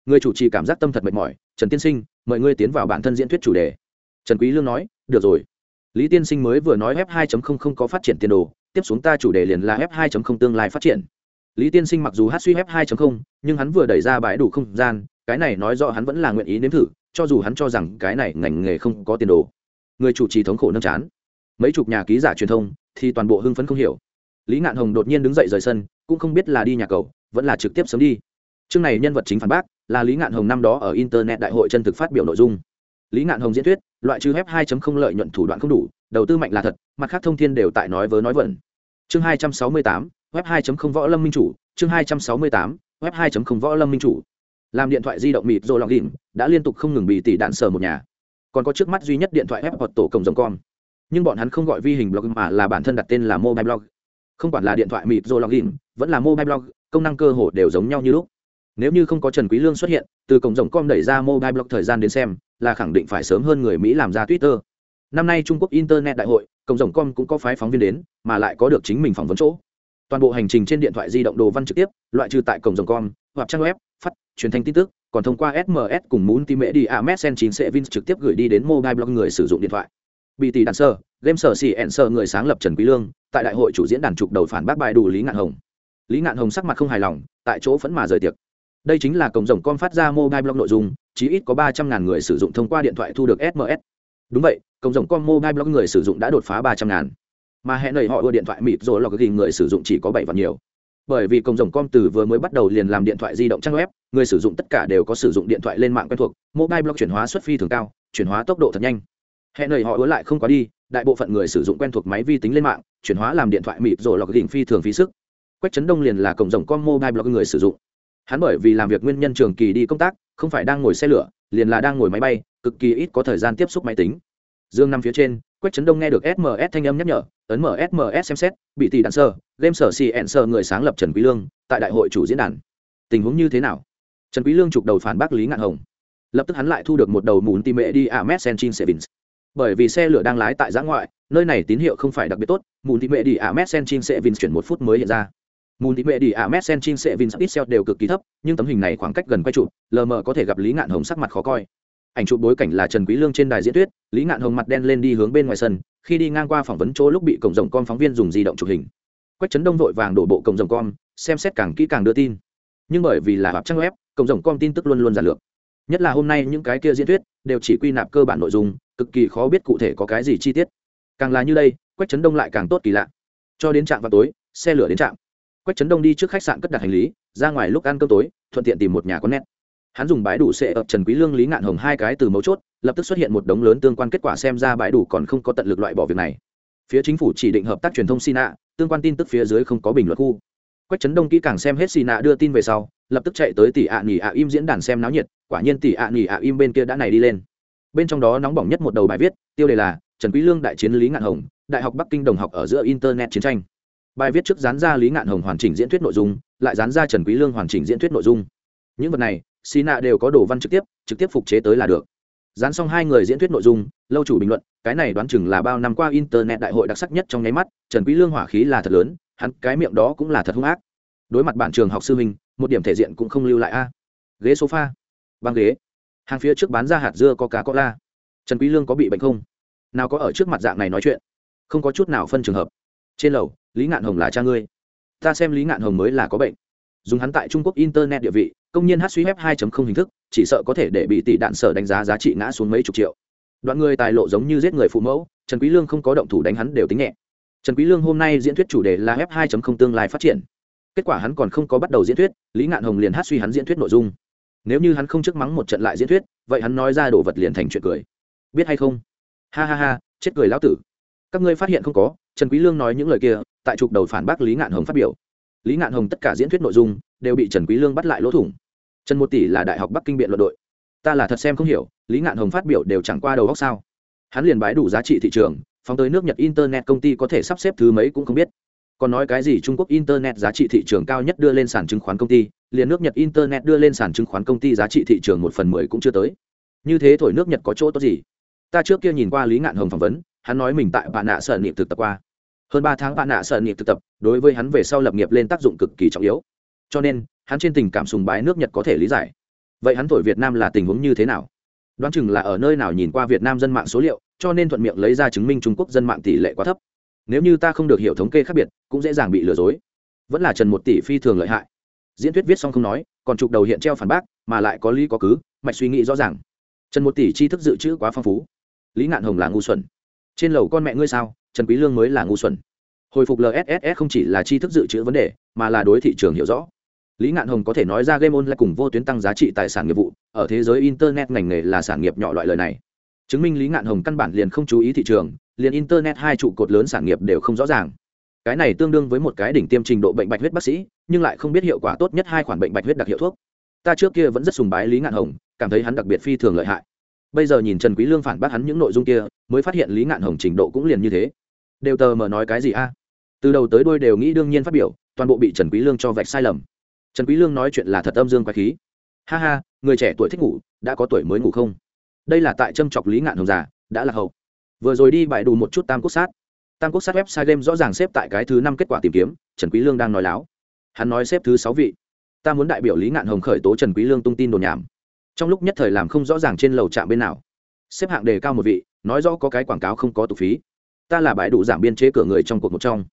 Người chủ trì cảm giác tâm thật mệt mỏi, trần tiên sinh, mời ngươi tiến vào bản thân diễn thuyết chủ đề. Trần quý lương nói, được rồi. Lý tiên sinh mới vừa nói f 2.0 không có phát triển tiền đồ tiếp xuống ta chủ đề liền là f 2.0 tương lai phát triển. Lý tiên sinh mặc dù hát suy f 2.0 nhưng hắn vừa đẩy ra bãi đủ không gian, cái này nói rõ hắn vẫn là nguyện ý nếm thử, cho dù hắn cho rằng cái này ngành nghề không có tiền đồ. Người chủ trì thống khổ nâng chán. Mấy chục nhà ký giả truyền thông thì toàn bộ hưng phấn không hiểu. Lý ngạn hồng đột nhiên đứng dậy rời sân, cũng không biết là đi nhà cầu, vẫn là trực tiếp sớm đi. Chương này nhân vật chính phản bác là lý ngạn hồng năm đó ở internet đại hội chân thực phát biểu nội dung. Lý ngạn hồng diễn thuyết loại trừ hép 2.0 lợi nhuận thủ đoạn không đủ đầu tư mạnh là thật mặt khác thông thiên đều tại nói vớ nói vẩn. Chương 268, web 2.0 võ lâm minh chủ chương 268, web 2.0 võ lâm minh chủ. Làm điện thoại di động mịt rồi lọc đỉnh đã liên tục không ngừng bị tỷ đạn sờ một nhà. Còn có trước mắt duy nhất điện thoại web hoặc tổ cổng rồng con nhưng bọn hắn không gọi vi hình blog mà là bản thân đặt tên là mobile blog. Không quản là điện thoại mịt rồi lọc đỉnh vẫn là mobile blog công năng cơ hồ đều giống nhau như lúc. Nếu như không có trần quý lương xuất hiện từ cổng rộng com đẩy ra mobile blog thời gian đến xem là khẳng định phải sớm hơn người mỹ làm ra twitter. Năm nay trung quốc internet đại hội cổng rồng com cũng có phái phóng viên đến, mà lại có được chính mình phỏng vấn chỗ. Toàn bộ hành trình trên điện thoại di động đồ văn trực tiếp, loại trừ tại cổng rồng com, hoặc trang web, phát, truyền thanh tin tức, còn thông qua sms cùng multimedia messen chính sẽ vin trực tiếp gửi đi đến mobile blog người sử dụng điện thoại. Bị tỷ đàn sơ, game sở xì ẹn sơ người sáng lập trần quý lương, tại đại hội chủ diễn đàn trục đầu phản bác bài đủ lý ngạn hồng. Lý ngạn hồng sắc mặt không hài lòng, tại chỗ phẫn mà rời tiệc đây chính là cổng rồng com phát ra mobile blog nội dung chỉ ít có ba trăm ngàn người sử dụng thông qua điện thoại thu được sms đúng vậy, cổng rồng com mobile blog người sử dụng đã đột phá ba trăm ngàn. Mà hẹn nổi họ ưa điện thoại mịt rồi lọc ghi người sử dụng chỉ có bảy và nhiều. Bởi vì cổng rồng com từ vừa mới bắt đầu liền làm điện thoại di động trang web, người sử dụng tất cả đều có sử dụng điện thoại lên mạng quen thuộc, mobile blog chuyển hóa xuất phi thường cao, chuyển hóa tốc độ thật nhanh. Hẹn nổi họ ưa lại không quá đi, đại bộ phận người sử dụng quen thuộc máy vi tính lên mạng, chuyển hóa làm điện thoại mịt rồi lọc ghi phi thường phí sức. Quách chấn đông liền là cổng rồng com mobile blog người sử dụng hắn bởi vì làm việc nguyên nhân trường kỳ đi công tác, không phải đang ngồi xe lửa, liền là đang ngồi máy bay, cực kỳ ít có thời gian tiếp xúc máy tính. Dương nằm phía trên, quách trấn đông nghe được sms thanh âm nhắc nhở, ấn mở sms xem xét, bị tỷ đạn sơ game sở xì ẹn sơ người sáng lập trần quý lương, tại đại hội chủ diễn đàn. Tình huống như thế nào? Trần quý lương trục đầu phản bác lý ngạn hồng. Lập tức hắn lại thu được một đầu mún tìm mẹ đi à messenger sevins. Bởi vì xe lửa đang lái tại giã ngoại, nơi này tín hiệu không phải đặc biệt tốt mún tìm mẹ đi à messenger sevins chuyển một phút mới hiện ra mùn thị mệ đi ạ, mét sen chin sệ vin ít xeo đều cực kỳ thấp, nhưng tấm hình này khoảng cách gần quay chụp, lờ mờ có thể gặp lý ngạn hồng sắc mặt khó coi. Ảnh chụp bối cảnh là trần quý lương trên đài diễn thuyết, lý ngạn hồng mặt đen lên đi hướng bên ngoài sân, khi đi ngang qua phỏng vấn chỗ lúc bị cổng rồng con phóng viên dùng di động chụp hình. Quách Trấn đông vội vàng đổ bộ cổng rồng con xem xét càng kỹ càng đưa tin. Nhưng bởi vì là hạp trang web cổng rồng con tin tức luôn luôn giản lược. Nhất là hôm nay những cái kia diễn thuyết đều chỉ quy nạp cơ bản nội dung, cực kỳ khó biết cụ thể có cái gì chi tiết. Càng là như đây, quách Trấn đông lại càng tốt kỳ lạ. Cho đến trạm vào tối, xe lửa đến trạm quách trấn đông đi trước khách sạn cất đặt hành lý, ra ngoài lúc ăn cơm tối, thuận tiện tìm một nhà con nét hắn dùng bãi đủ sệ ập trần quý lương, lý ngạn hồng hai cái từ mấu chốt, lập tức xuất hiện một đống lớn tương quan kết quả xem ra bãi đủ còn không có tận lực loại bỏ việc này. Phía chính phủ chỉ định hợp tác truyền thông sina, tương quan tin tức phía dưới không có bình luận khu. Quách trấn đông kỹ càng xem hết sina đưa tin về sau, lập tức chạy tới tỷ ạ nghỉ ạ im diễn đàn xem náo nhiệt, quả nhiên tỷ ạ nghỉ ạ im bên kia đã này đi lên. Bên trong đó nóng bỏng nhất một đầu bài viết, tiêu đề là trần quý lương đại chiến lý ngạn hồng, đại học bắc kinh đồng học ở giữa internet chiến tranh bài viết trước dán ra lý ngạn hồng hoàn chỉnh diễn thuyết nội dung, lại dán ra trần quý lương hoàn chỉnh diễn thuyết nội dung. Những vật này xì nạ đều có đồ văn trực tiếp trực tiếp phục chế tới là được. Dán xong hai người diễn thuyết nội dung, lâu chủ bình luận, cái này đoán chừng là bao năm qua internet đại hội đặc sắc nhất trong nháy mắt, trần quý lương hỏa khí là thật lớn, hắn cái miệng đó cũng là thật hung ác. Đối mặt bản trường học sư huynh, một điểm thể diện cũng không lưu lại a. Ghế sofa, băng ghế. Hàng phía trước bán ra hạt dưa có cá có la. Trần quý lương có bị bệnh không? Nào có ở trước mặt dạng này nói chuyện? Không có chút nào phân trường hợp. Trên lầu lý ngạn hồng là cha ngươi. Ta xem lý ngạn hồng mới là có bệnh. Dùng hắn tại trung quốc internet địa vị, công nhân hát suy phép 2.0 hình thức, chỉ sợ có thể để bị tỷ đạn sở đánh giá giá trị ngã xuống mấy chục triệu. Đoạn người tài lộ giống như giết người phụ mẫu, trần quý lương không có động thủ đánh hắn đều tính nhẹ. Trần quý lương hôm nay diễn thuyết chủ đề là f 2.0 tương lai phát triển. Kết quả hắn còn không có bắt đầu diễn thuyết, lý ngạn hồng liền hát suy hắn diễn thuyết nội dung. Nếu như hắn không trước mắng một trận lại diễn thuyết, vậy hắn nói ra đồ vật liền thành chuyện cười. Biết hay không? Ha ha ha, chết cười lão tử. Các ngươi phát hiện không có, trần quý lương nói những lời kia tại trục đầu phản bác lý ngạn hồng phát biểu. Lý ngạn hồng tất cả diễn thuyết nội dung đều bị trần quý lương bắt lại lỗ thủng. Trần một tỷ là đại học bắc kinh biện luận đội. Ta là thật xem không hiểu, lý ngạn hồng phát biểu đều chẳng qua đầu góc sao? Hắn liền bái đủ giá trị thị trường, phóng tới nước nhật internet công ty có thể sắp xếp thứ mấy cũng không biết. Còn nói cái gì trung quốc internet giá trị thị trường cao nhất đưa lên sàn chứng khoán công ty, liền nước nhật internet đưa lên sàn chứng khoán công ty giá trị thị trường một phần mười cũng chưa tới. Như thế thổi nước nhật có chỗ tốt gì? Ta trước kia nhìn qua lý ngạn hồng phỏng vấn, hắn nói mình tại bạn nạ sợ niệm thực tập qua hơn ba tháng bạn nạ sợ nghiệp thực tập, đối với hắn về sau lập nghiệp lên tác dụng cực kỳ trọng yếu. Cho nên, hắn trên tình cảm sùng bái nước nhật có thể lý giải. Vậy hắn thổi việt nam là tình huống như thế nào? Đoán chừng là ở nơi nào nhìn qua việt nam dân mạng số liệu, cho nên thuận miệng lấy ra chứng minh trung quốc dân mạng tỷ lệ quá thấp. Nếu như ta không được hiểu thống kê khác biệt, cũng dễ dàng bị lừa dối. Vẫn là trần một tỷ phi thường lợi hại. Diễn thuyết viết xong không nói, còn chụp đầu hiện treo phản bác, mà lại có lý có cứ, mạch suy nghĩ rõ ràng. Trần một tỷ tri thức dự trữ quá phong phú. Lý ngạn hồng là ngu xuẩn. Trên lầu con mẹ ngươi sao? Trần quý lương mới là ngu xuẩn. Hồi phục LSS không chỉ là tri thức dự trữ vấn đề, mà là đối thị trường hiểu rõ. Lý ngạn hồng có thể nói ra game online là cùng vô tuyến tăng giá trị tài sản nghiệp vụ, ở thế giới internet ngành nghề là sản nghiệp nhỏ loại lời này. Chứng minh lý ngạn hồng căn bản liền không chú ý thị trường, liền internet hai trụ cột lớn sản nghiệp đều không rõ ràng. Cái này tương đương với một cái đỉnh tiêm trình độ bệnh bạch huyết bác sĩ, nhưng lại không biết hiệu quả tốt nhất hai khoản bệnh bạch huyết đặc hiệu thuốc. Ta trước kia vẫn rất sùng bái lý ngạn hồng, cảm thấy hắn đặc biệt phi thường lợi hại bây giờ nhìn trần quý lương phản bác hắn những nội dung kia, mới phát hiện lý ngạn hồng trình độ cũng liền như thế. Đều tờ mờ nói cái gì a? Từ đầu tới đuôi đều nghĩ đương nhiên phát biểu, toàn bộ bị trần quý lương cho vạch sai lầm. Trần quý lương nói chuyện là thật âm dương quái khí. Ha ha, người trẻ tuổi thích ngủ, đã có tuổi mới ngủ không? Đây là tại châm chọc lý ngạn hồng già, đã là hậu. Vừa rồi đi bại đủ một chút tam quốc sát. Tam quốc sát website game rõ ràng xếp tại cái thứ năm kết quả tìm kiếm, trần quý lương đang nói láo. Hắn nói xếp thứ sáu vị. Ta muốn đại biểu lý ngạn hồng khởi tố trần quý lương tung tin đồn nhảm trong lúc nhất thời làm không rõ ràng trên lầu trạm bên nào. Xếp hạng đề cao một vị, nói rõ có cái quảng cáo không có tục phí. Ta là bãi đủ giảm biên chế cửa người trong cuộc một trong.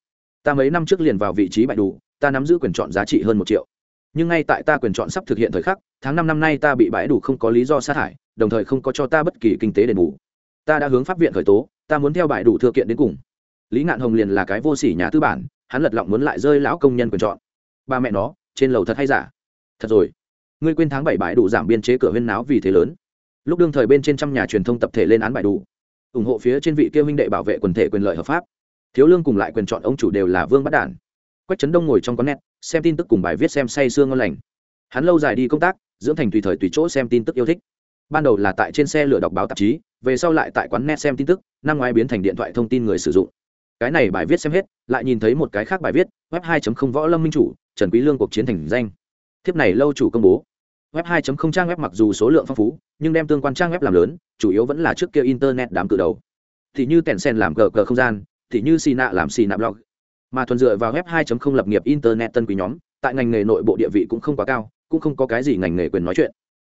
Ta mấy năm trước liền vào vị trí bãi đủ, ta nắm giữ quyền chọn giá trị hơn một triệu. Nhưng ngay tại ta quyền chọn sắp thực hiện thời khắc, tháng năm năm nay ta bị bãi đủ không có lý do sát hại đồng thời không có cho ta bất kỳ kinh tế đền bù. Ta đã hướng pháp viện khởi tố, ta muốn theo bãi đủ thừa kiện đến cùng. Lý ngạn hồng liền là cái vô sỉ nhà tư bản, hắn lật lọng muốn lại rơi lão công nhân quyền chọn. Ba mẹ nó, trên lầu thật hay giả? Thật rồi ngươi quên tháng bảy bãi đủ giảm biên chế cửa huyên náo vì thế lớn. Lúc đương thời bên trên trăm nhà truyền thông tập thể lên án bãi đủ, ủng hộ phía trên vị kêu huynh đệ bảo vệ quần thể quyền lợi hợp pháp. Thiếu lương cùng lại quyền chọn ông chủ đều là vương bắt đản. Quách trấn đông ngồi trong con nét, xem tin tức cùng bài viết xem say sương ngon lành. Hắn lâu dài đi công tác, dưỡng thành tùy thời tùy chỗ xem tin tức yêu thích. Ban đầu là tại trên xe lửa đọc báo tạp chí, về sau lại tại quán net xem tin tức, năm ngoái biến thành điện thoại thông tin người sử dụng. Cái này bài viết xem hết, lại nhìn thấy một cái khác bài viết, web 2 võ lâm minh chủ, trần quý lương cuộc chiến thành danh thiếp này lâu chủ công bố. Web 2.0 trang web mặc dù số lượng phong phú, nhưng đem tương quan trang web làm lớn, chủ yếu vẫn là trước kia internet đám cự đầu. Thì như tèn sen làm cờ cờ không gian, thì như xì nạ làm xì nạ blog. Mà thuần dựa vào web 2.0 lập nghiệp internet tân quý nhóm, tại ngành nghề nội bộ địa vị cũng không quá cao, cũng không có cái gì ngành nghề quyền nói chuyện.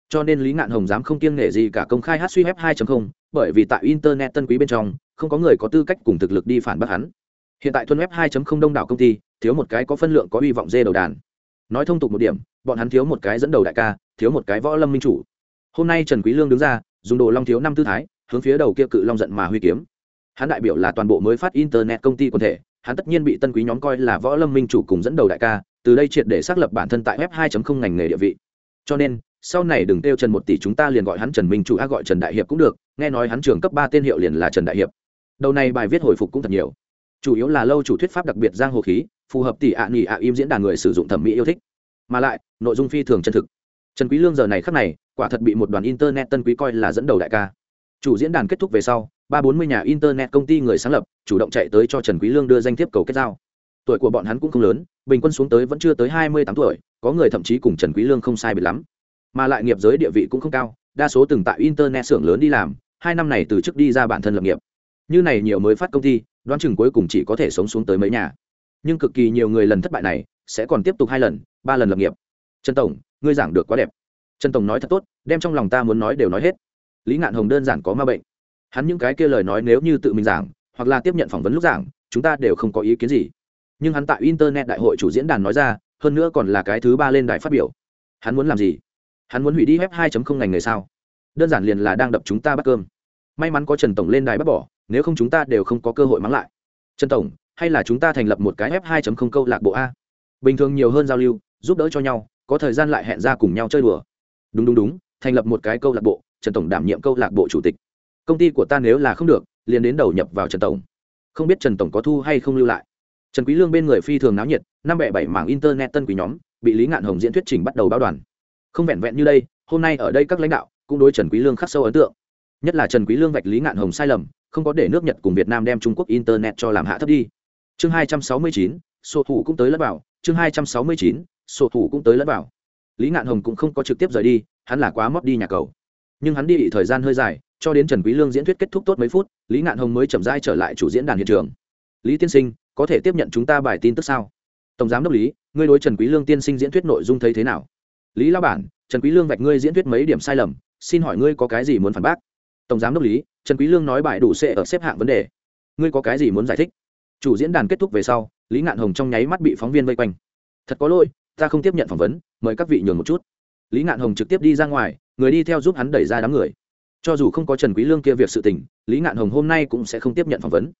Cho nên lý ngạn hồng dám không kiêng nghề gì cả công khai hát suy web 2.0 bởi vì tại internet tân quý bên trong, không có người có tư cách cùng thực lực đi phản bác hắn. Hiện tại thuần web 2.0 đông đảo công ty, thiếu một cái có phân lượng có hy vọng dê đầu đàn nói thông tục một điểm, bọn hắn thiếu một cái dẫn đầu đại ca, thiếu một cái võ lâm minh chủ. Hôm nay trần quý lương đứng ra, dùng đồ long thiếu năm tư thái, hướng phía đầu kia cự long giận mà huy kiếm. Hắn đại biểu là toàn bộ mới phát internet công ty quần thể, hắn tất nhiên bị tân quý nhóm coi là võ lâm minh chủ cùng dẫn đầu đại ca, từ đây triệt để xác lập bản thân tại web 2.0 ngành nghề địa vị. Cho nên, sau này đừng tiêu trần một tỷ chúng ta liền gọi hắn trần minh chủ, a gọi trần đại hiệp cũng được, nghe nói hắn trường cấp ba tên hiệu liền là trần đại hiệp. Đầu này bài viết hồi phục cũng thật nhiều. Chủ yếu là lâu chủ thuyết pháp đặc biệt giang hồ khí phù hợp tỷ ạ nghỉ ạ im diễn đàn người sử dụng thẩm mỹ yêu thích. Mà lại, nội dung phi thường chân thực. Trần quý lương giờ này khắc này, quả thật bị một đoàn internet tân quý coi là dẫn đầu đại ca. Chủ diễn đàn kết thúc về sau, ba bốn mươi nhà internet công ty người sáng lập, chủ động chạy tới cho trần quý lương đưa danh thiếp cầu kết giao. Tuổi của bọn hắn cũng không lớn, bình quân xuống tới vẫn chưa tới hai mươi tám tuổi, có người thậm chí cùng trần quý lương không sai biệt lắm. Mà lại nghiệp giới địa vị cũng không cao, đa số từng tại internet xưởng lớn đi làm, hai năm này từ chức đi ra bản thân lập nghiệp. Như này nhiều mới phát công ty, đoán chừng cuối cùng chỉ có thể sống xuống tới mấy nhà nhưng cực kỳ nhiều người lần thất bại này sẽ còn tiếp tục hai lần, ba lần lập nghiệp. Trần tổng, ngươi giảng được quá đẹp. Trần tổng nói thật tốt, đem trong lòng ta muốn nói đều nói hết. Lý ngạn hồng đơn giản có ma bệnh. Hắn những cái kia lời nói nếu như tự mình giảng, hoặc là tiếp nhận phỏng vấn lúc giảng, chúng ta đều không có ý kiến gì. Nhưng hắn tại internet đại hội chủ diễn đàn nói ra, hơn nữa còn là cái thứ ba lên đài phát biểu. Hắn muốn làm gì? Hắn muốn hủy đi web 2.0 ngành nghề sao? Đơn giản liền là đang đập chúng ta bắt cơm. May mắn có trần tổng lên đài bắt bỏ, nếu không chúng ta đều không có cơ hội mắng lại. Trần tổng hay là chúng ta thành lập một cái f 2.0 câu lạc bộ a? Bình thường nhiều hơn giao lưu, giúp đỡ cho nhau, có thời gian lại hẹn ra cùng nhau chơi đùa. Đúng đúng đúng, thành lập một cái câu lạc bộ, trần tổng đảm nhiệm câu lạc bộ chủ tịch. Công ty của ta nếu là không được, liền đến đầu nhập vào trần tổng. Không biết trần tổng có thu hay không lưu lại. Trần quý lương bên người phi thường náo nhiệt, năm bẻ bảy mảng internet tân quý nhóm, bị lý ngạn hồng diễn thuyết trình bắt đầu báo đoàn. Không vẹn vẹn như đây, hôm nay ở đây các lãnh đạo cũng đối trần quý lương khắc sâu ấn tượng. Nhất là trần quý lương vạch lý ngạn hồng sai lầm, không có để nước nhật cùng việt nam đem trung quốc internet cho làm hạ thấp đi chương 269, sổ thủ cũng tới lẫn bảo. chương 269, sổ thủ cũng tới lẫn bảo. lý ngạn hồng cũng không có trực tiếp rời đi hắn là quá mót đi nhà cầu. Nhưng hắn đi bị thời gian hơi dài cho đến trần quý lương diễn thuyết kết thúc tốt mấy phút lý ngạn hồng mới chậm rãi trở lại chủ diễn đàn hiện trường. Lý tiên sinh có thể tiếp nhận chúng ta bài tin tức sao? Tổng giám đốc lý ngươi đối trần quý lương tiên sinh diễn thuyết nội dung thấy thế nào? Lý lao bản trần quý lương vạch ngươi diễn thuyết mấy điểm sai lầm xin hỏi ngươi có cái gì muốn phản bác? Tổng giám đốc lý trần quý lương nói bài đủ sẽ ở xếp hạng vấn đề. Ngươi có cái gì muốn giải thích? Chủ diễn đàn kết thúc về sau, lý ngạn hồng trong nháy mắt bị phóng viên vây quanh. Thật có lỗi, ta không tiếp nhận phỏng vấn, mời các vị nhường một chút. Lý ngạn hồng trực tiếp đi ra ngoài, người đi theo giúp hắn đẩy ra đám người. Cho dù không có trần quý lương kia việc sự tình, lý ngạn hồng hôm nay cũng sẽ không tiếp nhận phỏng vấn.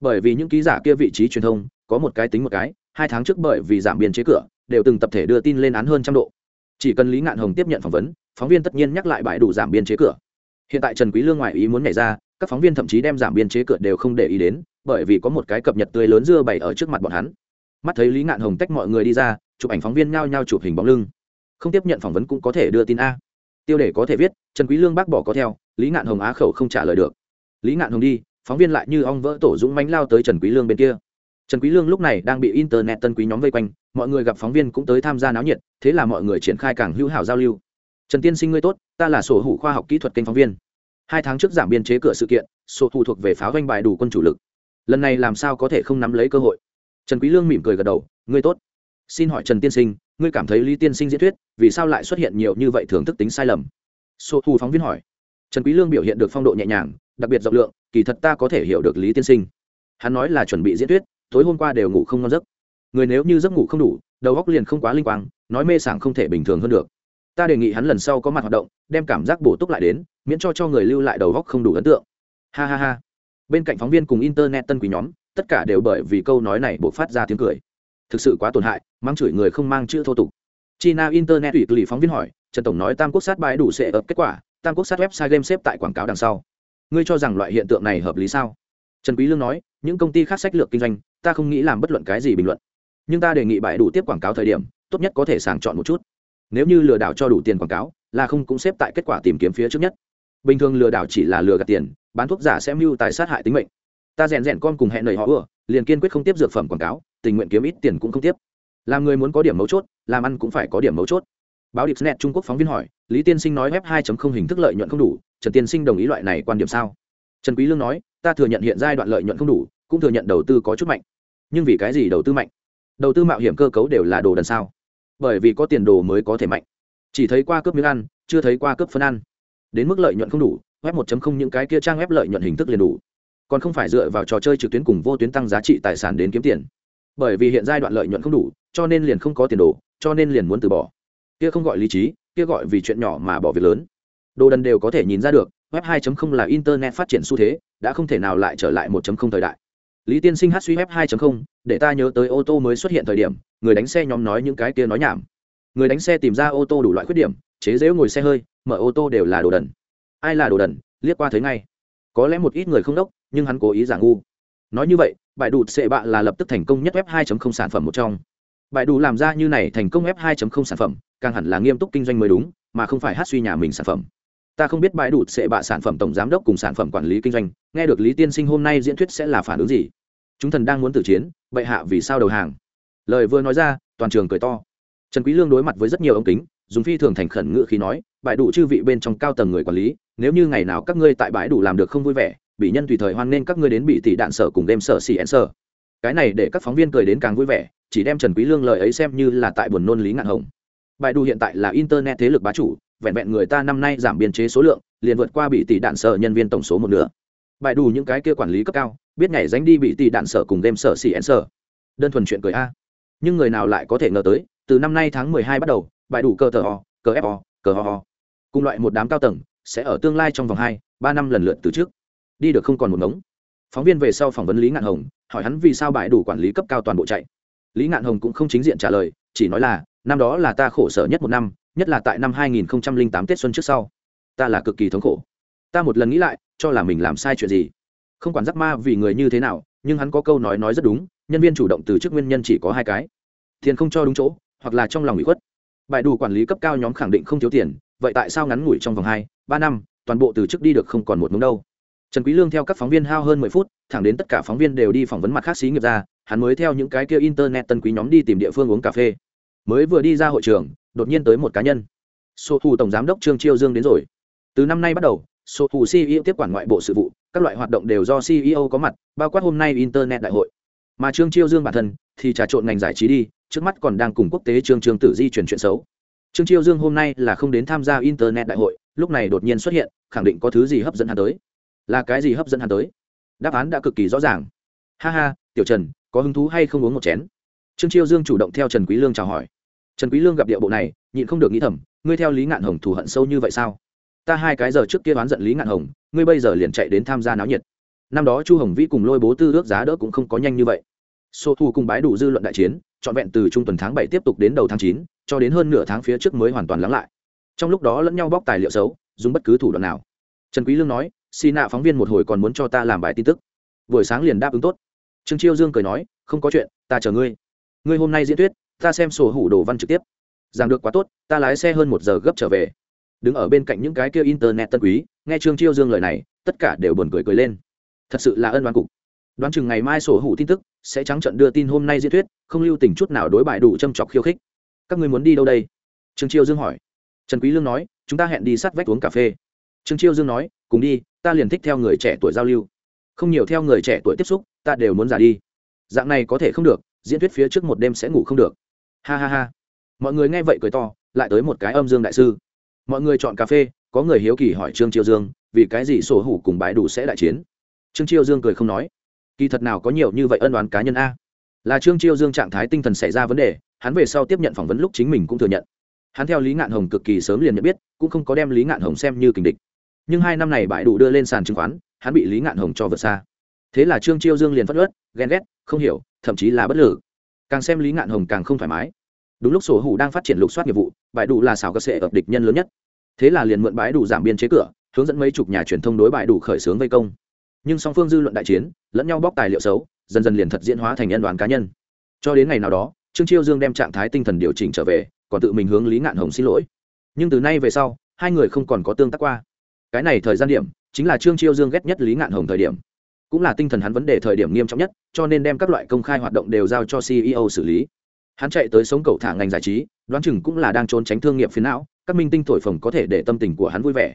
Bởi vì những ký giả kia vị trí truyền thông, có một cái tính một cái, hai tháng trước bởi vì giảm biên chế cửa, đều từng tập thể đưa tin lên án hơn trăm độ. Chỉ cần lý ngạn hồng tiếp nhận phỏng vấn, phóng viên tất nhiên nhắc lại bãi đủ giảm biên chế cửa. Hiện tại trần quý lương ngoại ý muốn nhảy ra, các phóng viên thậm chí đem giảm biên chế cửa đều không để ý đến bởi vì có một cái cập nhật tươi lớn dưa bày ở trước mặt bọn hắn. Mắt thấy lý ngạn hồng tách mọi người đi ra, chụp ảnh phóng viên nhao nhao chụp hình bóng lưng. Không tiếp nhận phỏng vấn cũng có thể đưa tin a. Tiêu đề có thể viết, trần quý lương bác bỏ có theo, lý ngạn hồng á khẩu không trả lời được. Lý ngạn hồng đi, phóng viên lại như ong vỡ tổ dũng mánh lao tới trần quý lương bên kia. Trần quý lương lúc này đang bị internet tân quý nhóm vây quanh, mọi người gặp phóng viên cũng tới tham gia náo nhiệt, thế là mọi người triển khai càng hữu hảo giao lưu. Trần tiên sinh ngươi tốt, ta là sổ hữu khoa học kỹ thuật kênh phóng viên. Hai tháng trước giảm biên chế cửa sự kiện, sổ hữu thuộc về pháo doanh bài đủ quân chủ lực lần này làm sao có thể không nắm lấy cơ hội? Trần quý lương mỉm cười gật đầu, ngươi tốt. Xin hỏi trần tiên sinh, ngươi cảm thấy lý tiên sinh diễn thuyết, vì sao lại xuất hiện nhiều như vậy thưởng thức tính sai lầm? Số thu phóng viên hỏi. Trần quý lương biểu hiện được phong độ nhẹ nhàng, đặc biệt rộng lượng, kỳ thật ta có thể hiểu được lý tiên sinh. Hắn nói là chuẩn bị diễn thuyết, tối hôm qua đều ngủ không ngon giấc. Người nếu như giấc ngủ không đủ, đầu óc liền không quá linh quang, nói mê sảng không thể bình thường hơn được. Ta đề nghị hắn lần sau có mặt hoạt động, đem cảm giác bổ túc lại đến, miễn cho cho người lưu lại đầu óc không đủ ấn tượng. Ha ha ha bên cạnh phóng viên cùng internet tân quý nhóm, tất cả đều bởi vì câu nói này buộc phát ra tiếng cười. Thực sự quá tổn hại, mang chửi người không mang chữ thô tục. China internet ủy lì phóng viên hỏi, trần tổng nói tam quốc sát bãi đủ sẽ ập kết quả, tam quốc sát website game xếp tại quảng cáo đằng sau. Ngươi cho rằng loại hiện tượng này hợp lý sao? Trần quý lương nói, những công ty khác sách lược kinh doanh, ta không nghĩ làm bất luận cái gì bình luận. Nhưng ta đề nghị bãi đủ tiếp quảng cáo thời điểm, tốt nhất có thể sàng chọn một chút. Nếu như lừa đảo cho đủ tiền quảng cáo, là không cũng xếp tại kết quả tìm kiếm phía trước nhất. Bình thường lừa đảo chỉ là lừa gạt tiền bán thuốc giả sẽ mưu tài sát hại tính mệnh. Ta rèn rèn con cùng hẹn lời họ ưa, liền kiên quyết không tiếp dược phẩm quảng cáo, tình nguyện kiếm ít tiền cũng không tiếp. Làm người muốn có điểm mấu chốt, làm ăn cũng phải có điểm mấu chốt. Báo điệp snet trung quốc phóng viên hỏi, lý tiên sinh nói web 2.0 hình thức lợi nhuận không đủ, trần tiên sinh đồng ý loại này quan điểm sao? Trần quý lương nói, ta thừa nhận hiện giai đoạn lợi nhuận không đủ, cũng thừa nhận đầu tư có chút mạnh. Nhưng vì cái gì đầu tư mạnh? Đầu tư mạo hiểm cơ cấu đều là đồ đần sao? Bởi vì có tiền đồ mới có thể mạnh. Chỉ thấy qua cướp miếng ăn, chưa thấy qua cướp phân ăn. Đến mức lợi nhuận không đủ web 1.0 những cái kia trang web lợi nhuận hình thức liền đủ, còn không phải dựa vào trò chơi trực tuyến cùng vô tuyến tăng giá trị tài sản đến kiếm tiền. Bởi vì hiện giai đoạn lợi nhuận không đủ, cho nên liền không có tiền đồ, cho nên liền muốn từ bỏ. Kia không gọi lý trí, kia gọi vì chuyện nhỏ mà bỏ việc lớn. Đồ đần đều có thể nhìn ra được, web 2.0 là internet phát triển xu thế, đã không thể nào lại trở lại 1.0 thời đại. Lý tiên sinh hát suy web 2.0 để ta nhớ tới ô tô mới xuất hiện thời điểm, người đánh xe nhóm nói những cái kia nói nhảm. Người đánh xe tìm ra ô tô đủ loại khuyết điểm, chế dễu ngồi xe hơi, mở ô tô đều là đồ đần ai là đồ đần, liếc qua thấy ngay. Có lẽ một ít người không đốc, nhưng hắn cố ý giả ngu. Nói như vậy, bài đủ sệ bạ là lập tức thành công nhất web 2.0 sản phẩm một trong. Bài đủ làm ra như này thành công web 2.0 sản phẩm, càng hẳn là nghiêm túc kinh doanh mới đúng, mà không phải hát suy nhà mình sản phẩm. Ta không biết bài đủ sệ bạ sản phẩm tổng giám đốc cùng sản phẩm quản lý kinh doanh, nghe được lý tiên sinh hôm nay diễn thuyết sẽ là phản ứng gì? Chúng thần đang muốn tử chiến, bệ hạ vì sao đầu hàng? Lời vừa nói ra, toàn trường cười to. Trần quý lương đối mặt với rất nhiều ống kính, dùng phi thường thành khẩn ngựa khi nói bãi đủ chư vị bên trong cao tầng người quản lý, nếu như ngày nào các ngươi tại bãi đủ làm được không vui vẻ, bị nhân tùy thời hoan nên các ngươi đến bị tỷ đạn sở cùng đem sở xì en sở. Cái này để các phóng viên cười đến càng vui vẻ, chỉ đem trần quý lương lời ấy xem như là tại buồn nôn lý ngạn hồng. Bãi đủ hiện tại là internet thế lực bá chủ, vẹn vẹn người ta năm nay giảm biên chế số lượng, liền vượt qua bị tỷ đạn sở nhân viên tổng số một nửa. Bài đủ những cái kia quản lý cấp cao, biết nhảy danh đi bị tỷ đạn sở cùng đem sở xì en sở. Đơn thuần chuyện cười a. Nhưng người nào lại có thể ngờ tới, từ năm nay tháng mười hai bắt đầu bài đủ cơ tờ o, cờ fo cờ ho ho cùng loại một đám cao tầng sẽ ở tương lai trong vòng hai ba năm lần lượt từ trước đi được không còn một ngống phóng viên về sau phỏng vấn lý ngạn hồng hỏi hắn vì sao bại đủ quản lý cấp cao toàn bộ chạy lý ngạn hồng cũng không chính diện trả lời chỉ nói là năm đó là ta khổ sở nhất một năm nhất là tại năm 2008 Tết xuân trước sau. Ta là cực kỳ thống khổ. Ta một lần nghĩ lại, cho là mình làm sai chuyện gì. Không quản giáp ma vì người như thế nào, nhưng hắn có câu nói nói rất đúng, nhân viên chủ động từ chức nguyên nhân chỉ có hai cái. Tiền không cho đúng chỗ, hoặc là trong lòng ủy khuất. Bài đủ quản lý cấp cao nhóm khẳng định không thiếu tiền, vậy tại sao ngắn ngủi trong vòng 2, 3 năm, toàn bộ từ chức đi được không còn một mống đâu. Trần Quý Lương theo các phóng viên hao hơn 10 phút, thẳng đến tất cả phóng viên đều đi phỏng vấn mặt khác xí nghiệp ra, hắn mới theo những cái kia internet tân quý nhóm đi tìm địa phương uống cà phê. Mới vừa đi ra hội trường, đột nhiên tới một cá nhân số thủ tổng giám đốc trương chiêu dương đến rồi từ năm nay bắt đầu số thủ ceo tiếp quản ngoại bộ sự vụ các loại hoạt động đều do ceo có mặt bao quát hôm nay internet đại hội mà trương chiêu dương bản thân thì trà trộn ngành giải trí đi trước mắt còn đang cùng quốc tế trương trương tử di chuyển chuyện xấu. Trương chiêu dương hôm nay là không đến tham gia internet đại hội, lúc này đột nhiên xuất hiện, khẳng định có thứ gì hấp dẫn hắn tới. Là cái gì hấp dẫn hắn tới? Đáp án đã cực kỳ rõ ràng. Ha ha, tiểu trần, có hứng thú hay không uống một chén? Trương chiêu dương chủ động theo trần quý lương chào hỏi. Trần quý lương gặp địa bộ này, nhịn không được nghĩ thầm, ngươi theo lý ngạn hồng thù hận sâu như vậy sao? Ta hai cái giờ trước kia đoán giận lý ngạn hồng, ngươi bây giờ liền chạy đến tham gia náo nhiệt. Năm đó chu hồng vĩ cùng lôi bố tư ước giá đỡ cũng không có nhanh như vậy. Số thu cùng bái đủ dư luận đại chiến trọn vẹn từ trung tuần tháng bảy tiếp tục đến đầu tháng chín, cho đến hơn nửa tháng phía trước mới hoàn toàn lắng lại. Trong lúc đó lẫn nhau bóc tài liệu xấu, dùng bất cứ thủ đoạn nào. Trần quý lương nói, xì nạ phóng viên một hồi còn muốn cho ta làm bài tin tức. Buổi sáng liền đáp ứng tốt. Trương chiêu dương cười nói, không có chuyện, ta chờ ngươi. Ngươi hôm nay diễn thuyết, ta xem sổ hủ đồ văn trực tiếp. Giảng được quá tốt, ta lái xe hơn một giờ gấp trở về. Đứng ở bên cạnh những cái kia internet tân quý, nghe trương chiêu dương lời này, tất cả đều buồn cười cười lên. Thật sự là ân oán cục đoán chừng ngày mai sổ hủ tin tức sẽ trắng trận đưa tin hôm nay diễn thuyết, không lưu tình chút nào đối bại đủ châm chọc khiêu khích. Các người muốn đi đâu đây? Trương chiêu dương hỏi. Trần quý lương nói, chúng ta hẹn đi sát vách uống cà phê. Trương chiêu dương nói, cùng đi, ta liền thích theo người trẻ tuổi giao lưu. Không nhiều theo người trẻ tuổi tiếp xúc, ta đều muốn già đi. Dạng này có thể không được, diễn thuyết phía trước một đêm sẽ ngủ không được. Ha ha ha. Mọi người nghe vậy cười to, lại tới một cái âm dương đại sư. Mọi người chọn cà phê, có người hiếu kỳ hỏi trương chiêu dương, vì cái gì sổ hủ cùng bãi đủ sẽ đại chiến? Trương chiêu dương cười không nói kỳ thật nào có nhiều như vậy ân đoán cá nhân a? Là trương chiêu dương trạng thái tinh thần xảy ra vấn đề, hắn về sau tiếp nhận phỏng vấn lúc chính mình cũng thừa nhận. Hắn theo lý ngạn hồng cực kỳ sớm liền nhận biết, cũng không có đem lý ngạn hồng xem như kình địch. Nhưng hai năm này bãi đủ đưa lên sàn chứng khoán, hắn bị lý ngạn hồng cho vượt xa. Thế là trương chiêu dương liền phất ớt, ghen ghét, không hiểu, thậm chí là bất lử càng xem lý ngạn hồng càng không thoải mái. Đúng lúc sổ hủ đang phát triển lục soát nghiệp vụ, bãi đủ là xảo cơ sệ ập địch nhân lớn nhất. Thế là liền mượn bãi đủ giảm biên chế cửa, hướng dẫn mấy chục nhà truyền thông đối bãi đủ khởi xướng vây công nhưng song phương dư luận đại chiến, lẫn nhau bóc tài liệu xấu, dần dần liền thật diễn hóa thành nhân đoàn cá nhân. Cho đến ngày nào đó, trương chiêu dương đem trạng thái tinh thần điều chỉnh trở về, còn tự mình hướng lý ngạn hồng xin lỗi. Nhưng từ nay về sau, hai người không còn có tương tác qua. Cái này thời gian điểm, chính là trương chiêu dương ghét nhất lý ngạn hồng thời điểm. Cũng là tinh thần hắn vấn đề thời điểm nghiêm trọng nhất, cho nên đem các loại công khai hoạt động đều giao cho ceo xử lý. Hắn chạy tới sống cầu thả ngành giải trí, đoán chừng cũng là đang trốn tránh thương nghiệp phiến não, các minh tinh thổi phồng có thể để tâm tình của hắn vui vẻ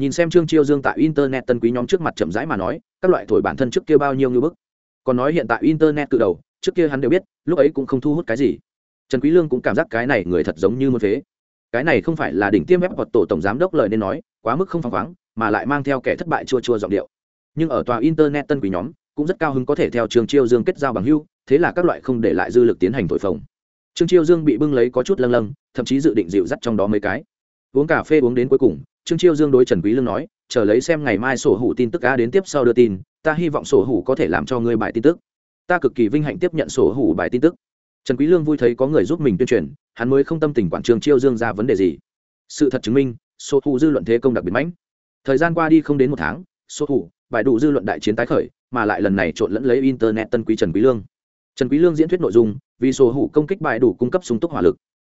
nhìn xem trương chiêu dương tại internet tân quý nhóm trước mặt chậm rãi mà nói, các loại thổi bản thân trước kia bao nhiêu như bức. Còn nói hiện tại internet từ đầu, trước kia hắn đều biết, lúc ấy cũng không thu hút cái gì. Trần quý lương cũng cảm giác cái này người thật giống như một phế. Cái này không phải là đỉnh tiêm ép hoặc tổ tổng giám đốc lời nên nói, quá mức không phăng khoáng, mà lại mang theo kẻ thất bại chua chua giọng điệu. Nhưng ở tòa internet tân quý nhóm, cũng rất cao hứng có thể theo trương chiêu dương kết giao bằng hưu, thế là các loại không để lại dư lực tiến hành thổi phồng. Trương chiêu dương bị bưng lấy có chút lâng lâng, thậm chí dự định dịu dắt trong đó mấy cái. Uống cà phê uống đến cuối cùng trương chiêu dương đối trần quý lương nói, chờ lấy xem ngày mai sổ hủ tin tức á đến tiếp sau đưa tin, ta hy vọng sổ hủ có thể làm cho ngươi bài tin tức. Ta cực kỳ vinh hạnh tiếp nhận sổ hủ bài tin tức. Trần quý lương vui thấy có người giúp mình tuyên truyền, hắn mới không tâm tình quản trương chiêu dương ra vấn đề gì. Sự thật chứng minh, sổ hủ dư luận thế công đặc biệt mãnh thời gian qua đi không đến một tháng, sổ hủ, bài đủ dư luận đại chiến tái khởi, mà lại lần này trộn lẫn lấy internet tân quý trần quý lương. Trần quý lương diễn thuyết nội dung, vì sổ hủ công kích bài đủ cung cấp sung túc hỏa lực.